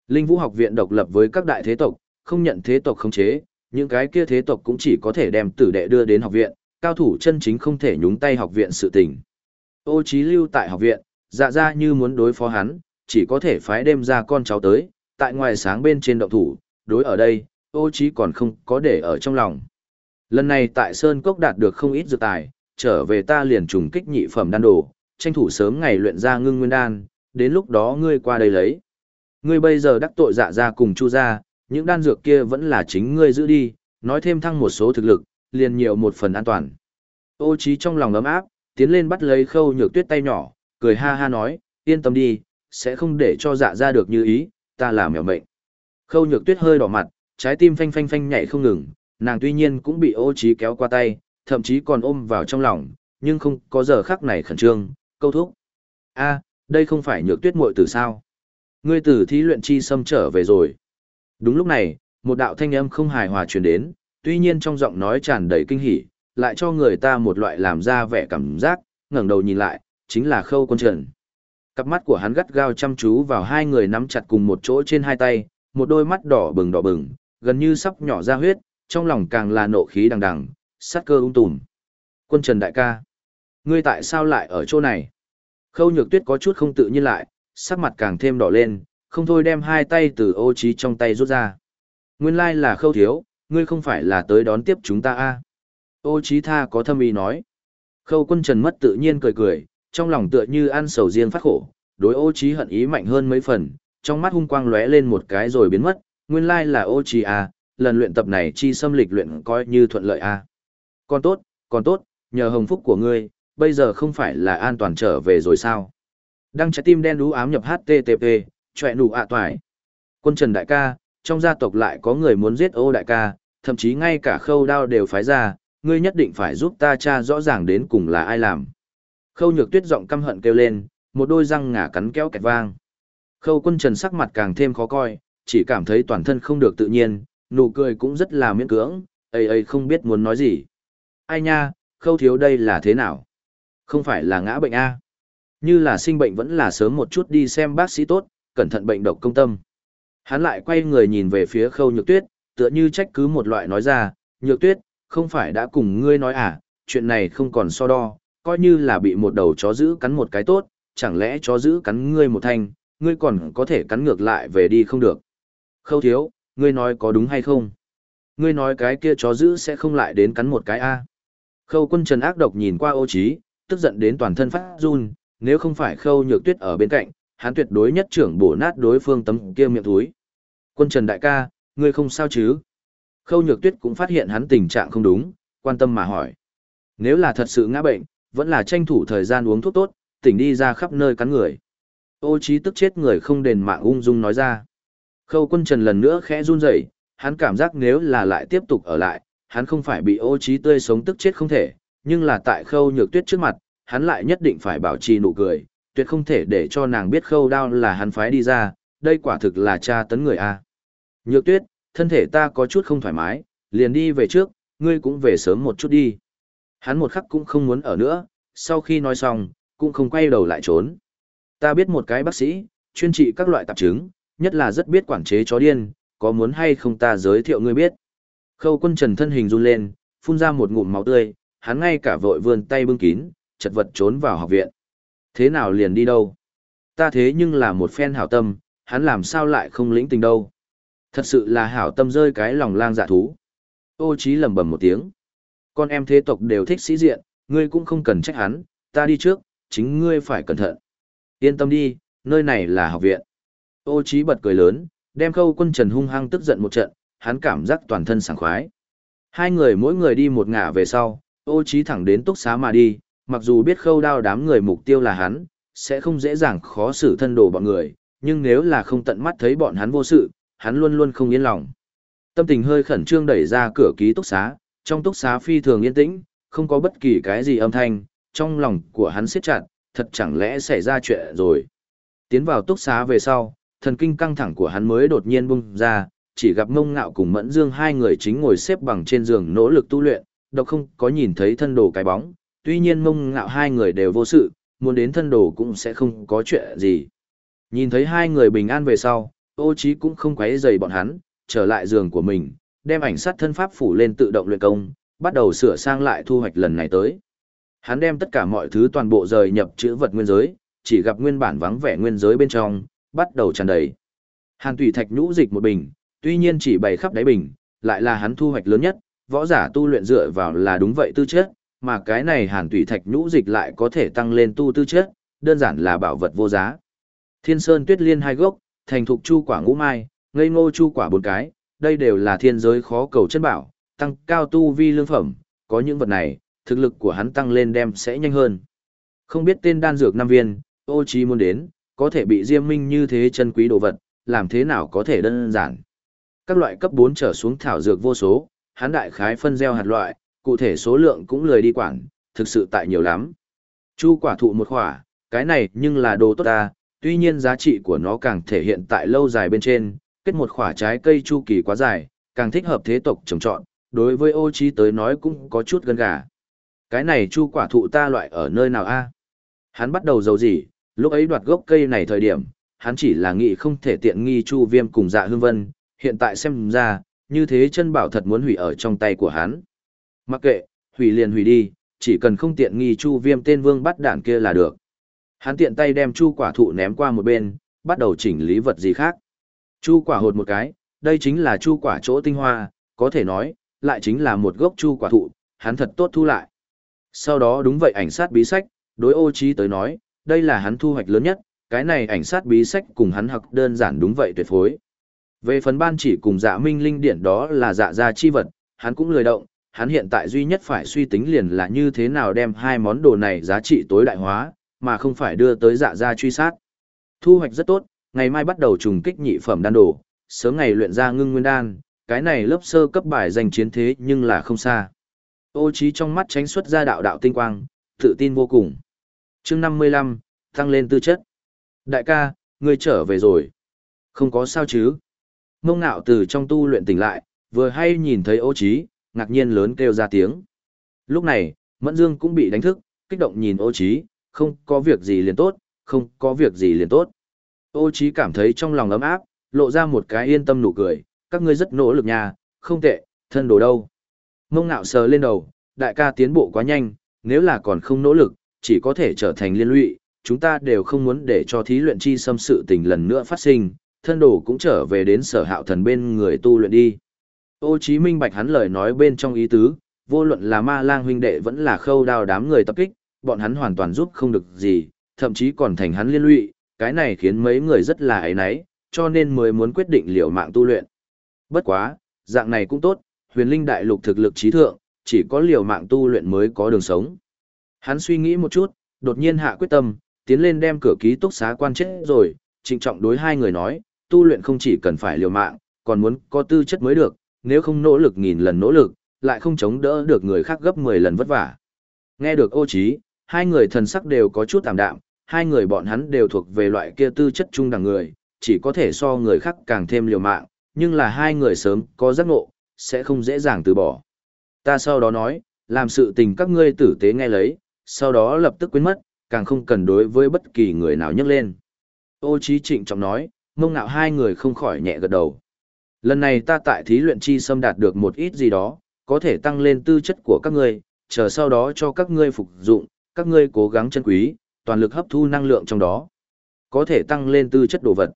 Linh vũ học viện độc lập với các đại thế tộc, không nhận thế tộc khống chế, những cái kia thế tộc cũng chỉ có thể đem tử đệ đưa đến học viện, cao thủ chân chính không thể nhúng tay học viện sự tình. Ô Chí lưu tại học viện, dạ ra như muốn đối phó hắn, chỉ có thể phái đem ra con cháu tới, tại ngoài sáng bên trên động thủ, đối ở đây, ô Chí còn không có để ở trong lòng. Lần này tại Sơn Cốc đạt được không ít dược tài, trở về ta liền trùng kích nhị phẩm đan đồ, tranh thủ sớm ngày luyện ra ngưng nguyên đan, đến lúc đó ngươi qua đây lấy. Ngươi bây giờ đắc tội dạ ra cùng chu ra, những đan dược kia vẫn là chính ngươi giữ đi, nói thêm thăng một số thực lực, liền nhiều một phần an toàn. Ô trí trong lòng ấm áp, tiến lên bắt lấy khâu nhược tuyết tay nhỏ, cười ha ha nói, yên tâm đi, sẽ không để cho dạ ra được như ý, ta là mèo mệnh. Khâu nhược tuyết hơi đỏ mặt, trái tim phanh phanh phanh nhảy không ngừng, nàng tuy nhiên cũng bị ô trí kéo qua tay, thậm chí còn ôm vào trong lòng, nhưng không có giờ khắc này khẩn trương, câu thúc. a đây không phải nhược tuyết muội từ sao? Ngươi tử thí luyện chi xâm trở về rồi. Đúng lúc này, một đạo thanh âm không hài hòa truyền đến, tuy nhiên trong giọng nói tràn đầy kinh hỉ, lại cho người ta một loại làm ra vẻ cảm giác, ngẩng đầu nhìn lại, chính là khâu quân trần. Cặp mắt của hắn gắt gao chăm chú vào hai người nắm chặt cùng một chỗ trên hai tay, một đôi mắt đỏ bừng đỏ bừng, gần như sắp nhỏ ra huyết, trong lòng càng là nộ khí đằng đằng, sát cơ ung tùm. Quân Trần đại ca, ngươi tại sao lại ở chỗ này? Khâu Nhược Tuyết có chút không tự nhiên lại, sắc mặt càng thêm đỏ lên, không thôi đem hai tay từ ô trí trong tay rút ra. Nguyên lai là Khâu thiếu, ngươi không phải là tới đón tiếp chúng ta a? À? Ô trí tha có thâm ý nói. Khâu Quân Trần mất tự nhiên cười cười, trong lòng tựa như ăn sầu riêng phát khổ, đối ô trí hận ý mạnh hơn mấy phần, trong mắt hung quang lóe lên một cái rồi biến mất, nguyên lai là ô trí à, lần luyện tập này chi xâm lịch luyện coi như thuận lợi à. Còn tốt, còn tốt, nhờ hồng phúc của ngươi, bây giờ không phải là an toàn trở về rồi sao. Đăng trái tim đen đú ám nhập HTTP, chọe nụ ạ toải Quân Trần Đại ca, trong gia tộc lại có người muốn giết ô đại ca, thậm chí ngay cả khâu đao đều phái ra, ngươi nhất định phải giúp ta tra rõ ràng đến cùng là ai làm. Khâu nhược tuyết giọng căm hận kêu lên, một đôi răng ngả cắn kéo kẹt vang. Khâu quân trần sắc mặt càng thêm khó coi, chỉ cảm thấy toàn thân không được tự nhiên, nụ cười cũng rất là miễn cưỡng, ây ây không biết muốn nói gì. Ai nha, khâu thiếu đây là thế nào? Không phải là ngã bệnh A. Như là sinh bệnh vẫn là sớm một chút đi xem bác sĩ tốt, cẩn thận bệnh độc công tâm. Hắn lại quay người nhìn về phía khâu nhược tuyết, tựa như trách cứ một loại nói ra, nhược tuyết, không phải đã cùng ngươi nói à, chuyện này không còn so đo, coi như là bị một đầu chó giữ cắn một cái tốt, chẳng lẽ chó giữ cắn ngươi một thanh, ngươi còn có thể cắn ngược lại về đi không được. Khâu thiếu, ngươi nói có đúng hay không? Ngươi nói cái kia chó giữ sẽ không lại đến cắn một cái A. Khâu quân trần ác độc nhìn qua ô trí, tức giận đến toàn thân phát run, nếu không phải khâu nhược tuyết ở bên cạnh, hắn tuyệt đối nhất trưởng bổ nát đối phương tấm kia miệng túi. Quân trần đại ca, ngươi không sao chứ? Khâu nhược tuyết cũng phát hiện hắn tình trạng không đúng, quan tâm mà hỏi. Nếu là thật sự ngã bệnh, vẫn là tranh thủ thời gian uống thuốc tốt, tỉnh đi ra khắp nơi cắn người. Ô trí tức chết người không đền mạng ung dung nói ra. Khâu quân trần lần nữa khẽ run rẩy, hắn cảm giác nếu là lại tiếp tục ở lại, hắn không phải bị ô trí tươi sống tức chết không thể, nhưng là tại khâu nhược tuyết trước mặt, hắn lại nhất định phải bảo trì nụ cười, tuyệt không thể để cho nàng biết khâu đao là hắn phái đi ra, đây quả thực là cha tấn người a. Nhược tuyết, thân thể ta có chút không thoải mái, liền đi về trước, ngươi cũng về sớm một chút đi. Hắn một khắc cũng không muốn ở nữa, sau khi nói xong, cũng không quay đầu lại trốn. Ta biết một cái bác sĩ, chuyên trị các loại tạp chứng, nhất là rất biết quản chế chó điên, có muốn hay không ta giới thiệu ngươi biết. Khâu quân trần thân hình run lên, phun ra một ngụm máu tươi, hắn ngay cả vội vươn tay bưng kín, chật vật trốn vào học viện. Thế nào liền đi đâu? Ta thế nhưng là một phen hảo tâm, hắn làm sao lại không lĩnh tình đâu. Thật sự là hảo tâm rơi cái lòng lang dạ thú. Ô trí lầm bầm một tiếng. Con em thế tộc đều thích sĩ diện, ngươi cũng không cần trách hắn, ta đi trước, chính ngươi phải cẩn thận. Yên tâm đi, nơi này là học viện. Ô trí bật cười lớn, đem khâu quân trần hung hăng tức giận một trận, hắn cảm giác toàn thân sảng khoái. Hai người mỗi người đi một ngả về sau, ô trí thẳng đến túc xá mà đi, mặc dù biết khâu đao đám người mục tiêu là hắn, sẽ không dễ dàng khó xử thân đồ bọn người, nhưng nếu là không tận mắt thấy bọn hắn vô sự, hắn luôn luôn không yên lòng. Tâm tình hơi khẩn trương đẩy ra cửa ký túc xá, trong túc xá phi thường yên tĩnh, không có bất kỳ cái gì âm thanh, trong lòng của hắn siết chặt, thật chẳng lẽ xảy ra chuyện rồi. Tiến vào túc xá về sau, thần kinh căng thẳng của hắn mới đột nhiên bung ra, chỉ gặp mông ngạo cùng mẫn dương hai người chính ngồi xếp bằng trên giường nỗ lực tu luyện, độc không có nhìn thấy thân đồ cái bóng, tuy nhiên mông ngạo hai người đều vô sự, muốn đến thân đồ cũng sẽ không có chuyện gì. Nhìn thấy hai người bình an về sau, ô trí cũng không quấy rầy bọn hắn, trở lại giường của mình, đem ảnh sát thân pháp phủ lên tự động luyện công, bắt đầu sửa sang lại thu hoạch lần này tới. Hắn đem tất cả mọi thứ toàn bộ rời nhập chữ vật nguyên giới, chỉ gặp nguyên bản vắng vẻ nguyên giới bên trong, bắt đầu tràn đầy. Hàn tùy thạch nhũ dịch một bình, tuy nhiên chỉ bày khắp đáy bình, lại là hắn thu hoạch lớn nhất, võ giả tu luyện dựa vào là đúng vậy tư chất, mà cái này hàn tùy thạch nhũ dịch lại có thể tăng lên tu tư chất, đơn giản là bảo vật vô giá. Thiên sơn tuyết liên hai gốc, thành thục chu quả ngũ mai, ngây ngô chu quả bốn cái, đây đều là thiên giới khó cầu chân bảo, tăng cao tu vi lương phẩm, có những vật này, thực lực của hắn tăng lên đem sẽ nhanh hơn. Không biết tên đan dược năm viên, ô chí muốn đến, có thể bị diêm minh như thế chân quý đồ vật, làm thế nào có thể đơn giản. Các loại cấp 4 trở xuống thảo dược vô số, hắn đại khái phân gieo hạt loại, cụ thể số lượng cũng lười đi quản, thực sự tại nhiều lắm. Chu quả thụ một khỏa, cái này nhưng là đồ tốt ta, tuy nhiên giá trị của nó càng thể hiện tại lâu dài bên trên, kết một khỏa trái cây chu kỳ quá dài, càng thích hợp thế tộc trồng trọt, đối với ô trí tới nói cũng có chút gần gà. Cái này chu quả thụ ta loại ở nơi nào a? Hắn bắt đầu dầu gì, lúc ấy đoạt gốc cây này thời điểm, hắn chỉ là nghĩ không thể tiện nghi chu viêm cùng dạ hương vân, hiện tại xem ra, như thế chân bảo thật muốn hủy ở trong tay của hắn. Mặc kệ, hủy liền hủy đi, chỉ cần không tiện nghi chu viêm tên vương bắt đạn kia là được. Hắn tiện tay đem chu quả thụ ném qua một bên, bắt đầu chỉnh lý vật gì khác. Chu quả hột một cái, đây chính là chu quả chỗ tinh hoa, có thể nói, lại chính là một gốc chu quả thụ, hắn thật tốt thu lại. Sau đó đúng vậy ảnh sát bí sách, đối ô trí tới nói, đây là hắn thu hoạch lớn nhất, cái này ảnh sát bí sách cùng hắn học đơn giản đúng vậy tuyệt phối. Về phần ban chỉ cùng dạ minh linh điển đó là dạ gia chi vật, hắn cũng lười động, hắn hiện tại duy nhất phải suy tính liền là như thế nào đem hai món đồ này giá trị tối đại hóa, mà không phải đưa tới dạ gia truy sát. Thu hoạch rất tốt, ngày mai bắt đầu trùng kích nhị phẩm đan đồ, sớm ngày luyện ra ngưng nguyên đan, cái này lớp sơ cấp bài giành chiến thế nhưng là không xa. Ô trí trong mắt tránh xuất ra đạo đạo tinh quang, tự tin vô cùng. Chương 55, tăng lên tư chất. Đại ca, ngươi trở về rồi. Không có sao chứ. Mông ngạo từ trong tu luyện tỉnh lại, vừa hay nhìn thấy ô trí, ngạc nhiên lớn kêu ra tiếng. Lúc này, Mẫn Dương cũng bị đánh thức, kích động nhìn ô trí, không có việc gì liền tốt, không có việc gì liền tốt. Ô Chí cảm thấy trong lòng ấm áp, lộ ra một cái yên tâm nụ cười, các ngươi rất nỗ lực nha, không tệ, thân đồ đâu. Mông ngạo sờ lên đầu, đại ca tiến bộ quá nhanh, nếu là còn không nỗ lực, chỉ có thể trở thành liên lụy, chúng ta đều không muốn để cho thí luyện chi xâm sự tình lần nữa phát sinh, thân đồ cũng trở về đến sở hạo thần bên người tu luyện đi. Ô Chí Minh bạch hắn lời nói bên trong ý tứ, vô luận là ma lang huynh đệ vẫn là khâu đào đám người tập kích, bọn hắn hoàn toàn giúp không được gì, thậm chí còn thành hắn liên lụy, cái này khiến mấy người rất là ấy nấy, cho nên mới muốn quyết định liều mạng tu luyện. Bất quá, dạng này cũng tốt, huyền linh đại lục thực lực trí thượng, chỉ có liều mạng tu luyện mới có đường sống. Hắn suy nghĩ một chút, đột nhiên hạ quyết tâm, tiến lên đem cửa ký túc xá quan chết rồi, trịnh trọng đối hai người nói, tu luyện không chỉ cần phải liều mạng, còn muốn có tư chất mới được, nếu không nỗ lực nghìn lần nỗ lực, lại không chống đỡ được người khác gấp 10 lần vất vả. Nghe được ô trí, hai người thần sắc đều có chút tạm đạm, hai người bọn hắn đều thuộc về loại kia tư chất trung đẳng người, chỉ có thể so người khác càng thêm liều mạng, nhưng là hai người sớm có giác ngộ, sẽ không dễ dàng từ bỏ. Ta sau đó nói, làm sự tình các ngươi tử tế nghe lấy, sau đó lập tức quên mất, càng không cần đối với bất kỳ người nào nhắc lên. Ô Chí Trịnh trọng nói, mông ngạo hai người không khỏi nhẹ gật đầu. Lần này ta tại thí luyện chi xâm đạt được một ít gì đó, có thể tăng lên tư chất của các ngươi, chờ sau đó cho các ngươi phục dụng, các ngươi cố gắng chân quý, toàn lực hấp thu năng lượng trong đó. Có thể tăng lên tư chất đồ vật.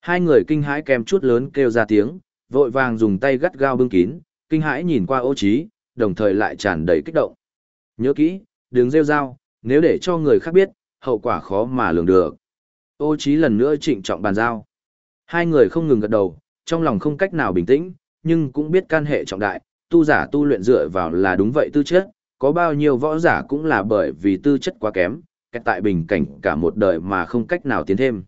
Hai người kinh hãi kèm chút lớn kêu ra tiếng, vội vàng dùng tay gắt gao bưng kín, kinh hãi nhìn qua ô trí, đồng thời lại tràn đầy kích động. Nhớ kỹ, đừng rêu rao, nếu để cho người khác biết, hậu quả khó mà lường được. Ô trí lần nữa trịnh trọng bàn giao. Hai người không ngừng gật đầu, trong lòng không cách nào bình tĩnh, nhưng cũng biết can hệ trọng đại, tu giả tu luyện dựa vào là đúng vậy tư chất, có bao nhiêu võ giả cũng là bởi vì tư chất quá kém, kẹt tại bình cảnh cả một đời mà không cách nào tiến thêm.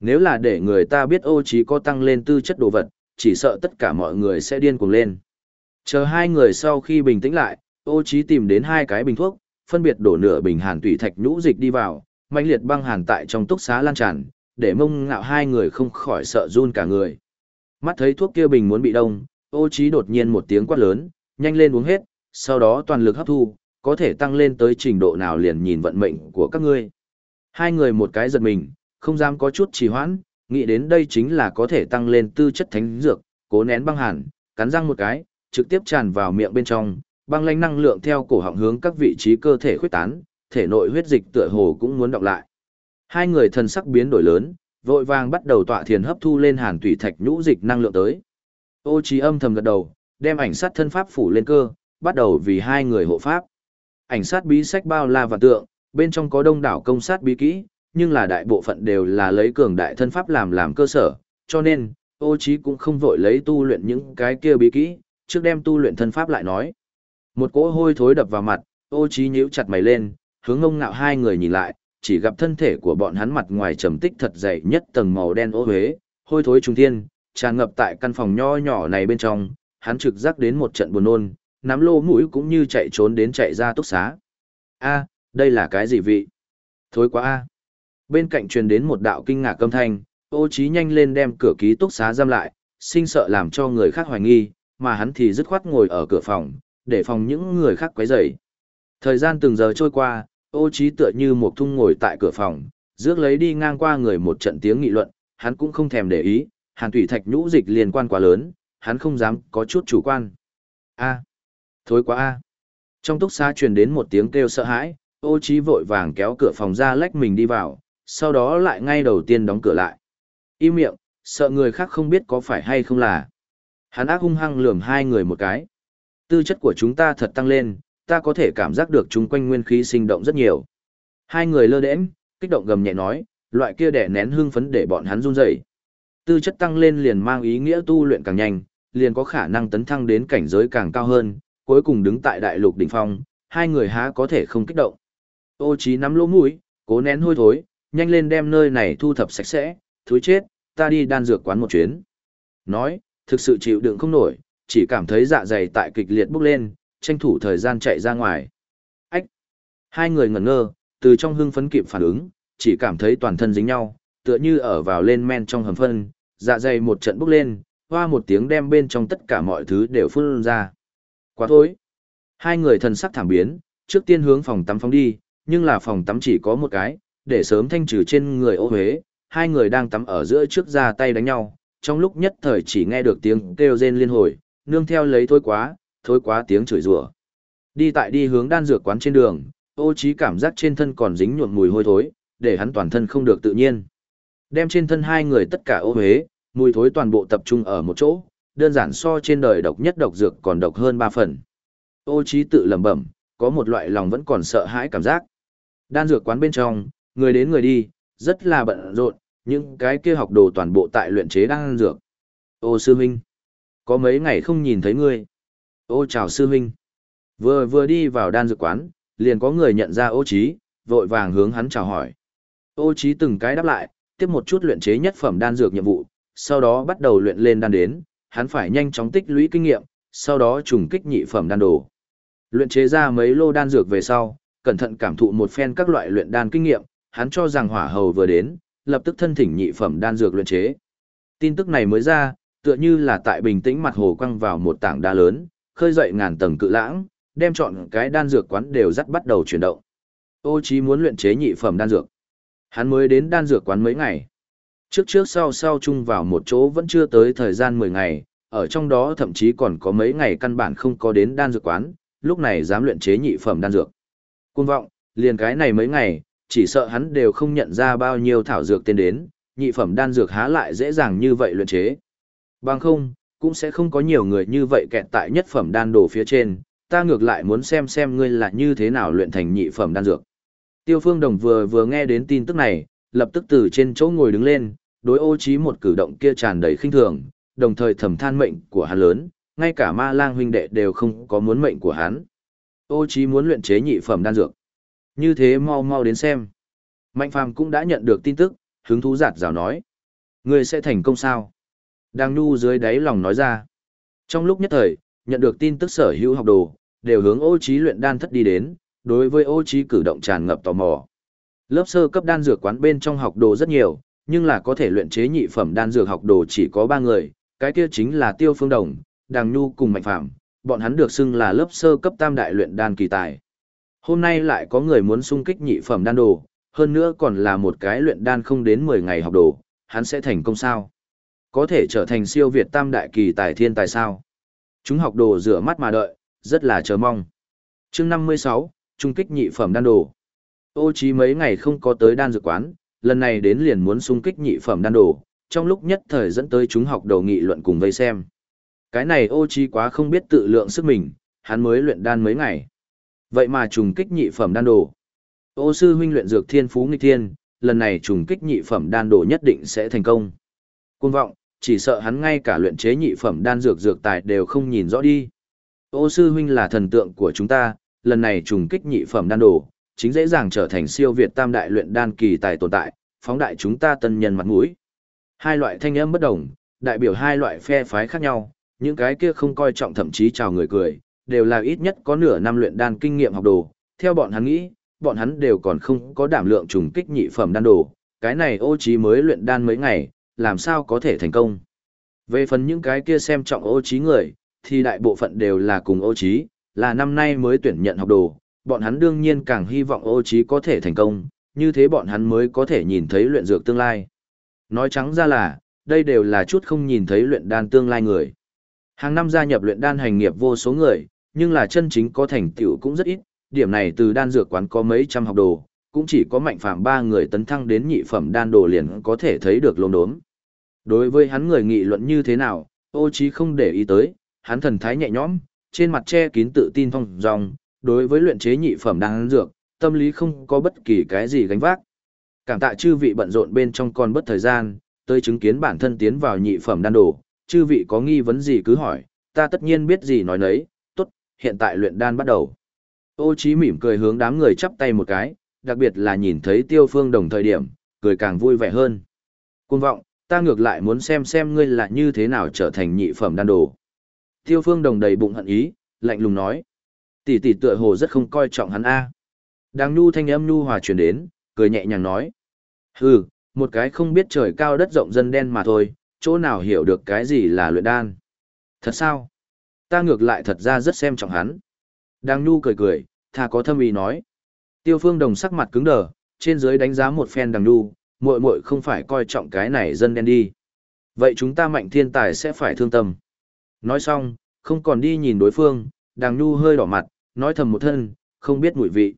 Nếu là để người ta biết ô trí có tăng lên tư chất đồ vật, chỉ sợ tất cả mọi người sẽ điên cuồng lên. Chờ hai người sau khi bình tĩnh lại, ô trí tìm đến hai cái bình thuốc, phân biệt đổ nửa bình hàn tủy thạch nhũ dịch đi vào, mãnh liệt băng hàn tại trong túc xá lan tràn, để mông ngạo hai người không khỏi sợ run cả người. Mắt thấy thuốc kia bình muốn bị đông, ô trí đột nhiên một tiếng quát lớn, nhanh lên uống hết, sau đó toàn lực hấp thu, có thể tăng lên tới trình độ nào liền nhìn vận mệnh của các ngươi. Hai người một cái giật mình, không dám có chút trì hoãn, nghĩ đến đây chính là có thể tăng lên tư chất thánh dược, cố nén băng hàn, cắn răng một cái, trực tiếp tràn vào miệng bên trong, băng lãnh năng lượng theo cổ họng hướng các vị trí cơ thể khuếch tán, thể nội huyết dịch tựa hồ cũng muốn đọc lại. Hai người thần sắc biến đổi lớn, vội vàng bắt đầu tọa thiền hấp thu lên hàn tủy thạch nhũ dịch năng lượng tới. Ô trí âm thầm gật đầu, đem ảnh sát thân pháp phủ lên cơ, bắt đầu vì hai người hộ pháp. Ảnh sát bí sách bao la và tượng, bên trong có đông đảo công sát bí kỹ, nhưng là đại bộ phận đều là lấy cường đại thân pháp làm làm cơ sở, cho nên, ô Chí cũng không vội lấy tu luyện những cái kia bí kỹ, trước đem tu luyện thân pháp lại nói. Một cỗ hôi thối đập vào mặt, ô Chí nhíu chặt mày lên, hướng ngông ngạo hai người nhìn lại, chỉ gặp thân thể của bọn hắn mặt ngoài trầm tích thật dày nhất tầng màu đen ô huế, hôi thối trung thiên, tràn ngập tại căn phòng nho nhỏ này bên trong, hắn trực giác đến một trận buồn nôn, nắm lô mũi cũng như chạy trốn đến chạy ra túc xá. A, đây là cái gì vị? Thối quá a. Bên cạnh truyền đến một đạo kinh ngạc âm thanh, ô Chí nhanh lên đem cửa ký túc xá giam lại, sinh sợ làm cho người khác hoài nghi, mà hắn thì dứt khoát ngồi ở cửa phòng, để phòng những người khác quấy rầy. Thời gian từng giờ trôi qua, ô Chí tựa như một thung ngồi tại cửa phòng, rước lấy đi ngang qua người một trận tiếng nghị luận, hắn cũng không thèm để ý, hàn thủy thạch nhũ dịch liên quan quá lớn, hắn không dám có chút chủ quan. A, thối quá a. Trong túc xá truyền đến một tiếng kêu sợ hãi, ô trí vội vàng kéo cửa phòng ra lách mình đi vào, sau đó lại ngay đầu tiên đóng cửa lại. Im miệng, sợ người khác không biết có phải hay không là. Hắn ác hung hăng lườm hai người một cái. Tư chất của chúng ta thật tăng lên, ta có thể cảm giác được chúng quanh nguyên khí sinh động rất nhiều. Hai người lơ đễnh, kích động gầm nhẹ nói, loại kia đẻ nén hương phấn để bọn hắn run rẩy. Tư chất tăng lên liền mang ý nghĩa tu luyện càng nhanh, liền có khả năng tấn thăng đến cảnh giới càng cao hơn, cuối cùng đứng tại đại lục đỉnh phong, hai người há có thể không kích động. Ô Chí nắm lỗ mũi, cố nén hôi thối, nhanh lên đem nơi này thu thập sạch sẽ, thối chết, ta đi đan dược quán một chuyến. Nói, thực sự chịu đựng không nổi, chỉ cảm thấy dạ dày tại kịch liệt bốc lên, tranh thủ thời gian chạy ra ngoài. Ách! Hai người ngẩn ngơ, từ trong hưng phấn kịp phản ứng, chỉ cảm thấy toàn thân dính nhau, tựa như ở vào lên men trong hầm phân, dạ dày một trận bốc lên, hoa một tiếng đem bên trong tất cả mọi thứ đều phun ra. Quá thối! Hai người thần sắc thảm biến, trước tiên hướng phòng tắm phóng đi, nhưng là phòng tắm chỉ có một cái, để sớm thanh trừ trên người ô huế, hai người đang tắm ở giữa trước ra tay đánh nhau, trong lúc nhất thời chỉ nghe được tiếng kêu rên liên hồi, nương theo lấy thôi quá, thôi quá tiếng chửi rủa. Đi tại đi hướng đan dược quán trên đường, ô trí cảm giác trên thân còn dính nhuộm mùi hôi thối, để hắn toàn thân không được tự nhiên. Đem trên thân hai người tất cả ô huế, mùi thối toàn bộ tập trung ở một chỗ, đơn giản so trên đời độc nhất độc dược còn độc hơn ba phần. Ô trí tự lẩm bẩm, có một loại lòng vẫn còn sợ hãi cảm giác. Đan dược quán bên trong, người đến người đi, rất là bận rộn, những cái kia học đồ toàn bộ tại luyện chế đan dược. Ô sư huynh, có mấy ngày không nhìn thấy ngươi. Ô chào sư huynh. Vừa vừa đi vào đan dược quán, liền có người nhận ra ô trí, vội vàng hướng hắn chào hỏi. Ô trí từng cái đáp lại, tiếp một chút luyện chế nhất phẩm đan dược nhiệm vụ, sau đó bắt đầu luyện lên đan đến, hắn phải nhanh chóng tích lũy kinh nghiệm, sau đó trùng kích nhị phẩm đan đồ. Luyện chế ra mấy lô đan dược về sau, cẩn thận cảm thụ một phen các loại luyện đan kinh nghiệm, hắn cho rằng hỏa hầu vừa đến, lập tức thân thỉnh nhị phẩm đan dược luyện chế. Tin tức này mới ra, tựa như là tại bình tĩnh mặt hồ quăng vào một tảng đá lớn, khơi dậy ngàn tầng cự lãng, đem chọn cái đan dược quán đều dắt bắt đầu chuyển động. Ô Chí muốn luyện chế nhị phẩm đan dược. Hắn mới đến đan dược quán mấy ngày. Trước trước sau sau chung vào một chỗ vẫn chưa tới thời gian 10 ngày, ở trong đó thậm chí còn có mấy ngày căn bản không có đến đan dược quán, lúc này dám luyện chế nhị phẩm đan dược. Cuồng vọng, liền cái này mấy ngày, chỉ sợ hắn đều không nhận ra bao nhiêu thảo dược tên đến, nhị phẩm đan dược há lại dễ dàng như vậy luyện chế. Bằng không, cũng sẽ không có nhiều người như vậy kẹt tại nhất phẩm đan đồ phía trên, ta ngược lại muốn xem xem ngươi là như thế nào luyện thành nhị phẩm đan dược. Tiêu Phương Đồng vừa vừa nghe đến tin tức này, lập tức từ trên chỗ ngồi đứng lên, đối ô trí một cử động kia tràn đầy khinh thường, đồng thời thầm than mệnh của hắn lớn, ngay cả ma lang huynh đệ đều không có muốn mệnh của hắn. Ô trí muốn luyện chế nhị phẩm đan dược. Như thế mau mau đến xem. Mạnh phàm cũng đã nhận được tin tức, hứng thú giạt rào nói. người sẽ thành công sao? Đang nu dưới đáy lòng nói ra. Trong lúc nhất thời, nhận được tin tức sở hữu học đồ, đều hướng ô trí luyện đan thất đi đến, đối với ô trí cử động tràn ngập tò mò. Lớp sơ cấp đan dược quán bên trong học đồ rất nhiều, nhưng là có thể luyện chế nhị phẩm đan dược học đồ chỉ có ba người, cái kia chính là Tiêu Phương Đồng, Đàng Nhu cùng Mạnh Phạm, bọn hắn được xưng là lớp sơ cấp tam đại luyện đan kỳ tài. Hôm nay lại có người muốn xung kích nhị phẩm đan đồ, hơn nữa còn là một cái luyện đan không đến 10 ngày học đồ, hắn sẽ thành công sao? Có thể trở thành siêu việt tam đại kỳ tài thiên tài sao? Chúng học đồ rửa mắt mà đợi, rất là chờ mong. chương 56, trung kích nhị phẩm đan đồ. Ô chí mấy ngày không có tới đan dược quán, lần này đến liền muốn xung kích nhị phẩm đan đồ, trong lúc nhất thời dẫn tới chúng học đầu nghị luận cùng vây xem. Cái này ô Chi quá không biết tự lượng sức mình, hắn mới luyện đan mấy ngày. Vậy mà trùng kích nhị phẩm đan đồ. Ô sư huynh luyện dược thiên phú nghịch thiên, lần này trùng kích nhị phẩm đan đồ nhất định sẽ thành công. Cuồng vọng, chỉ sợ hắn ngay cả luyện chế nhị phẩm đan dược dược tài đều không nhìn rõ đi. Ô sư huynh là thần tượng của chúng ta, lần này trùng kích nhị phẩm đan đồ, chính dễ dàng trở thành siêu việt tam đại luyện đan kỳ tài tồn tại, phóng đại chúng ta tân nhân mặt mũi. Hai loại thanh âm bất đồng, đại biểu hai loại phe phái khác nhau, những cái kia không coi trọng thậm chí chào người cười, đều là ít nhất có nửa năm luyện đan kinh nghiệm học đồ, theo bọn hắn nghĩ, bọn hắn đều còn không có đảm lượng trùng kích nhị phẩm đan đồ, cái này ô trí mới luyện đan mấy ngày, làm sao có thể thành công. Về phần những cái kia xem trọng ô trí người, thì đại bộ phận đều là cùng ô trí, là năm nay mới tuyển nhận học đồ, bọn hắn đương nhiên càng hy vọng ô trí có thể thành công, như thế bọn hắn mới có thể nhìn thấy luyện dược tương lai. Nói trắng ra là, đây đều là chút không nhìn thấy luyện đan tương lai người. Hàng năm gia nhập luyện đan hành nghiệp vô số người, nhưng là chân chính có thành tựu cũng rất ít, điểm này từ đan dược quán có mấy trăm học đồ, cũng chỉ có mạnh phạm ba người tấn thăng đến nhị phẩm đan đồ liền có thể thấy được lồn đốm. Đối với hắn người nghị luận như thế nào, ô trí không để ý tới, hắn thần thái nhẹ nhõm, trên mặt che kín tự tin phong dòng, đối với luyện chế nhị phẩm đan dược, tâm lý không có bất kỳ cái gì gánh vác. Cảm tạ chư vị bận rộn bên trong còn bất thời gian, tới chứng kiến bản thân tiến vào nhị phẩm đan đồ, chư vị có nghi vấn gì cứ hỏi, ta tất nhiên biết gì nói nấy, tốt, hiện tại luyện đan bắt đầu. Ô Chí mỉm cười hướng đám người chắp tay một cái, đặc biệt là nhìn thấy Tiêu Phương Đồng thời điểm, cười càng vui vẻ hơn. Cuồng vọng, ta ngược lại muốn xem xem ngươi là như thế nào trở thành nhị phẩm đan đồ. Tiêu Phương Đồng đầy bụng hận ý, lạnh lùng nói. Tỷ tỷ tựa hồ rất không coi trọng hắn a. Đang nhu thanh âm nhu hòa truyền đến, cười nhẹ nhàng nói. Hừ, một cái không biết trời cao đất rộng dân đen mà thôi, chỗ nào hiểu được cái gì là luyện đan. Thật sao? Ta ngược lại thật ra rất xem trọng hắn. Đang nhu cười cười, thà có thâm ý nói. Tiêu phương đồng sắc mặt cứng đờ, trên dưới đánh giá một phen đằng nhu, muội muội không phải coi trọng cái này dân đen đi. Vậy chúng ta mạnh thiên tài sẽ phải thương tâm. Nói xong, không còn đi nhìn đối phương, đằng nhu hơi đỏ mặt, nói thầm một thân, không biết mùi vị.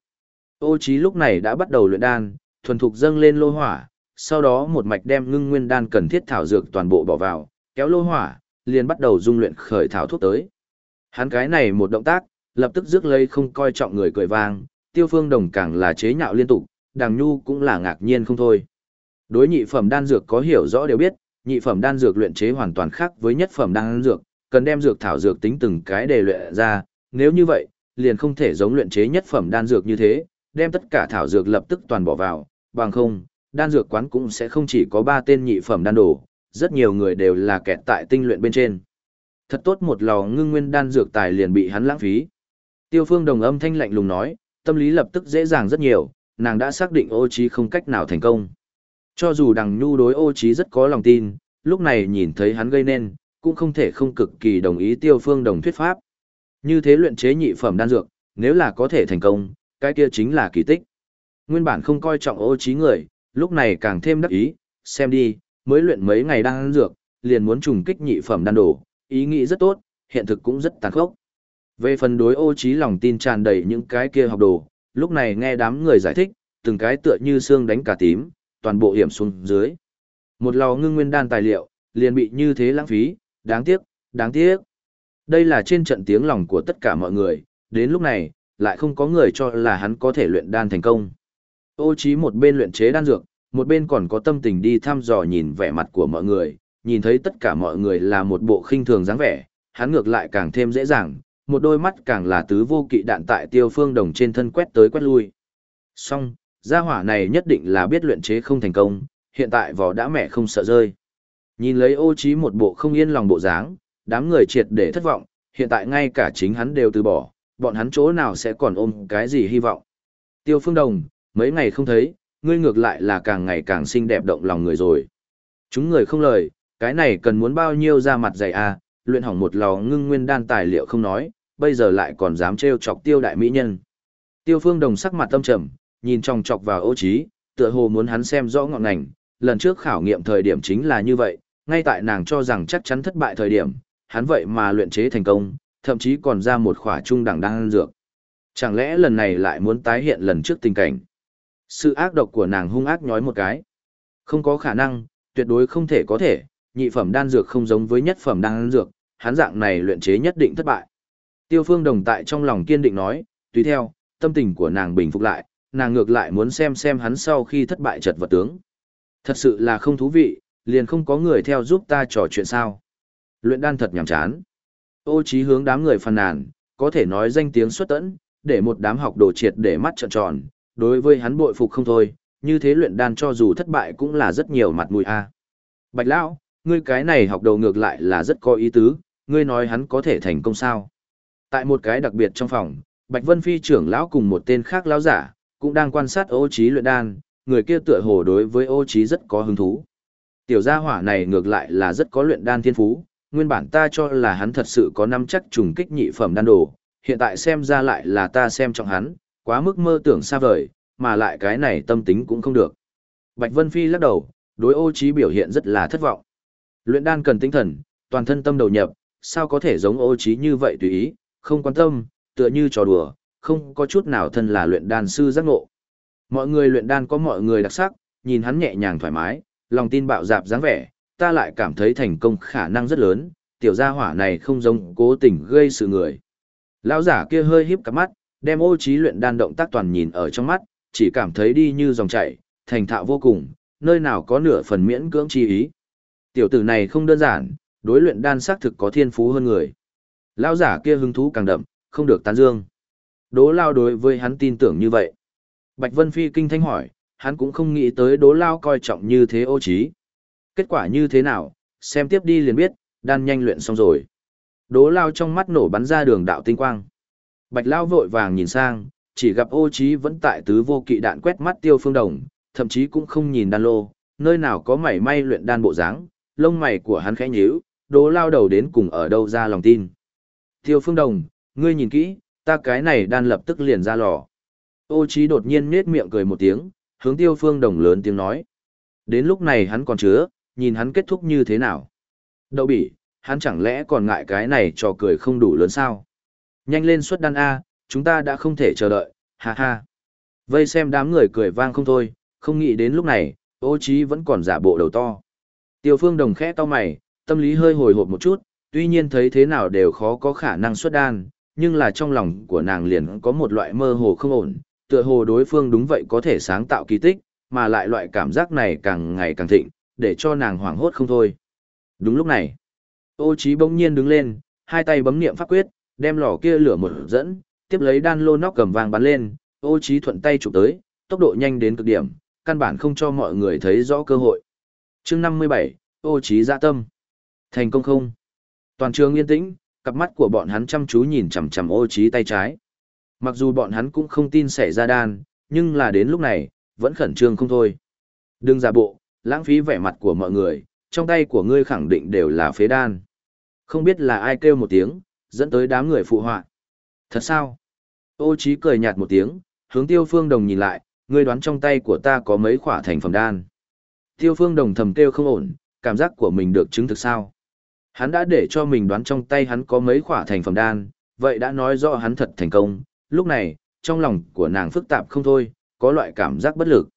Ô Chí lúc này đã bắt đầu luyện đan, thuần thục dâng lên lô hỏa, sau đó một mạch đem ngưng nguyên đan cần thiết thảo dược toàn bộ bỏ vào, kéo lô hỏa, liền bắt đầu dung luyện khởi thảo thuốc tới. Hắn cái này một động tác, lập tức rước lấy không coi trọng người cười vang, tiêu phương đồng càng là chế nhạo liên tục, đàng nhu cũng là ngạc nhiên không thôi. Đối nhị phẩm đan dược có hiểu rõ đều biết, nhị phẩm đan dược luyện chế hoàn toàn khác với nhất phẩm đan dược, cần đem dược thảo dược tính từng cái để luyện ra, nếu như vậy, liền không thể giống luyện chế nhất phẩm đan dược như thế, đem tất cả thảo dược lập tức toàn bỏ vào, bằng không, đan dược quán cũng sẽ không chỉ có ba tên nhị phẩm đan đồ, rất nhiều người đều là kẹt tại tinh luyện bên trên. Thật tốt một lò ngưng nguyên đan dược tài liền bị hắn lãng phí. Tiêu Phương Đồng âm thanh lạnh lùng nói, tâm lý lập tức dễ dàng rất nhiều, nàng đã xác định ô Chí không cách nào thành công. Cho dù đằng nhu đối ô Chí rất có lòng tin, lúc này nhìn thấy hắn gây nên, cũng không thể không cực kỳ đồng ý tiêu phương đồng thuyết pháp. Như thế luyện chế nhị phẩm đan dược, nếu là có thể thành công, cái kia chính là kỳ tích. Nguyên bản không coi trọng ô trí người, lúc này càng thêm đắc ý, xem đi, mới luyện mấy ngày đan dược, liền muốn trùng kích nhị phẩm đan đổ, ý nghĩ rất tốt, hiện thực cũng rất tàn khốc. Về phần đối ô trí lòng tin tràn đầy những cái kia học đồ, lúc này nghe đám người giải thích, từng cái tựa như xương đánh cả tím, toàn bộ hiểm xuống dưới. Một lò ngưng nguyên đan tài liệu, liền bị như thế lãng phí, đáng tiếc, đáng tiếc. Đây là trên trận tiếng lòng của tất cả mọi người, đến lúc này, lại không có người cho là hắn có thể luyện đan thành công. Ô Chí một bên luyện chế đan dược, một bên còn có tâm tình đi thăm dò nhìn vẻ mặt của mọi người, nhìn thấy tất cả mọi người là một bộ khinh thường dáng vẻ, hắn ngược lại càng thêm dễ dàng, một đôi mắt càng là tứ vô kỵ đạn tại tiêu phương đồng trên thân quét tới quét lui. Song, gia hỏa này nhất định là biết luyện chế không thành công, hiện tại vỏ đã mẹ không sợ rơi. Nhìn lấy ô Chí một bộ không yên lòng bộ dáng, đám người triệt để thất vọng, hiện tại ngay cả chính hắn đều từ bỏ, bọn hắn chỗ nào sẽ còn ôm cái gì hy vọng. Tiêu phương đồng, mấy ngày không thấy, ngươi ngược lại là càng ngày càng xinh đẹp động lòng người rồi. Chúng người không lời, cái này cần muốn bao nhiêu ra mặt dày à, luyện hỏng một lò ngưng nguyên đan tài liệu không nói, bây giờ lại còn dám trêu chọc tiêu đại mỹ nhân. Tiêu phương đồng sắc mặt tâm trầm, nhìn trong chọc vào ô trí, tựa hồ muốn hắn xem rõ ngọn ngành, lần trước khảo nghiệm thời điểm chính là như vậy, ngay tại nàng cho rằng chắc chắn thất bại thời điểm, hắn vậy mà luyện chế thành công, thậm chí còn ra một khỏa trung đẳng đang dược. Chẳng lẽ lần này lại muốn tái hiện lần trước tình cảnh? Sự ác độc của nàng hung ác nhói một cái. Không có khả năng, tuyệt đối không thể có thể, nhị phẩm đan dược không giống với nhất phẩm đan dược, hắn dạng này luyện chế nhất định thất bại. Tiêu Phương Đồng tại trong lòng kiên định nói, tùy theo, tâm tình của nàng bình phục lại, nàng ngược lại muốn xem xem hắn sau khi thất bại chật vật tướng. Thật sự là không thú vị, liền không có người theo giúp ta trò chuyện sao. Luyện đan thật nhàm chán. Ô trí hướng đám người phàn nàn, có thể nói danh tiếng xuất tẫn, để một đám học đồ triệt để mắt trợn tròn, đối với hắn bội phục không thôi, như thế luyện đan cho dù thất bại cũng là rất nhiều mặt mũi a. À. Bạch lão, ngươi cái này học đầu ngược lại là rất có ý tứ, ngươi nói hắn có thể thành công sao? Tại một cái đặc biệt trong phòng, Bạch Vân Phi trưởng lão cùng một tên khác lão giả, cũng đang quan sát ô Chí luyện đan, người kia tựa hồ đối với ô Chí rất có hứng thú. Tiểu gia hỏa này ngược lại là rất có luyện đan thiên phú, nguyên bản ta cho là hắn thật sự có năm chắc trùng kích nhị phẩm đan đồ, hiện tại xem ra lại là ta xem trọng hắn, quá mức mơ tưởng xa vời, mà lại cái này tâm tính cũng không được. Bạch Vân Phi lắc đầu, đối ô trí biểu hiện rất là thất vọng. Luyện đan cần tinh thần, toàn thân tâm đầu nhập, sao có thể giống ô trí như vậy tùy ý, không quan tâm, tựa như trò đùa, không có chút nào thân là luyện đan sư giác ngộ. Mọi người luyện đan có mọi người đặc sắc, nhìn hắn nhẹ nhàng thoải mái, lòng tin bạo dạp dáng vẻ, ta lại cảm thấy thành công khả năng rất lớn, tiểu gia hỏa này không giống cố tình gây sự người. Lão giả kia hơi híp cặp mắt, đem ô trí luyện đan động tác toàn nhìn ở trong mắt, chỉ cảm thấy đi như dòng chảy, thành thạo vô cùng, nơi nào có nửa phần miễn cưỡng chi ý. Tiểu tử này không đơn giản, đối luyện đan xác thực có thiên phú hơn người. Lão giả kia hứng thú càng đậm, không được tán dương. Đố lao đối với hắn tin tưởng như vậy. Bạch Vân Phi kinh thanh hỏi, hắn cũng không nghĩ tới đố lao coi trọng như thế ô trí. Kết quả như thế nào, xem tiếp đi liền biết, đan nhanh luyện xong rồi. Đố lao trong mắt nổ bắn ra đường đạo tinh quang. Bạch lao vội vàng nhìn sang, chỉ gặp ô trí vẫn tại tứ vô kỵ đạn quét mắt tiêu phương đồng, thậm chí cũng không nhìn đan lô, nơi nào có mảy may luyện đan bộ dáng, lông mày của hắn khẽ nhíu, đố lao đầu đến cùng ở đâu ra lòng tin. Tiêu phương đồng, ngươi nhìn kỹ, ta cái này đan lập tức liền ra lò. Ô trí đột nhiên nết miệng cười một tiếng, hướng tiêu phương đồng lớn tiếng nói. Đến lúc này hắn còn chứa, nhìn hắn kết thúc như thế nào. Đậu bỉ, hắn chẳng lẽ còn ngại cái này trò cười không đủ lớn sao? Nhanh lên xuất đan A, chúng ta đã không thể chờ đợi, ha ha. Vây xem đám người cười vang không thôi, không nghĩ đến lúc này, ô trí vẫn còn giả bộ đầu to. Tiêu phương đồng khẽ to mày, tâm lý hơi hồi hộp một chút, tuy nhiên thấy thế nào đều khó có khả năng xuất đan, nhưng là trong lòng của nàng liền có một loại mơ hồ không ổn, tựa hồ đối phương đúng vậy có thể sáng tạo kỳ tích, mà lại loại cảm giác này càng ngày càng thịnh, để cho nàng hoảng hốt không thôi. Đúng lúc này, ô trí bỗng nhiên đứng lên, hai tay bấm niệm pháp quyết, đem lò kia lửa một dẫn, tiếp lấy đan lô nóc cầm vàng bắn lên, ô trí thuận tay chụp tới, tốc độ nhanh đến cực điểm, căn bản không cho mọi người thấy rõ cơ hội. Chương 57, ô trí dạ tâm. Thành công không? Toàn trường yên tĩnh, cặp mắt của bọn hắn chăm chú nhìn chằm chằm ô trí tay trái. Mặc dù bọn hắn cũng không tin xảy ra đan, nhưng là đến lúc này, vẫn khẩn trương không thôi. Đừng giả bộ, lãng phí vẻ mặt của mọi người, trong tay của ngươi khẳng định đều là phế đan. Không biết là ai kêu một tiếng, dẫn tới đám người phụ họa. Thật sao? Ô Chí cười nhạt một tiếng, hướng Tiêu Phương Đồng nhìn lại, ngươi đoán trong tay của ta có mấy khỏa thành phẩm đan. Tiêu Phương Đồng thầm kêu không ổn, cảm giác của mình được chứng thực sao? Hắn đã để cho mình đoán trong tay hắn có mấy khỏa thành phẩm đan, vậy đã nói rõ hắn thật thành công. Lúc này, trong lòng của nàng phức tạp không thôi, có loại cảm giác bất lực.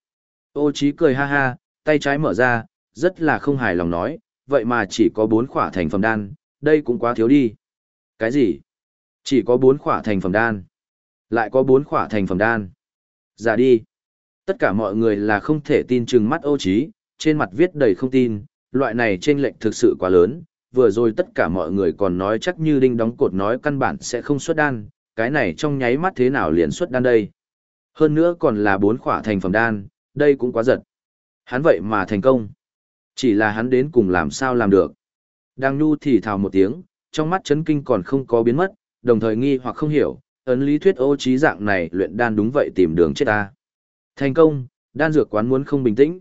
Ô Chí cười ha ha, tay trái mở ra, rất là không hài lòng nói, vậy mà chỉ có bốn khỏa thành phẩm đan, đây cũng quá thiếu đi. Cái gì? Chỉ có bốn khỏa thành phẩm đan. Lại có bốn khỏa thành phẩm đan. giả đi. Tất cả mọi người là không thể tin chừng mắt ô trí, trên mặt viết đầy không tin, loại này trên lệnh thực sự quá lớn, vừa rồi tất cả mọi người còn nói chắc như đinh đóng cột nói căn bản sẽ không xuất đan, cái này trong nháy mắt thế nào liền xuất đan đây. Hơn nữa còn là bốn khỏa thành phẩm đan, đây cũng quá giật. Hắn vậy mà thành công. Chỉ là hắn đến cùng làm sao làm được. Đang nhu thì thào một tiếng, trong mắt chấn kinh còn không có biến mất, đồng thời nghi hoặc không hiểu, ấn lý thuyết ô trí dạng này luyện đan đúng vậy tìm đường chết ta. Thành công, đan dược quán muốn không bình tĩnh.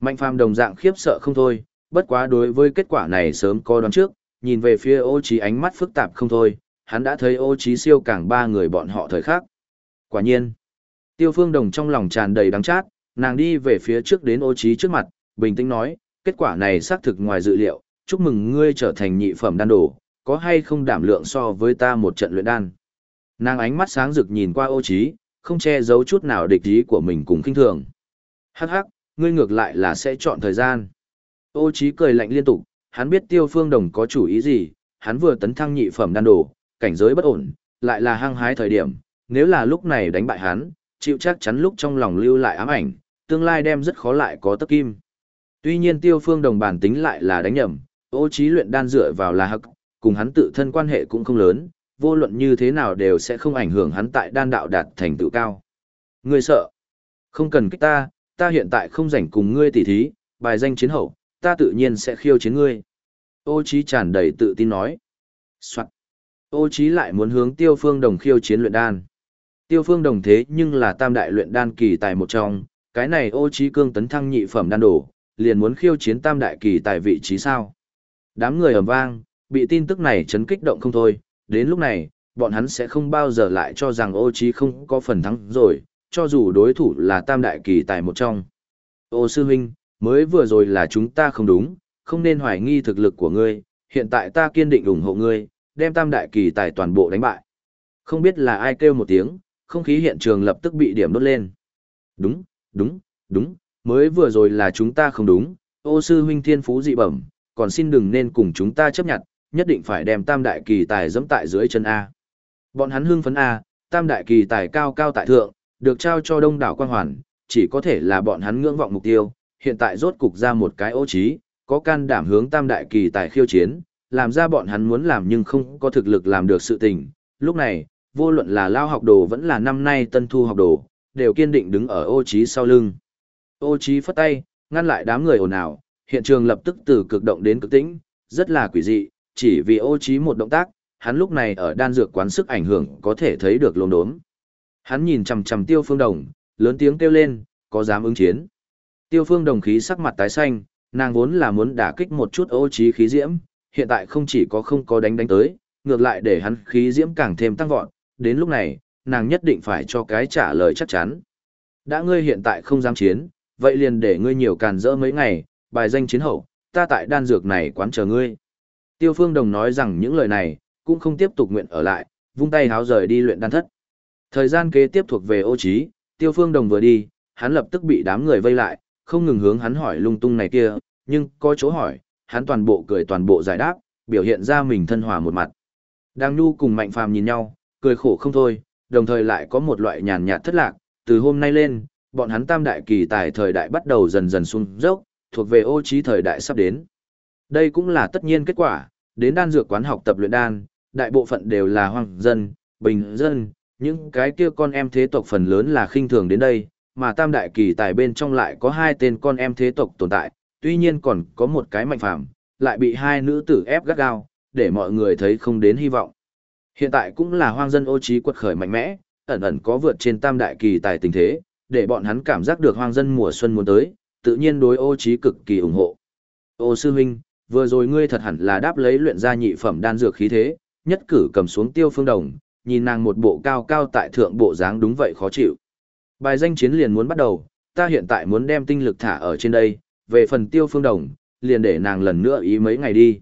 Mạnh phàm đồng dạng khiếp sợ không thôi, bất quá đối với kết quả này sớm có đoán trước, nhìn về phía ô trí ánh mắt phức tạp không thôi, hắn đã thấy ô trí siêu càng ba người bọn họ thời khắc. Quả nhiên, tiêu phương đồng trong lòng tràn đầy đắng chát, nàng đi về phía trước đến ô trí trước mặt, bình tĩnh nói, kết quả này xác thực ngoài dự liệu, chúc mừng ngươi trở thành nhị phẩm đan đồ, có hay không đảm lượng so với ta một trận luyện đan. Nàng ánh mắt sáng rực nhìn qua ô trí, không che giấu chút nào địch ý của mình cùng kinh thường. Hắc hắc, ngươi ngược lại là sẽ chọn thời gian. Ô trí cười lạnh liên tục, hắn biết tiêu phương đồng có chủ ý gì, hắn vừa tấn thăng nhị phẩm đan đồ, cảnh giới bất ổn, lại là hăng hái thời điểm, nếu là lúc này đánh bại hắn, chịu chắc chắn lúc trong lòng lưu lại ám ảnh, tương lai đem rất khó lại có tấc kim. Tuy nhiên tiêu phương đồng bản tính lại là đánh nhầm, ô trí luyện đan dựa vào là hắc, cùng hắn tự thân quan hệ cũng không lớn, vô luận như thế nào đều sẽ không ảnh hưởng hắn tại đan đạo đạt thành tựu cao. Ngươi sợ? Không cần kích ta, ta hiện tại không rảnh cùng ngươi tỉ thí, bài danh chiến hậu, ta tự nhiên sẽ khiêu chiến ngươi. Ô trí tràn đầy tự tin nói. Soạn. Ô trí lại muốn hướng Tiêu Phương Đồng khiêu chiến luyện đan. Tiêu Phương Đồng thế nhưng là tam đại luyện đan kỳ tài một trong, cái này Ô trí cương tấn thăng nhị phẩm đan đổ, liền muốn khiêu chiến tam đại kỳ tại vị trí sao? Đám người ầm vang, bị tin tức này chấn kích động không thôi, đến lúc này, bọn hắn sẽ không bao giờ lại cho rằng ô trí không có phần thắng rồi, cho dù đối thủ là tam đại kỳ tại một trong. Ô sư huynh, mới vừa rồi là chúng ta không đúng, không nên hoài nghi thực lực của ngươi, hiện tại ta kiên định ủng hộ ngươi, đem tam đại kỳ tài toàn bộ đánh bại. Không biết là ai kêu một tiếng, không khí hiện trường lập tức bị điểm đốt lên. Đúng, đúng, đúng, mới vừa rồi là chúng ta không đúng, ô sư huynh thiên phú dị bẩm, còn xin đừng nên cùng chúng ta chấp nhận, nhất định phải đem tam đại kỳ tài dẫm tại dưới chân A. Bọn hắn hưng phấn A, tam đại kỳ tài cao cao tại thượng, được trao cho đông đảo quan hoàn, chỉ có thể là bọn hắn ngưỡng vọng mục tiêu, hiện tại rốt cục ra một cái ô trí, có can đảm hướng tam đại kỳ tài khiêu chiến, làm ra bọn hắn muốn làm nhưng không có thực lực làm được sự tình. Lúc này, vô luận là lao học đồ vẫn là năm nay tân thu học đồ, đều kiên định đứng ở ô trí sau lưng. Ô trí phất tay, ngăn lại đám người ồn ào, hiện trường lập tức từ cực động đến cực tĩnh, rất là quỷ dị, chỉ vì ô trí một động tác, hắn lúc này ở đan dược quán sức ảnh hưởng có thể thấy được lồn đốm. Hắn nhìn chằm chằm tiêu phương đồng, lớn tiếng kêu lên, có dám ứng chiến. Tiêu phương đồng khí sắc mặt tái xanh, nàng vốn là muốn đả kích một chút ô trí khí diễm, hiện tại không chỉ có không có đánh đánh tới, ngược lại để hắn khí diễm càng thêm tăng vọt, đến lúc này, nàng nhất định phải cho cái trả lời chắc chắn. Đã ngươi hiện tại không dám chiến, vậy liền để ngươi nhiều càn rỡ mấy ngày, bài danh chiến hậu, ta tại đan dược này quán chờ ngươi. Tiêu Phương Đồng nói rằng những lời này, cũng không tiếp tục nguyện ở lại, vung tay háo rời đi luyện đan thất. Thời gian kế tiếp thuộc về ô trí, Tiêu Phương Đồng vừa đi, hắn lập tức bị đám người vây lại, không ngừng hướng hắn hỏi lung tung này kia, nhưng có chỗ hỏi, hắn toàn bộ cười toàn bộ giải đáp, biểu hiện ra mình thân hòa một mặt. Đang Nhu cùng Mạnh Phàm nhìn nhau, cười khổ không thôi, đồng thời lại có một loại nhàn nhạt thất lạc, từ hôm nay lên, bọn hắn tam đại kỳ tài thời đại bắt đầu dần dần xuống dốc, thuộc về ô trí thời đại sắp đến. Đây cũng là tất nhiên kết quả, đến đan dược quán học tập luyện đan, đại bộ phận đều là hoàng dân, bình dân, những cái kia con em thế tộc phần lớn là khinh thường đến đây, mà tam đại kỳ tài bên trong lại có hai tên con em thế tộc tồn tại, tuy nhiên còn có một cái mạnh phạm, lại bị hai nữ tử ép gắt gao, để mọi người thấy không đến hy vọng. Hiện tại cũng là hoang dân ô trí quật khởi mạnh mẽ, ẩn ẩn có vượt trên tam đại kỳ tài tình thế, để bọn hắn cảm giác được hoang dân mùa xuân muốn tới, tự nhiên đối ô trí cực kỳ ủng hộ. Ô sư huynh, vừa rồi ngươi thật hẳn là đáp lấy luyện ra nhị phẩm đan dược khí thế, nhất cử cầm xuống tiêu phương đồng, nhìn nàng một bộ cao cao tại thượng bộ dáng đúng vậy khó chịu. Bài danh chiến liền muốn bắt đầu, ta hiện tại muốn đem tinh lực thả ở trên đây, về phần tiêu phương đồng, liền để nàng lần nữa ý mấy ngày đi.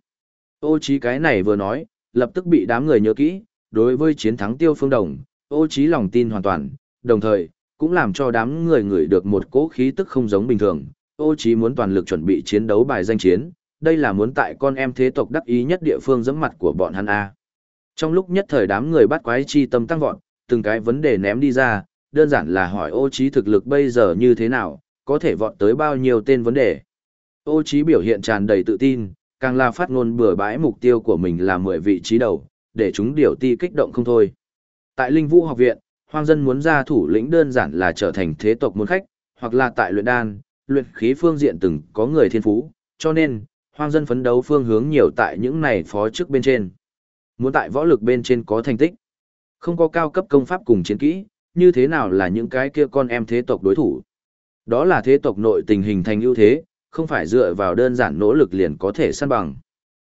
Ô trí cái này vừa nói, lập tức bị đám người nhớ kỹ, đối với chiến thắng tiêu phương đồng, ô trí lòng tin hoàn toàn, đồng thời, cũng làm cho đám người ngửi được một cỗ khí tức không giống bình thường. Ô trí muốn toàn lực chuẩn bị chiến đấu bài danh chiến, đây là muốn tại con em thế tộc đắc ý nhất địa phương giẫm mặt của bọn hắn A. Trong lúc nhất thời đám người bắt quái chi tâm tăng vọt, từng cái vấn đề ném đi ra, đơn giản là hỏi ô trí thực lực bây giờ như thế nào, có thể vọt tới bao nhiêu tên vấn đề. Ô trí biểu hiện tràn đầy tự tin, càng là phát ngôn bừa bãi mục tiêu của mình là 10 vị trí đầu, để chúng điều ti kích động không thôi. Tại Linh Vũ học viện, hoang dân muốn ra thủ lĩnh đơn giản là trở thành thế tộc môn khách, hoặc là tại luyện đan, luyện khí phương diện từng có người thiên phú, cho nên, hoang dân phấn đấu phương hướng nhiều tại những này phó chức bên trên. Muốn tại võ lực bên trên có thành tích, không có cao cấp công pháp cùng chiến kỹ, như thế nào là những cái kia con em thế tộc đối thủ. Đó là thế tộc nội tình hình thành ưu thế, không phải dựa vào đơn giản nỗ lực liền có thể săn bằng.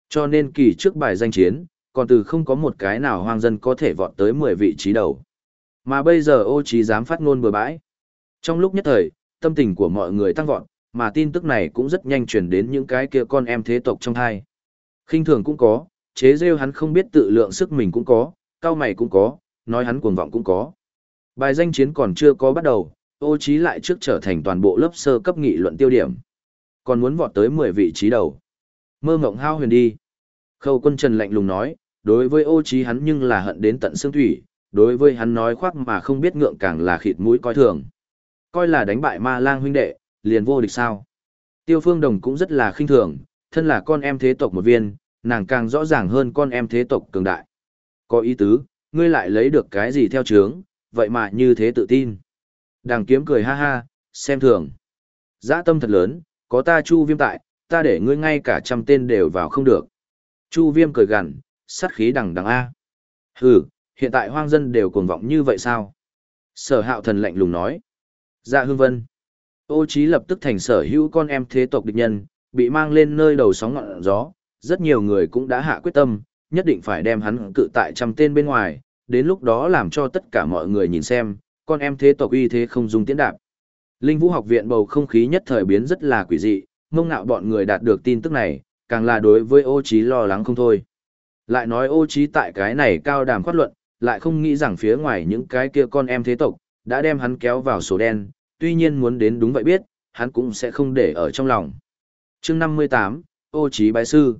Cho nên kỳ trước bài danh chiến, còn từ không có một cái nào hoang dân có thể vọt tới 10 vị trí đầu. Mà bây giờ ô trí dám phát ngôn bừa bãi. Trong lúc nhất thời, tâm tình của mọi người tăng vọt, mà tin tức này cũng rất nhanh truyền đến những cái kia con em thế tộc trong hai. khinh thường cũng có, chế rêu hắn không biết tự lượng sức mình cũng có, cao mày cũng có, nói hắn cuồng vọng cũng có. Bài danh chiến còn chưa có bắt đầu, ô trí lại trước trở thành toàn bộ lớp sơ cấp nghị luận tiêu điểm. Còn muốn vọt tới 10 vị trí đầu. Mơ mộng hao huyền đi. Khâu quân trần lạnh lùng nói, đối với ô trí hắn nhưng là hận đến tận xương thủy, đối với hắn nói khoác mà không biết ngượng càng là khịt mũi coi thường. Coi là đánh bại ma lang huynh đệ, liền vô địch sao. Tiêu phương đồng cũng rất là khinh thường, thân là con em thế tộc một viên, nàng càng rõ ràng hơn con em thế tộc cường đại. Có ý tứ, ngươi lại lấy được cái gì theo chướng, vậy mà như thế tự tin. Đàng kiếm cười ha ha, xem thường. Dã tâm thật lớn, có ta chu viêm tại, ta để ngươi ngay cả trăm tên đều vào không được. Chu viêm cười gằn, sát khí đằng đằng A. Hừ, hiện tại hoang dân đều cuồng vọng như vậy sao? Sở hạo thần lạnh lùng nói. Dạ hương vân. Ô trí lập tức thành sở hữu con em thế tộc địch nhân, bị mang lên nơi đầu sóng ngọn gió. Rất nhiều người cũng đã hạ quyết tâm, nhất định phải đem hắn cự tại trăm tên bên ngoài, đến lúc đó làm cho tất cả mọi người nhìn xem, con em thế tộc uy thế không dùng tiến đạp. Linh Vũ học viện bầu không khí nhất thời biến rất là quỷ dị, mông ngạo bọn người đạt được tin tức này, càng là đối với ô trí lo lắng không thôi. Lại nói ô trí tại cái này cao đàm khoát luận, lại không nghĩ rằng phía ngoài những cái kia con em thế tộc, đã đem hắn kéo vào sổ đen, tuy nhiên muốn đến đúng vậy biết, hắn cũng sẽ không để ở trong lòng. Chương 58, ô trí bái sư.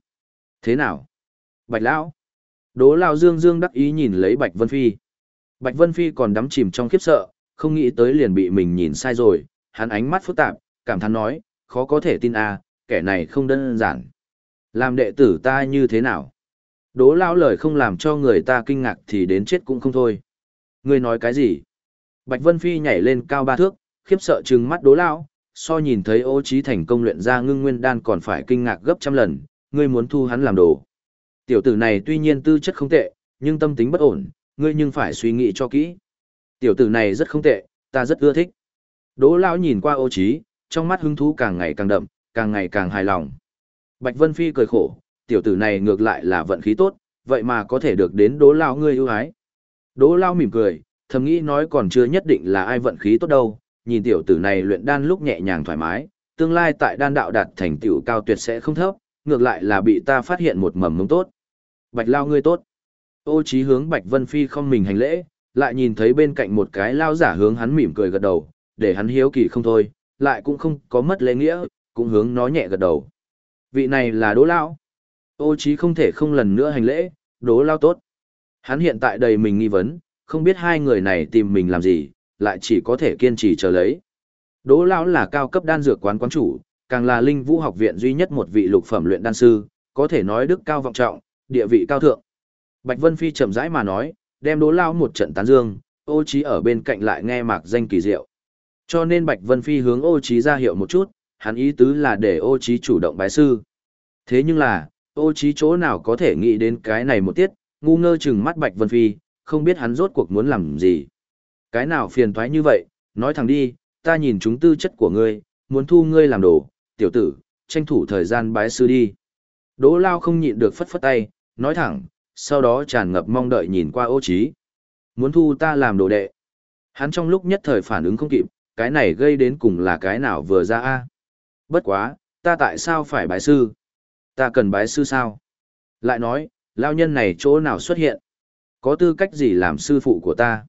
Thế nào? Bạch Lão. Đỗ Lão Dương Dương đắc ý nhìn lấy Bạch Vân Phi. Bạch Vân Phi còn đắm chìm trong khiếp sợ, không nghĩ tới liền bị mình nhìn sai rồi, hắn ánh mắt phức tạp, cảm thán nói, khó có thể tin à, kẻ này không đơn giản. Làm đệ tử ta như thế nào? Đỗ lão lời không làm cho người ta kinh ngạc thì đến chết cũng không thôi. Ngươi nói cái gì? Bạch Vân Phi nhảy lên cao ba thước, khiếp sợ trừng mắt đố lão, so nhìn thấy ô trí thành công luyện ra ngưng nguyên đan còn phải kinh ngạc gấp trăm lần, ngươi muốn thu hắn làm đồ. Tiểu tử này tuy nhiên tư chất không tệ, nhưng tâm tính bất ổn, ngươi nhưng phải suy nghĩ cho kỹ. Tiểu tử này rất không tệ, ta rất ưa thích. Đỗ lão nhìn qua ô trí, trong mắt hứng thú càng ngày càng đậm, càng ngày càng hài lòng. Bạch Vân Phi cười khổ, tiểu tử này ngược lại là vận khí tốt, vậy mà có thể được đến đỗ lao ngươi ưu ái. Đỗ lao mỉm cười, thầm nghĩ nói còn chưa nhất định là ai vận khí tốt đâu, nhìn tiểu tử này luyện đan lúc nhẹ nhàng thoải mái, tương lai tại đan đạo đạt thành tiểu cao tuyệt sẽ không thấp, ngược lại là bị ta phát hiện một mầm mống tốt. Bạch lao ngươi tốt. Ô trí hướng Bạch Vân Phi không mình hành lễ, lại nhìn thấy bên cạnh một cái lao giả hướng hắn mỉm cười gật đầu, để hắn hiếu kỳ không thôi, lại cũng không có mất lễ nghĩa, cũng hướng nó nhẹ gật đầu. Vị này là Đỗ Lao. Ô Chí không thể không lần nữa hành lễ, Đỗ Lao tốt. Hắn hiện tại đầy mình nghi vấn, không biết hai người này tìm mình làm gì, lại chỉ có thể kiên trì chờ lấy. Đỗ Lão là cao cấp đan dược quán quán chủ, càng là linh vũ học viện duy nhất một vị lục phẩm luyện đan sư, có thể nói đức cao vọng trọng, địa vị cao thượng. Bạch Vân Phi chậm rãi mà nói, đem Đỗ Lão một trận tán dương, Ô Chí ở bên cạnh lại nghe mạc danh kỳ diệu. Cho nên Bạch Vân Phi hướng Ô Chí ra hiệu một chút, hắn ý tứ là để Ô Chí chủ động bái sư. Thế nhưng là, Ô Chí chỗ nào có thể nghĩ đến cái này một tiết, ngu ngơ chừng mắt Bạch Vân Phi, không biết hắn rốt cuộc muốn làm gì. Cái nào phiền toái như vậy, nói thẳng đi, ta nhìn chúng tư chất của ngươi, muốn thu ngươi làm đồ, tiểu tử, tranh thủ thời gian bái sư đi. Đỗ Lao không nhịn được phất phất tay, nói thẳng, sau đó tràn ngập mong đợi nhìn qua ô trí. Muốn thu ta làm đồ đệ. Hắn trong lúc nhất thời phản ứng không kịp, cái này gây đến cùng là cái nào vừa ra a Bất quá, ta tại sao phải bái sư? Ta cần bái sư sao? Lại nói, lao nhân này chỗ nào xuất hiện? Có tư cách gì làm sư phụ của ta?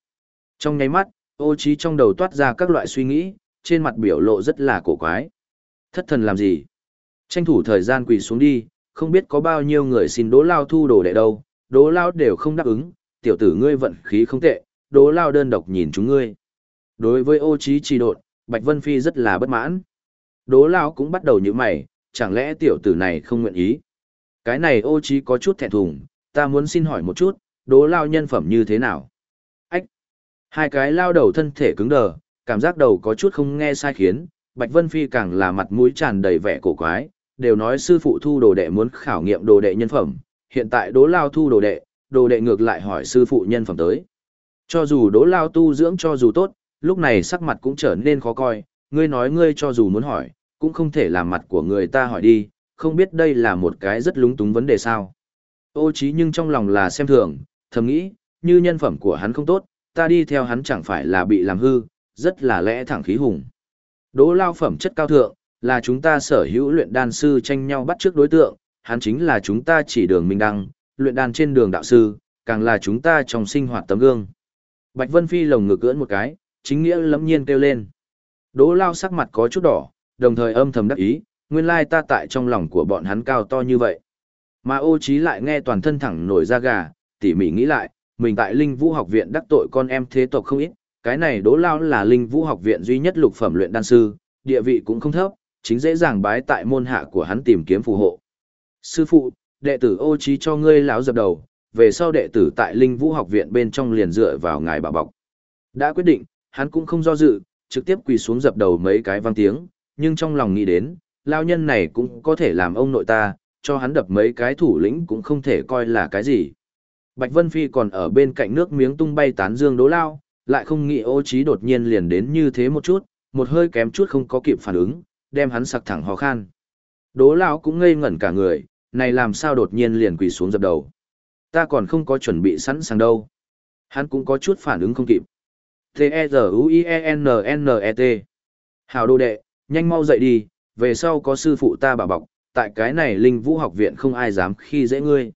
Trong nháy mắt, ô trí trong đầu toát ra các loại suy nghĩ, trên mặt biểu lộ rất là cổ quái. Thất thần làm gì? Tranh thủ thời gian quỳ xuống đi, không biết có bao nhiêu người xin đỗ lao thu đồ đệ đâu, Đố lao đều không đáp ứng, tiểu tử ngươi vận khí không tệ, đố lao đơn độc nhìn chúng ngươi. Đối với ô trí trì đột, Bạch Vân Phi rất là bất mãn. Đố lao cũng bắt đầu như mày, chẳng lẽ tiểu tử này không nguyện ý. Cái này ô trí có chút thẹn thùng, ta muốn xin hỏi một chút, đố lao nhân phẩm như thế nào? Ách! Hai cái lao đầu thân thể cứng đờ, cảm giác đầu có chút không nghe sai khiến, Bạch Vân Phi càng là mặt mũi tràn đầy vẻ cổ quái, đều nói sư phụ thu đồ đệ muốn khảo nghiệm đồ đệ nhân phẩm, hiện tại đỗ lao thu đồ đệ, đồ đệ ngược lại hỏi sư phụ nhân phẩm tới. Cho dù đỗ lao tu dưỡng cho dù tốt, lúc này sắc mặt cũng trở nên khó coi, ngươi nói ngươi cho dù muốn hỏi, cũng không thể làm mặt của người ta hỏi đi, không biết đây là một cái rất lúng túng vấn đề sao. Ô trí nhưng trong lòng là xem thường, thầm nghĩ, như nhân phẩm của hắn không tốt, ta đi theo hắn chẳng phải là bị làm hư, rất là lẽ thẳng khí hùng. Đỗ lao phẩm chất cao thượng, là chúng ta sở hữu luyện đan sư tranh nhau bắt trước đối tượng, hắn chính là chúng ta chỉ đường minh đăng, luyện đan trên đường đạo sư, càng là chúng ta trong sinh hoạt tấm gương. Bạch Vân Phi lồng ngực ưỡn một cái, chính nghĩa lẫm nhiên kêu lên. Đỗ lao sắc mặt có chút đỏ, đồng thời âm thầm đắc ý, nguyên lai ta tại trong lòng của bọn hắn cao to như vậy. Mà ô trí lại nghe toàn thân thẳng nổi da gà, tỉ mỉ nghĩ lại, mình tại Linh Vũ học viện đắc tội con em thế tộc không ít, cái này đỗ lao là Linh Vũ học viện duy nhất lục phẩm luyện đan sư, địa vị cũng không thấp, chính dễ dàng bái tại môn hạ của hắn tìm kiếm phù hộ. Sư phụ, đệ tử ô trí cho ngươi lão dập đầu, về sau đệ tử tại Linh Vũ học viện bên trong liền dựa vào ngài bảo bọc. Đã quyết định, hắn cũng không do dự, trực tiếp quỳ xuống dập đầu mấy cái vang tiếng, nhưng trong lòng nghĩ đến, lao nhân này cũng có thể làm ông nội ta, cho hắn đập mấy cái thủ lĩnh cũng không thể coi là cái gì. Bạch Vân Phi còn ở bên cạnh nước miếng tung bay tán dương đố lao, lại không nghĩ ô trí đột nhiên liền đến như thế một chút, một hơi kém chút không có kịp phản ứng, đem hắn sặc thẳng hò khan. Đố lao cũng ngây ngẩn cả người, này làm sao đột nhiên liền quỳ xuống dập đầu. Ta còn không có chuẩn bị sẵn sàng đâu. Hắn cũng có chút phản ứng không kịp. T-E-Z-U-I-E-N-N-E-T Hào đô đệ, nhanh mau dậy đi, về sau có sư phụ ta bảo bọc, tại cái này linh vũ học viện không ai dám khi dễ ngươi.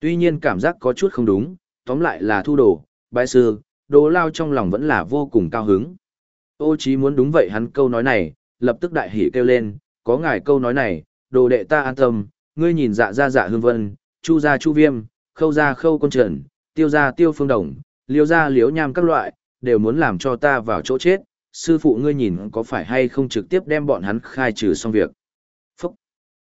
Tuy nhiên cảm giác có chút không đúng, tóm lại là thu đồ, bái sư, đồ lao trong lòng vẫn là vô cùng cao hứng. Ô chí muốn đúng vậy hắn câu nói này, lập tức đại hỉ kêu lên, có ngài câu nói này, đồ đệ ta an tâm, ngươi nhìn dạ ra dạ hương vân, chu ra chu viêm, khâu ra khâu quân trần, tiêu ra tiêu phương đồng, liêu ra liếu nham các loại, đều muốn làm cho ta vào chỗ chết, sư phụ ngươi nhìn có phải hay không trực tiếp đem bọn hắn khai trừ xong việc. Phúc!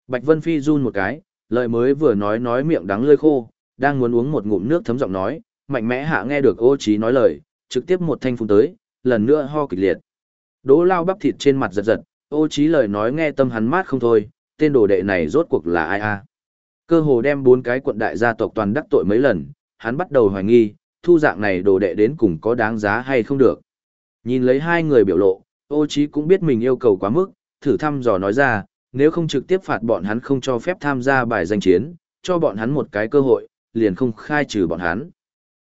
Bạch Vân Phi run một cái, lời mới vừa nói nói miệng đắng lơi khô, đang muốn uống một ngụm nước thấm giọng nói, mạnh mẽ hạ nghe được ô trí nói lời, trực tiếp một thanh phun tới, lần nữa ho kịch liệt. Đỗ lao bắp thịt trên mặt giật giật, ô trí lời nói nghe tâm hắn mát không thôi, tên đồ đệ này rốt cuộc là ai a? Cơ hồ đem bốn cái quận đại gia tộc toàn đắc tội mấy lần, hắn bắt đầu hoài nghi, thu dạng này đồ đệ đến cùng có đáng giá hay không được. Nhìn lấy hai người biểu lộ, ô Chí cũng biết mình yêu cầu quá mức, thử thăm dò nói ra, nếu không trực tiếp phạt bọn hắn không cho phép tham gia bài danh chiến, cho bọn hắn một cái cơ hội, liền không khai trừ bọn hắn.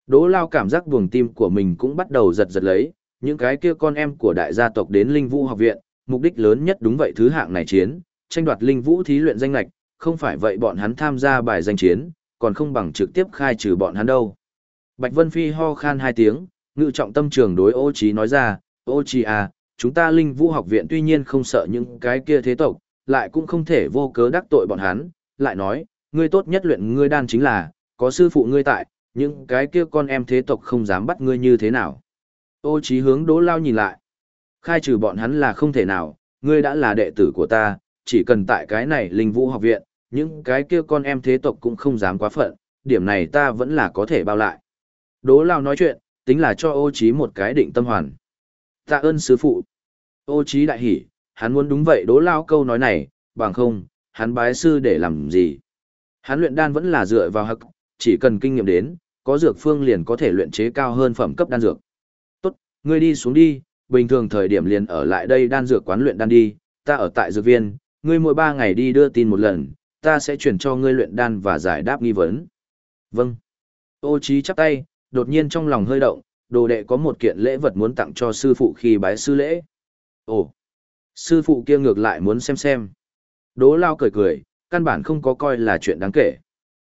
Đỗ lao cảm giác buồng tim của mình cũng bắt đầu giật giật lấy, những cái kia con em của đại gia tộc đến Linh Vũ học viện, mục đích lớn nhất đúng vậy thứ hạng này chiến, tranh đoạt Linh Vũ thí luyện danh lệch, không phải vậy bọn hắn tham gia bài danh chiến, còn không bằng trực tiếp khai trừ bọn hắn đâu. Bạch Vân Phi ho khan hai tiếng, ngự trọng tâm trường đối ô trí nói ra, ô trí à, chúng ta linh vũ học viện tuy nhiên không sợ những cái kia thế tộc, lại cũng không thể vô cớ đắc tội bọn hắn, lại nói, ngươi tốt nhất luyện ngươi đan chính là, có sư phụ ngươi tại, những cái kia con em thế tộc không dám bắt ngươi như thế nào. Ô trí hướng đỗ lao nhìn lại. Khai trừ bọn hắn là không thể nào, ngươi đã là đệ tử của ta, chỉ cần tại cái này linh vũ học viện, những cái kia con em thế tộc cũng không dám quá phận, điểm này ta vẫn là có thể bao lại. Đỗ lao nói chuyện, tính là cho ô Chí một cái định tâm hoàn. Tạ ơn sư phụ. Ô Chí đại hỉ, hắn muốn đúng vậy đố lao câu nói này, bằng không, hắn bái sư để làm gì. Hắn luyện đan vẫn là dựa vào hậc, chỉ cần kinh nghiệm đến, có dược phương liền có thể luyện chế cao hơn phẩm cấp đan dược. Tốt, ngươi đi xuống đi, bình thường thời điểm liền ở lại đây đan dược quán luyện đan đi, ta ở tại dược viên, ngươi mỗi ba ngày đi đưa tin một lần, ta sẽ chuyển cho ngươi luyện đan và giải đáp nghi vấn. Vâng. Ô Chí chắp tay, đột nhiên trong lòng hơi động, đồ đệ có một kiện lễ vật muốn tặng cho sư phụ khi bái sư lễ. Ồ, sư phụ kia ngược lại muốn xem xem. Đố lao cười cười, căn bản không có coi là chuyện đáng kể.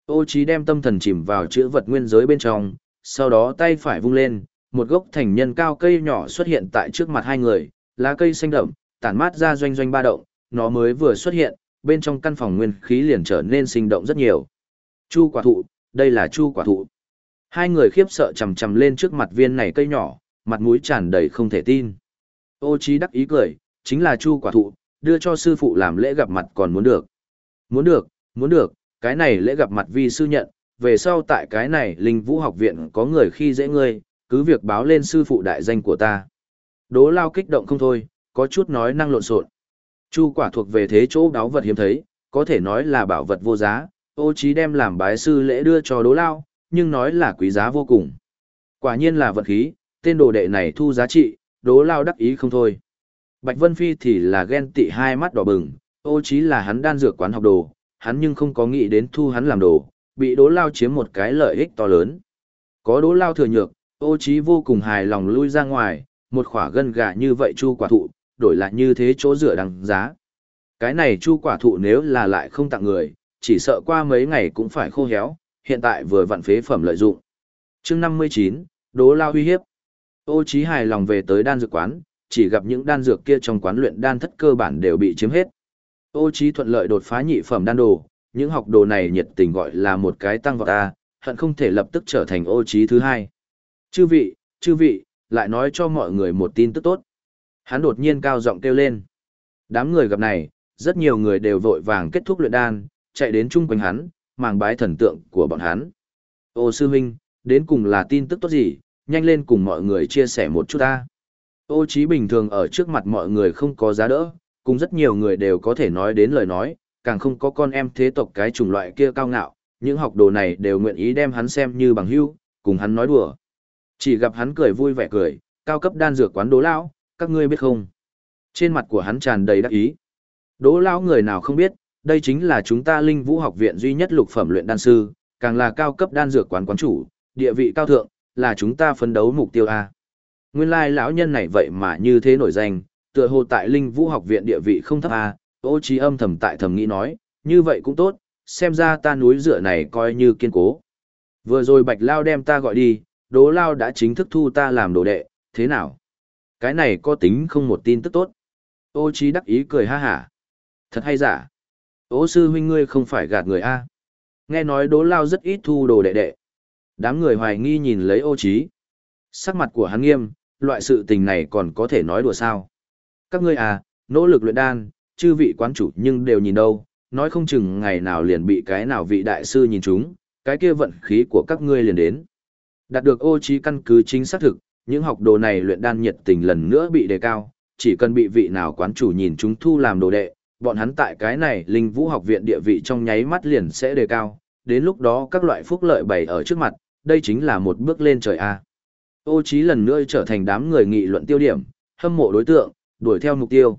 Ô Chí đem tâm thần chìm vào chữ vật nguyên giới bên trong, sau đó tay phải vung lên, một gốc thành nhân cao cây nhỏ xuất hiện tại trước mặt hai người, lá cây xanh đậm, tản mát ra doanh doanh ba động, nó mới vừa xuất hiện, bên trong căn phòng nguyên khí liền trở nên sinh động rất nhiều. Chu quả thụ, đây là chu quả thụ. Hai người khiếp sợ chầm chầm lên trước mặt viên này cây nhỏ, mặt mũi tràn đầy không thể tin. Ô Chí đắc ý cười, chính là chu quả thụ, đưa cho sư phụ làm lễ gặp mặt còn muốn được. Muốn được, muốn được, cái này lễ gặp mặt vi sư nhận, về sau tại cái này linh vũ học viện có người khi dễ ngươi, cứ việc báo lên sư phụ đại danh của ta. Đố lao kích động không thôi, có chút nói năng lộn xộn. Chu quả thuộc về thế chỗ đáo vật hiếm thấy, có thể nói là bảo vật vô giá, ô trí đem làm bái sư lễ đưa cho đố lao, nhưng nói là quý giá vô cùng. Quả nhiên là vật khí, tên đồ đệ này thu giá trị, đố lao đắc ý không thôi. Bạch Vân Phi thì là ghen tị hai mắt đỏ bừng, ô trí là hắn đan dược quán học đồ, hắn nhưng không có nghĩ đến thu hắn làm đồ, bị đố lao chiếm một cái lợi ích to lớn. Có đố lao thừa nhược, ô trí vô cùng hài lòng lui ra ngoài, một khỏa gân gà như vậy chu quả thụ, đổi lại như thế chỗ rửa đằng giá. Cái này chu quả thụ nếu là lại không tặng người, chỉ sợ qua mấy ngày cũng phải khô héo, hiện tại vừa vặn phế phẩm lợi dụng. chương 59, đố lao uy hiếp. Ô Chí hài lòng về tới đan dược quán, chỉ gặp những đan dược kia trong quán luyện đan thất cơ bản đều bị chiếm hết. Ô Chí thuận lợi đột phá nhị phẩm đan đồ, những học đồ này nhiệt tình gọi là một cái tăng vọt ta, hận không thể lập tức trở thành ô Chí thứ hai. Chư vị, chư vị, lại nói cho mọi người một tin tức tốt. Hắn đột nhiên cao giọng kêu lên. Đám người gặp này, rất nhiều người đều vội vàng kết thúc luyện đan, chạy đến chung quanh hắn, màng bái thần tượng của bọn hắn. Ô sư huynh, đến cùng là tin tức tốt gì, nhanh lên cùng mọi người chia sẻ một chút ta. Ô trí bình thường ở trước mặt mọi người không có giá đỡ, cùng rất nhiều người đều có thể nói đến lời nói, càng không có con em thế tộc cái chủng loại kia cao ngạo, những học đồ này đều nguyện ý đem hắn xem như bằng hữu, cùng hắn nói đùa. Chỉ gặp hắn cười vui vẻ cười, cao cấp đan dược quán đố lão, các ngươi biết không? Trên mặt của hắn tràn đầy đắc ý. Đố lão người nào không biết, đây chính là chúng ta linh vũ học viện duy nhất lục phẩm luyện đan sư, càng là cao cấp đan dược quán quán chủ, địa vị cao thượng, là chúng ta phấn đấu mục tiêu A. Nguyên lai lão nhân này vậy mà như thế nổi danh, tựa hồ tại linh vũ học viện địa vị không thấp A, ô Chí âm thầm tại thầm nghĩ nói, như vậy cũng tốt, xem ra ta núi dựa này coi như kiên cố. Vừa rồi bạch lao đem ta gọi đi, đố lao đã chính thức thu ta làm đồ đệ, thế nào? Cái này có tính không một tin tức tốt. Ô trí đắc ý cười ha hả. Thật hay giả. Ô sư huynh ngươi không phải gạt người A. Nghe nói đố lao rất ít thu đồ đệ đệ. Đám người hoài nghi nhìn lấy ô trí. Sắc mặt của hắn nghiêm, loại sự tình này còn có thể nói đùa sao. Các ngươi à, nỗ lực luyện đan, chư vị quán chủ nhưng đều nhìn đâu, nói không chừng ngày nào liền bị cái nào vị đại sư nhìn chúng, cái kia vận khí của các ngươi liền đến. Đạt được ô trí căn cứ chính xác thực, những học đồ này luyện đan nhiệt tình lần nữa bị đề cao, chỉ cần bị vị nào quán chủ nhìn chúng thu làm đồ đệ, bọn hắn tại cái này linh vũ học viện địa vị trong nháy mắt liền sẽ đề cao, đến lúc đó các loại phúc lợi bày ở trước mặt, đây chính là một bước lên trời A. Ô trí lần nữa trở thành đám người nghị luận tiêu điểm, hâm mộ đối tượng, đuổi theo mục tiêu.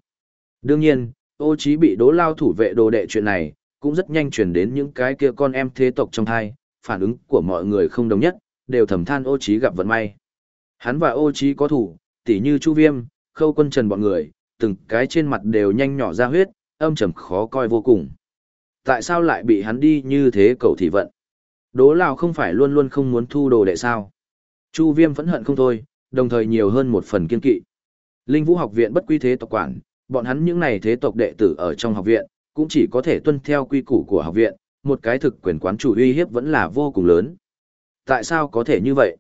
Đương nhiên, ô trí bị đố lao thủ vệ đồ đệ chuyện này, cũng rất nhanh truyền đến những cái kia con em thế tộc trong thai, phản ứng của mọi người không đồng nhất, đều thầm than ô trí gặp vận may. Hắn và ô trí có thủ, tỉ như Chu Viêm, Khâu Quân Trần bọn người, từng cái trên mặt đều nhanh nhỏ ra huyết, âm trầm khó coi vô cùng. Tại sao lại bị hắn đi như thế cầu thị vận? Đố Lào không phải luôn luôn không muốn thu đồ đệ sao? Chu Viêm phẫn hận không thôi, đồng thời nhiều hơn một phần kiên kỵ. Linh Vũ học viện bất quy thế tộc quản, bọn hắn những này thế tộc đệ tử ở trong học viện, cũng chỉ có thể tuân theo quy củ của học viện, một cái thực quyền quán chủ uy hiếp vẫn là vô cùng lớn. Tại sao có thể như vậy?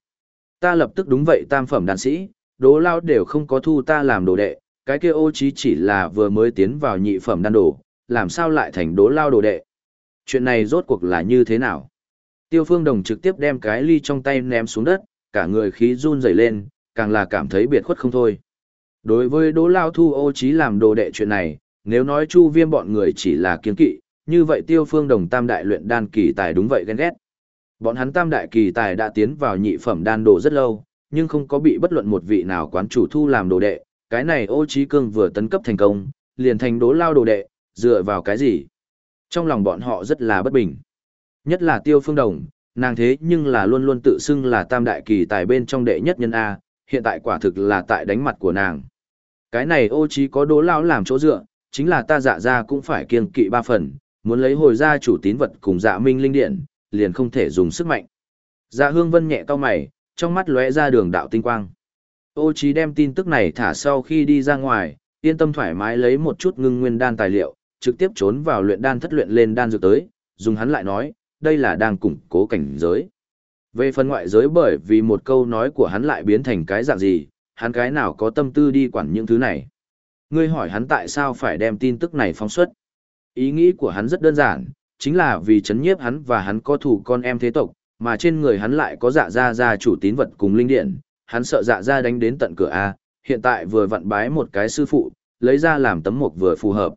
Ta lập tức đúng vậy tam phẩm đàn sĩ, đố lao đều không có thu ta làm đồ đệ, cái kia ô trí chỉ là vừa mới tiến vào nhị phẩm đan đồ, làm sao lại thành đố lao đồ đệ? Chuyện này rốt cuộc là như thế nào? Tiêu phương đồng trực tiếp đem cái ly trong tay ném xuống đất, cả người khí run rẩy lên, càng là cảm thấy biệt khuất không thôi. Đối với đố lao thu ô trí làm đồ đệ chuyện này, nếu nói chu viêm bọn người chỉ là kiên kỵ, như vậy tiêu phương đồng tam đại luyện đan kỳ tài đúng vậy ghen ghét. Bọn hắn tam đại kỳ tài đã tiến vào nhị phẩm đan đồ rất lâu, nhưng không có bị bất luận một vị nào quán chủ thu làm đồ đệ, cái này ô trí cương vừa tấn cấp thành công, liền thành đố lao đồ đệ, dựa vào cái gì? Trong lòng bọn họ rất là bất bình. Nhất là tiêu phương đồng, nàng thế nhưng là luôn luôn tự xưng là tam đại kỳ tài bên trong đệ nhất nhân A, hiện tại quả thực là tại đánh mặt của nàng. Cái này ô trí có đố lao làm chỗ dựa, chính là ta dạ ra cũng phải kiêng kỵ ba phần, muốn lấy hồi ra chủ tín vật cùng dạ minh linh điện, liền không thể dùng sức mạnh. Dạ hương vân nhẹ cao mày, trong mắt lóe ra đường đạo tinh quang. Ô Chí đem tin tức này thả sau khi đi ra ngoài, yên tâm thoải mái lấy một chút ngưng nguyên đan tài liệu, trực tiếp trốn vào luyện đan thất luyện lên đan dược tới, dùng hắn lại nói, đây là đang củng cố cảnh giới. Về phần ngoại giới bởi vì một câu nói của hắn lại biến thành cái dạng gì, hắn cái nào có tâm tư đi quản những thứ này. Ngươi hỏi hắn tại sao phải đem tin tức này phóng xuất. Ý nghĩ của hắn rất đơn giản, chính là vì chấn nhiếp hắn và hắn có thủ con em thế tộc, mà trên người hắn lại có dạ gia gia chủ tín vật cùng linh điện, hắn sợ dạ gia đánh đến tận cửa A, hiện tại vừa vặn bái một cái sư phụ, lấy ra làm tấm mộc vừa phù hợp.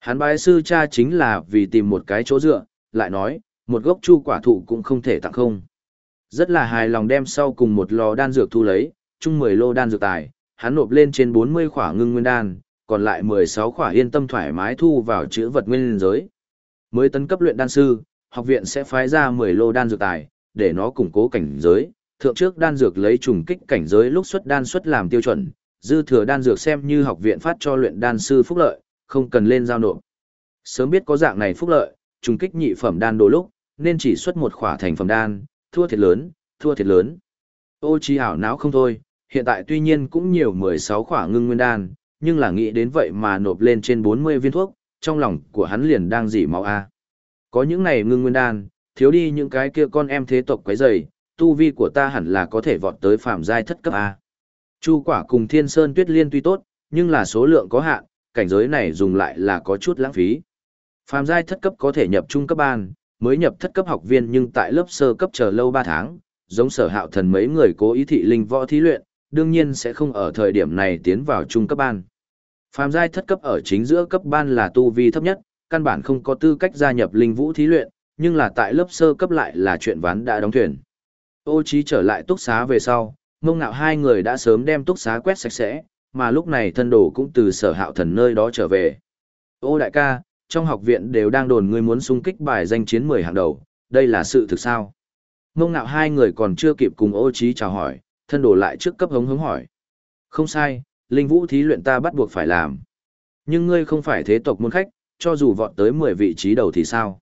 Hắn bái sư cha chính là vì tìm một cái chỗ dựa, lại nói, một gốc chu quả thụ cũng không thể tặng không. Rất là hài lòng đem sau cùng một lò đan dược thu lấy, chung 10 lô đan dược tài, hắn nộp lên trên 40 khỏa ngưng nguyên đan, còn lại 16 khỏa yên tâm thoải mái thu vào chữ vật nguyên giới. Mới tấn cấp luyện đan sư, học viện sẽ phái ra 10 lô đan dược tài, để nó củng cố cảnh giới. Thượng trước đan dược lấy trùng kích cảnh giới lúc xuất đan xuất làm tiêu chuẩn, dư thừa đan dược xem như học viện phát cho luyện đan sư phúc lợi, không cần lên giao nộp. Sớm biết có dạng này phúc lợi, trùng kích nhị phẩm đan đồ lúc, nên chỉ xuất một khỏa thành phẩm đan, thua thiệt lớn, thua thiệt lớn. Ô chi ảo não không thôi, hiện tại tuy nhiên cũng nhiều 16 khỏa ngưng nguyên đan, nhưng là nghĩ đến vậy mà nộp lên trên 40 viên thuốc, trong lòng của hắn liền đang dỉ máu a. Có những này ngưng nguyên đan, thiếu đi những cái kia con em thế tộc quấy rầy, tu vi của ta hẳn là có thể vọt tới phàm giai thất cấp a. Chu quả cùng Thiên Sơn Tuyết Liên tuy tốt, nhưng là số lượng có hạn, cảnh giới này dùng lại là có chút lãng phí. phàm giai thất cấp có thể nhập trung cấp ban, mới nhập thất cấp học viên nhưng tại lớp sơ cấp chờ lâu 3 tháng, giống sở hạo thần mấy người cố ý thị linh võ thí luyện, đương nhiên sẽ không ở thời điểm này tiến vào trung cấp ban. Phàm giai thất cấp ở chính giữa cấp ban là tu vi thấp nhất, căn bản không có tư cách gia nhập linh vũ thí luyện, nhưng là tại lớp sơ cấp lại là chuyện ván đã đóng thuyền. Ô trí trở lại túc xá về sau, mông ngạo hai người đã sớm đem túc xá quét sạch sẽ, mà lúc này thân đồ cũng từ sở hạo thần nơi đó trở về. Ô đại ca, trong học viện đều đang đồn ngươi muốn xung kích bài danh chiến 10 hàng đầu, đây là sự thực sao? Mông ngạo hai người còn chưa kịp cùng ô trí chào hỏi, thân đồ lại trước cấp hống hống hỏi. Không sai, linh vũ thí luyện ta bắt buộc phải làm. Nhưng ngươi không phải thế tộc môn khách, cho dù vọt tới 10 vị trí đầu thì sao?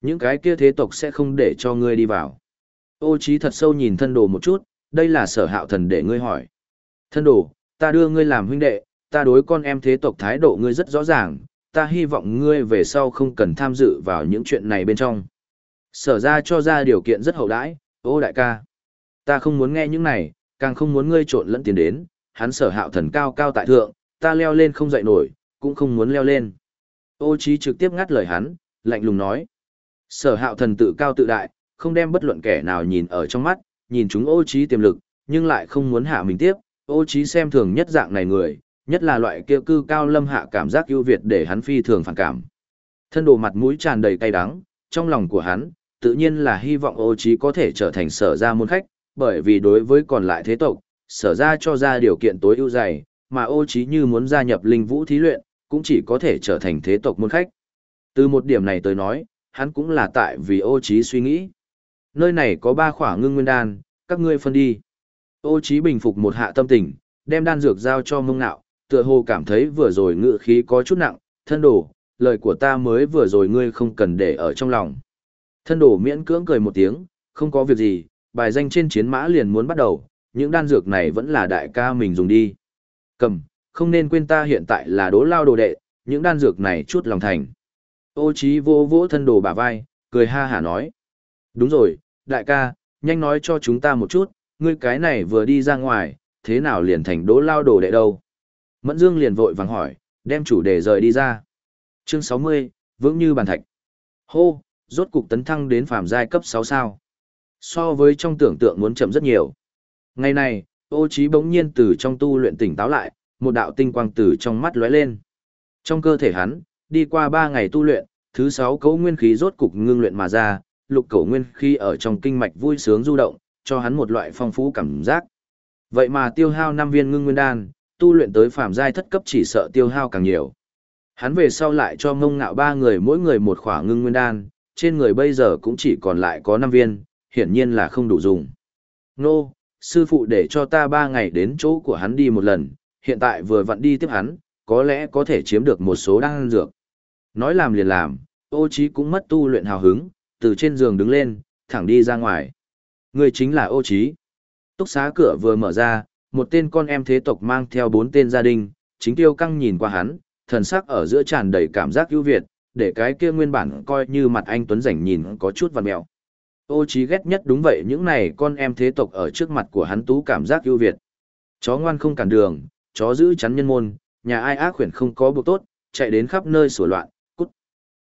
Những cái kia thế tộc sẽ không để cho ngươi đi vào. Ô trí thật sâu nhìn thân đồ một chút, đây là sở hạo thần để ngươi hỏi. Thân đồ, ta đưa ngươi làm huynh đệ, ta đối con em thế tộc thái độ ngươi rất rõ ràng, ta hy vọng ngươi về sau không cần tham dự vào những chuyện này bên trong. Sở ra cho ra điều kiện rất hậu đãi, ô đại ca. Ta không muốn nghe những này, càng không muốn ngươi trộn lẫn tiền đến, hắn sở hạo thần cao cao tại thượng, ta leo lên không dậy nổi, cũng không muốn leo lên. Ô trí trực tiếp ngắt lời hắn, lạnh lùng nói. Sở hạo thần tự cao tự đại, không đem bất luận kẻ nào nhìn ở trong mắt, nhìn chúng ô trí tiềm lực, nhưng lại không muốn hạ mình tiếp. Ô trí xem thường nhất dạng này người, nhất là loại kia cư cao lâm hạ cảm giác ưu việt để hắn phi thường phản cảm. Thân đồ mặt mũi tràn đầy cay đắng, trong lòng của hắn, tự nhiên là hy vọng ô trí có thể trở thành sở gia môn khách, bởi vì đối với còn lại thế tộc, sở ra cho ra điều kiện tối ưu dày, mà ô trí như muốn gia nhập linh vũ thí luyện, cũng chỉ có thể trở thành thế tộc môn khách. Từ một điểm này tới nói, hắn cũng là tại vì ô trí suy nghĩ. Nơi này có ba khỏa ngưng nguyên đan, các ngươi phân đi. Ô trí bình phục một hạ tâm tình, đem đan dược giao cho mông nạo, tựa hồ cảm thấy vừa rồi ngựa khí có chút nặng, thân đổ. lời của ta mới vừa rồi ngươi không cần để ở trong lòng. Thân đổ miễn cưỡng cười một tiếng, không có việc gì, bài danh trên chiến mã liền muốn bắt đầu, những đan dược này vẫn là đại ca mình dùng đi. Cầm, không nên quên ta hiện tại là đố lao đồ đệ, những đan dược này chút lòng thành. Ô trí vô vỗ thân đồ bả vai, cười ha hả nói. Đúng rồi, đại ca, nhanh nói cho chúng ta một chút, ngươi cái này vừa đi ra ngoài, thế nào liền thành đố lao đồ đệ đâu. Mẫn Dương liền vội vàng hỏi, đem chủ đề rời đi ra. Chương 60, vững như bàn thạch. Hô, rốt cục tấn thăng đến phàm giai cấp 6 sao. So với trong tưởng tượng muốn chậm rất nhiều. Ngày này, ô trí bỗng nhiên từ trong tu luyện tỉnh táo lại, một đạo tinh quang từ trong mắt lóe lên. Trong cơ thể hắn, đi qua ba ngày tu luyện, thứ sáu cấu nguyên khí rốt cục ngưng luyện mà ra, lục cấu nguyên khí ở trong kinh mạch vui sướng du động, cho hắn một loại phong phú cảm giác. Vậy mà tiêu hao 5 viên ngưng nguyên đan, tu luyện tới phàm giai thất cấp chỉ sợ tiêu hao càng nhiều. Hắn về sau lại cho ngông ngạo ba người mỗi người một khỏa ngưng nguyên đan, trên người bây giờ cũng chỉ còn lại có 5 viên, hiển nhiên là không đủ dùng. Nô, sư phụ để cho ta ba ngày đến chỗ của hắn đi một lần, hiện tại vừa vặn đi tiếp hắn, có lẽ có thể chiếm được một số đan dược. Nói làm liền làm, ô trí cũng mất tu luyện hào hứng, từ trên giường đứng lên, thẳng đi ra ngoài. Người chính là ô trí. Túc xá cửa vừa mở ra, một tên con em thế tộc mang theo bốn tên gia đình, chính tiêu căng nhìn qua hắn, thần sắc ở giữa tràn đầy cảm giác ưu việt, để cái kia nguyên bản coi như mặt anh Tuấn rảnh nhìn có chút vằn mẹo. Ô trí ghét nhất đúng vậy những này con em thế tộc ở trước mặt của hắn tú cảm giác ưu việt. Chó ngoan không cản đường, chó giữ chắn nhân môn, nhà ai ác khuyển không có buộc tốt, chạy đến khắp nơi sủa loạn, cút.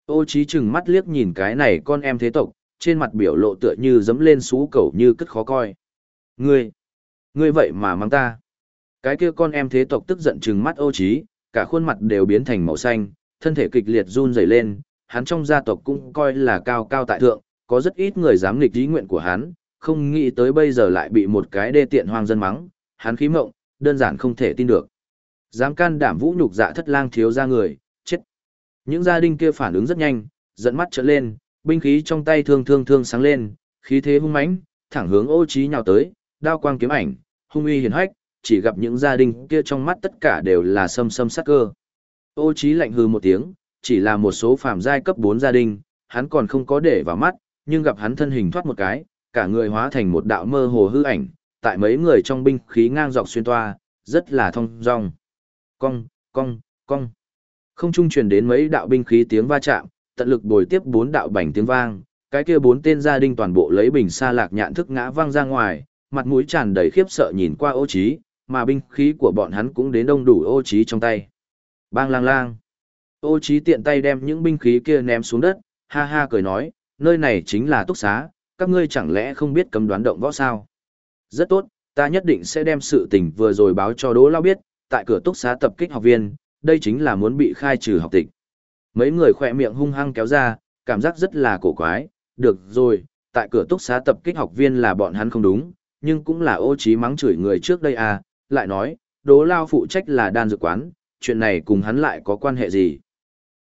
Ô trí chừng mắt liếc nhìn cái này con em thế tộc, trên mặt biểu lộ tựa như dấm lên xú cẩu như cất khó coi. Ngươi, ngươi vậy mà mang ta. Cái kia con em thế tộc tức giận chừng mắt ô trí, cả khuôn mặt đều biến thành màu xanh, thân thể kịch liệt run rẩy lên, hắn trong gia tộc cũng coi là cao cao tại thượng, có rất ít người dám nghịch ý nguyện của hắn, không nghĩ tới bây giờ lại bị một cái đê tiện hoang dân mắng, hắn khí mộng, đơn giản không thể tin được. Dám can đảm vũ nhục dạ thất lang thiếu ra người, chết. Những gia đình kia phản ứng rất nhanh, dẫn mắt trợn lên, binh khí trong tay thương thương thương sáng lên, khí thế hung mãnh, thẳng hướng ô trí nhào tới, đao quang kiếm ảnh, hung uy hiển hách, chỉ gặp những gia đình kia trong mắt tất cả đều là sâm sâm sắc cơ. Ô trí lạnh hừ một tiếng, chỉ là một số phàm giai cấp 4 gia đình, hắn còn không có để vào mắt, nhưng gặp hắn thân hình thoát một cái, cả người hóa thành một đạo mơ hồ hư ảnh, tại mấy người trong binh khí ngang dọc xuyên toa, rất là thông dong. Cong, cong, cong. Không trung truyền đến mấy đạo binh khí tiếng va chạm, tận lực bồi tiếp bốn đạo bảnh tiếng vang, cái kia bốn tên gia đình toàn bộ lấy bình xa lạc nhạn thức ngã vang ra ngoài, mặt mũi tràn đầy khiếp sợ nhìn qua ô trí, mà binh khí của bọn hắn cũng đến đông đủ ô trí trong tay. Bang lang lang. Ô trí tiện tay đem những binh khí kia ném xuống đất, ha ha cười nói, nơi này chính là túc xá, các ngươi chẳng lẽ không biết cấm đoán động võ sao? Rất tốt, ta nhất định sẽ đem sự tình vừa rồi báo cho Đỗ Lao biết, tại cửa túc xá tập kích học viên, đây chính là muốn bị khai trừ học tịch. Mấy người khỏe miệng hung hăng kéo ra, cảm giác rất là cổ quái, được rồi, tại cửa túc xá tập kích học viên là bọn hắn không đúng, nhưng cũng là ô trí mắng chửi người trước đây à, lại nói, Đỗ Lao phụ trách là đan dược quán, chuyện này cùng hắn lại có quan hệ gì?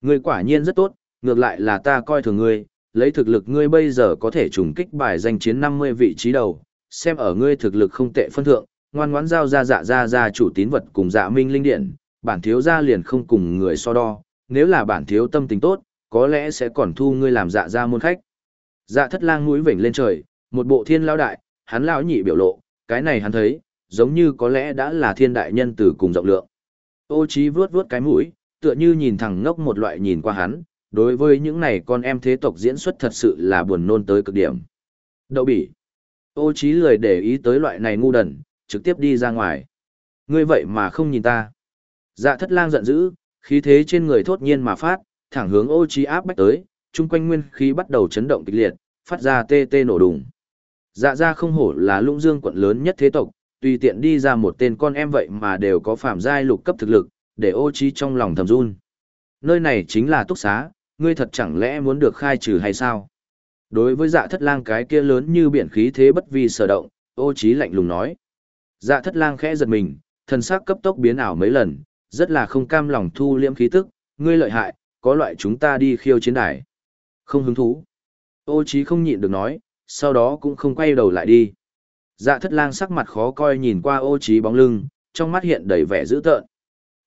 Ngươi quả nhiên rất tốt, ngược lại là ta coi thường ngươi, lấy thực lực ngươi bây giờ có thể trùng kích bài danh chiến 50 vị trí đầu, xem ở ngươi thực lực không tệ phân thượng, ngoan ngoãn giao ra dạ ra ra chủ tín vật cùng dạ minh linh điện, bản thiếu gia liền không cùng người so đo, nếu là bản thiếu tâm tình tốt, có lẽ sẽ còn thu ngươi làm dạ ra môn khách. Dạ thất lang mũi vểnh lên trời, một bộ thiên lao đại, hắn lão nhị biểu lộ, cái này hắn thấy, giống như có lẽ đã là thiên đại nhân từ cùng rộng lượng. Ô trí vuốt vuốt cái mũi, tựa như nhìn thẳng ngốc một loại nhìn qua hắn, đối với những này con em thế tộc diễn xuất thật sự là buồn nôn tới cực điểm. Đậu bỉ. Ô trí lười để ý tới loại này ngu đần, trực tiếp đi ra ngoài. Ngươi vậy mà không nhìn ta. Dạ thất lang giận dữ, khí thế trên người thốt nhiên mà phát, thẳng hướng ô trí áp bách tới, chung quanh nguyên khí bắt đầu chấn động kịch liệt, phát ra tê tê nổ đùng. Dạ ra không hổ là lũng dương quận lớn nhất thế tộc, tùy tiện đi ra một tên con em vậy mà đều có phạm giai lục cấp thực lực, để ô trí trong lòng thầm run. Nơi này chính là túc xá, ngươi thật chẳng lẽ muốn được khai trừ hay sao? Đối với dạ thất lang cái kia lớn như biển khí thế bất vi sở động, ô trí lạnh lùng nói. Dạ thất lang khẽ giật mình, thần sắc cấp tốc biến ảo mấy lần, rất là không cam lòng thu liễm khí tức, ngươi lợi hại, có loại chúng ta đi khiêu chiến đài. Không hứng thú. Ô trí không nhịn được nói, sau đó cũng không quay đầu lại đi. Dạ thất lang sắc mặt khó coi nhìn qua ô trí bóng lưng, trong mắt hiện đầy vẻ dữ tợn.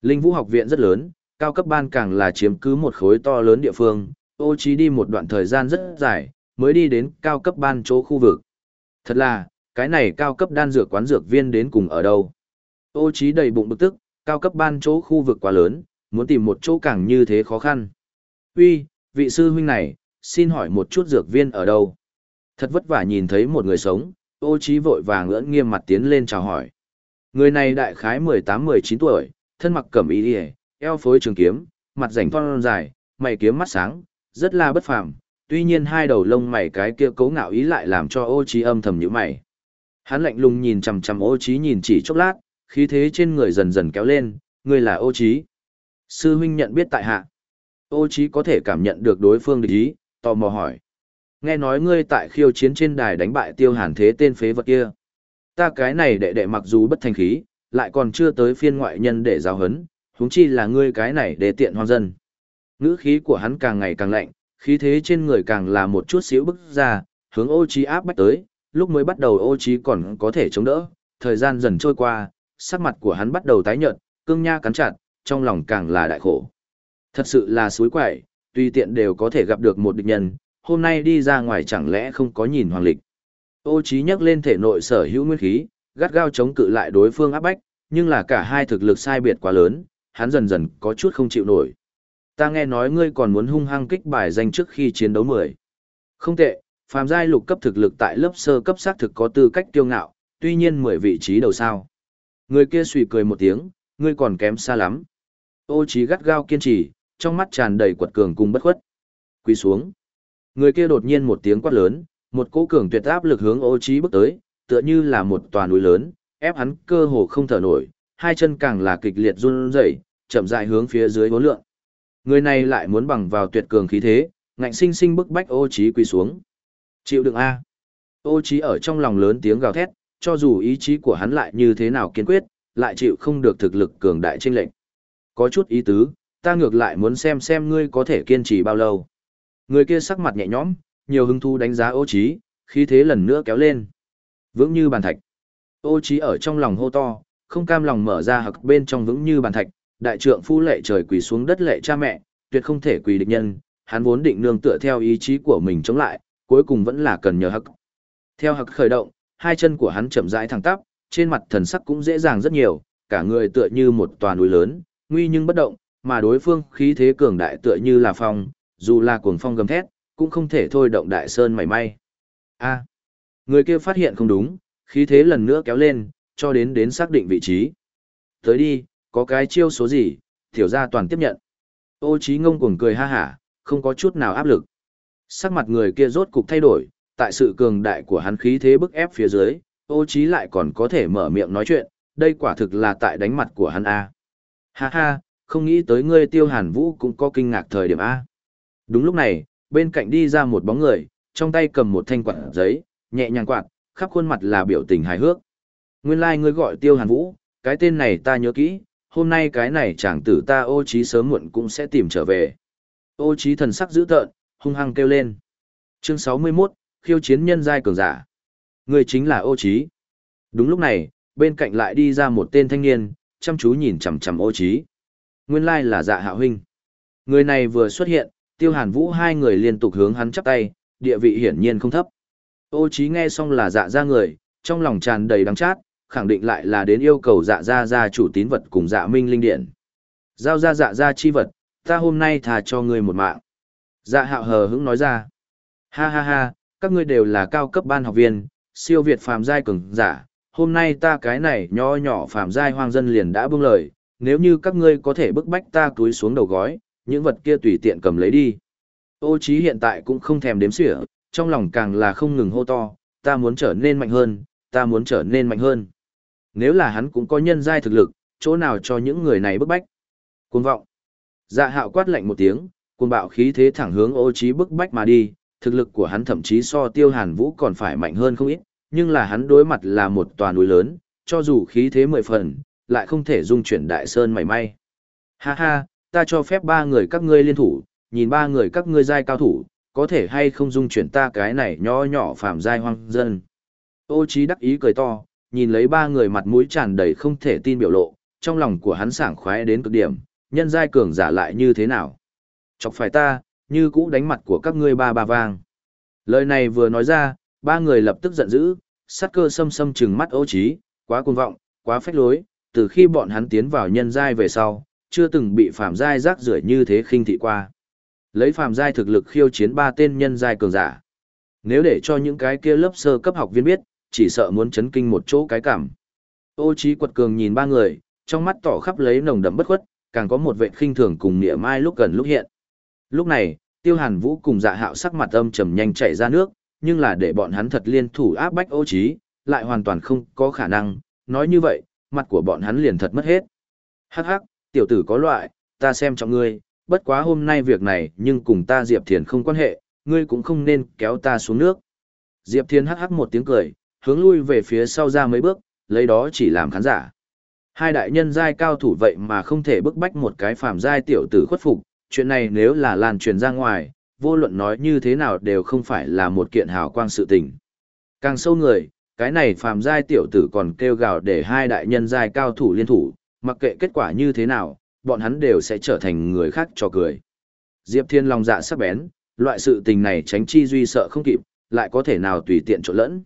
Linh vũ học viện rất lớn, cao cấp ban càng là chiếm cứ một khối to lớn địa phương, ô trí đi một đoạn thời gian rất dài, mới đi đến cao cấp ban chỗ khu vực. Thật là, cái này cao cấp đan dược quán dược viên đến cùng ở đâu. Ô trí đầy bụng bực tức, cao cấp ban chỗ khu vực quá lớn, muốn tìm một chỗ càng như thế khó khăn. Uy, vị sư huynh này, xin hỏi một chút dược viên ở đâu? Thật vất vả nhìn thấy một người sống, ô trí vội vàng ngưỡng nghiêm mặt tiến lên chào hỏi. Người này đại khái 18-19 tuổi, thân mặc cẩm y đi eo phối trường kiếm, mặt rảnh thon dài, mày kiếm mắt sáng, rất là bất phàm. Tuy nhiên hai đầu lông mày cái kia cấu ngạo ý lại làm cho ô Chí âm thầm nhíu mày. Hắn lạnh lùng nhìn chằm chằm ô Chí nhìn chỉ chốc lát, khí thế trên người dần dần kéo lên, người là ô Chí, Sư huynh nhận biết tại hạ. Ô Chí có thể cảm nhận được đối phương địch ý, tò mò hỏi. Nghe nói ngươi tại khiêu chiến trên đài đánh bại tiêu hàn thế tên phế vật kia. Ta cái này đệ đệ mặc dù bất thành khí, lại còn chưa tới phiên ngoại nhân để giáo hấn, huống chi là ngươi cái này để tiện hoang dân. Ngữ khí của hắn càng ngày càng lạnh, khí thế trên người càng là một chút xíu bức ra, hướng ô trí áp bách tới, lúc mới bắt đầu ô trí còn có thể chống đỡ, thời gian dần trôi qua, sắc mặt của hắn bắt đầu tái nhợt, cương nha cắn chặt, trong lòng càng là đại khổ. Thật sự là suối quậy, tùy tiện đều có thể gặp được một địch nhân, hôm nay đi ra ngoài chẳng lẽ không có nhìn hoàng lịch. Ô trí nhắc lên thể nội sở hữu nguyên khí, gắt gao chống cự lại đối phương áp bách, nhưng là cả hai thực lực sai biệt quá lớn, hắn dần dần có chút không chịu nổi. Ta nghe nói ngươi còn muốn hung hăng kích bài danh trước khi chiến đấu 10. Không tệ, phàm giai lục cấp thực lực tại lớp sơ cấp xác thực có tư cách tiêu ngạo, tuy nhiên 10 vị trí đầu sao. Người kia suy cười một tiếng, ngươi còn kém xa lắm. Ô trí gắt gao kiên trì, trong mắt tràn đầy quật cường cùng bất khuất. Quỳ xuống. Người kia đột nhiên một tiếng quát lớn, một cỗ cường tuyệt áp lực hướng ô trí bước tới, tựa như là một tòa núi lớn, ép hắn cơ hồ không thở nổi, hai chân càng là kịch liệt run rẩy, chậm rãi hướng phía dưới bốn lượng. Người này lại muốn bằng vào tuyệt cường khí thế, ngạnh sinh sinh bức bách ô trí quỳ xuống. Chịu đựng A. Ô trí ở trong lòng lớn tiếng gào thét, cho dù ý chí của hắn lại như thế nào kiên quyết, lại chịu không được thực lực cường đại trên lệnh. Có chút ý tứ, ta ngược lại muốn xem xem ngươi có thể kiên trì bao lâu. Người kia sắc mặt nhẹ nhõm, nhiều hứng thú đánh giá ô trí, khí thế lần nữa kéo lên. Vững như bàn thạch. Ô trí ở trong lòng hô to, không cam lòng mở ra hực bên trong vững như bàn thạch, đại trượng phu lệ trời quỳ xuống đất lệ cha mẹ, tuyệt không thể quỳ địch nhân, hắn vốn định nương tựa theo ý chí của mình chống lại, cuối cùng vẫn là cần nhờ hắc. Theo hắc khởi động, hai chân của hắn chậm rãi thẳng tắp, trên mặt thần sắc cũng dễ dàng rất nhiều, cả người tựa như một tòa núi lớn, nguy nhưng bất động, mà đối phương khí thế cường đại tựa như là phong, dù là cuồng phong gầm thét, cũng không thể thôi động đại sơn mảy may. A. người kia phát hiện không đúng, khí thế lần nữa kéo lên, cho đến đến xác định vị trí. Tới đi, có cái chiêu số gì, tiểu gia toàn tiếp nhận. Ô trí ngông cuồng cười ha hả, không có chút nào áp lực. Sắc mặt người kia rốt cục thay đổi, tại sự cường đại của hắn khí thế bức ép phía dưới, ô trí lại còn có thể mở miệng nói chuyện, đây quả thực là tại đánh mặt của hắn A. Ha ha, không nghĩ tới ngươi tiêu hàn vũ cũng có kinh ngạc thời điểm A. Đúng lúc này, bên cạnh đi ra một bóng người, trong tay cầm một thanh quạt giấy, nhẹ nhàng quạt, khắp khuôn mặt là biểu tình hài hước. Nguyên lai like ngươi gọi tiêu hàn vũ, cái tên này ta nhớ kỹ, hôm nay cái này chàng tử ta ô trí sớm muộn cũng sẽ tìm trở về. Ô trí thần sắc dữ tợn, hung hăng kêu lên. Chương 61, khiêu chiến nhân giai cường giả. Người chính là ô trí. Đúng lúc này, bên cạnh lại đi ra một tên thanh niên, chăm chú nhìn chằm chằm ô trí. Nguyên lai là dạ hạ huynh. Người này vừa xuất hiện, tiêu hàn vũ hai người liên tục hướng hắn chắp tay, địa vị hiển nhiên không thấp. Ô trí nghe xong là dạ ra người, trong lòng tràn đầy đắng chát, khẳng định lại là đến yêu cầu dạ ra ra chủ tín vật cùng dạ minh linh điện. Giao ra dạ ra chi vật, ta hôm nay thà cho ngươi một mạng. Dạ hạo hờ hững nói ra. Ha ha ha, các ngươi đều là cao cấp ban học viên, siêu việt phàm giai cường giả, hôm nay ta cái này nho nhỏ phàm giai hoang dân liền đã buông lời, nếu như các ngươi có thể bức bách ta túi xuống đầu gói, những vật kia tùy tiện cầm lấy đi. Ô trí hiện tại cũng không thèm đếm xỉa, trong lòng càng là không ngừng hô to, ta muốn trở nên mạnh hơn, ta muốn trở nên mạnh hơn. Nếu là hắn cũng có nhân giai thực lực, chỗ nào cho những người này bức bách. Cuồng vọng. Dạ hạo quát lạnh một tiếng, cuồng bạo khí thế thẳng hướng ô Chí bức bách mà đi, thực lực của hắn thậm chí so tiêu hàn vũ còn phải mạnh hơn không ít, nhưng là hắn đối mặt là một tòa núi lớn, cho dù khí thế mười phần, lại không thể dung chuyển đại sơn mảy may. Ha ha, ta cho phép ba người các ngươi liên thủ, nhìn ba người các ngươi giai cao thủ, có thể hay không dung chuyển ta cái này nhỏ nhỏ phàm giai hoang dân. Ô trí đắc ý cười to, nhìn lấy ba người mặt mũi tràn đầy không thể tin biểu lộ, trong lòng của hắn sảng khoái đến cực điểm, nhân giai cường giả lại như thế nào. Chọc phải ta, như cũ đánh mặt của các ngươi ba ba vang. Lời này vừa nói ra, ba người lập tức giận dữ, sát cơ xâm xâm trừng mắt ô trí, quá cuồng vọng, quá phách lối, từ khi bọn hắn tiến vào nhân giai về sau, chưa từng bị phàm giai rác rưởi như thế khinh thị qua. Lấy phàm giai thực lực khiêu chiến ba tên nhân giai cường giả. Nếu để cho những cái kia lớp sơ cấp học viên biết, chỉ sợ muốn chấn kinh một chỗ cái cảm. Ô trí quật cường nhìn ba người, trong mắt tỏ khắp lấy nồng đậm bất khuất, càng có một vệ khinh thường cùng nghĩa mai lúc gần lúc hiện. Lúc này, Tiêu Hàn Vũ cùng Dạ Hạo sắc mặt âm trầm nhanh chạy ra nước, nhưng là để bọn hắn thật liên thủ áp bách Ô Chí, lại hoàn toàn không có khả năng, nói như vậy, mặt của bọn hắn liền thật mất hết. Hắc hắc, tiểu tử có loại, ta xem trọng ngươi, bất quá hôm nay việc này nhưng cùng ta Diệp Thiền không quan hệ, ngươi cũng không nên kéo ta xuống nước. Diệp Thiền hắc hắc một tiếng cười, hướng lui về phía sau ra mấy bước, lấy đó chỉ làm khán giả. Hai đại nhân giai cao thủ vậy mà không thể bức bách một cái phàm giai tiểu tử khuất phục, chuyện này nếu là lan truyền ra ngoài, vô luận nói như thế nào đều không phải là một kiện hào quang sự tình. Càng sâu người, cái này phàm giai tiểu tử còn kêu gào để hai đại nhân giai cao thủ liên thủ, mặc kệ kết quả như thế nào, bọn hắn đều sẽ trở thành người khác cho cười. Diệp Thiên lòng dạ sắc bén, loại sự tình này tránh chi duy sợ không kịp, lại có thể nào tùy tiện trộn lẫn.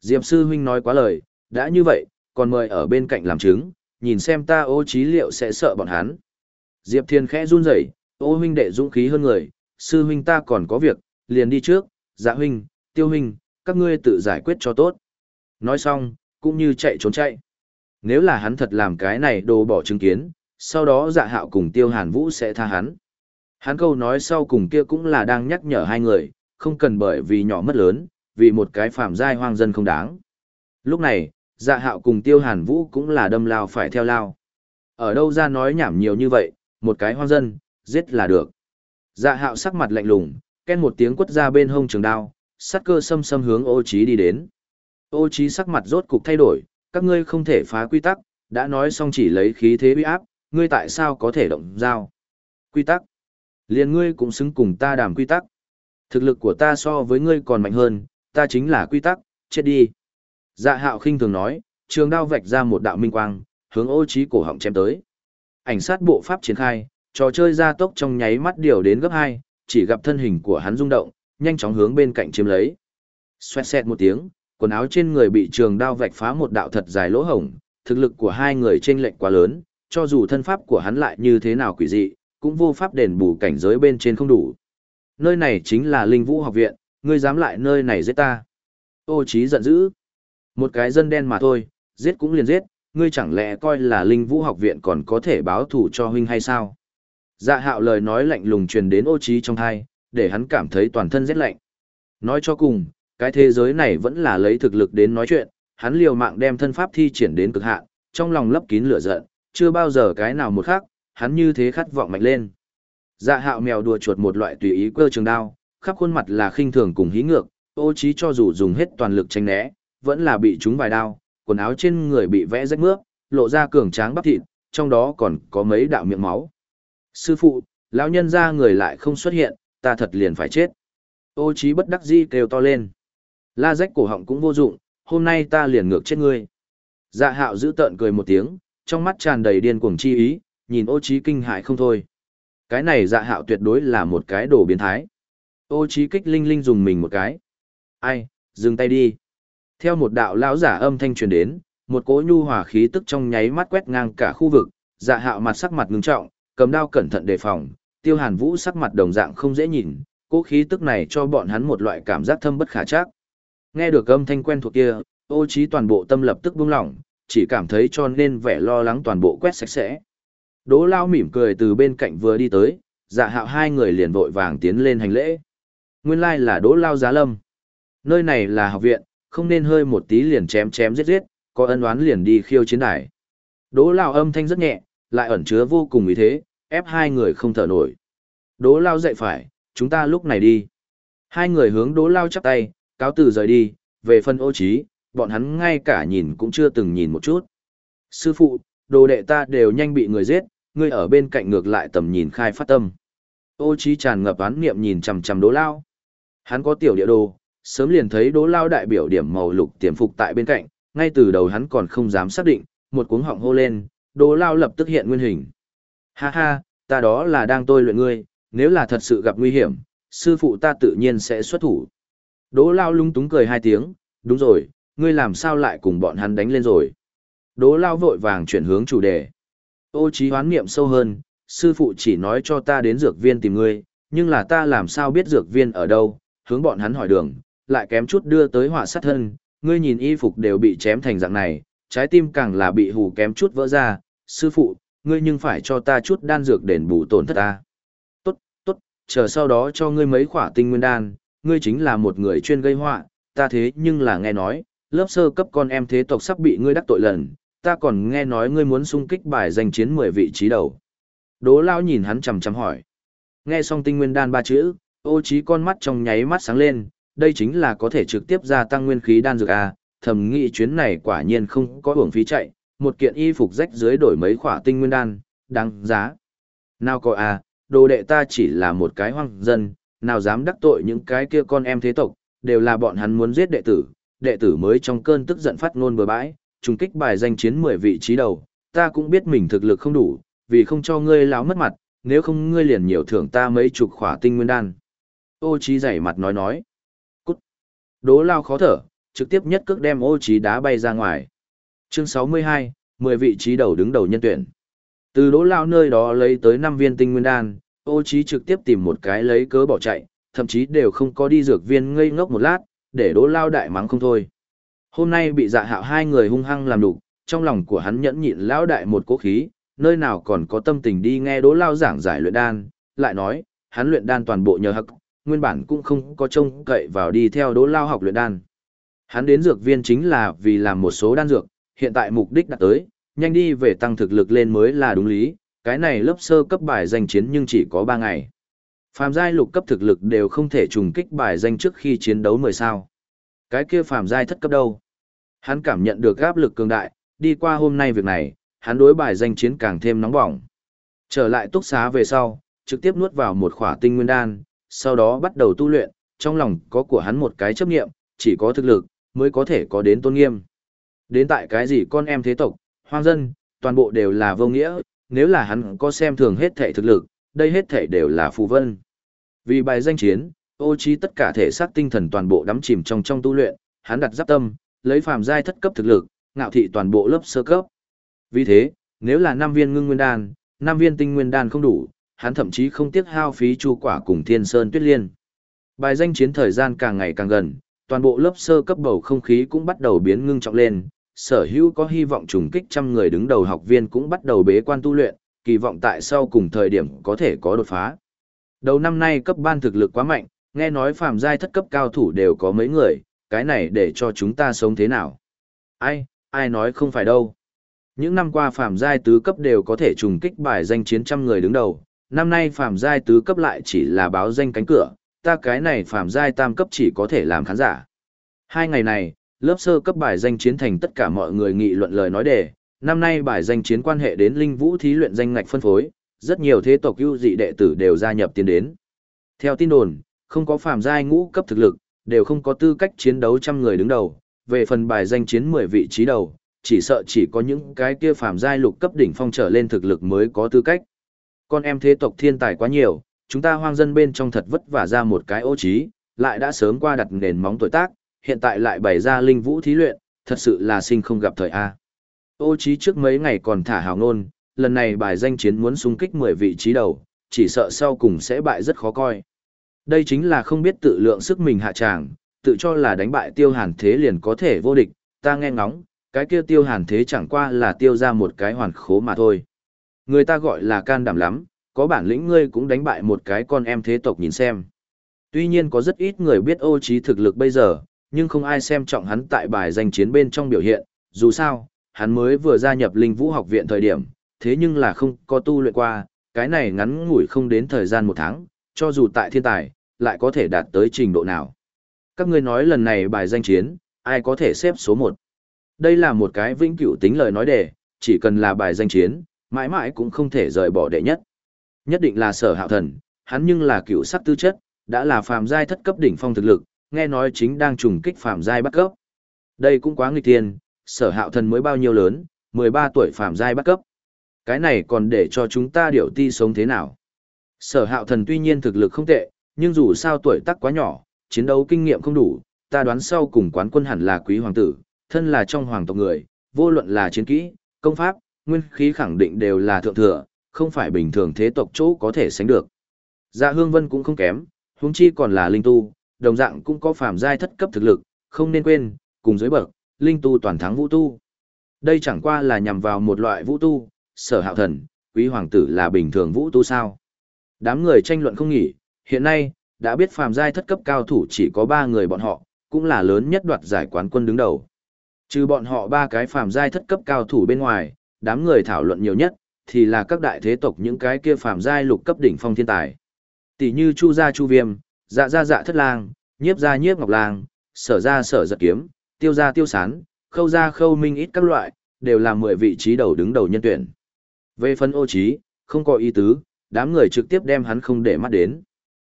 Diệp sư huynh nói quá lời, đã như vậy, còn mời ở bên cạnh làm chứng, nhìn xem ta ô trí liệu sẽ sợ bọn hắn. Diệp Thiên khẽ run rẩy, ô huynh đệ dũng khí hơn người, sư huynh ta còn có việc, liền đi trước, dạ huynh, tiêu huynh, các ngươi tự giải quyết cho tốt. Nói xong, cũng như chạy trốn chạy. Nếu là hắn thật làm cái này đồ bỏ chứng kiến, sau đó dạ hạo cùng tiêu hàn vũ sẽ tha hắn. Hắn câu nói sau cùng kia cũng là đang nhắc nhở hai người, không cần bởi vì nhỏ mất lớn, vì một cái phạm giai hoang dân không đáng. Lúc này, dạ hạo cùng tiêu hàn vũ cũng là đâm lao phải theo lao. Ở đâu ra nói nhảm nhiều như vậy, một cái hoang dân, giết là được. Dạ hạo sắc mặt lạnh lùng, ken một tiếng quất ra bên hông trường đao, sát cơ xâm xâm hướng ô trí đi đến. Ô trí sắc mặt rốt cục thay đổi, các ngươi không thể phá quy tắc, đã nói xong chỉ lấy khí thế uy áp, ngươi tại sao có thể động dao? Quy tắc. Liền ngươi cũng xứng cùng ta đàm quy tắc. Thực lực của ta so với ngươi còn mạnh hơn, ta chính là quy tắc, chết đi. Dạ hạo khinh thường nói, trường đao vạch ra một đạo minh quang, hướng ô trí cổ họng chém tới. Ảnh sát bộ pháp triển khai, trò chơi gia tốc trong nháy mắt điều đến gấp 2, chỉ gặp thân hình của hắn rung động, nhanh chóng hướng bên cạnh chiếm lấy. Xoẹt xẹt một tiếng, quần áo trên người bị trường đao vạch phá một đạo thật dài lỗ hổng, thực lực của hai người chênh lệch quá lớn, cho dù thân pháp của hắn lại như thế nào quỷ dị, cũng vô pháp đền bù cảnh giới bên trên không đủ. Nơi này chính là Linh Vũ học viện, ngươi dám lại nơi này giết ta. Ô Chí giận dữ. Một cái dân đen mà thôi, giết cũng liền giết, ngươi chẳng lẽ coi là Linh Vũ học viện còn có thể báo thù cho huynh hay sao? Dạ hạo lời nói lạnh lùng truyền đến ô Chí trong thai, để hắn cảm thấy toàn thân rét lạnh. Nói cho cùng, cái thế giới này vẫn là lấy thực lực đến nói chuyện, hắn liều mạng đem thân pháp thi triển đến cực hạn, trong lòng lấp kín lửa giận, chưa bao giờ cái nào một khác, hắn như thế khát vọng mạnh lên. Dạ hạo mèo đùa chuột một loại tùy ý cơ trường đao, khắp khuôn mặt là khinh thường cùng hí ngược, ô trí cho dù dùng hết toàn lực tránh né, vẫn là bị trúng vài đao, quần áo trên người bị vẽ rách mướp, lộ ra cường tráng bắp thịt, trong đó còn có mấy đạo miệng máu. Sư phụ, lão nhân ra người lại không xuất hiện, ta thật liền phải chết. Ô trí bất đắc dĩ kêu to lên. La rách cổ họng cũng vô dụng, hôm nay ta liền ngược chết ngươi. Dạ hạo giữ tợn cười một tiếng, trong mắt tràn đầy điên cuồng chi ý, nhìn ô trí kinh hãi không thôi. Cái này dạ hạo tuyệt đối là một cái đồ biến thái. Ô trí kích linh linh dùng mình một cái. Ai, dừng tay đi. Theo một đạo lão giả âm thanh truyền đến, một cỗ nhu hòa khí tức trong nháy mắt quét ngang cả khu vực, dạ hạo mặt sắc mặt ngưng trọng, cầm đao cẩn thận đề phòng, tiêu hàn vũ sắc mặt đồng dạng không dễ nhìn, cỗ khí tức này cho bọn hắn một loại cảm giác thâm bất khả chắc. Nghe được âm thanh quen thuộc kia, ô trí toàn bộ tâm lập tức buông lỏng, chỉ cảm thấy cho nên vẻ lo lắng toàn bộ quét sạch sẽ. Đỗ lao mỉm cười từ bên cạnh vừa đi tới, dạ hạo hai người liền vội vàng tiến lên hành lễ. Nguyên lai là đỗ lao giá lâm. Nơi này là học viện, không nên hơi một tí liền chém chém giết giết, có ân oán liền đi khiêu chiến đài. Đỗ lao âm thanh rất nhẹ, lại ẩn chứa vô cùng ý thế, ép hai người không thở nổi. Đỗ lao dậy phải, chúng ta lúc này đi. Hai người hướng đỗ lao chắp tay, cáo từ rời đi, về phân ô trí, bọn hắn ngay cả nhìn cũng chưa từng nhìn một chút. Sư phụ, đồ đệ ta đều nhanh bị người giết, ngươi ở bên cạnh ngược lại tầm nhìn khai phát tâm. Ô trí tràn ngập án niệm nhìn chằm chằm Đỗ lao. Hắn có tiểu địa đồ, sớm liền thấy đố lao đại biểu điểm màu lục tiềm phục tại bên cạnh, ngay từ đầu hắn còn không dám xác định, một cuống họng hô lên, đố lao lập tức hiện nguyên hình. Ha ha, ta đó là đang tôi luyện ngươi, nếu là thật sự gặp nguy hiểm, sư phụ ta tự nhiên sẽ xuất thủ. Đỗ lao lung túng cười hai tiếng, đúng rồi, ngươi làm sao lại cùng bọn hắn đánh lên rồi. Đỗ lao vội vàng chuyển hướng chủ đề. Ô trí hoán niệm sâu hơn, sư phụ chỉ nói cho ta đến dược viên tìm ngươi, nhưng là ta làm sao biết dược viên ở đâu, hướng bọn hắn hỏi đường, lại kém chút đưa tới họa sát thân, ngươi nhìn y phục đều bị chém thành dạng này, trái tim càng là bị hù kém chút vỡ ra, sư phụ, ngươi nhưng phải cho ta chút đan dược đền bù tổn thất ta. Tốt, tốt, chờ sau đó cho ngươi mấy khỏa tinh nguyên đan, ngươi chính là một người chuyên gây họa, ta thế nhưng là nghe nói, lớp sơ cấp con em thế tộc sắp bị ngươi đắc tội lần, ta còn nghe nói ngươi muốn xung kích bài giành chiến 10 vị trí đầu. Đố lao nhìn hắn chằm chằm hỏi. Nghe xong tinh nguyên đan ba chữ, ô trí con mắt trong nháy mắt sáng lên, đây chính là có thể trực tiếp gia tăng nguyên khí đan dược A, thầm nghĩ chuyến này quả nhiên không có hưởng phí chạy, một kiện y phục rách dưới đổi mấy khỏa tinh nguyên đan, đáng giá. Nào có à, đồ đệ ta chỉ là một cái hoang dân, nào dám đắc tội những cái kia con em thế tộc, đều là bọn hắn muốn giết đệ tử, đệ tử mới trong cơn tức giận phát ngôn bừa bãi, trùng kích bài danh chiến 10 vị trí đầu, ta cũng biết mình thực lực không đủ, vì không cho ngươi láo mất mặt, nếu không ngươi liền nhiều thưởng ta mấy chục khỏa tinh nguyên đan. Ô trí dày mặt nói nói. Cút. Đố lao khó thở, trực tiếp nhất cước đem ô trí đá bay ra ngoài. Chương 62, 10 vị trí đầu đứng đầu nhân tuyển. Từ đố lao nơi đó lấy tới 5 viên tinh nguyên đan, ô trí trực tiếp tìm một cái lấy cớ bỏ chạy, thậm chí đều không có đi dược viên ngây ngốc một lát, để đố lao đại mắng không thôi. Hôm nay bị dạ hạo hai người hung hăng làm đủ, trong lòng của hắn nhẫn nhịn lão đại một cố khí, nơi nào còn có tâm tình đi nghe đố lao giảng giải luyện đan, lại nói, hắn luyện đan toàn bộ nhờ hắc, nguyên bản cũng không có trông cậy vào đi theo đỗ lao học luyện đan. Hắn đến dược viên chính là vì làm một số đan dược, hiện tại mục đích đã tới, nhanh đi về tăng thực lực lên mới là đúng lý, cái này lớp sơ cấp bài danh chiến nhưng chỉ có 3 ngày. Phàm giai lục cấp thực lực đều không thể trùng kích bài danh trước khi chiến đấu 10 sao. Cái kia phàm giai thất cấp đâu? Hắn cảm nhận được áp lực cường đại, đi qua hôm nay việc này, hắn đối bài danh chiến càng thêm nóng bỏng. Trở lại túc xá về sau, trực tiếp nuốt vào một khỏa tinh nguyên đan, sau đó bắt đầu tu luyện, trong lòng có của hắn một cái chấp nghiệm, chỉ có thực lực, mới có thể có đến tôn nghiêm. Đến tại cái gì con em thế tộc, hoang dân, toàn bộ đều là vô nghĩa, nếu là hắn có xem thường hết thể thực lực, đây hết thể đều là phù vân. Vì bài danh chiến, ô trí tất cả thể xác tinh thần toàn bộ đắm chìm trong trong tu luyện, hắn đặt giáp tâm, lấy phàm giai thất cấp thực lực, ngạo thị toàn bộ lớp sơ cấp. Vì thế, nếu là năm viên ngưng nguyên đan, năm viên tinh nguyên đan không đủ, hắn thậm chí không tiếc hao phí chu quả cùng thiên sơn tuyết liên. Bài danh chiến thời gian càng ngày càng gần, toàn bộ lớp sơ cấp bầu không khí cũng bắt đầu biến ngưng trọng lên, sở hữu có hy vọng trùng kích trăm người đứng đầu học viên cũng bắt đầu bế quan tu luyện, kỳ vọng tại sau cùng thời điểm có thể có đột phá. Đầu năm nay cấp ban thực lực quá mạnh, nghe nói phàm giai thất cấp cao thủ đều có mấy người, cái này để cho chúng ta sống thế nào? Ai, ai nói không phải đâu. Những năm qua phàm giai tứ cấp đều có thể trùng kích bài danh chiến trăm người đứng đầu, năm nay phàm giai tứ cấp lại chỉ là báo danh cánh cửa, ta cái này phàm giai tam cấp chỉ có thể làm khán giả. Hai ngày này, lớp sơ cấp bài danh chiến thành tất cả mọi người nghị luận lời nói đề, năm nay bài danh chiến quan hệ đến linh vũ thí luyện danh ngạch phân phối, rất nhiều thế tộc ưu dị đệ tử đều gia nhập tiến đến. Theo tin đồn, không có phàm giai ngũ cấp thực lực, đều không có tư cách chiến đấu trăm người đứng đầu, về phần bài danh chiến 10 vị trí đầu, chỉ sợ chỉ có những cái kia phàm giai lục cấp đỉnh phong trở lên thực lực mới có tư cách. Con em thế tộc thiên tài quá nhiều, chúng ta hoang dân bên trong thật vất vả ra một cái ô trí, lại đã sớm qua đặt nền móng tuổi tác, hiện tại lại bày ra linh vũ thí luyện, thật sự là sinh không gặp thời A. Ô trí trước mấy ngày còn thả hào nôn, lần này bài danh chiến muốn xung kích 10 vị trí đầu, chỉ sợ sau cùng sẽ bại rất khó coi. Đây chính là không biết tự lượng sức mình hạ tràng, tự cho là đánh bại tiêu hàn thế liền có thể vô địch, ta nghe ngóng, cái kia tiêu hàn thế chẳng qua là tiêu ra một cái hoàn khố mà thôi. Người ta gọi là can đảm lắm, có bản lĩnh ngươi cũng đánh bại một cái con em thế tộc nhìn xem. Tuy nhiên có rất ít người biết ô trí thực lực bây giờ, nhưng không ai xem trọng hắn tại bài danh chiến bên trong biểu hiện, dù sao, hắn mới vừa gia nhập linh vũ học viện thời điểm, thế nhưng là không có tu luyện qua, cái này ngắn ngủi không đến thời gian một tháng, cho dù tại thiên tài, lại có thể đạt tới trình độ nào. Các ngươi nói lần này bài danh chiến, ai có thể xếp số 1. Đây là một cái vĩnh cửu tính lời nói đề, chỉ cần là bài danh chiến, mãi mãi cũng không thể rời bỏ đệ nhất. Nhất định là sở hạo thần, hắn nhưng là cựu sắc tư chất, đã là phàm giai thất cấp đỉnh phong thực lực, nghe nói chính đang trùng kích phàm giai bắt cấp. Đây cũng quá nghịch tiền, sở hạo thần mới bao nhiêu lớn, 13 tuổi phàm giai bắt cấp. Cái này còn để cho chúng ta điều ti sống thế nào? Sở hạo thần tuy nhiên thực lực không tệ, nhưng dù sao tuổi tác quá nhỏ, chiến đấu kinh nghiệm không đủ, ta đoán sau cùng quán quân hẳn là quý hoàng tử, thân là trong hoàng tộc người, vô luận là chiến kỹ, công pháp, nguyên khí khẳng định đều là thượng thừa, không phải bình thường thế tộc chỗ có thể sánh được. Dạ hương vân cũng không kém, huống chi còn là linh tu, đồng dạng cũng có phàm giai thất cấp thực lực, không nên quên, cùng dưới bậc, linh tu toàn thắng vũ tu. Đây chẳng qua là nhằm vào một loại vũ tu, sở hạo thần, quý hoàng tử là bình thường vũ tu sao. Đám người tranh luận không nghỉ, hiện nay, đã biết phàm giai thất cấp cao thủ chỉ có 3 người bọn họ, cũng là lớn nhất đoạt giải quán quân đứng đầu. Trừ bọn họ ba cái phàm giai thất cấp cao thủ bên ngoài, đám người thảo luận nhiều nhất, thì là các đại thế tộc những cái kia phàm giai lục cấp đỉnh phong thiên tài. Tỷ như Chu gia Chu Viêm, Dạ gia Dạ Thất Lang, Nhiếp gia Nhiếp Ngọc Lang, Sở gia Sở Giật Kiếm, Tiêu gia tiêu sán, khâu gia khâu minh ít các loại, đều là 10 vị trí đầu đứng đầu nhân tuyển. Về phần ô trí, không có ý tứ, đám người trực tiếp đem hắn không để mắt đến.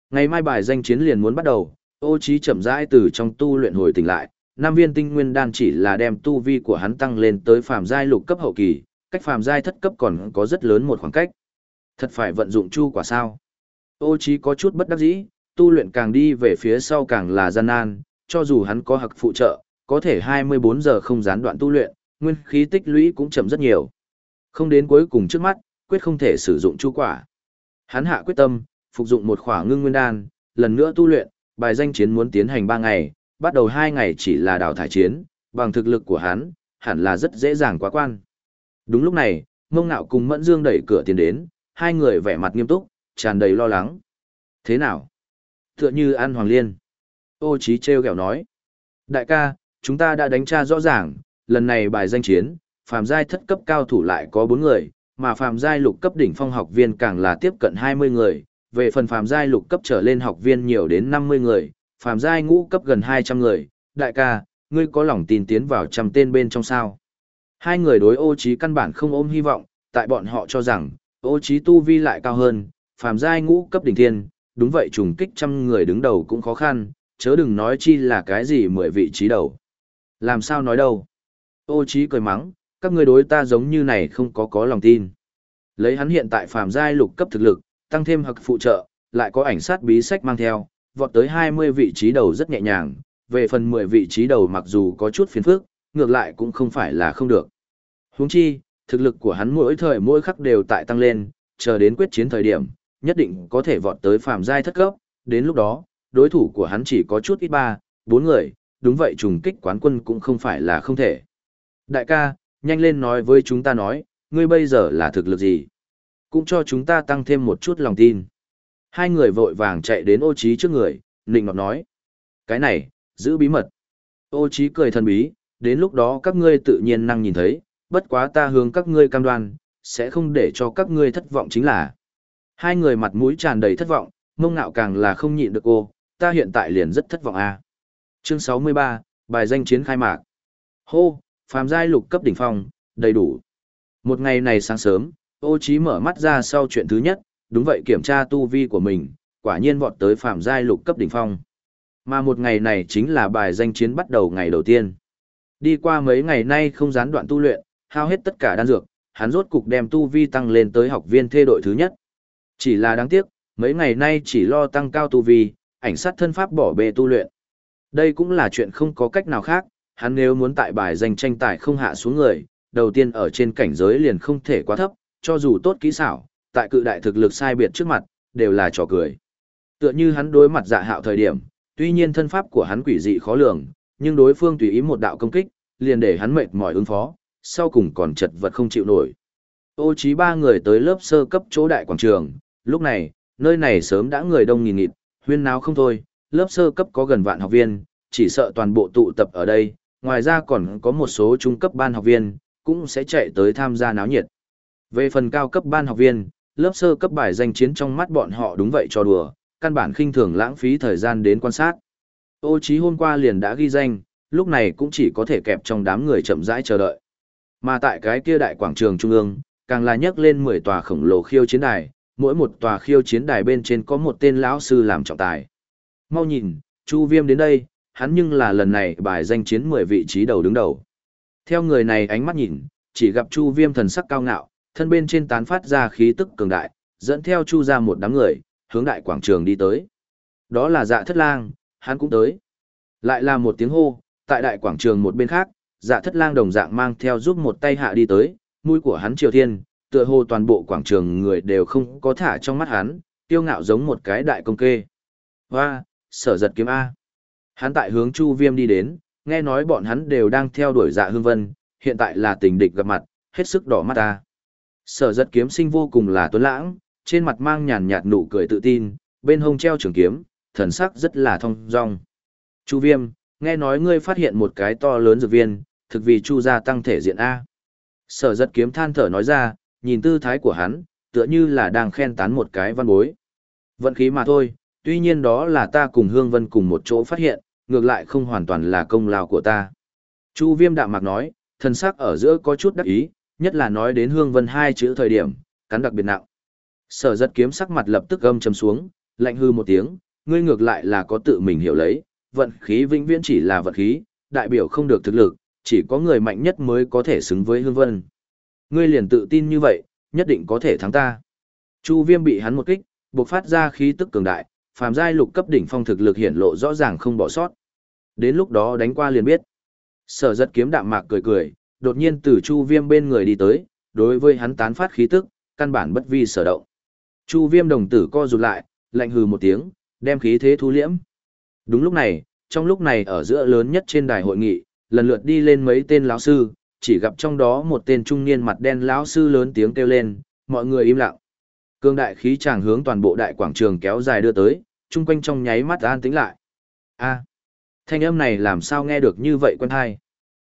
Ngày mai bài danh chiến liền muốn bắt đầu, ô trí chậm rãi từ trong tu luyện hồi tỉnh lại, Nam viên tinh nguyên đan chỉ là đem tu vi của hắn tăng lên tới phàm giai lục cấp hậu kỳ, cách phàm giai thất cấp còn có rất lớn một khoảng cách. Thật phải vận dụng chu quả sao? Ô trí có chút bất đắc dĩ, tu luyện càng đi về phía sau càng là gian nan, cho dù hắn có hặc phụ trợ, có thể 24 giờ không gián đoạn tu luyện, nguyên khí tích lũy cũng chậm rất nhiều. Không đến cuối cùng trước mắt, quyết không thể sử dụng chu quả. Hắn hạ quyết tâm, phục dụng một khỏa ngưng nguyên đan, lần nữa tu luyện, bài danh chiến muốn tiến hành 3 ngày, bắt đầu 2 ngày chỉ là đào thải chiến, bằng thực lực của hắn, hẳn là rất dễ dàng quá quan. Đúng lúc này, mông nạo cùng mẫn dương đẩy cửa tiến đến, hai người vẻ mặt nghiêm túc, tràn đầy lo lắng. Thế nào? Tựa như An Hoàng Liên. Ô Chí treo kẹo nói. Đại ca, chúng ta đã đánh tra rõ ràng, lần này bài danh chiến, phàm giai thất cấp cao thủ lại có 4 người, mà phàm giai lục cấp đỉnh phong học viên càng là tiếp cận 20 người, về phần phàm giai lục cấp trở lên học viên nhiều đến 50 người, phàm giai ngũ cấp gần 200 người. Đại ca, ngươi có lòng tin tiến vào trăm tên bên trong sao? Hai người đối ô Chí căn bản không ôm hy vọng, tại bọn họ cho rằng, ô Chí tu vi lại cao hơn, phàm giai ngũ cấp đỉnh thiên, đúng vậy trùng kích trăm người đứng đầu cũng khó khăn, chớ đừng nói chi là cái gì mười vị trí đầu. Làm sao nói đâu? Ô Chí cười mắng, các ngươi đối ta giống như này không có có lòng tin. Lấy hắn hiện tại phàm giai lục cấp thực lực, tăng thêm hực phụ trợ, lại có ảnh sát bí sách mang theo, vọt tới 20 vị trí đầu rất nhẹ nhàng, về phần 10 vị trí đầu mặc dù có chút phiền phức, ngược lại cũng không phải là không được. Huống chi, thực lực của hắn mỗi thời mỗi khắc đều tại tăng lên, chờ đến quyết chiến thời điểm, nhất định có thể vọt tới phàm giai thất cấp, đến lúc đó, đối thủ của hắn chỉ có chút ít ba, bốn người, đúng vậy trùng kích quán quân cũng không phải là không thể. Đại ca, nhanh lên nói với chúng ta nói, ngươi bây giờ là thực lực gì? Cũng cho chúng ta tăng thêm một chút lòng tin. Hai người vội vàng chạy đến ô trí trước người, nịnh ngọt nói. Cái này, giữ bí mật. Ô trí cười thần bí, đến lúc đó các ngươi tự nhiên năng nhìn thấy, bất quá ta hướng các ngươi cam đoan, sẽ không để cho các ngươi thất vọng chính là. Hai người mặt mũi tràn đầy thất vọng, mông ngạo càng là không nhịn được cô, ta hiện tại liền rất thất vọng a. À. Chương 63, bài danh chiến khai mạc. Hô, phàm giai lục cấp đỉnh phong, đầy đủ. Một ngày này sáng sớm, ô chí mở mắt ra sau chuyện thứ nhất, đúng vậy kiểm tra tu vi của mình, quả nhiên vọt tới phàm giai lục cấp đỉnh phong. Mà một ngày này chính là bài danh chiến bắt đầu ngày đầu tiên. Đi qua mấy ngày nay không gián đoạn tu luyện, hao hết tất cả đan dược, hắn rốt cục đem tu vi tăng lên tới học viên thê đội thứ nhất. Chỉ là đáng tiếc, mấy ngày nay chỉ lo tăng cao tu vi, ảnh sát thân pháp bỏ bê tu luyện. Đây cũng là chuyện không có cách nào khác, hắn nếu muốn tại bài danh tranh tài không hạ xuống người, đầu tiên ở trên cảnh giới liền không thể quá thấp, cho dù tốt kỹ xảo, tại cự đại thực lực sai biệt trước mặt, đều là trò cười. Tựa như hắn đối mặt dạ hạo thời điểm, tuy nhiên thân pháp của hắn quỷ dị khó lường, nhưng đối phương tùy ý một đạo công kích, liền để hắn mệt mỏi ứng phó, sau cùng còn chật vật không chịu nổi. Ô trí ba người tới lớp sơ cấp chỗ đại quảng trường, lúc này, nơi này sớm đã người đông nghìn nghịt, huyên náo không thôi, lớp sơ cấp có gần vạn học viên, chỉ sợ toàn bộ tụ tập ở đây, ngoài ra còn có một số trung cấp ban học viên, cũng sẽ chạy tới tham gia náo nhiệt. Về phần cao cấp ban học viên, lớp sơ cấp bài danh chiến trong mắt bọn họ đúng vậy cho đùa, căn bản khinh thường lãng phí thời gian đến quan sát. Ô trí hôm qua liền đã ghi danh, lúc này cũng chỉ có thể kẹp trong đám người chậm rãi chờ đợi. Mà tại cái kia đại quảng trường trung ương, càng là nhấc lên 10 tòa khổng lồ khiêu chiến đài, mỗi một tòa khiêu chiến đài bên trên có một tên lão sư làm trọng tài. Mau nhìn, Chu Viêm đến đây, hắn nhưng là lần này bài danh chiến 10 vị trí đầu đứng đầu. Theo người này ánh mắt nhìn, chỉ gặp Chu Viêm thần sắc cao ngạo, thân bên trên tán phát ra khí tức cường đại, dẫn theo Chu ra một đám người, hướng đại quảng trường đi tới. Đó là dạ thất lang, hắn cũng tới. Lại là một tiếng hô, tại đại quảng trường một bên khác, dạ thất lang đồng dạng mang theo giúp một tay hạ đi tới, mũi của hắn triều thiên, tựa hồ toàn bộ quảng trường người đều không có thả trong mắt hắn, tiêu ngạo giống một cái đại công kê. Hoa, sở giật kiếm A. Hắn tại hướng Chu Viêm đi đến, nghe nói bọn hắn đều đang theo đuổi dạ hương vân, hiện tại là tình địch gặp mặt, hết sức đỏ mắt ta. Sở giật kiếm sinh vô cùng là tuấn lãng, trên mặt mang nhàn nhạt nụ cười tự tin, bên hông treo trường kiếm, thần sắc rất là thong dong. Chu Viêm, nghe nói ngươi phát hiện một cái to lớn dược viên, thực vì Chu gia tăng thể diện A. Sở giật kiếm than thở nói ra, nhìn tư thái của hắn, tựa như là đang khen tán một cái văn bối. Vận khí mà thôi, tuy nhiên đó là ta cùng Hương Vân cùng một chỗ phát hiện, ngược lại không hoàn toàn là công lao của ta. Chu Viêm đạm mạc nói, thần sắc ở giữa có chút đắc ý, nhất là nói đến Hương Vân hai chữ thời điểm, cắn đặc biệt nặng. Sở giật kiếm sắc mặt lập tức gâm chấm xuống, lạnh hư một tiếng, ngươi ngược lại là có tự mình hiểu lấy, vận khí vĩnh viễn chỉ là vận khí, đại biểu không được thực lực, chỉ có người mạnh nhất mới có thể xứng với Hương Vân. Ngươi liền tự tin như vậy, nhất định có thể thắng ta. Chu Viêm bị hắn một kích, bộc phát ra khí tức cường đại, phàm giai lục cấp đỉnh phong thực lực hiển lộ rõ ràng không bỏ sót. Đến lúc đó đánh qua liền biết. Sở giật kiếm đạm mạc cười cười, đột nhiên từ Chu Viêm bên người đi tới, đối với hắn tán phát khí tức, căn bản bất vi sở động. Chu Viêm đồng tử co rụt lại, lạnh hừ một tiếng, đem khí thế thu liễm. Đúng lúc này, trong lúc này ở giữa lớn nhất trên đài hội nghị, lần lượt đi lên mấy tên lão sư, chỉ gặp trong đó một tên trung niên mặt đen lão sư lớn tiếng kêu lên, mọi người im lặng. Cương đại khí tràng hướng toàn bộ đại quảng trường kéo dài đưa tới, chung quanh trong nháy mắt an tĩnh lại. A, thanh âm này làm sao nghe được như vậy quen hay?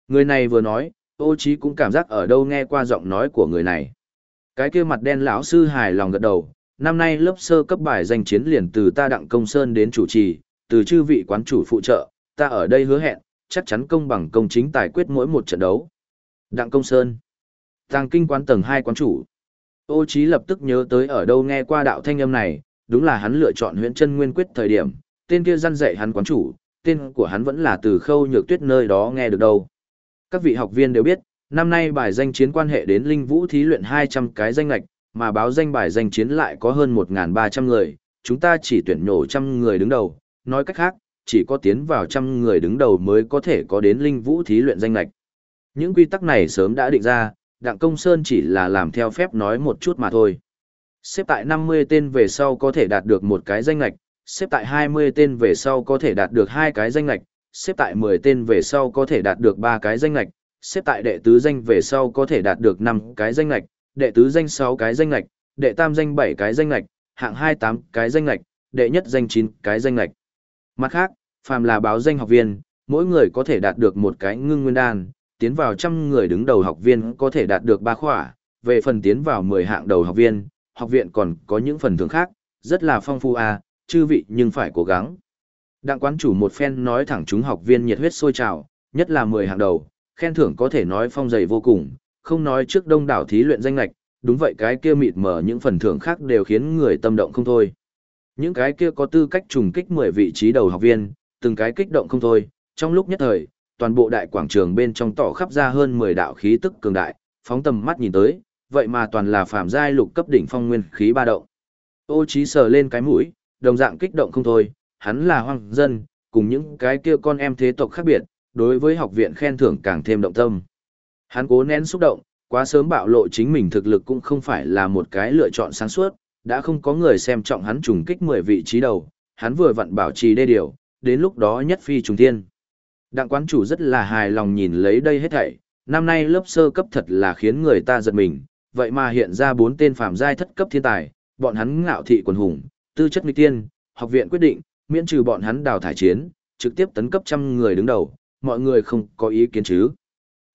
Người này vừa nói, ô trí cũng cảm giác ở đâu nghe qua giọng nói của người này. Cái kia mặt đen lão sư hài lòng gật đầu, năm nay lớp sơ cấp bài danh chiến liền từ ta đặng công sơn đến chủ trì, từ chư vị quán chủ phụ trợ, ta ở đây hứa hẹn, chắc chắn công bằng công chính tài quyết mỗi một trận đấu. Đặng công sơn, tàng kinh quán tầng 2 quán chủ. Ô Chí lập tức nhớ tới ở đâu nghe qua đạo thanh âm này, đúng là hắn lựa chọn huyện chân nguyên quyết thời điểm, tên kia răn dạy hắn quán chủ, tên của hắn vẫn là từ khâu nhược tuyết nơi đó nghe được đâu. Các vị học viên đều biết, năm nay bài danh chiến quan hệ đến linh vũ thí luyện 200 cái danh lạch, mà báo danh bài danh chiến lại có hơn 1.300 người, chúng ta chỉ tuyển nhổ trăm người đứng đầu, nói cách khác, chỉ có tiến vào trăm người đứng đầu mới có thể có đến linh vũ thí luyện danh lạch. Những quy tắc này sớm đã định ra, Đặng Công Sơn chỉ là làm theo phép nói một chút mà thôi. Xếp tại 50 tên về sau có thể đạt được một cái danh lạch, xếp tại 20 tên về sau có thể đạt được hai cái danh lạch, xếp tại 10 tên về sau có thể đạt được ba cái danh lạch, xếp tại đệ tứ danh về sau có thể đạt được 5 cái danh lạch, đệ tứ danh 6 cái danh lạch, đệ tam danh 7 cái danh lạch, hạng 28 cái danh lạch, đệ nhất danh 9 cái danh lạch. Mặt khác, phàm là báo danh học viên, mỗi người có thể đạt được một cái ngưng nguyên đan, tiến vào trăm người đứng đầu học viên có thể đạt được ba khỏa, về phần tiến vào 10 hạng đầu học viên, học viện còn có những phần thưởng khác, rất là phong phú à, chư vị nhưng phải cố gắng. Đặng quán chủ một phen nói thẳng chúng học viên nhiệt huyết sôi trào, nhất là 10 hạng đầu, khen thưởng có thể nói phong dày vô cùng, không nói trước đông đảo thí luyện danh lạch, đúng vậy cái kia mịt mở những phần thưởng khác đều khiến người tâm động không thôi. Những cái kia có tư cách trùng kích 10 vị trí đầu học viên, từng cái kích động không thôi, trong lúc nhất thời, toàn bộ đại quảng trường bên trong tỏ khắp ra hơn 10 đạo khí tức cường đại, phóng tầm mắt nhìn tới, vậy mà toàn là phàm giai lục cấp đỉnh phong nguyên khí ba động. Ô Chí sờ lên cái mũi, đồng dạng kích động không thôi, hắn là hoang dân, cùng những cái kia con em thế tộc khác biệt, đối với học viện khen thưởng càng thêm động tâm. Hắn cố nén xúc động, quá sớm bạo lộ chính mình thực lực cũng không phải là một cái lựa chọn sáng suốt, đã không có người xem trọng hắn trùng kích 10 vị trí đầu, hắn vừa vặn bảo trì đê điều, đến lúc đó nhất phi trùng thiên. Đặng quán chủ rất là hài lòng nhìn lấy đây hết thảy, năm nay lớp sơ cấp thật là khiến người ta giật mình, vậy mà hiện ra bốn tên phàm giai thất cấp thiên tài, bọn hắn ngạo thị quần hùng, tư chất nghịch tiên, học viện quyết định, miễn trừ bọn hắn đào thải chiến, trực tiếp tấn cấp trăm người đứng đầu, mọi người không có ý kiến chứ.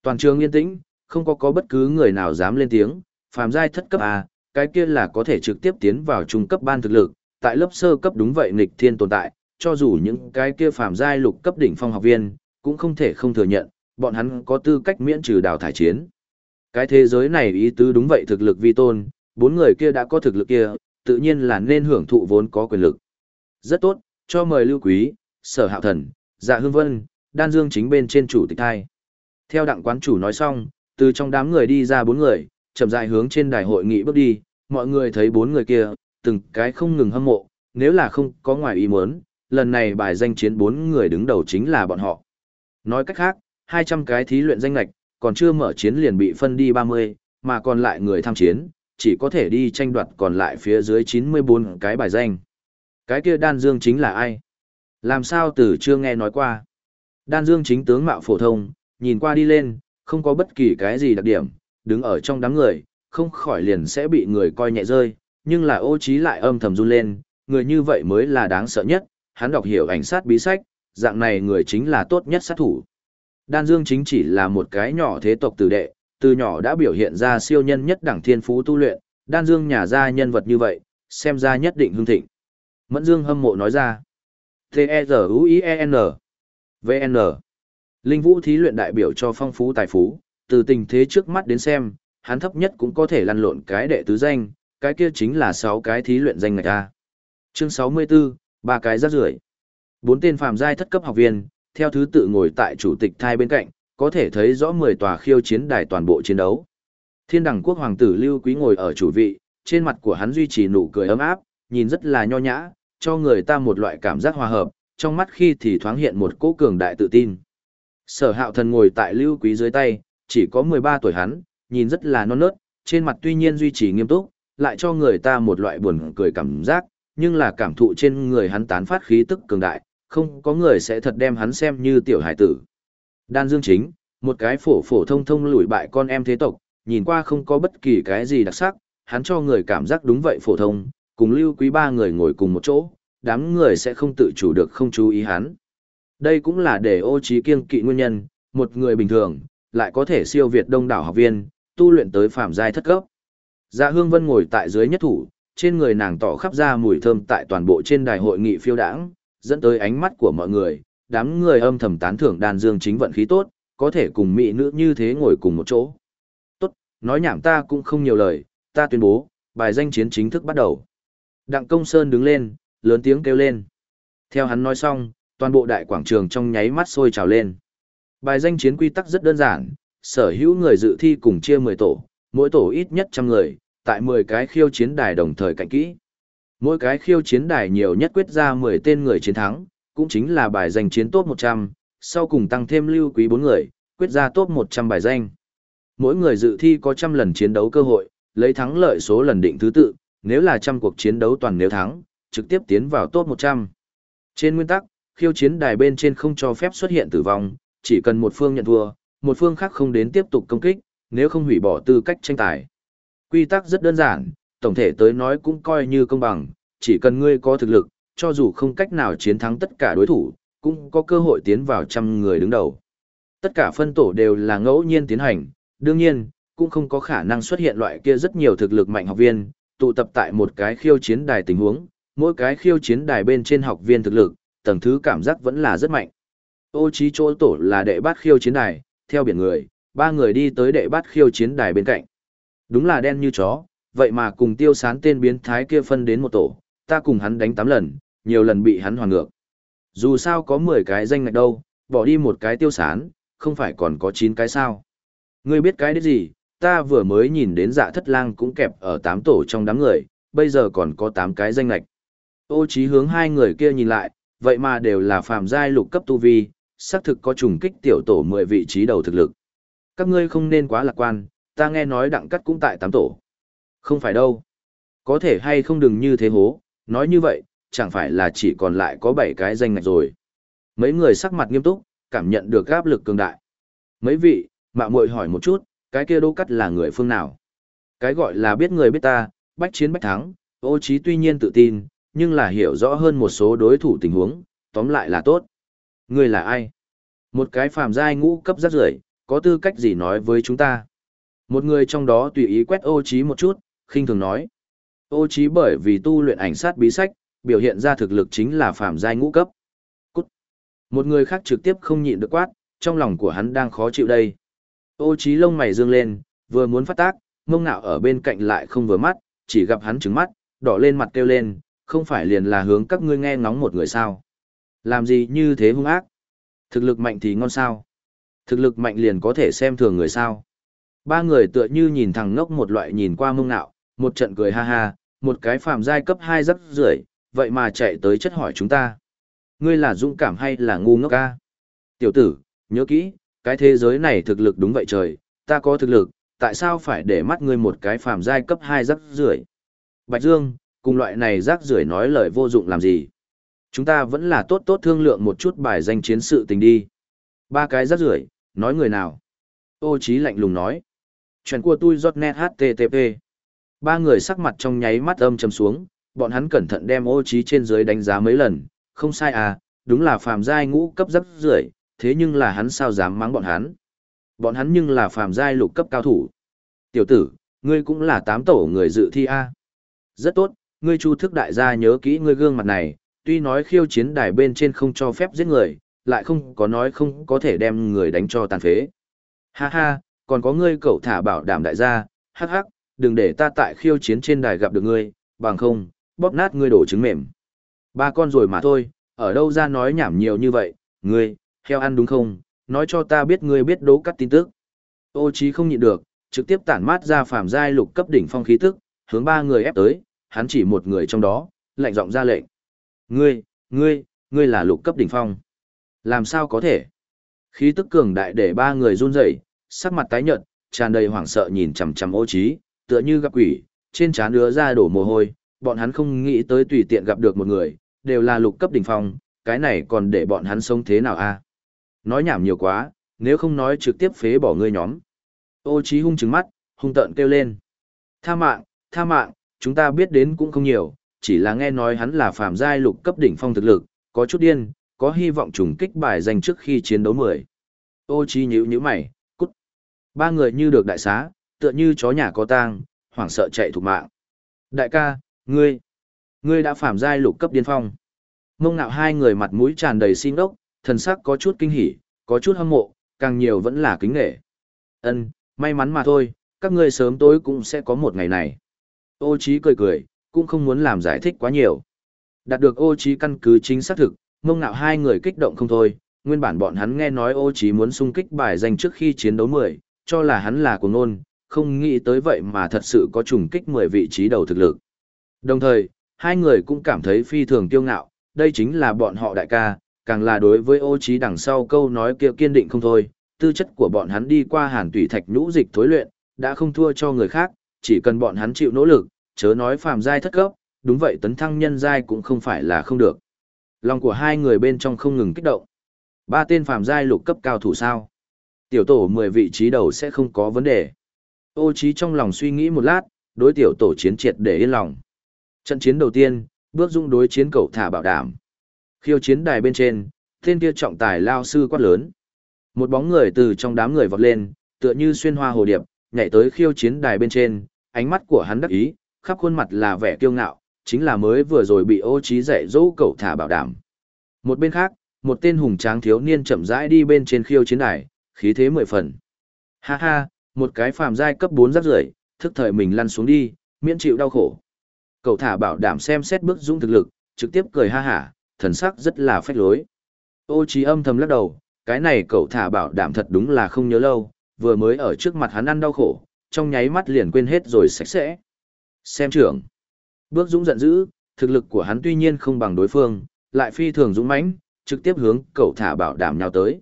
Toàn trường yên tĩnh, không có có bất cứ người nào dám lên tiếng, phàm giai thất cấp à? Cái kia là có thể trực tiếp tiến vào trung cấp ban thực lực, tại lớp sơ cấp đúng vậy nghịch thiên tồn tại, cho dù những cái kia phàm giai lục cấp đỉnh phong học viên, cũng không thể không thừa nhận, bọn hắn có tư cách miễn trừ đào thải chiến. Cái thế giới này ý tứ đúng vậy thực lực vi tôn, bốn người kia đã có thực lực kia, tự nhiên là nên hưởng thụ vốn có quyền lực. Rất tốt, cho mời lưu quý, sở hạo thần, dạ hương vân, đan dương chính bên trên chủ tịch thai. Theo đặng quán chủ nói xong, từ trong đám người đi ra bốn người, chậm rãi hướng trên đài hội nghị bước đi, mọi người thấy bốn người kia, từng cái không ngừng hâm mộ, nếu là không có ngoài ý muốn, lần này bài danh chiến bốn người đứng đầu chính là bọn họ. Nói cách khác, 200 cái thí luyện danh lạch, còn chưa mở chiến liền bị phân đi 30, mà còn lại người tham chiến, chỉ có thể đi tranh đoạt còn lại phía dưới 94 cái bài danh. Cái kia đan dương chính là ai? Làm sao từ chưa nghe nói qua? Đan dương chính tướng mạo phổ thông, nhìn qua đi lên, không có bất kỳ cái gì đặc điểm, đứng ở trong đám người, không khỏi liền sẽ bị người coi nhẹ rơi, nhưng là ô trí lại âm thầm run lên, người như vậy mới là đáng sợ nhất, hắn đọc hiểu ảnh sát bí sách, dạng này người chính là tốt nhất sát thủ. Đan Dương chính chỉ là một cái nhỏ thế tộc tử đệ, từ nhỏ đã biểu hiện ra siêu nhân nhất đẳng thiên phú tu luyện, Đan Dương nhà ra nhân vật như vậy, xem ra nhất định hương thịnh. Mẫn Dương hâm mộ nói ra. T-E-Z-U-I-E-N V N Linh vũ thí luyện đại biểu cho phong phú tài phú, từ tình thế trước mắt đến xem, hắn thấp nhất cũng có thể lăn lộn cái đệ tứ danh, cái kia chính là 6 cái thí luyện danh ngạch A. Chương 64, ba cái rác rưởi Bốn tên phàm giai thất cấp học viên, theo thứ tự ngồi tại chủ tịch thai bên cạnh, có thể thấy rõ 10 tòa khiêu chiến đài toàn bộ chiến đấu. Thiên đẳng quốc hoàng tử Lưu Quý ngồi ở chủ vị, trên mặt của hắn duy trì nụ cười ấm áp, nhìn rất là nho nhã, cho người ta một loại cảm giác hòa hợp, trong mắt khi thì thoáng hiện một cỗ cường đại tự tin. Sở hạo thần ngồi tại Lưu Quý dưới tay, chỉ có 13 tuổi hắn, nhìn rất là non nớt, trên mặt tuy nhiên duy trì nghiêm túc, lại cho người ta một loại buồn cười cảm giác, nhưng là cảm thụ trên người hắn tán phát khí tức cường đại, không có người sẽ thật đem hắn xem như tiểu hải tử. Đan Dương Chính, một cái phổ phổ thông thông lùi bại con em thế tộc, nhìn qua không có bất kỳ cái gì đặc sắc, hắn cho người cảm giác đúng vậy phổ thông, cùng lưu quý ba người ngồi cùng một chỗ, đám người sẽ không tự chủ được không chú ý hắn. Đây cũng là để ô trí kiêng kỵ nguyên nhân, một người bình thường, lại có thể siêu việt đông đảo học viên, tu luyện tới phạm giai thất cấp. Dạ hương vân ngồi tại dưới nhất thủ, trên người nàng tỏ khắp ra mùi thơm tại toàn bộ trên đài hội nghị phiêu đãng, dẫn tới ánh mắt của mọi người, đám người âm thầm tán thưởng đàn dương chính vận khí tốt, có thể cùng mỹ nữ như thế ngồi cùng một chỗ. Tốt, nói nhảm ta cũng không nhiều lời, ta tuyên bố, bài danh chiến chính thức bắt đầu. Đặng công sơn đứng lên, lớn tiếng kêu lên. Theo hắn nói xong, toàn bộ đại quảng trường trong nháy mắt sôi trào lên. Bài danh chiến quy tắc rất đơn giản, sở hữu người dự thi cùng chia 10 tổ, mỗi tổ ít nhất trăm người, tại 10 cái khiêu chiến đài đồng thời cạnh kỹ. Mỗi cái khiêu chiến đài nhiều nhất quyết ra 10 tên người chiến thắng, cũng chính là bài danh chiến top 100, sau cùng tăng thêm lưu quý 4 người, quyết ra top 100 bài danh. Mỗi người dự thi có trăm lần chiến đấu cơ hội, lấy thắng lợi số lần định thứ tự, nếu là trăm cuộc chiến đấu toàn nếu thắng, trực tiếp tiến vào top 100. Trên nguyên tắc, khiêu chiến đài bên trên không cho phép xuất hiện tử vong, chỉ cần một phương nhận thua, một phương khác không đến tiếp tục công kích, nếu không hủy bỏ tư cách tranh tài. Quy tắc rất đơn giản, tổng thể tới nói cũng coi như công bằng, chỉ cần ngươi có thực lực, cho dù không cách nào chiến thắng tất cả đối thủ, cũng có cơ hội tiến vào trăm người đứng đầu. Tất cả phân tổ đều là ngẫu nhiên tiến hành, đương nhiên, cũng không có khả năng xuất hiện loại kia rất nhiều thực lực mạnh học viên, tụ tập tại một cái khiêu chiến đài tình huống, mỗi cái khiêu chiến đài bên trên học viên thực lực, tầng thứ cảm giác vẫn là rất mạnh. Ô trí chỗ tổ là đệ bát khiêu chiến đài, theo biển người, ba người đi tới đệ bát khiêu chiến đài bên cạnh. Đúng là đen như chó, vậy mà cùng tiêu sán tên biến thái kia phân đến một tổ, ta cùng hắn đánh 8 lần, nhiều lần bị hắn hoàn ngược. Dù sao có 10 cái danh ngạch đâu, bỏ đi một cái tiêu sán, không phải còn có 9 cái sao. Ngươi biết cái đấy gì, ta vừa mới nhìn đến dạ thất lang cũng kẹp ở 8 tổ trong đám người, bây giờ còn có 8 cái danh ngạch. Ô trí hướng hai người kia nhìn lại, vậy mà đều là phàm giai lục cấp tu vi, xác thực có trùng kích tiểu tổ 10 vị trí đầu thực lực. Các ngươi không nên quá lạc quan, ta nghe nói đặng cắt cũng tại 8 tổ. Không phải đâu. Có thể hay không đừng như thế hố, nói như vậy, chẳng phải là chỉ còn lại có 7 cái danh ngạch rồi. Mấy người sắc mặt nghiêm túc, cảm nhận được áp lực cường đại. Mấy vị, mạ muội hỏi một chút, cái kia đô cắt là người phương nào? Cái gọi là biết người biết ta, bách chiến bách thắng, ô trí tuy nhiên tự tin, nhưng là hiểu rõ hơn một số đối thủ tình huống, tóm lại là tốt. Người là ai? Một cái phàm giai ngũ cấp rất rưởi, có tư cách gì nói với chúng ta? Một người trong đó tùy ý quét ô trí một chút, khinh thường nói. Ô trí bởi vì tu luyện ảnh sát bí sách, biểu hiện ra thực lực chính là phàm giai ngũ cấp. Cút. Một người khác trực tiếp không nhịn được quát, trong lòng của hắn đang khó chịu đây. Ô trí lông mày dương lên, vừa muốn phát tác, mông ngạo ở bên cạnh lại không vừa mắt, chỉ gặp hắn trừng mắt, đỏ lên mặt kêu lên, không phải liền là hướng các ngươi nghe ngóng một người sao. Làm gì như thế hung ác? Thực lực mạnh thì ngon sao? Thực lực mạnh liền có thể xem thường người sao? Ba người tựa như nhìn thằng ngốc một loại nhìn qua mông nạo, một trận cười ha ha, một cái phàm giai cấp 2 rất rưởi, vậy mà chạy tới chất hỏi chúng ta. Ngươi là dũng cảm hay là ngu ngốc ca? Tiểu tử, nhớ kỹ, cái thế giới này thực lực đúng vậy trời, ta có thực lực, tại sao phải để mắt ngươi một cái phàm giai cấp 2 rắc rưởi? Bạch Dương, cùng loại này rác rưởi nói lời vô dụng làm gì? Chúng ta vẫn là tốt tốt thương lượng một chút bài danh chiến sự tình đi. Ba cái rác rưởi, nói người nào? Ô Chí lạnh lùng nói. Chuyện của tôi giọt net HTTP. Ba người sắc mặt trong nháy mắt âm trầm xuống, bọn hắn cẩn thận đem ô Chí trên dưới đánh giá mấy lần, không sai à, đúng là phàm giai ngũ cấp rác rưởi, thế nhưng là hắn sao dám mắng bọn hắn? Bọn hắn nhưng là phàm giai lục cấp cao thủ. Tiểu tử, ngươi cũng là tám tổ người dự thi a. Rất tốt, ngươi chu thức đại gia nhớ kỹ ngươi gương mặt này, tuy nói khiêu chiến đài bên trên không cho phép giết người, lại không có nói không có thể đem người đánh cho tàn phế. Ha ha, còn có ngươi cậu thả bảo đảm đại gia, hắc hắc, đừng để ta tại khiêu chiến trên đài gặp được ngươi, bằng không, bóp nát ngươi đổ trứng mềm. Ba con rồi mà thôi, ở đâu ra nói nhảm nhiều như vậy, ngươi, heo ăn đúng không, nói cho ta biết ngươi biết đố cắt tin tức. Ô chí không nhịn được, trực tiếp tản mát ra phàm giai lục cấp đỉnh phong khí tức, hướng ba người ép tới, hắn chỉ một người trong đó, lạnh giọng ra lệnh. Ngươi, ngươi, ngươi là lục cấp đỉnh phong. Làm sao có thể? Khí tức cường đại để ba người run rẩy, sắc mặt tái nhợt, tràn đầy hoảng sợ nhìn chằm chằm ô Chí, tựa như gặp quỷ, trên trán đứa ra đổ mồ hôi, bọn hắn không nghĩ tới tùy tiện gặp được một người, đều là lục cấp đỉnh phong, cái này còn để bọn hắn sống thế nào a? À? Nói nhảm nhiều quá, nếu không nói trực tiếp phế bỏ ngươi nhóm. Ô Chí hung trừng mắt, hung tợn kêu lên. Tha mạng, tha mạng, chúng ta biết đến cũng không nhiều, chỉ là nghe nói hắn là phàm giai lục cấp đỉnh phong thực lực, có chút điên, có hy vọng trùng kích bài danh trước khi chiến đấu 10. Ô chi nhíu nhíu mày, cút. Ba người như được đại xá, tựa như chó nhà có tang, hoảng sợ chạy thục mạng. Đại ca, ngươi, ngươi đã phàm giai lục cấp điên phong. Mông nạo hai người mặt mũi tràn đầy xin đốc, thần sắc có chút kinh hỉ, có chút hâm mộ, càng nhiều vẫn là kính nghệ. Ân, may mắn mà thôi, các ngươi sớm tối cũng sẽ có một ngày này. Ô Chí cười cười, cũng không muốn làm giải thích quá nhiều. Đạt được ô Chí căn cứ chính xác thực, mông ngạo hai người kích động không thôi, nguyên bản bọn hắn nghe nói ô Chí muốn xung kích bài danh trước khi chiến đấu 10, cho là hắn là cuồng nôn, không nghĩ tới vậy mà thật sự có trùng kích 10 vị trí đầu thực lực. Đồng thời, hai người cũng cảm thấy phi thường kiêu ngạo, đây chính là bọn họ đại ca, càng là đối với ô Chí đằng sau câu nói kia kiên định không thôi, tư chất của bọn hắn đi qua hàn tủy thạch nhũ dịch thối luyện, đã không thua cho người khác, chỉ cần bọn hắn chịu nỗ lực, chớ nói phàm giai thất cấp, đúng vậy tấn thăng nhân giai cũng không phải là không được. Lòng của hai người bên trong không ngừng kích động. Ba tên phàm giai lục cấp cao thủ sao? Tiểu tổ 10 vị trí đầu sẽ không có vấn đề. Ô trí trong lòng suy nghĩ một lát, đối tiểu tổ chiến triệt để yên lòng. Trận chiến đầu tiên, bước dung đối chiến cầu thả bảo đảm. Khiêu chiến đài bên trên, tên kia trọng tài lao sư quát lớn. Một bóng người từ trong đám người vọt lên, tựa như xuyên hoa hồ điệp, nhảy tới khiêu chiến đài bên trên, ánh mắt của hắn đắc ý, khắp khuôn mặt là vẻ kiêu ngạo, chính là mới vừa rồi bị ô trí dạy dỗ cậu thả bảo đảm. Một bên khác, một tên hùng tráng thiếu niên chậm rãi đi bên trên khiêu chiến đài, khí thế mười phần. Ha ha, một cái phàm giai cấp 4 rắc rưởi, thức thời mình lăn xuống đi, miễn chịu đau khổ. Cậu thả bảo đảm xem xét bước dũng thực lực, trực tiếp cười ha hả, thần sắc rất là phách lối. Ô trí âm thầm lắc đầu, cái này cậu thả bảo đảm thật đúng là không nhớ lâu, vừa mới ở trước mặt hắn ăn đau khổ, trong nháy mắt liền quên hết rồi sạch sẽ. Xem trưởng. Bước dũng giận dữ, thực lực của hắn tuy nhiên không bằng đối phương, lại phi thường dũng mãnh, trực tiếp hướng cậu thả bảo đảm nhau tới.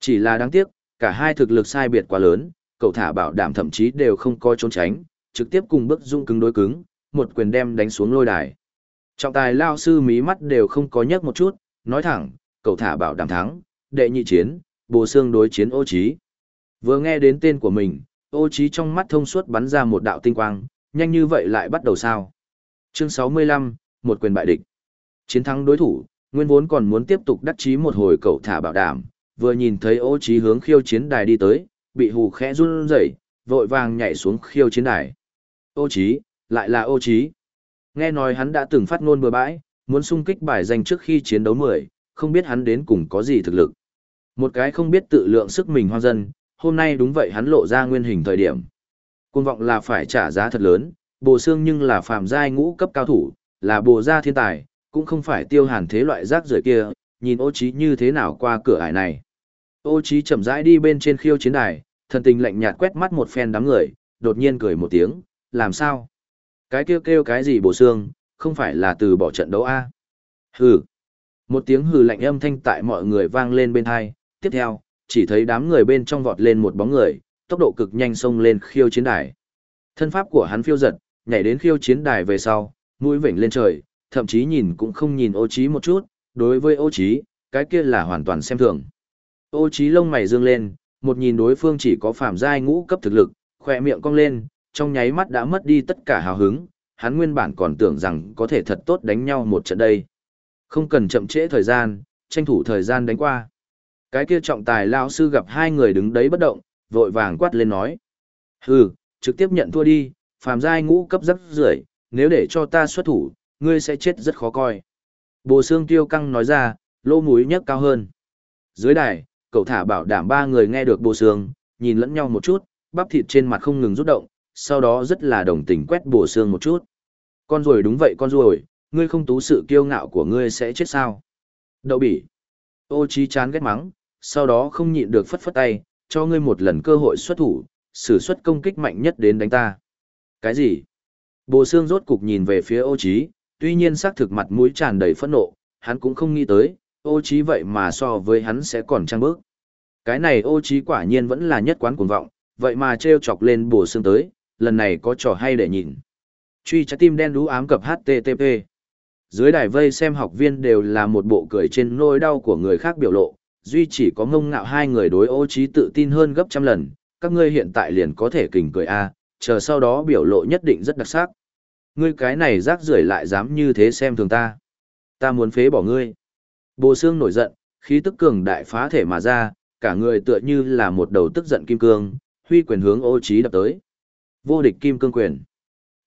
Chỉ là đáng tiếc, cả hai thực lực sai biệt quá lớn, cậu thả bảo đảm thậm chí đều không coi trốn tránh, trực tiếp cùng bước dũng cứng đối cứng, một quyền đem đánh xuống lôi đài. Trọng tài lao sư mí mắt đều không có nhấc một chút, nói thẳng, cậu thả bảo đảm thắng, đệ nhị chiến, bồ xương đối chiến ô trí. Vừa nghe đến tên của mình, ô trí trong mắt thông suốt bắn ra một đạo tinh quang, nhanh như vậy lại bắt đầu sao. Chương 65, một quyền bại địch. Chiến thắng đối thủ, nguyên vốn còn muốn tiếp tục đắc chí một hồi cậu thả bảo đảm, vừa nhìn thấy ô trí hướng khiêu chiến đài đi tới, bị hù khẽ run rẩy, vội vàng nhảy xuống khiêu chiến đài. Ô trí, lại là ô trí. Nghe nói hắn đã từng phát ngôn bừa bãi, muốn xung kích bài danh trước khi chiến đấu 10, không biết hắn đến cùng có gì thực lực. Một cái không biết tự lượng sức mình hoang dân, hôm nay đúng vậy hắn lộ ra nguyên hình thời điểm. Cuồng vọng là phải trả giá thật lớn, bồ xương nhưng là phàm giai ngũ cấp cao thủ, là bồ gia thiên tài, cũng không phải tiêu hàn thế loại rác rưởi kia, nhìn ô trí như thế nào qua cửa ải này. Ô trí chậm rãi đi bên trên khiêu chiến đài, thần tình lạnh nhạt quét mắt một phen đám người, đột nhiên cười một tiếng, làm sao? Cái kêu kêu cái gì bồ xương, không phải là từ bỏ trận đấu a? Hừ. Một tiếng hừ lạnh âm thanh tại mọi người vang lên bên hai, tiếp theo, chỉ thấy đám người bên trong vọt lên một bóng người, tốc độ cực nhanh xông lên khiêu chiến đài. Thân pháp của hắn phiêu giật, nhảy đến khiêu chiến đài về sau, mũi vểnh lên trời, thậm chí nhìn cũng không nhìn ô trí một chút, đối với ô trí, cái kia là hoàn toàn xem thường. Ô trí lông mày dương lên, một nhìn đối phương chỉ có phàm giai ngũ cấp thực lực, khỏe miệng cong lên, trong nháy mắt đã mất đi tất cả hào hứng, hắn nguyên bản còn tưởng rằng có thể thật tốt đánh nhau một trận đây. Không cần chậm trễ thời gian, tranh thủ thời gian đánh qua. Cái kia trọng tài lão sư gặp hai người đứng đấy bất động, vội vàng quát lên nói. Hừ, trực tiếp nhận thua đi, phàm giai ngũ cấp rất rưởi, nếu để cho ta xuất thủ, ngươi sẽ chết rất khó coi. Bồ xương tiêu căng nói ra, lô mũi nhấc cao hơn. Dưới đài, cậu thả bảo đảm ba người nghe được bồ xương, nhìn lẫn nhau một chút, bắp thịt trên mặt không ngừng rút động, sau đó rất là đồng tình quét bồ xương một chút. Con ruồi đúng vậy con ruồi, ngươi không tú sự kiêu ngạo của ngươi sẽ chết sao. Đậu bỉ. Ô trí chán ghét mắng, sau đó không nhịn được phất phất tay, cho ngươi một lần cơ hội xuất thủ, sử xuất công kích mạnh nhất đến đánh ta. Cái gì? Bồ xương rốt cục nhìn về phía ô Chí, tuy nhiên sắc thực mặt mũi tràn đầy phẫn nộ, hắn cũng không nghĩ tới, ô Chí vậy mà so với hắn sẽ còn trăng bước. Cái này ô Chí quả nhiên vẫn là nhất quán cuồng vọng, vậy mà treo chọc lên bồ xương tới, lần này có trò hay để nhìn. Truy trái tim đen đú ám cập HTTP. Dưới đài vây xem học viên đều là một bộ cười trên nỗi đau của người khác biểu lộ, duy chỉ có ngông ngạo hai người đối ô trí tự tin hơn gấp trăm lần, các ngươi hiện tại liền có thể kình cười a, chờ sau đó biểu lộ nhất định rất đặc sắc. Ngươi cái này rác rưởi lại dám như thế xem thường ta. Ta muốn phế bỏ ngươi. Bồ xương nổi giận, khí tức cường đại phá thể mà ra, cả người tựa như là một đầu tức giận kim cương, huy quyền hướng ô trí đập tới. Vô địch kim cương quyền.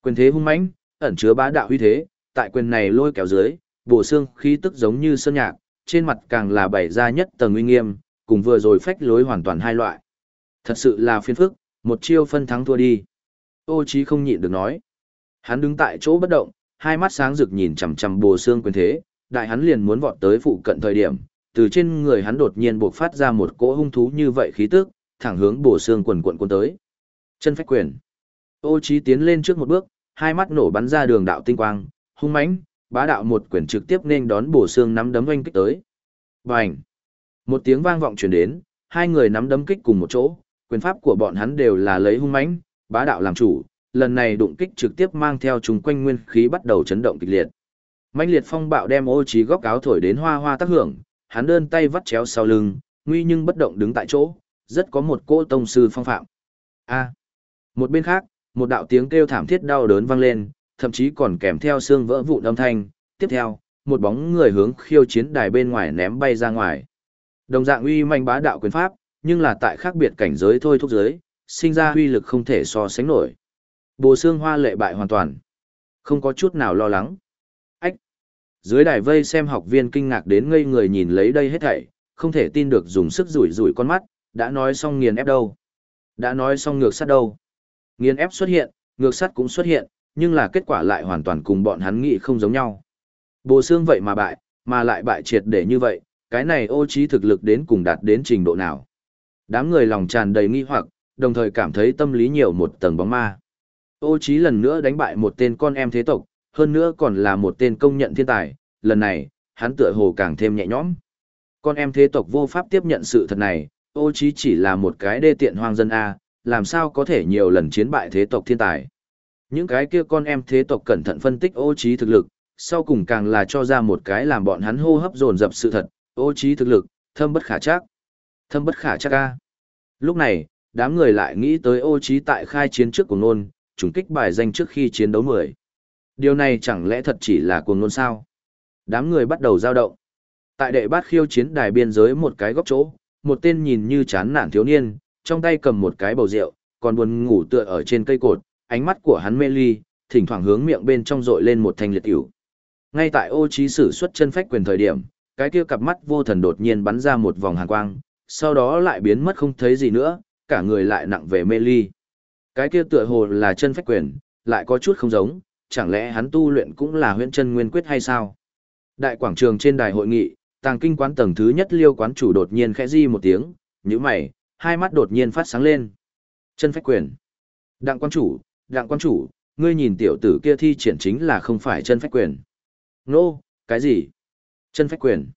Quyền thế hung mãnh, ẩn chứa bá đạo huy thế, tại quyền này lôi kéo dưới, bổ xương khí tức giống như sơn nhạc, trên mặt càng là bày ra nhất tầng uy nghiêm, cùng vừa rồi phách lối hoàn toàn hai loại. Thật sự là phiền phức, một chiêu phân thắng thua đi. Ô Chí không nhịn được nói. Hắn đứng tại chỗ bất động, hai mắt sáng rực nhìn chằm chằm bồ xương quyền thế, đại hắn liền muốn vọt tới phụ cận thời điểm, từ trên người hắn đột nhiên bộc phát ra một cỗ hung thú như vậy khí tức, thẳng hướng bồ xương quần quần cuốn tới. Chân phách quyền. Ô Chí tiến lên trước một bước, hai mắt nổ bắn ra đường đạo tinh quang, hung mãnh, bá đạo một quyền trực tiếp nên đón bổ xương nắm đấm oanh kích tới. Bành! Một tiếng vang vọng truyền đến, hai người nắm đấm kích cùng một chỗ, quyền pháp của bọn hắn đều là lấy hung mãnh, bá đạo làm chủ, lần này đụng kích trực tiếp mang theo chúng quanh nguyên khí bắt đầu chấn động kịch liệt. Mãnh liệt phong bạo đem Ô trí góc áo thổi đến hoa hoa tác hưởng, hắn đơn tay vắt chéo sau lưng, nguy nhưng bất động đứng tại chỗ, rất có một cỗ tông sư phong phạm. A. Một bên khác, một đạo tiếng kêu thảm thiết đau đớn vang lên, thậm chí còn kèm theo xương vỡ vụn âm thanh. Tiếp theo, một bóng người hướng khiêu chiến đài bên ngoài ném bay ra ngoài. Đồng dạng uy manh bá đạo quyền pháp, nhưng là tại khác biệt cảnh giới thôi thúc giới, sinh ra uy lực không thể so sánh nổi. Bồ xương hoa lệ bại hoàn toàn. Không có chút nào lo lắng. Ách! Dưới đài vây xem học viên kinh ngạc đến ngây người nhìn lấy đây hết thảy, không thể tin được dùng sức rủi rủi con mắt, đã nói xong nghiền ép đâu. Đã nói xong ngược sát đâu. Nghiền ép xuất hiện, ngược sát cũng xuất hiện, nhưng là kết quả lại hoàn toàn cùng bọn hắn nghĩ không giống nhau. Bồ xương vậy mà bại, mà lại bại triệt để như vậy, cái này ô trí thực lực đến cùng đạt đến trình độ nào. Đám người lòng tràn đầy nghi hoặc, đồng thời cảm thấy tâm lý nhiều một tầng bóng ma. Ô trí lần nữa đánh bại một tên con em thế tộc, hơn nữa còn là một tên công nhận thiên tài, lần này, hắn tựa hồ càng thêm nhẹ nhõm. Con em thế tộc vô pháp tiếp nhận sự thật này, ô trí chỉ là một cái đê tiện hoang dân A, làm sao có thể nhiều lần chiến bại thế tộc thiên tài. Những cái kia con em thế tộc cẩn thận phân tích ô trí thực lực, sau cùng càng là cho ra một cái làm bọn hắn hô hấp dồn dập sự thật, ô trí thực lực, thâm bất khả chắc. Thâm bất khả chắc a. Lúc này, đám người lại nghĩ tới ô trí tại khai chiến trước của nôn, trùng kích bài danh trước khi chiến đấu 10. Điều này chẳng lẽ thật chỉ là cuồng nôn sao? Đám người bắt đầu giao động. Tại đệ bát khiêu chiến đài biên giới một cái góc chỗ, một tên nhìn như chán nản thiếu niên, trong tay cầm một cái bầu rượu, còn buồn ngủ tựa ở trên cây cột, ánh mắt của hắn mê ly, thỉnh thoảng hướng miệng bên trong rội lên một thanh liệt tiểu. Ngay tại ô trí sử xuất chân phách quyền thời điểm, cái kia cặp mắt vô thần đột nhiên bắn ra một vòng hàn quang, sau đó lại biến mất không thấy gì nữa, cả người lại nặng về mê ly. Cái kia tựa hồ là chân phách quyền, lại có chút không giống, chẳng lẽ hắn tu luyện cũng là huyễn chân nguyên quyết hay sao? Đại quảng trường trên đài hội nghị, tàng kinh quán tầng thứ nhất liêu quán chủ đột nhiên khẽ di một tiếng, nhíu mày, hai mắt đột nhiên phát sáng lên. Chân phách quyền. Đặng quan chủ, đặng quan chủ, ngươi nhìn tiểu tử kia thi triển chính là không phải chân phách quyền. Nô, no, cái gì? Chân phách quyền.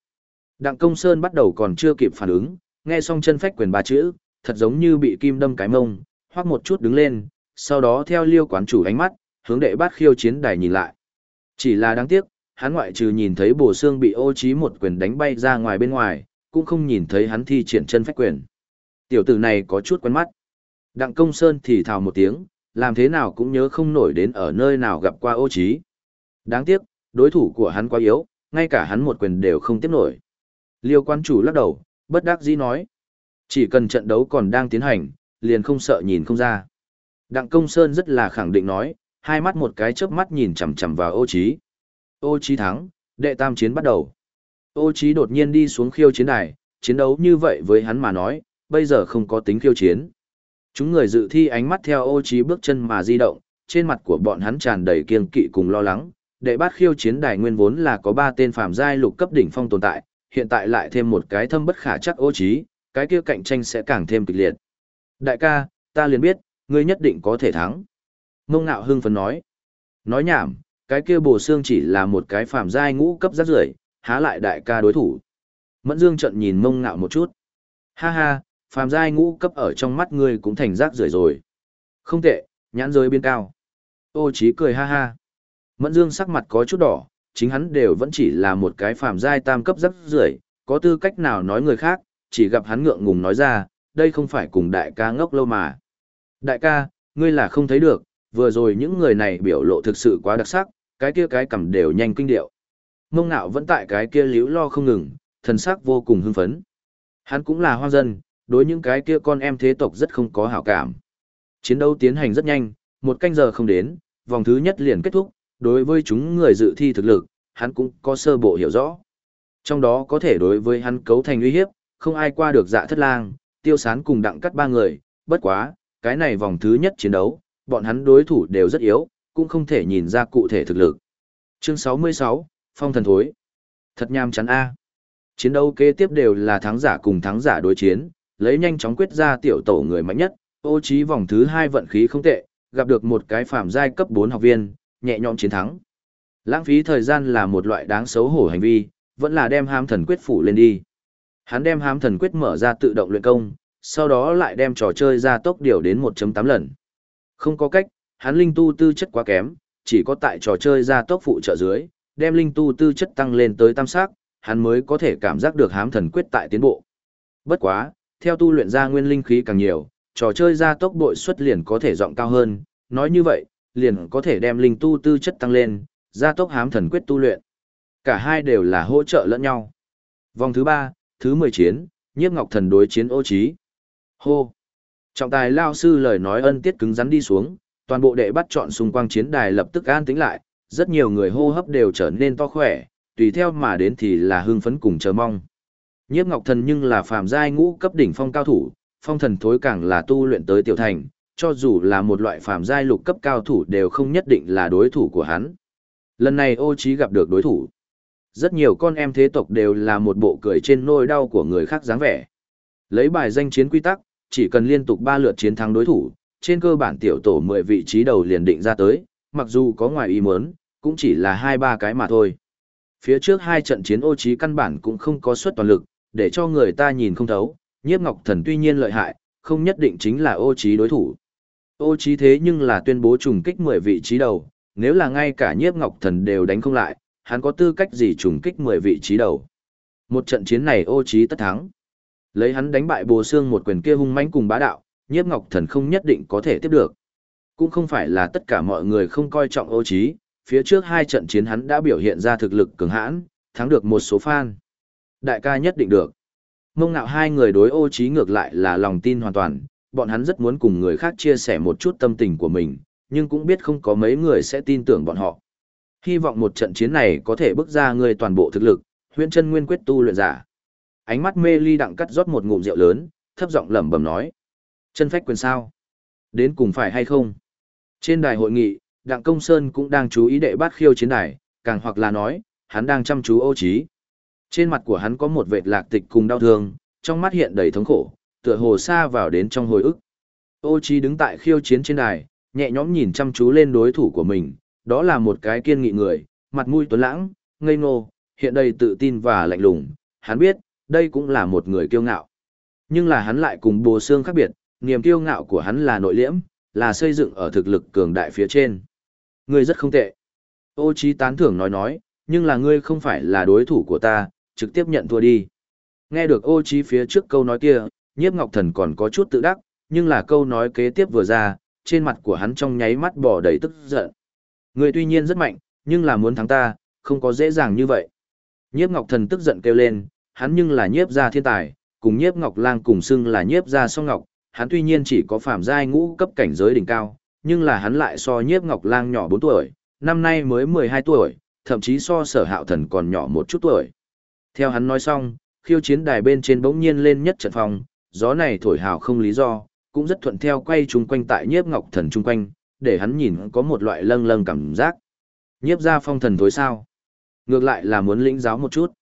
Đặng công sơn bắt đầu còn chưa kịp phản ứng, nghe xong chân phách quyền ba chữ, thật giống như bị kim đâm cái mông, hoặc một chút đứng lên, sau đó theo liêu quán chủ ánh mắt, hướng đệ bát khiêu chiến đài nhìn lại. Chỉ là đáng tiếc, hắn ngoại trừ nhìn thấy bồ xương bị ô trí một quyền đánh bay ra ngoài bên ngoài, cũng không nhìn thấy hắn thi triển chân phách quyền. Tiểu tử này có chút quen mắt. Đặng công sơn thì thào một tiếng, làm thế nào cũng nhớ không nổi đến ở nơi nào gặp qua ô trí. Đáng tiếc, đối thủ của hắn quá yếu, ngay cả hắn một quyền đều không tiếp nổi. Liêu quan chủ lắc đầu, bất đắc dĩ nói. Chỉ cần trận đấu còn đang tiến hành, liền không sợ nhìn không ra. Đặng công sơn rất là khẳng định nói, hai mắt một cái chớp mắt nhìn chằm chằm vào ô trí. Ô trí thắng, đệ tam chiến bắt đầu. Ô trí đột nhiên đi xuống khiêu chiến đài, chiến đấu như vậy với hắn mà nói, bây giờ không có tính khiêu chiến. Chúng người dự thi ánh mắt theo ô trí bước chân mà di động, trên mặt của bọn hắn tràn đầy kiên kỵ cùng lo lắng. Đệ bát khiêu chiến đài nguyên vốn là có ba tên phàm giai lục cấp đỉnh phong tồn tại, hiện tại lại thêm một cái thâm bất khả chắc ô trí, cái kia cạnh tranh sẽ càng thêm kịch liệt. Đại ca, ta liền biết, ngươi nhất định có thể thắng. Mông ngạo hưng phấn nói. Nói nhảm, cái kia bồ xương chỉ là một cái phàm giai ngũ cấp rất rưởi, há lại đại ca đối thủ. Mẫn dương trận nhìn mông ngạo một chút. Ha ha, phàm giai ngũ cấp ở trong mắt ngươi cũng thành rác rưởi rồi. Không tệ, nhãn giới biên cao. Ô Chí cười ha ha. Mẫn dương sắc mặt có chút đỏ, chính hắn đều vẫn chỉ là một cái phàm giai tam cấp rác rưởi, có tư cách nào nói người khác, chỉ gặp hắn ngượng ngùng nói ra, đây không phải cùng đại ca ngốc lâu mà. Đại ca, ngươi là không thấy được, vừa rồi những người này biểu lộ thực sự quá đặc sắc, cái kia cái cầm đều nhanh kinh điệu. Mông nạo vẫn tại cái kia liễu lo không ngừng, thần sắc vô cùng hưng phấn. Hắn cũng là hoang dân, đối những cái kia con em thế tộc rất không có hảo cảm. Chiến đấu tiến hành rất nhanh, một canh giờ không đến, vòng thứ nhất liền kết thúc, đối với chúng người dự thi thực lực, hắn cũng có sơ bộ hiểu rõ. Trong đó có thể đối với hắn cấu thành uy hiếp, không ai qua được dạ thất lang, tiêu sán cùng đặng cắt ba người, bất quá, cái này vòng thứ nhất chiến đấu, bọn hắn đối thủ đều rất yếu, cũng không thể nhìn ra cụ thể thực lực. Chương 66, Phong thần thối. Thật nham chắn A. Chiến đấu kế tiếp đều là thắng giả cùng thắng giả đối chiến, lấy nhanh chóng quyết ra tiểu tổ người mạnh nhất, ô trí vòng thứ hai vận khí không tệ, gặp được một cái phạm giai cấp 4 học viên, nhẹ nhõm chiến thắng. Lãng phí thời gian là một loại đáng xấu hổ hành vi, vẫn là đem hám thần quyết phủ lên đi. Hắn đem hám thần quyết mở ra tự động luyện công, sau đó lại đem trò chơi ra tốc điều đến 1.8 lần. Không có cách, hắn linh tu tư chất quá kém, chỉ có tại trò chơi ra tốc phụ trợ dưới, đem linh tu tư chất tăng lên tới tam sắc, hắn mới có thể cảm giác được hám thần quyết tại tiến bộ. Bất quá, theo tu luyện ra nguyên linh khí càng nhiều, trò chơi ra tốc bội suất liền có thể rộng cao hơn, nói như vậy, liền có thể đem linh tu tư chất tăng lên, ra tốc hám thần quyết tu luyện. Cả hai đều là hỗ trợ lẫn nhau. Vòng thứ ba, thứ 10 chiến, nhiếp ngọc thần đối chiến ô trí. Hô! Trọng tài lao sư lời nói ân tiết cứng rắn đi xuống, toàn bộ đệ bắt chọn xung quanh chiến đài lập tức an tĩnh lại, rất nhiều người hô hấp đều trở nên to khỏe, tùy theo mà đến thì là hưng phấn cùng chờ mong. Nhiếp Ngọc Thần nhưng là phàm giai ngũ cấp đỉnh phong cao thủ, phong thần thối càng là tu luyện tới tiểu thành, cho dù là một loại phàm giai lục cấp cao thủ đều không nhất định là đối thủ của hắn. Lần này ô Chí gặp được đối thủ. Rất nhiều con em thế tộc đều là một bộ cười trên nỗi đau của người khác dáng vẻ. Lấy bài danh chiến quy tắc, chỉ cần liên tục 3 lượt chiến thắng đối thủ, trên cơ bản tiểu tổ 10 vị trí đầu liền định ra tới, mặc dù có ngoài ý muốn, cũng chỉ là 2-3 cái mà thôi. Phía trước hai trận chiến ô trí căn bản cũng không có suất toàn lực, để cho người ta nhìn không thấu, nhiếp ngọc thần tuy nhiên lợi hại, không nhất định chính là ô trí đối thủ. Ô trí thế nhưng là tuyên bố trùng kích 10 vị trí đầu, nếu là ngay cả nhiếp ngọc thần đều đánh không lại, hắn có tư cách gì trùng kích 10 vị trí đầu. Một trận chiến này ô trí tất thắng. Lấy hắn đánh bại bồ xương một quyền kia hung mãnh cùng bá đạo, nhiếp ngọc thần không nhất định có thể tiếp được. Cũng không phải là tất cả mọi người không coi trọng ô trí, phía trước hai trận chiến hắn đã biểu hiện ra thực lực cường hãn, thắng được một số fan. Đại ca nhất định được. Mông ngạo hai người đối ô trí ngược lại là lòng tin hoàn toàn, bọn hắn rất muốn cùng người khác chia sẻ một chút tâm tình của mình, nhưng cũng biết không có mấy người sẽ tin tưởng bọn họ. Hy vọng một trận chiến này có thể bước ra người toàn bộ thực lực, huyễn chân nguyên quyết tu luyện giả. Ánh mắt mê ly đặng cắt rót một ngụm rượu lớn, thấp giọng lẩm bẩm nói. Chân phách quyền sao? Đến cùng phải hay không? Trên đài hội nghị, Đặng Công Sơn cũng đang chú ý đệ bát khiêu chiến đài, càng hoặc là nói, hắn đang chăm chú ô trí. Trên mặt của hắn có một vệt lạc tịch cùng đau thương, trong mắt hiện đầy thống khổ, tựa hồ xa vào đến trong hồi ức. Ô Chi đứng tại khiêu chiến trên đài, nhẹ nhõm nhìn chăm chú lên đối thủ của mình, đó là một cái kiên nghị người, mặt mũi tuấn lãng, ngây ngô, hiện đầy tự tin và lạnh lùng. Hắn biết, đây cũng là một người kiêu ngạo. Nhưng là hắn lại cùng bồ xương khác biệt, niềm kiêu ngạo của hắn là nội liễm, là xây dựng ở thực lực cường đại phía trên. Ngươi rất không tệ. Ô Chí tán thưởng nói nói, nhưng là ngươi không phải là đối thủ của ta, trực tiếp nhận thua đi. Nghe được ô Chí phía trước câu nói kia, nhiếp ngọc thần còn có chút tự đắc, nhưng là câu nói kế tiếp vừa ra, trên mặt của hắn trong nháy mắt bỏ đầy tức giận. Người tuy nhiên rất mạnh, nhưng là muốn thắng ta, không có dễ dàng như vậy. Nhiếp ngọc thần tức giận kêu lên, hắn nhưng là nhiếp gia thiên tài, cùng nhiếp ngọc lang cùng xưng là nhiếp gia song ngọc, hắn tuy nhiên chỉ có phạm giai ngũ cấp cảnh giới đỉnh cao, nhưng là hắn lại so nhiếp ngọc lang nhỏ 4 tuổi, năm nay mới 12 tuổi, thậm chí so sở hạo thần còn nhỏ một chút tuổi. Theo hắn nói xong, khiêu chiến đài bên trên bỗng nhiên lên nhất trận phòng, gió này thổi hào không lý do, cũng rất thuận theo quay chung quanh tại nhiếp ngọc thần chung quanh, để hắn nhìn có một loại lâng lâng cảm giác. Nhiếp ra phong thần tối sao? Ngược lại là muốn lĩnh giáo một chút.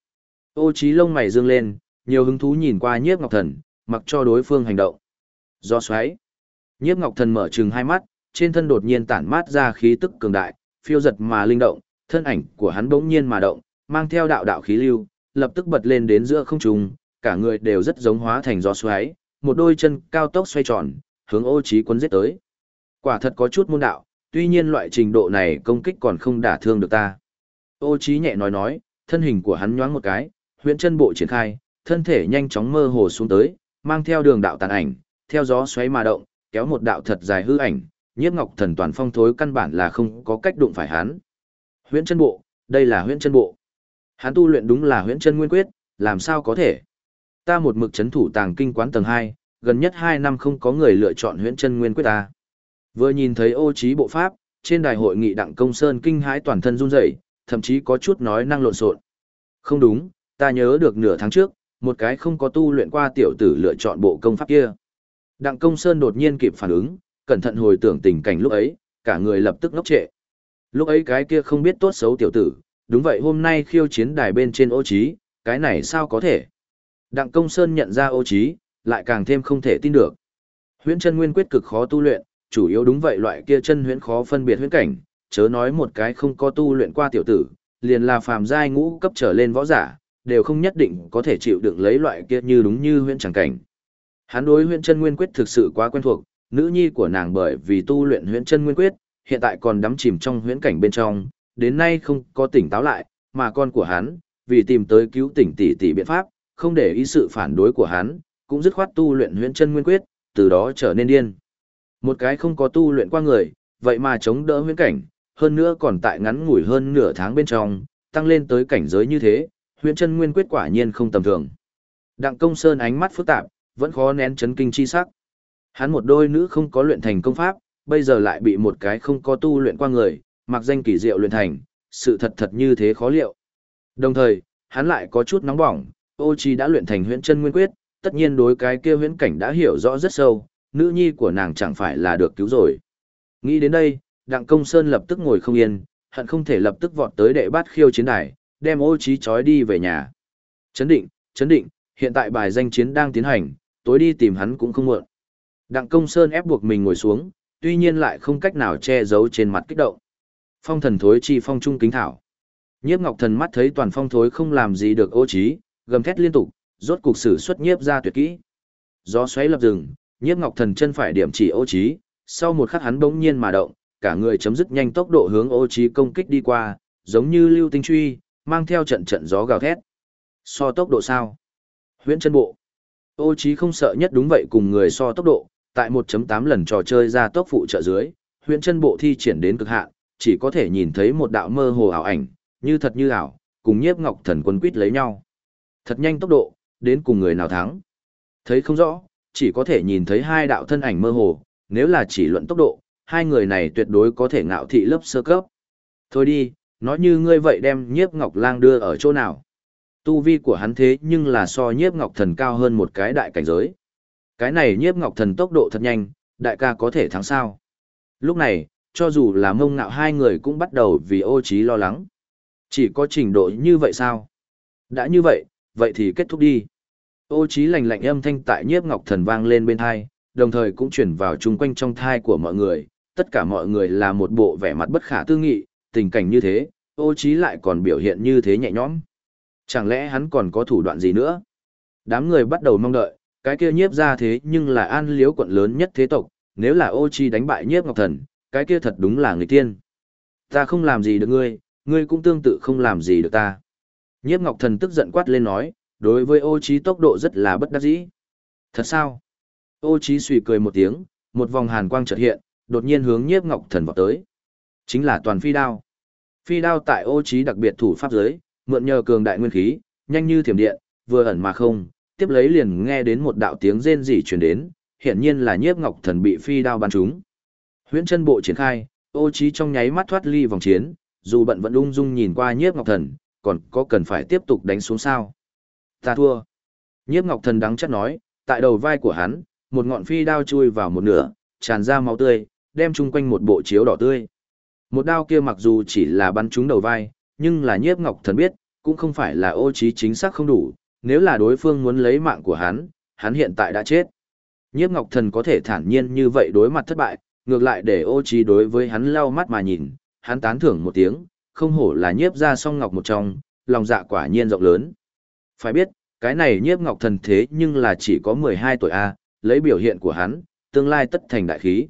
Ô trí lông mày dương lên, nhiều hứng thú nhìn qua nhiếp ngọc thần, mặc cho đối phương hành động. Do xoáy. Nhiếp ngọc thần mở trừng hai mắt, trên thân đột nhiên tản mát ra khí tức cường đại, phiêu giật mà linh động, thân ảnh của hắn bỗng nhiên mà động, mang theo đạo đạo khí lưu, lập tức bật lên đến giữa không trung, cả người đều rất giống hóa thành gió xoáy, một đôi chân cao tốc xoay tròn, hướng ô Chí quân giết tới. Quả thật có chút môn đạo, tuy nhiên loại trình độ này công kích còn không đả thương được ta. Ô Chí nhẹ nói nói, thân hình của hắn nhoáng một cái, huyễn chân bộ triển khai, thân thể nhanh chóng mơ hồ xuống tới, mang theo đường đạo tàn ảnh, theo gió xoáy mà động, kéo một đạo thật dài hư ảnh, nhiếp ngọc thần toàn phong thối căn bản là không có cách đụng phải hắn. Huyễn chân bộ, đây là huyễn chân bộ. Hắn tu luyện đúng là huyễn chân nguyên quyết, làm sao có thể? Ta một mực chấn thủ tàng kinh quán tầng 2, gần nhất 2 năm không có người lựa chọn huyễn chân nguyên quyết ta. Vừa nhìn thấy ô trí bộ pháp, trên đài hội nghị đặng công sơn kinh hãi toàn thân run rẩy, thậm chí có chút nói năng lộn xộn. Không đúng, ta nhớ được nửa tháng trước, một cái không có tu luyện qua tiểu tử lựa chọn bộ công pháp kia. Đặng công sơn đột nhiên kịp phản ứng, cẩn thận hồi tưởng tình cảnh lúc ấy, cả người lập tức ngốc trệ. Lúc ấy cái kia không biết tốt xấu tiểu tử, đúng vậy hôm nay khiêu chiến đài bên trên ô trí, cái này sao có thể? Đặng công sơn nhận ra ô trí, lại càng thêm không thể tin được. Huyễn chân nguyên quyết cực khó tu luyện, chủ yếu đúng vậy loại kia chân huyễn khó phân biệt huyễn cảnh, chớ nói một cái không có tu luyện qua tiểu tử, liền là phàm giai ngũ cấp trở lên võ giả, đều không nhất định có thể chịu đựng lấy loại kia như đúng như huyễn chẳng cảnh. Hắn đối huyễn chân nguyên quyết thực sự quá quen thuộc, nữ nhi của nàng bởi vì tu luyện huyễn chân nguyên quyết, hiện tại còn đắm chìm trong huyễn cảnh bên trong, đến nay không có tỉnh táo lại, mà con của hắn, vì tìm tới cứu tỉnh tỷ tỷ biện pháp, không để ý sự phản đối của hắn, cũng dứt khoát tu luyện huyễn chân nguyên quyết, từ đó trở nên điên. Một cái không có tu luyện qua người, vậy mà chống đỡ huyễn cảnh, hơn nữa còn tại ngắn ngủi hơn nửa tháng bên trong, tăng lên tới cảnh giới như thế, huyễn chân nguyên quyết quả nhiên không tầm thường. Đặng Công Sơn ánh mắt phức tạp, vẫn khó nén chấn kinh chi sắc. Hắn một đôi nữ không có luyện thành công pháp, bây giờ lại bị một cái không có tu luyện qua người, mặc danh kỳ diệu luyện thành, sự thật thật như thế khó liệu. Đồng thời, hắn lại có chút nóng bỏng, ô chi đã luyện thành huyễn chân nguyên quyết, tất nhiên đối cái kia huyễn cảnh đã hiểu rõ rất sâu, nữ nhi của nàng chẳng phải là được cứu rồi. Nghĩ đến đây, Đặng Công Sơn lập tức ngồi không yên, hận không thể lập tức vọt tới đệ bát khiêu chiến đài, đem ô trí trói đi về nhà. Chấn định, chấn định, hiện tại bài danh chiến đang tiến hành, tối đi tìm hắn cũng không muộn. Đặng Công Sơn ép buộc mình ngồi xuống, tuy nhiên lại không cách nào che giấu trên mặt kích động. Phong thần thối chi phong trung kính thảo. Nhiếp Ngọc Thần mắt thấy toàn phong thối không làm gì được ô trí, gầm thét liên tục, rốt cục sử xuất nhiếp ra tuyệt kỹ. Gió xoáy lập rừng, nhiếp Ngọc Thần chân phải điểm chỉ ô trí, sau một khắc hắn bỗng nhiên mà động, cả người chấm dứt nhanh tốc độ hướng ô trí công kích đi qua, giống như lưu tinh truy, mang theo trận trận gió gào thét. So tốc độ sao? Huyễn chân bộ. Ô trí không sợ nhất đúng vậy cùng người so tốc độ, tại 1.8 lần trò chơi ra tốc phụ trợ dưới, huyễn chân bộ thi triển đến cực hạn, chỉ có thể nhìn thấy một đạo mơ hồ ảo ảnh, như thật như ảo, cùng nhiếp ngọc thần quân quýt lấy nhau. Thật nhanh tốc độ, đến cùng người nào thắng. Thấy không rõ, chỉ có thể nhìn thấy hai đạo thân ảnh mơ hồ, nếu là chỉ luận tốc độ, hai người này tuyệt đối có thể ngạo thị lớp sơ cấp. Thôi đi, nói như ngươi vậy đem nhiếp ngọc lang đưa ở chỗ nào. Tu vi của hắn thế nhưng là so nhiếp ngọc thần cao hơn một cái đại cảnh giới. Cái này nhiếp ngọc thần tốc độ thật nhanh, đại ca có thể thắng sao. Lúc này, cho dù là mông ngạo hai người cũng bắt đầu vì ô trí lo lắng. Chỉ có trình độ như vậy sao? Đã như vậy, vậy thì kết thúc đi. Ô trí lạnh lạnh âm thanh tại nhiếp ngọc thần vang lên bên thai, đồng thời cũng chuyển vào chung quanh trong thai của mọi người. Tất cả mọi người là một bộ vẻ mặt bất khả tư nghị, tình cảnh như thế, ô trí lại còn biểu hiện như thế nhẹ nhõm. Chẳng lẽ hắn còn có thủ đoạn gì nữa? Đám người bắt đầu mong đợi, cái kia nhiếp ra thế nhưng là an liếu quận lớn nhất thế tộc, nếu là ô chi đánh bại nhiếp ngọc thần, cái kia thật đúng là người tiên. Ta không làm gì được ngươi, ngươi cũng tương tự không làm gì được ta. Nhiếp ngọc thần tức giận quát lên nói, đối với ô trí tốc độ rất là bất đắc dĩ. Thật sao? Ô trí suy cười một tiếng, một vòng hàn quang chợt hiện, đột nhiên hướng nhiếp ngọc thần vào tới. Chính là toàn phi đao. Phi đao tại ô trí đặc biệt thủ pháp giới, mượn nhờ cường đại nguyên khí, nhanh như thiểm điện, vừa ẩn mà không, tiếp lấy liền nghe đến một đạo tiếng rên rỉ truyền đến, hiển nhiên là nhiếp ngọc thần bị phi đao bắn trúng. Huyễn chân bộ triển khai, ô trí trong nháy mắt thoát ly vòng chiến, dù bận vẫn ung dung nhìn qua nhiếp ngọc thần, còn có cần phải tiếp tục đánh xuống sao. Ta thua. Nhiếp Ngọc Thần đắng chắc nói, tại đầu vai của hắn, một ngọn phi đao chui vào một nửa, tràn ra máu tươi, đem chung quanh một bộ chiếu đỏ tươi. Một đao kia mặc dù chỉ là bắn trúng đầu vai, nhưng là Nhiếp Ngọc Thần biết, cũng không phải là ô trí chính xác không đủ, nếu là đối phương muốn lấy mạng của hắn, hắn hiện tại đã chết. Nhiếp Ngọc Thần có thể thản nhiên như vậy đối mặt thất bại, ngược lại để ô trí đối với hắn lau mắt mà nhìn, hắn tán thưởng một tiếng, không hổ là nhiếp ra song ngọc một trong, lòng dạ quả nhiên rộng lớn. Phải biết, cái này nhiếp ngọc thần thế nhưng là chỉ có 12 tuổi A, lấy biểu hiện của hắn, tương lai tất thành đại khí.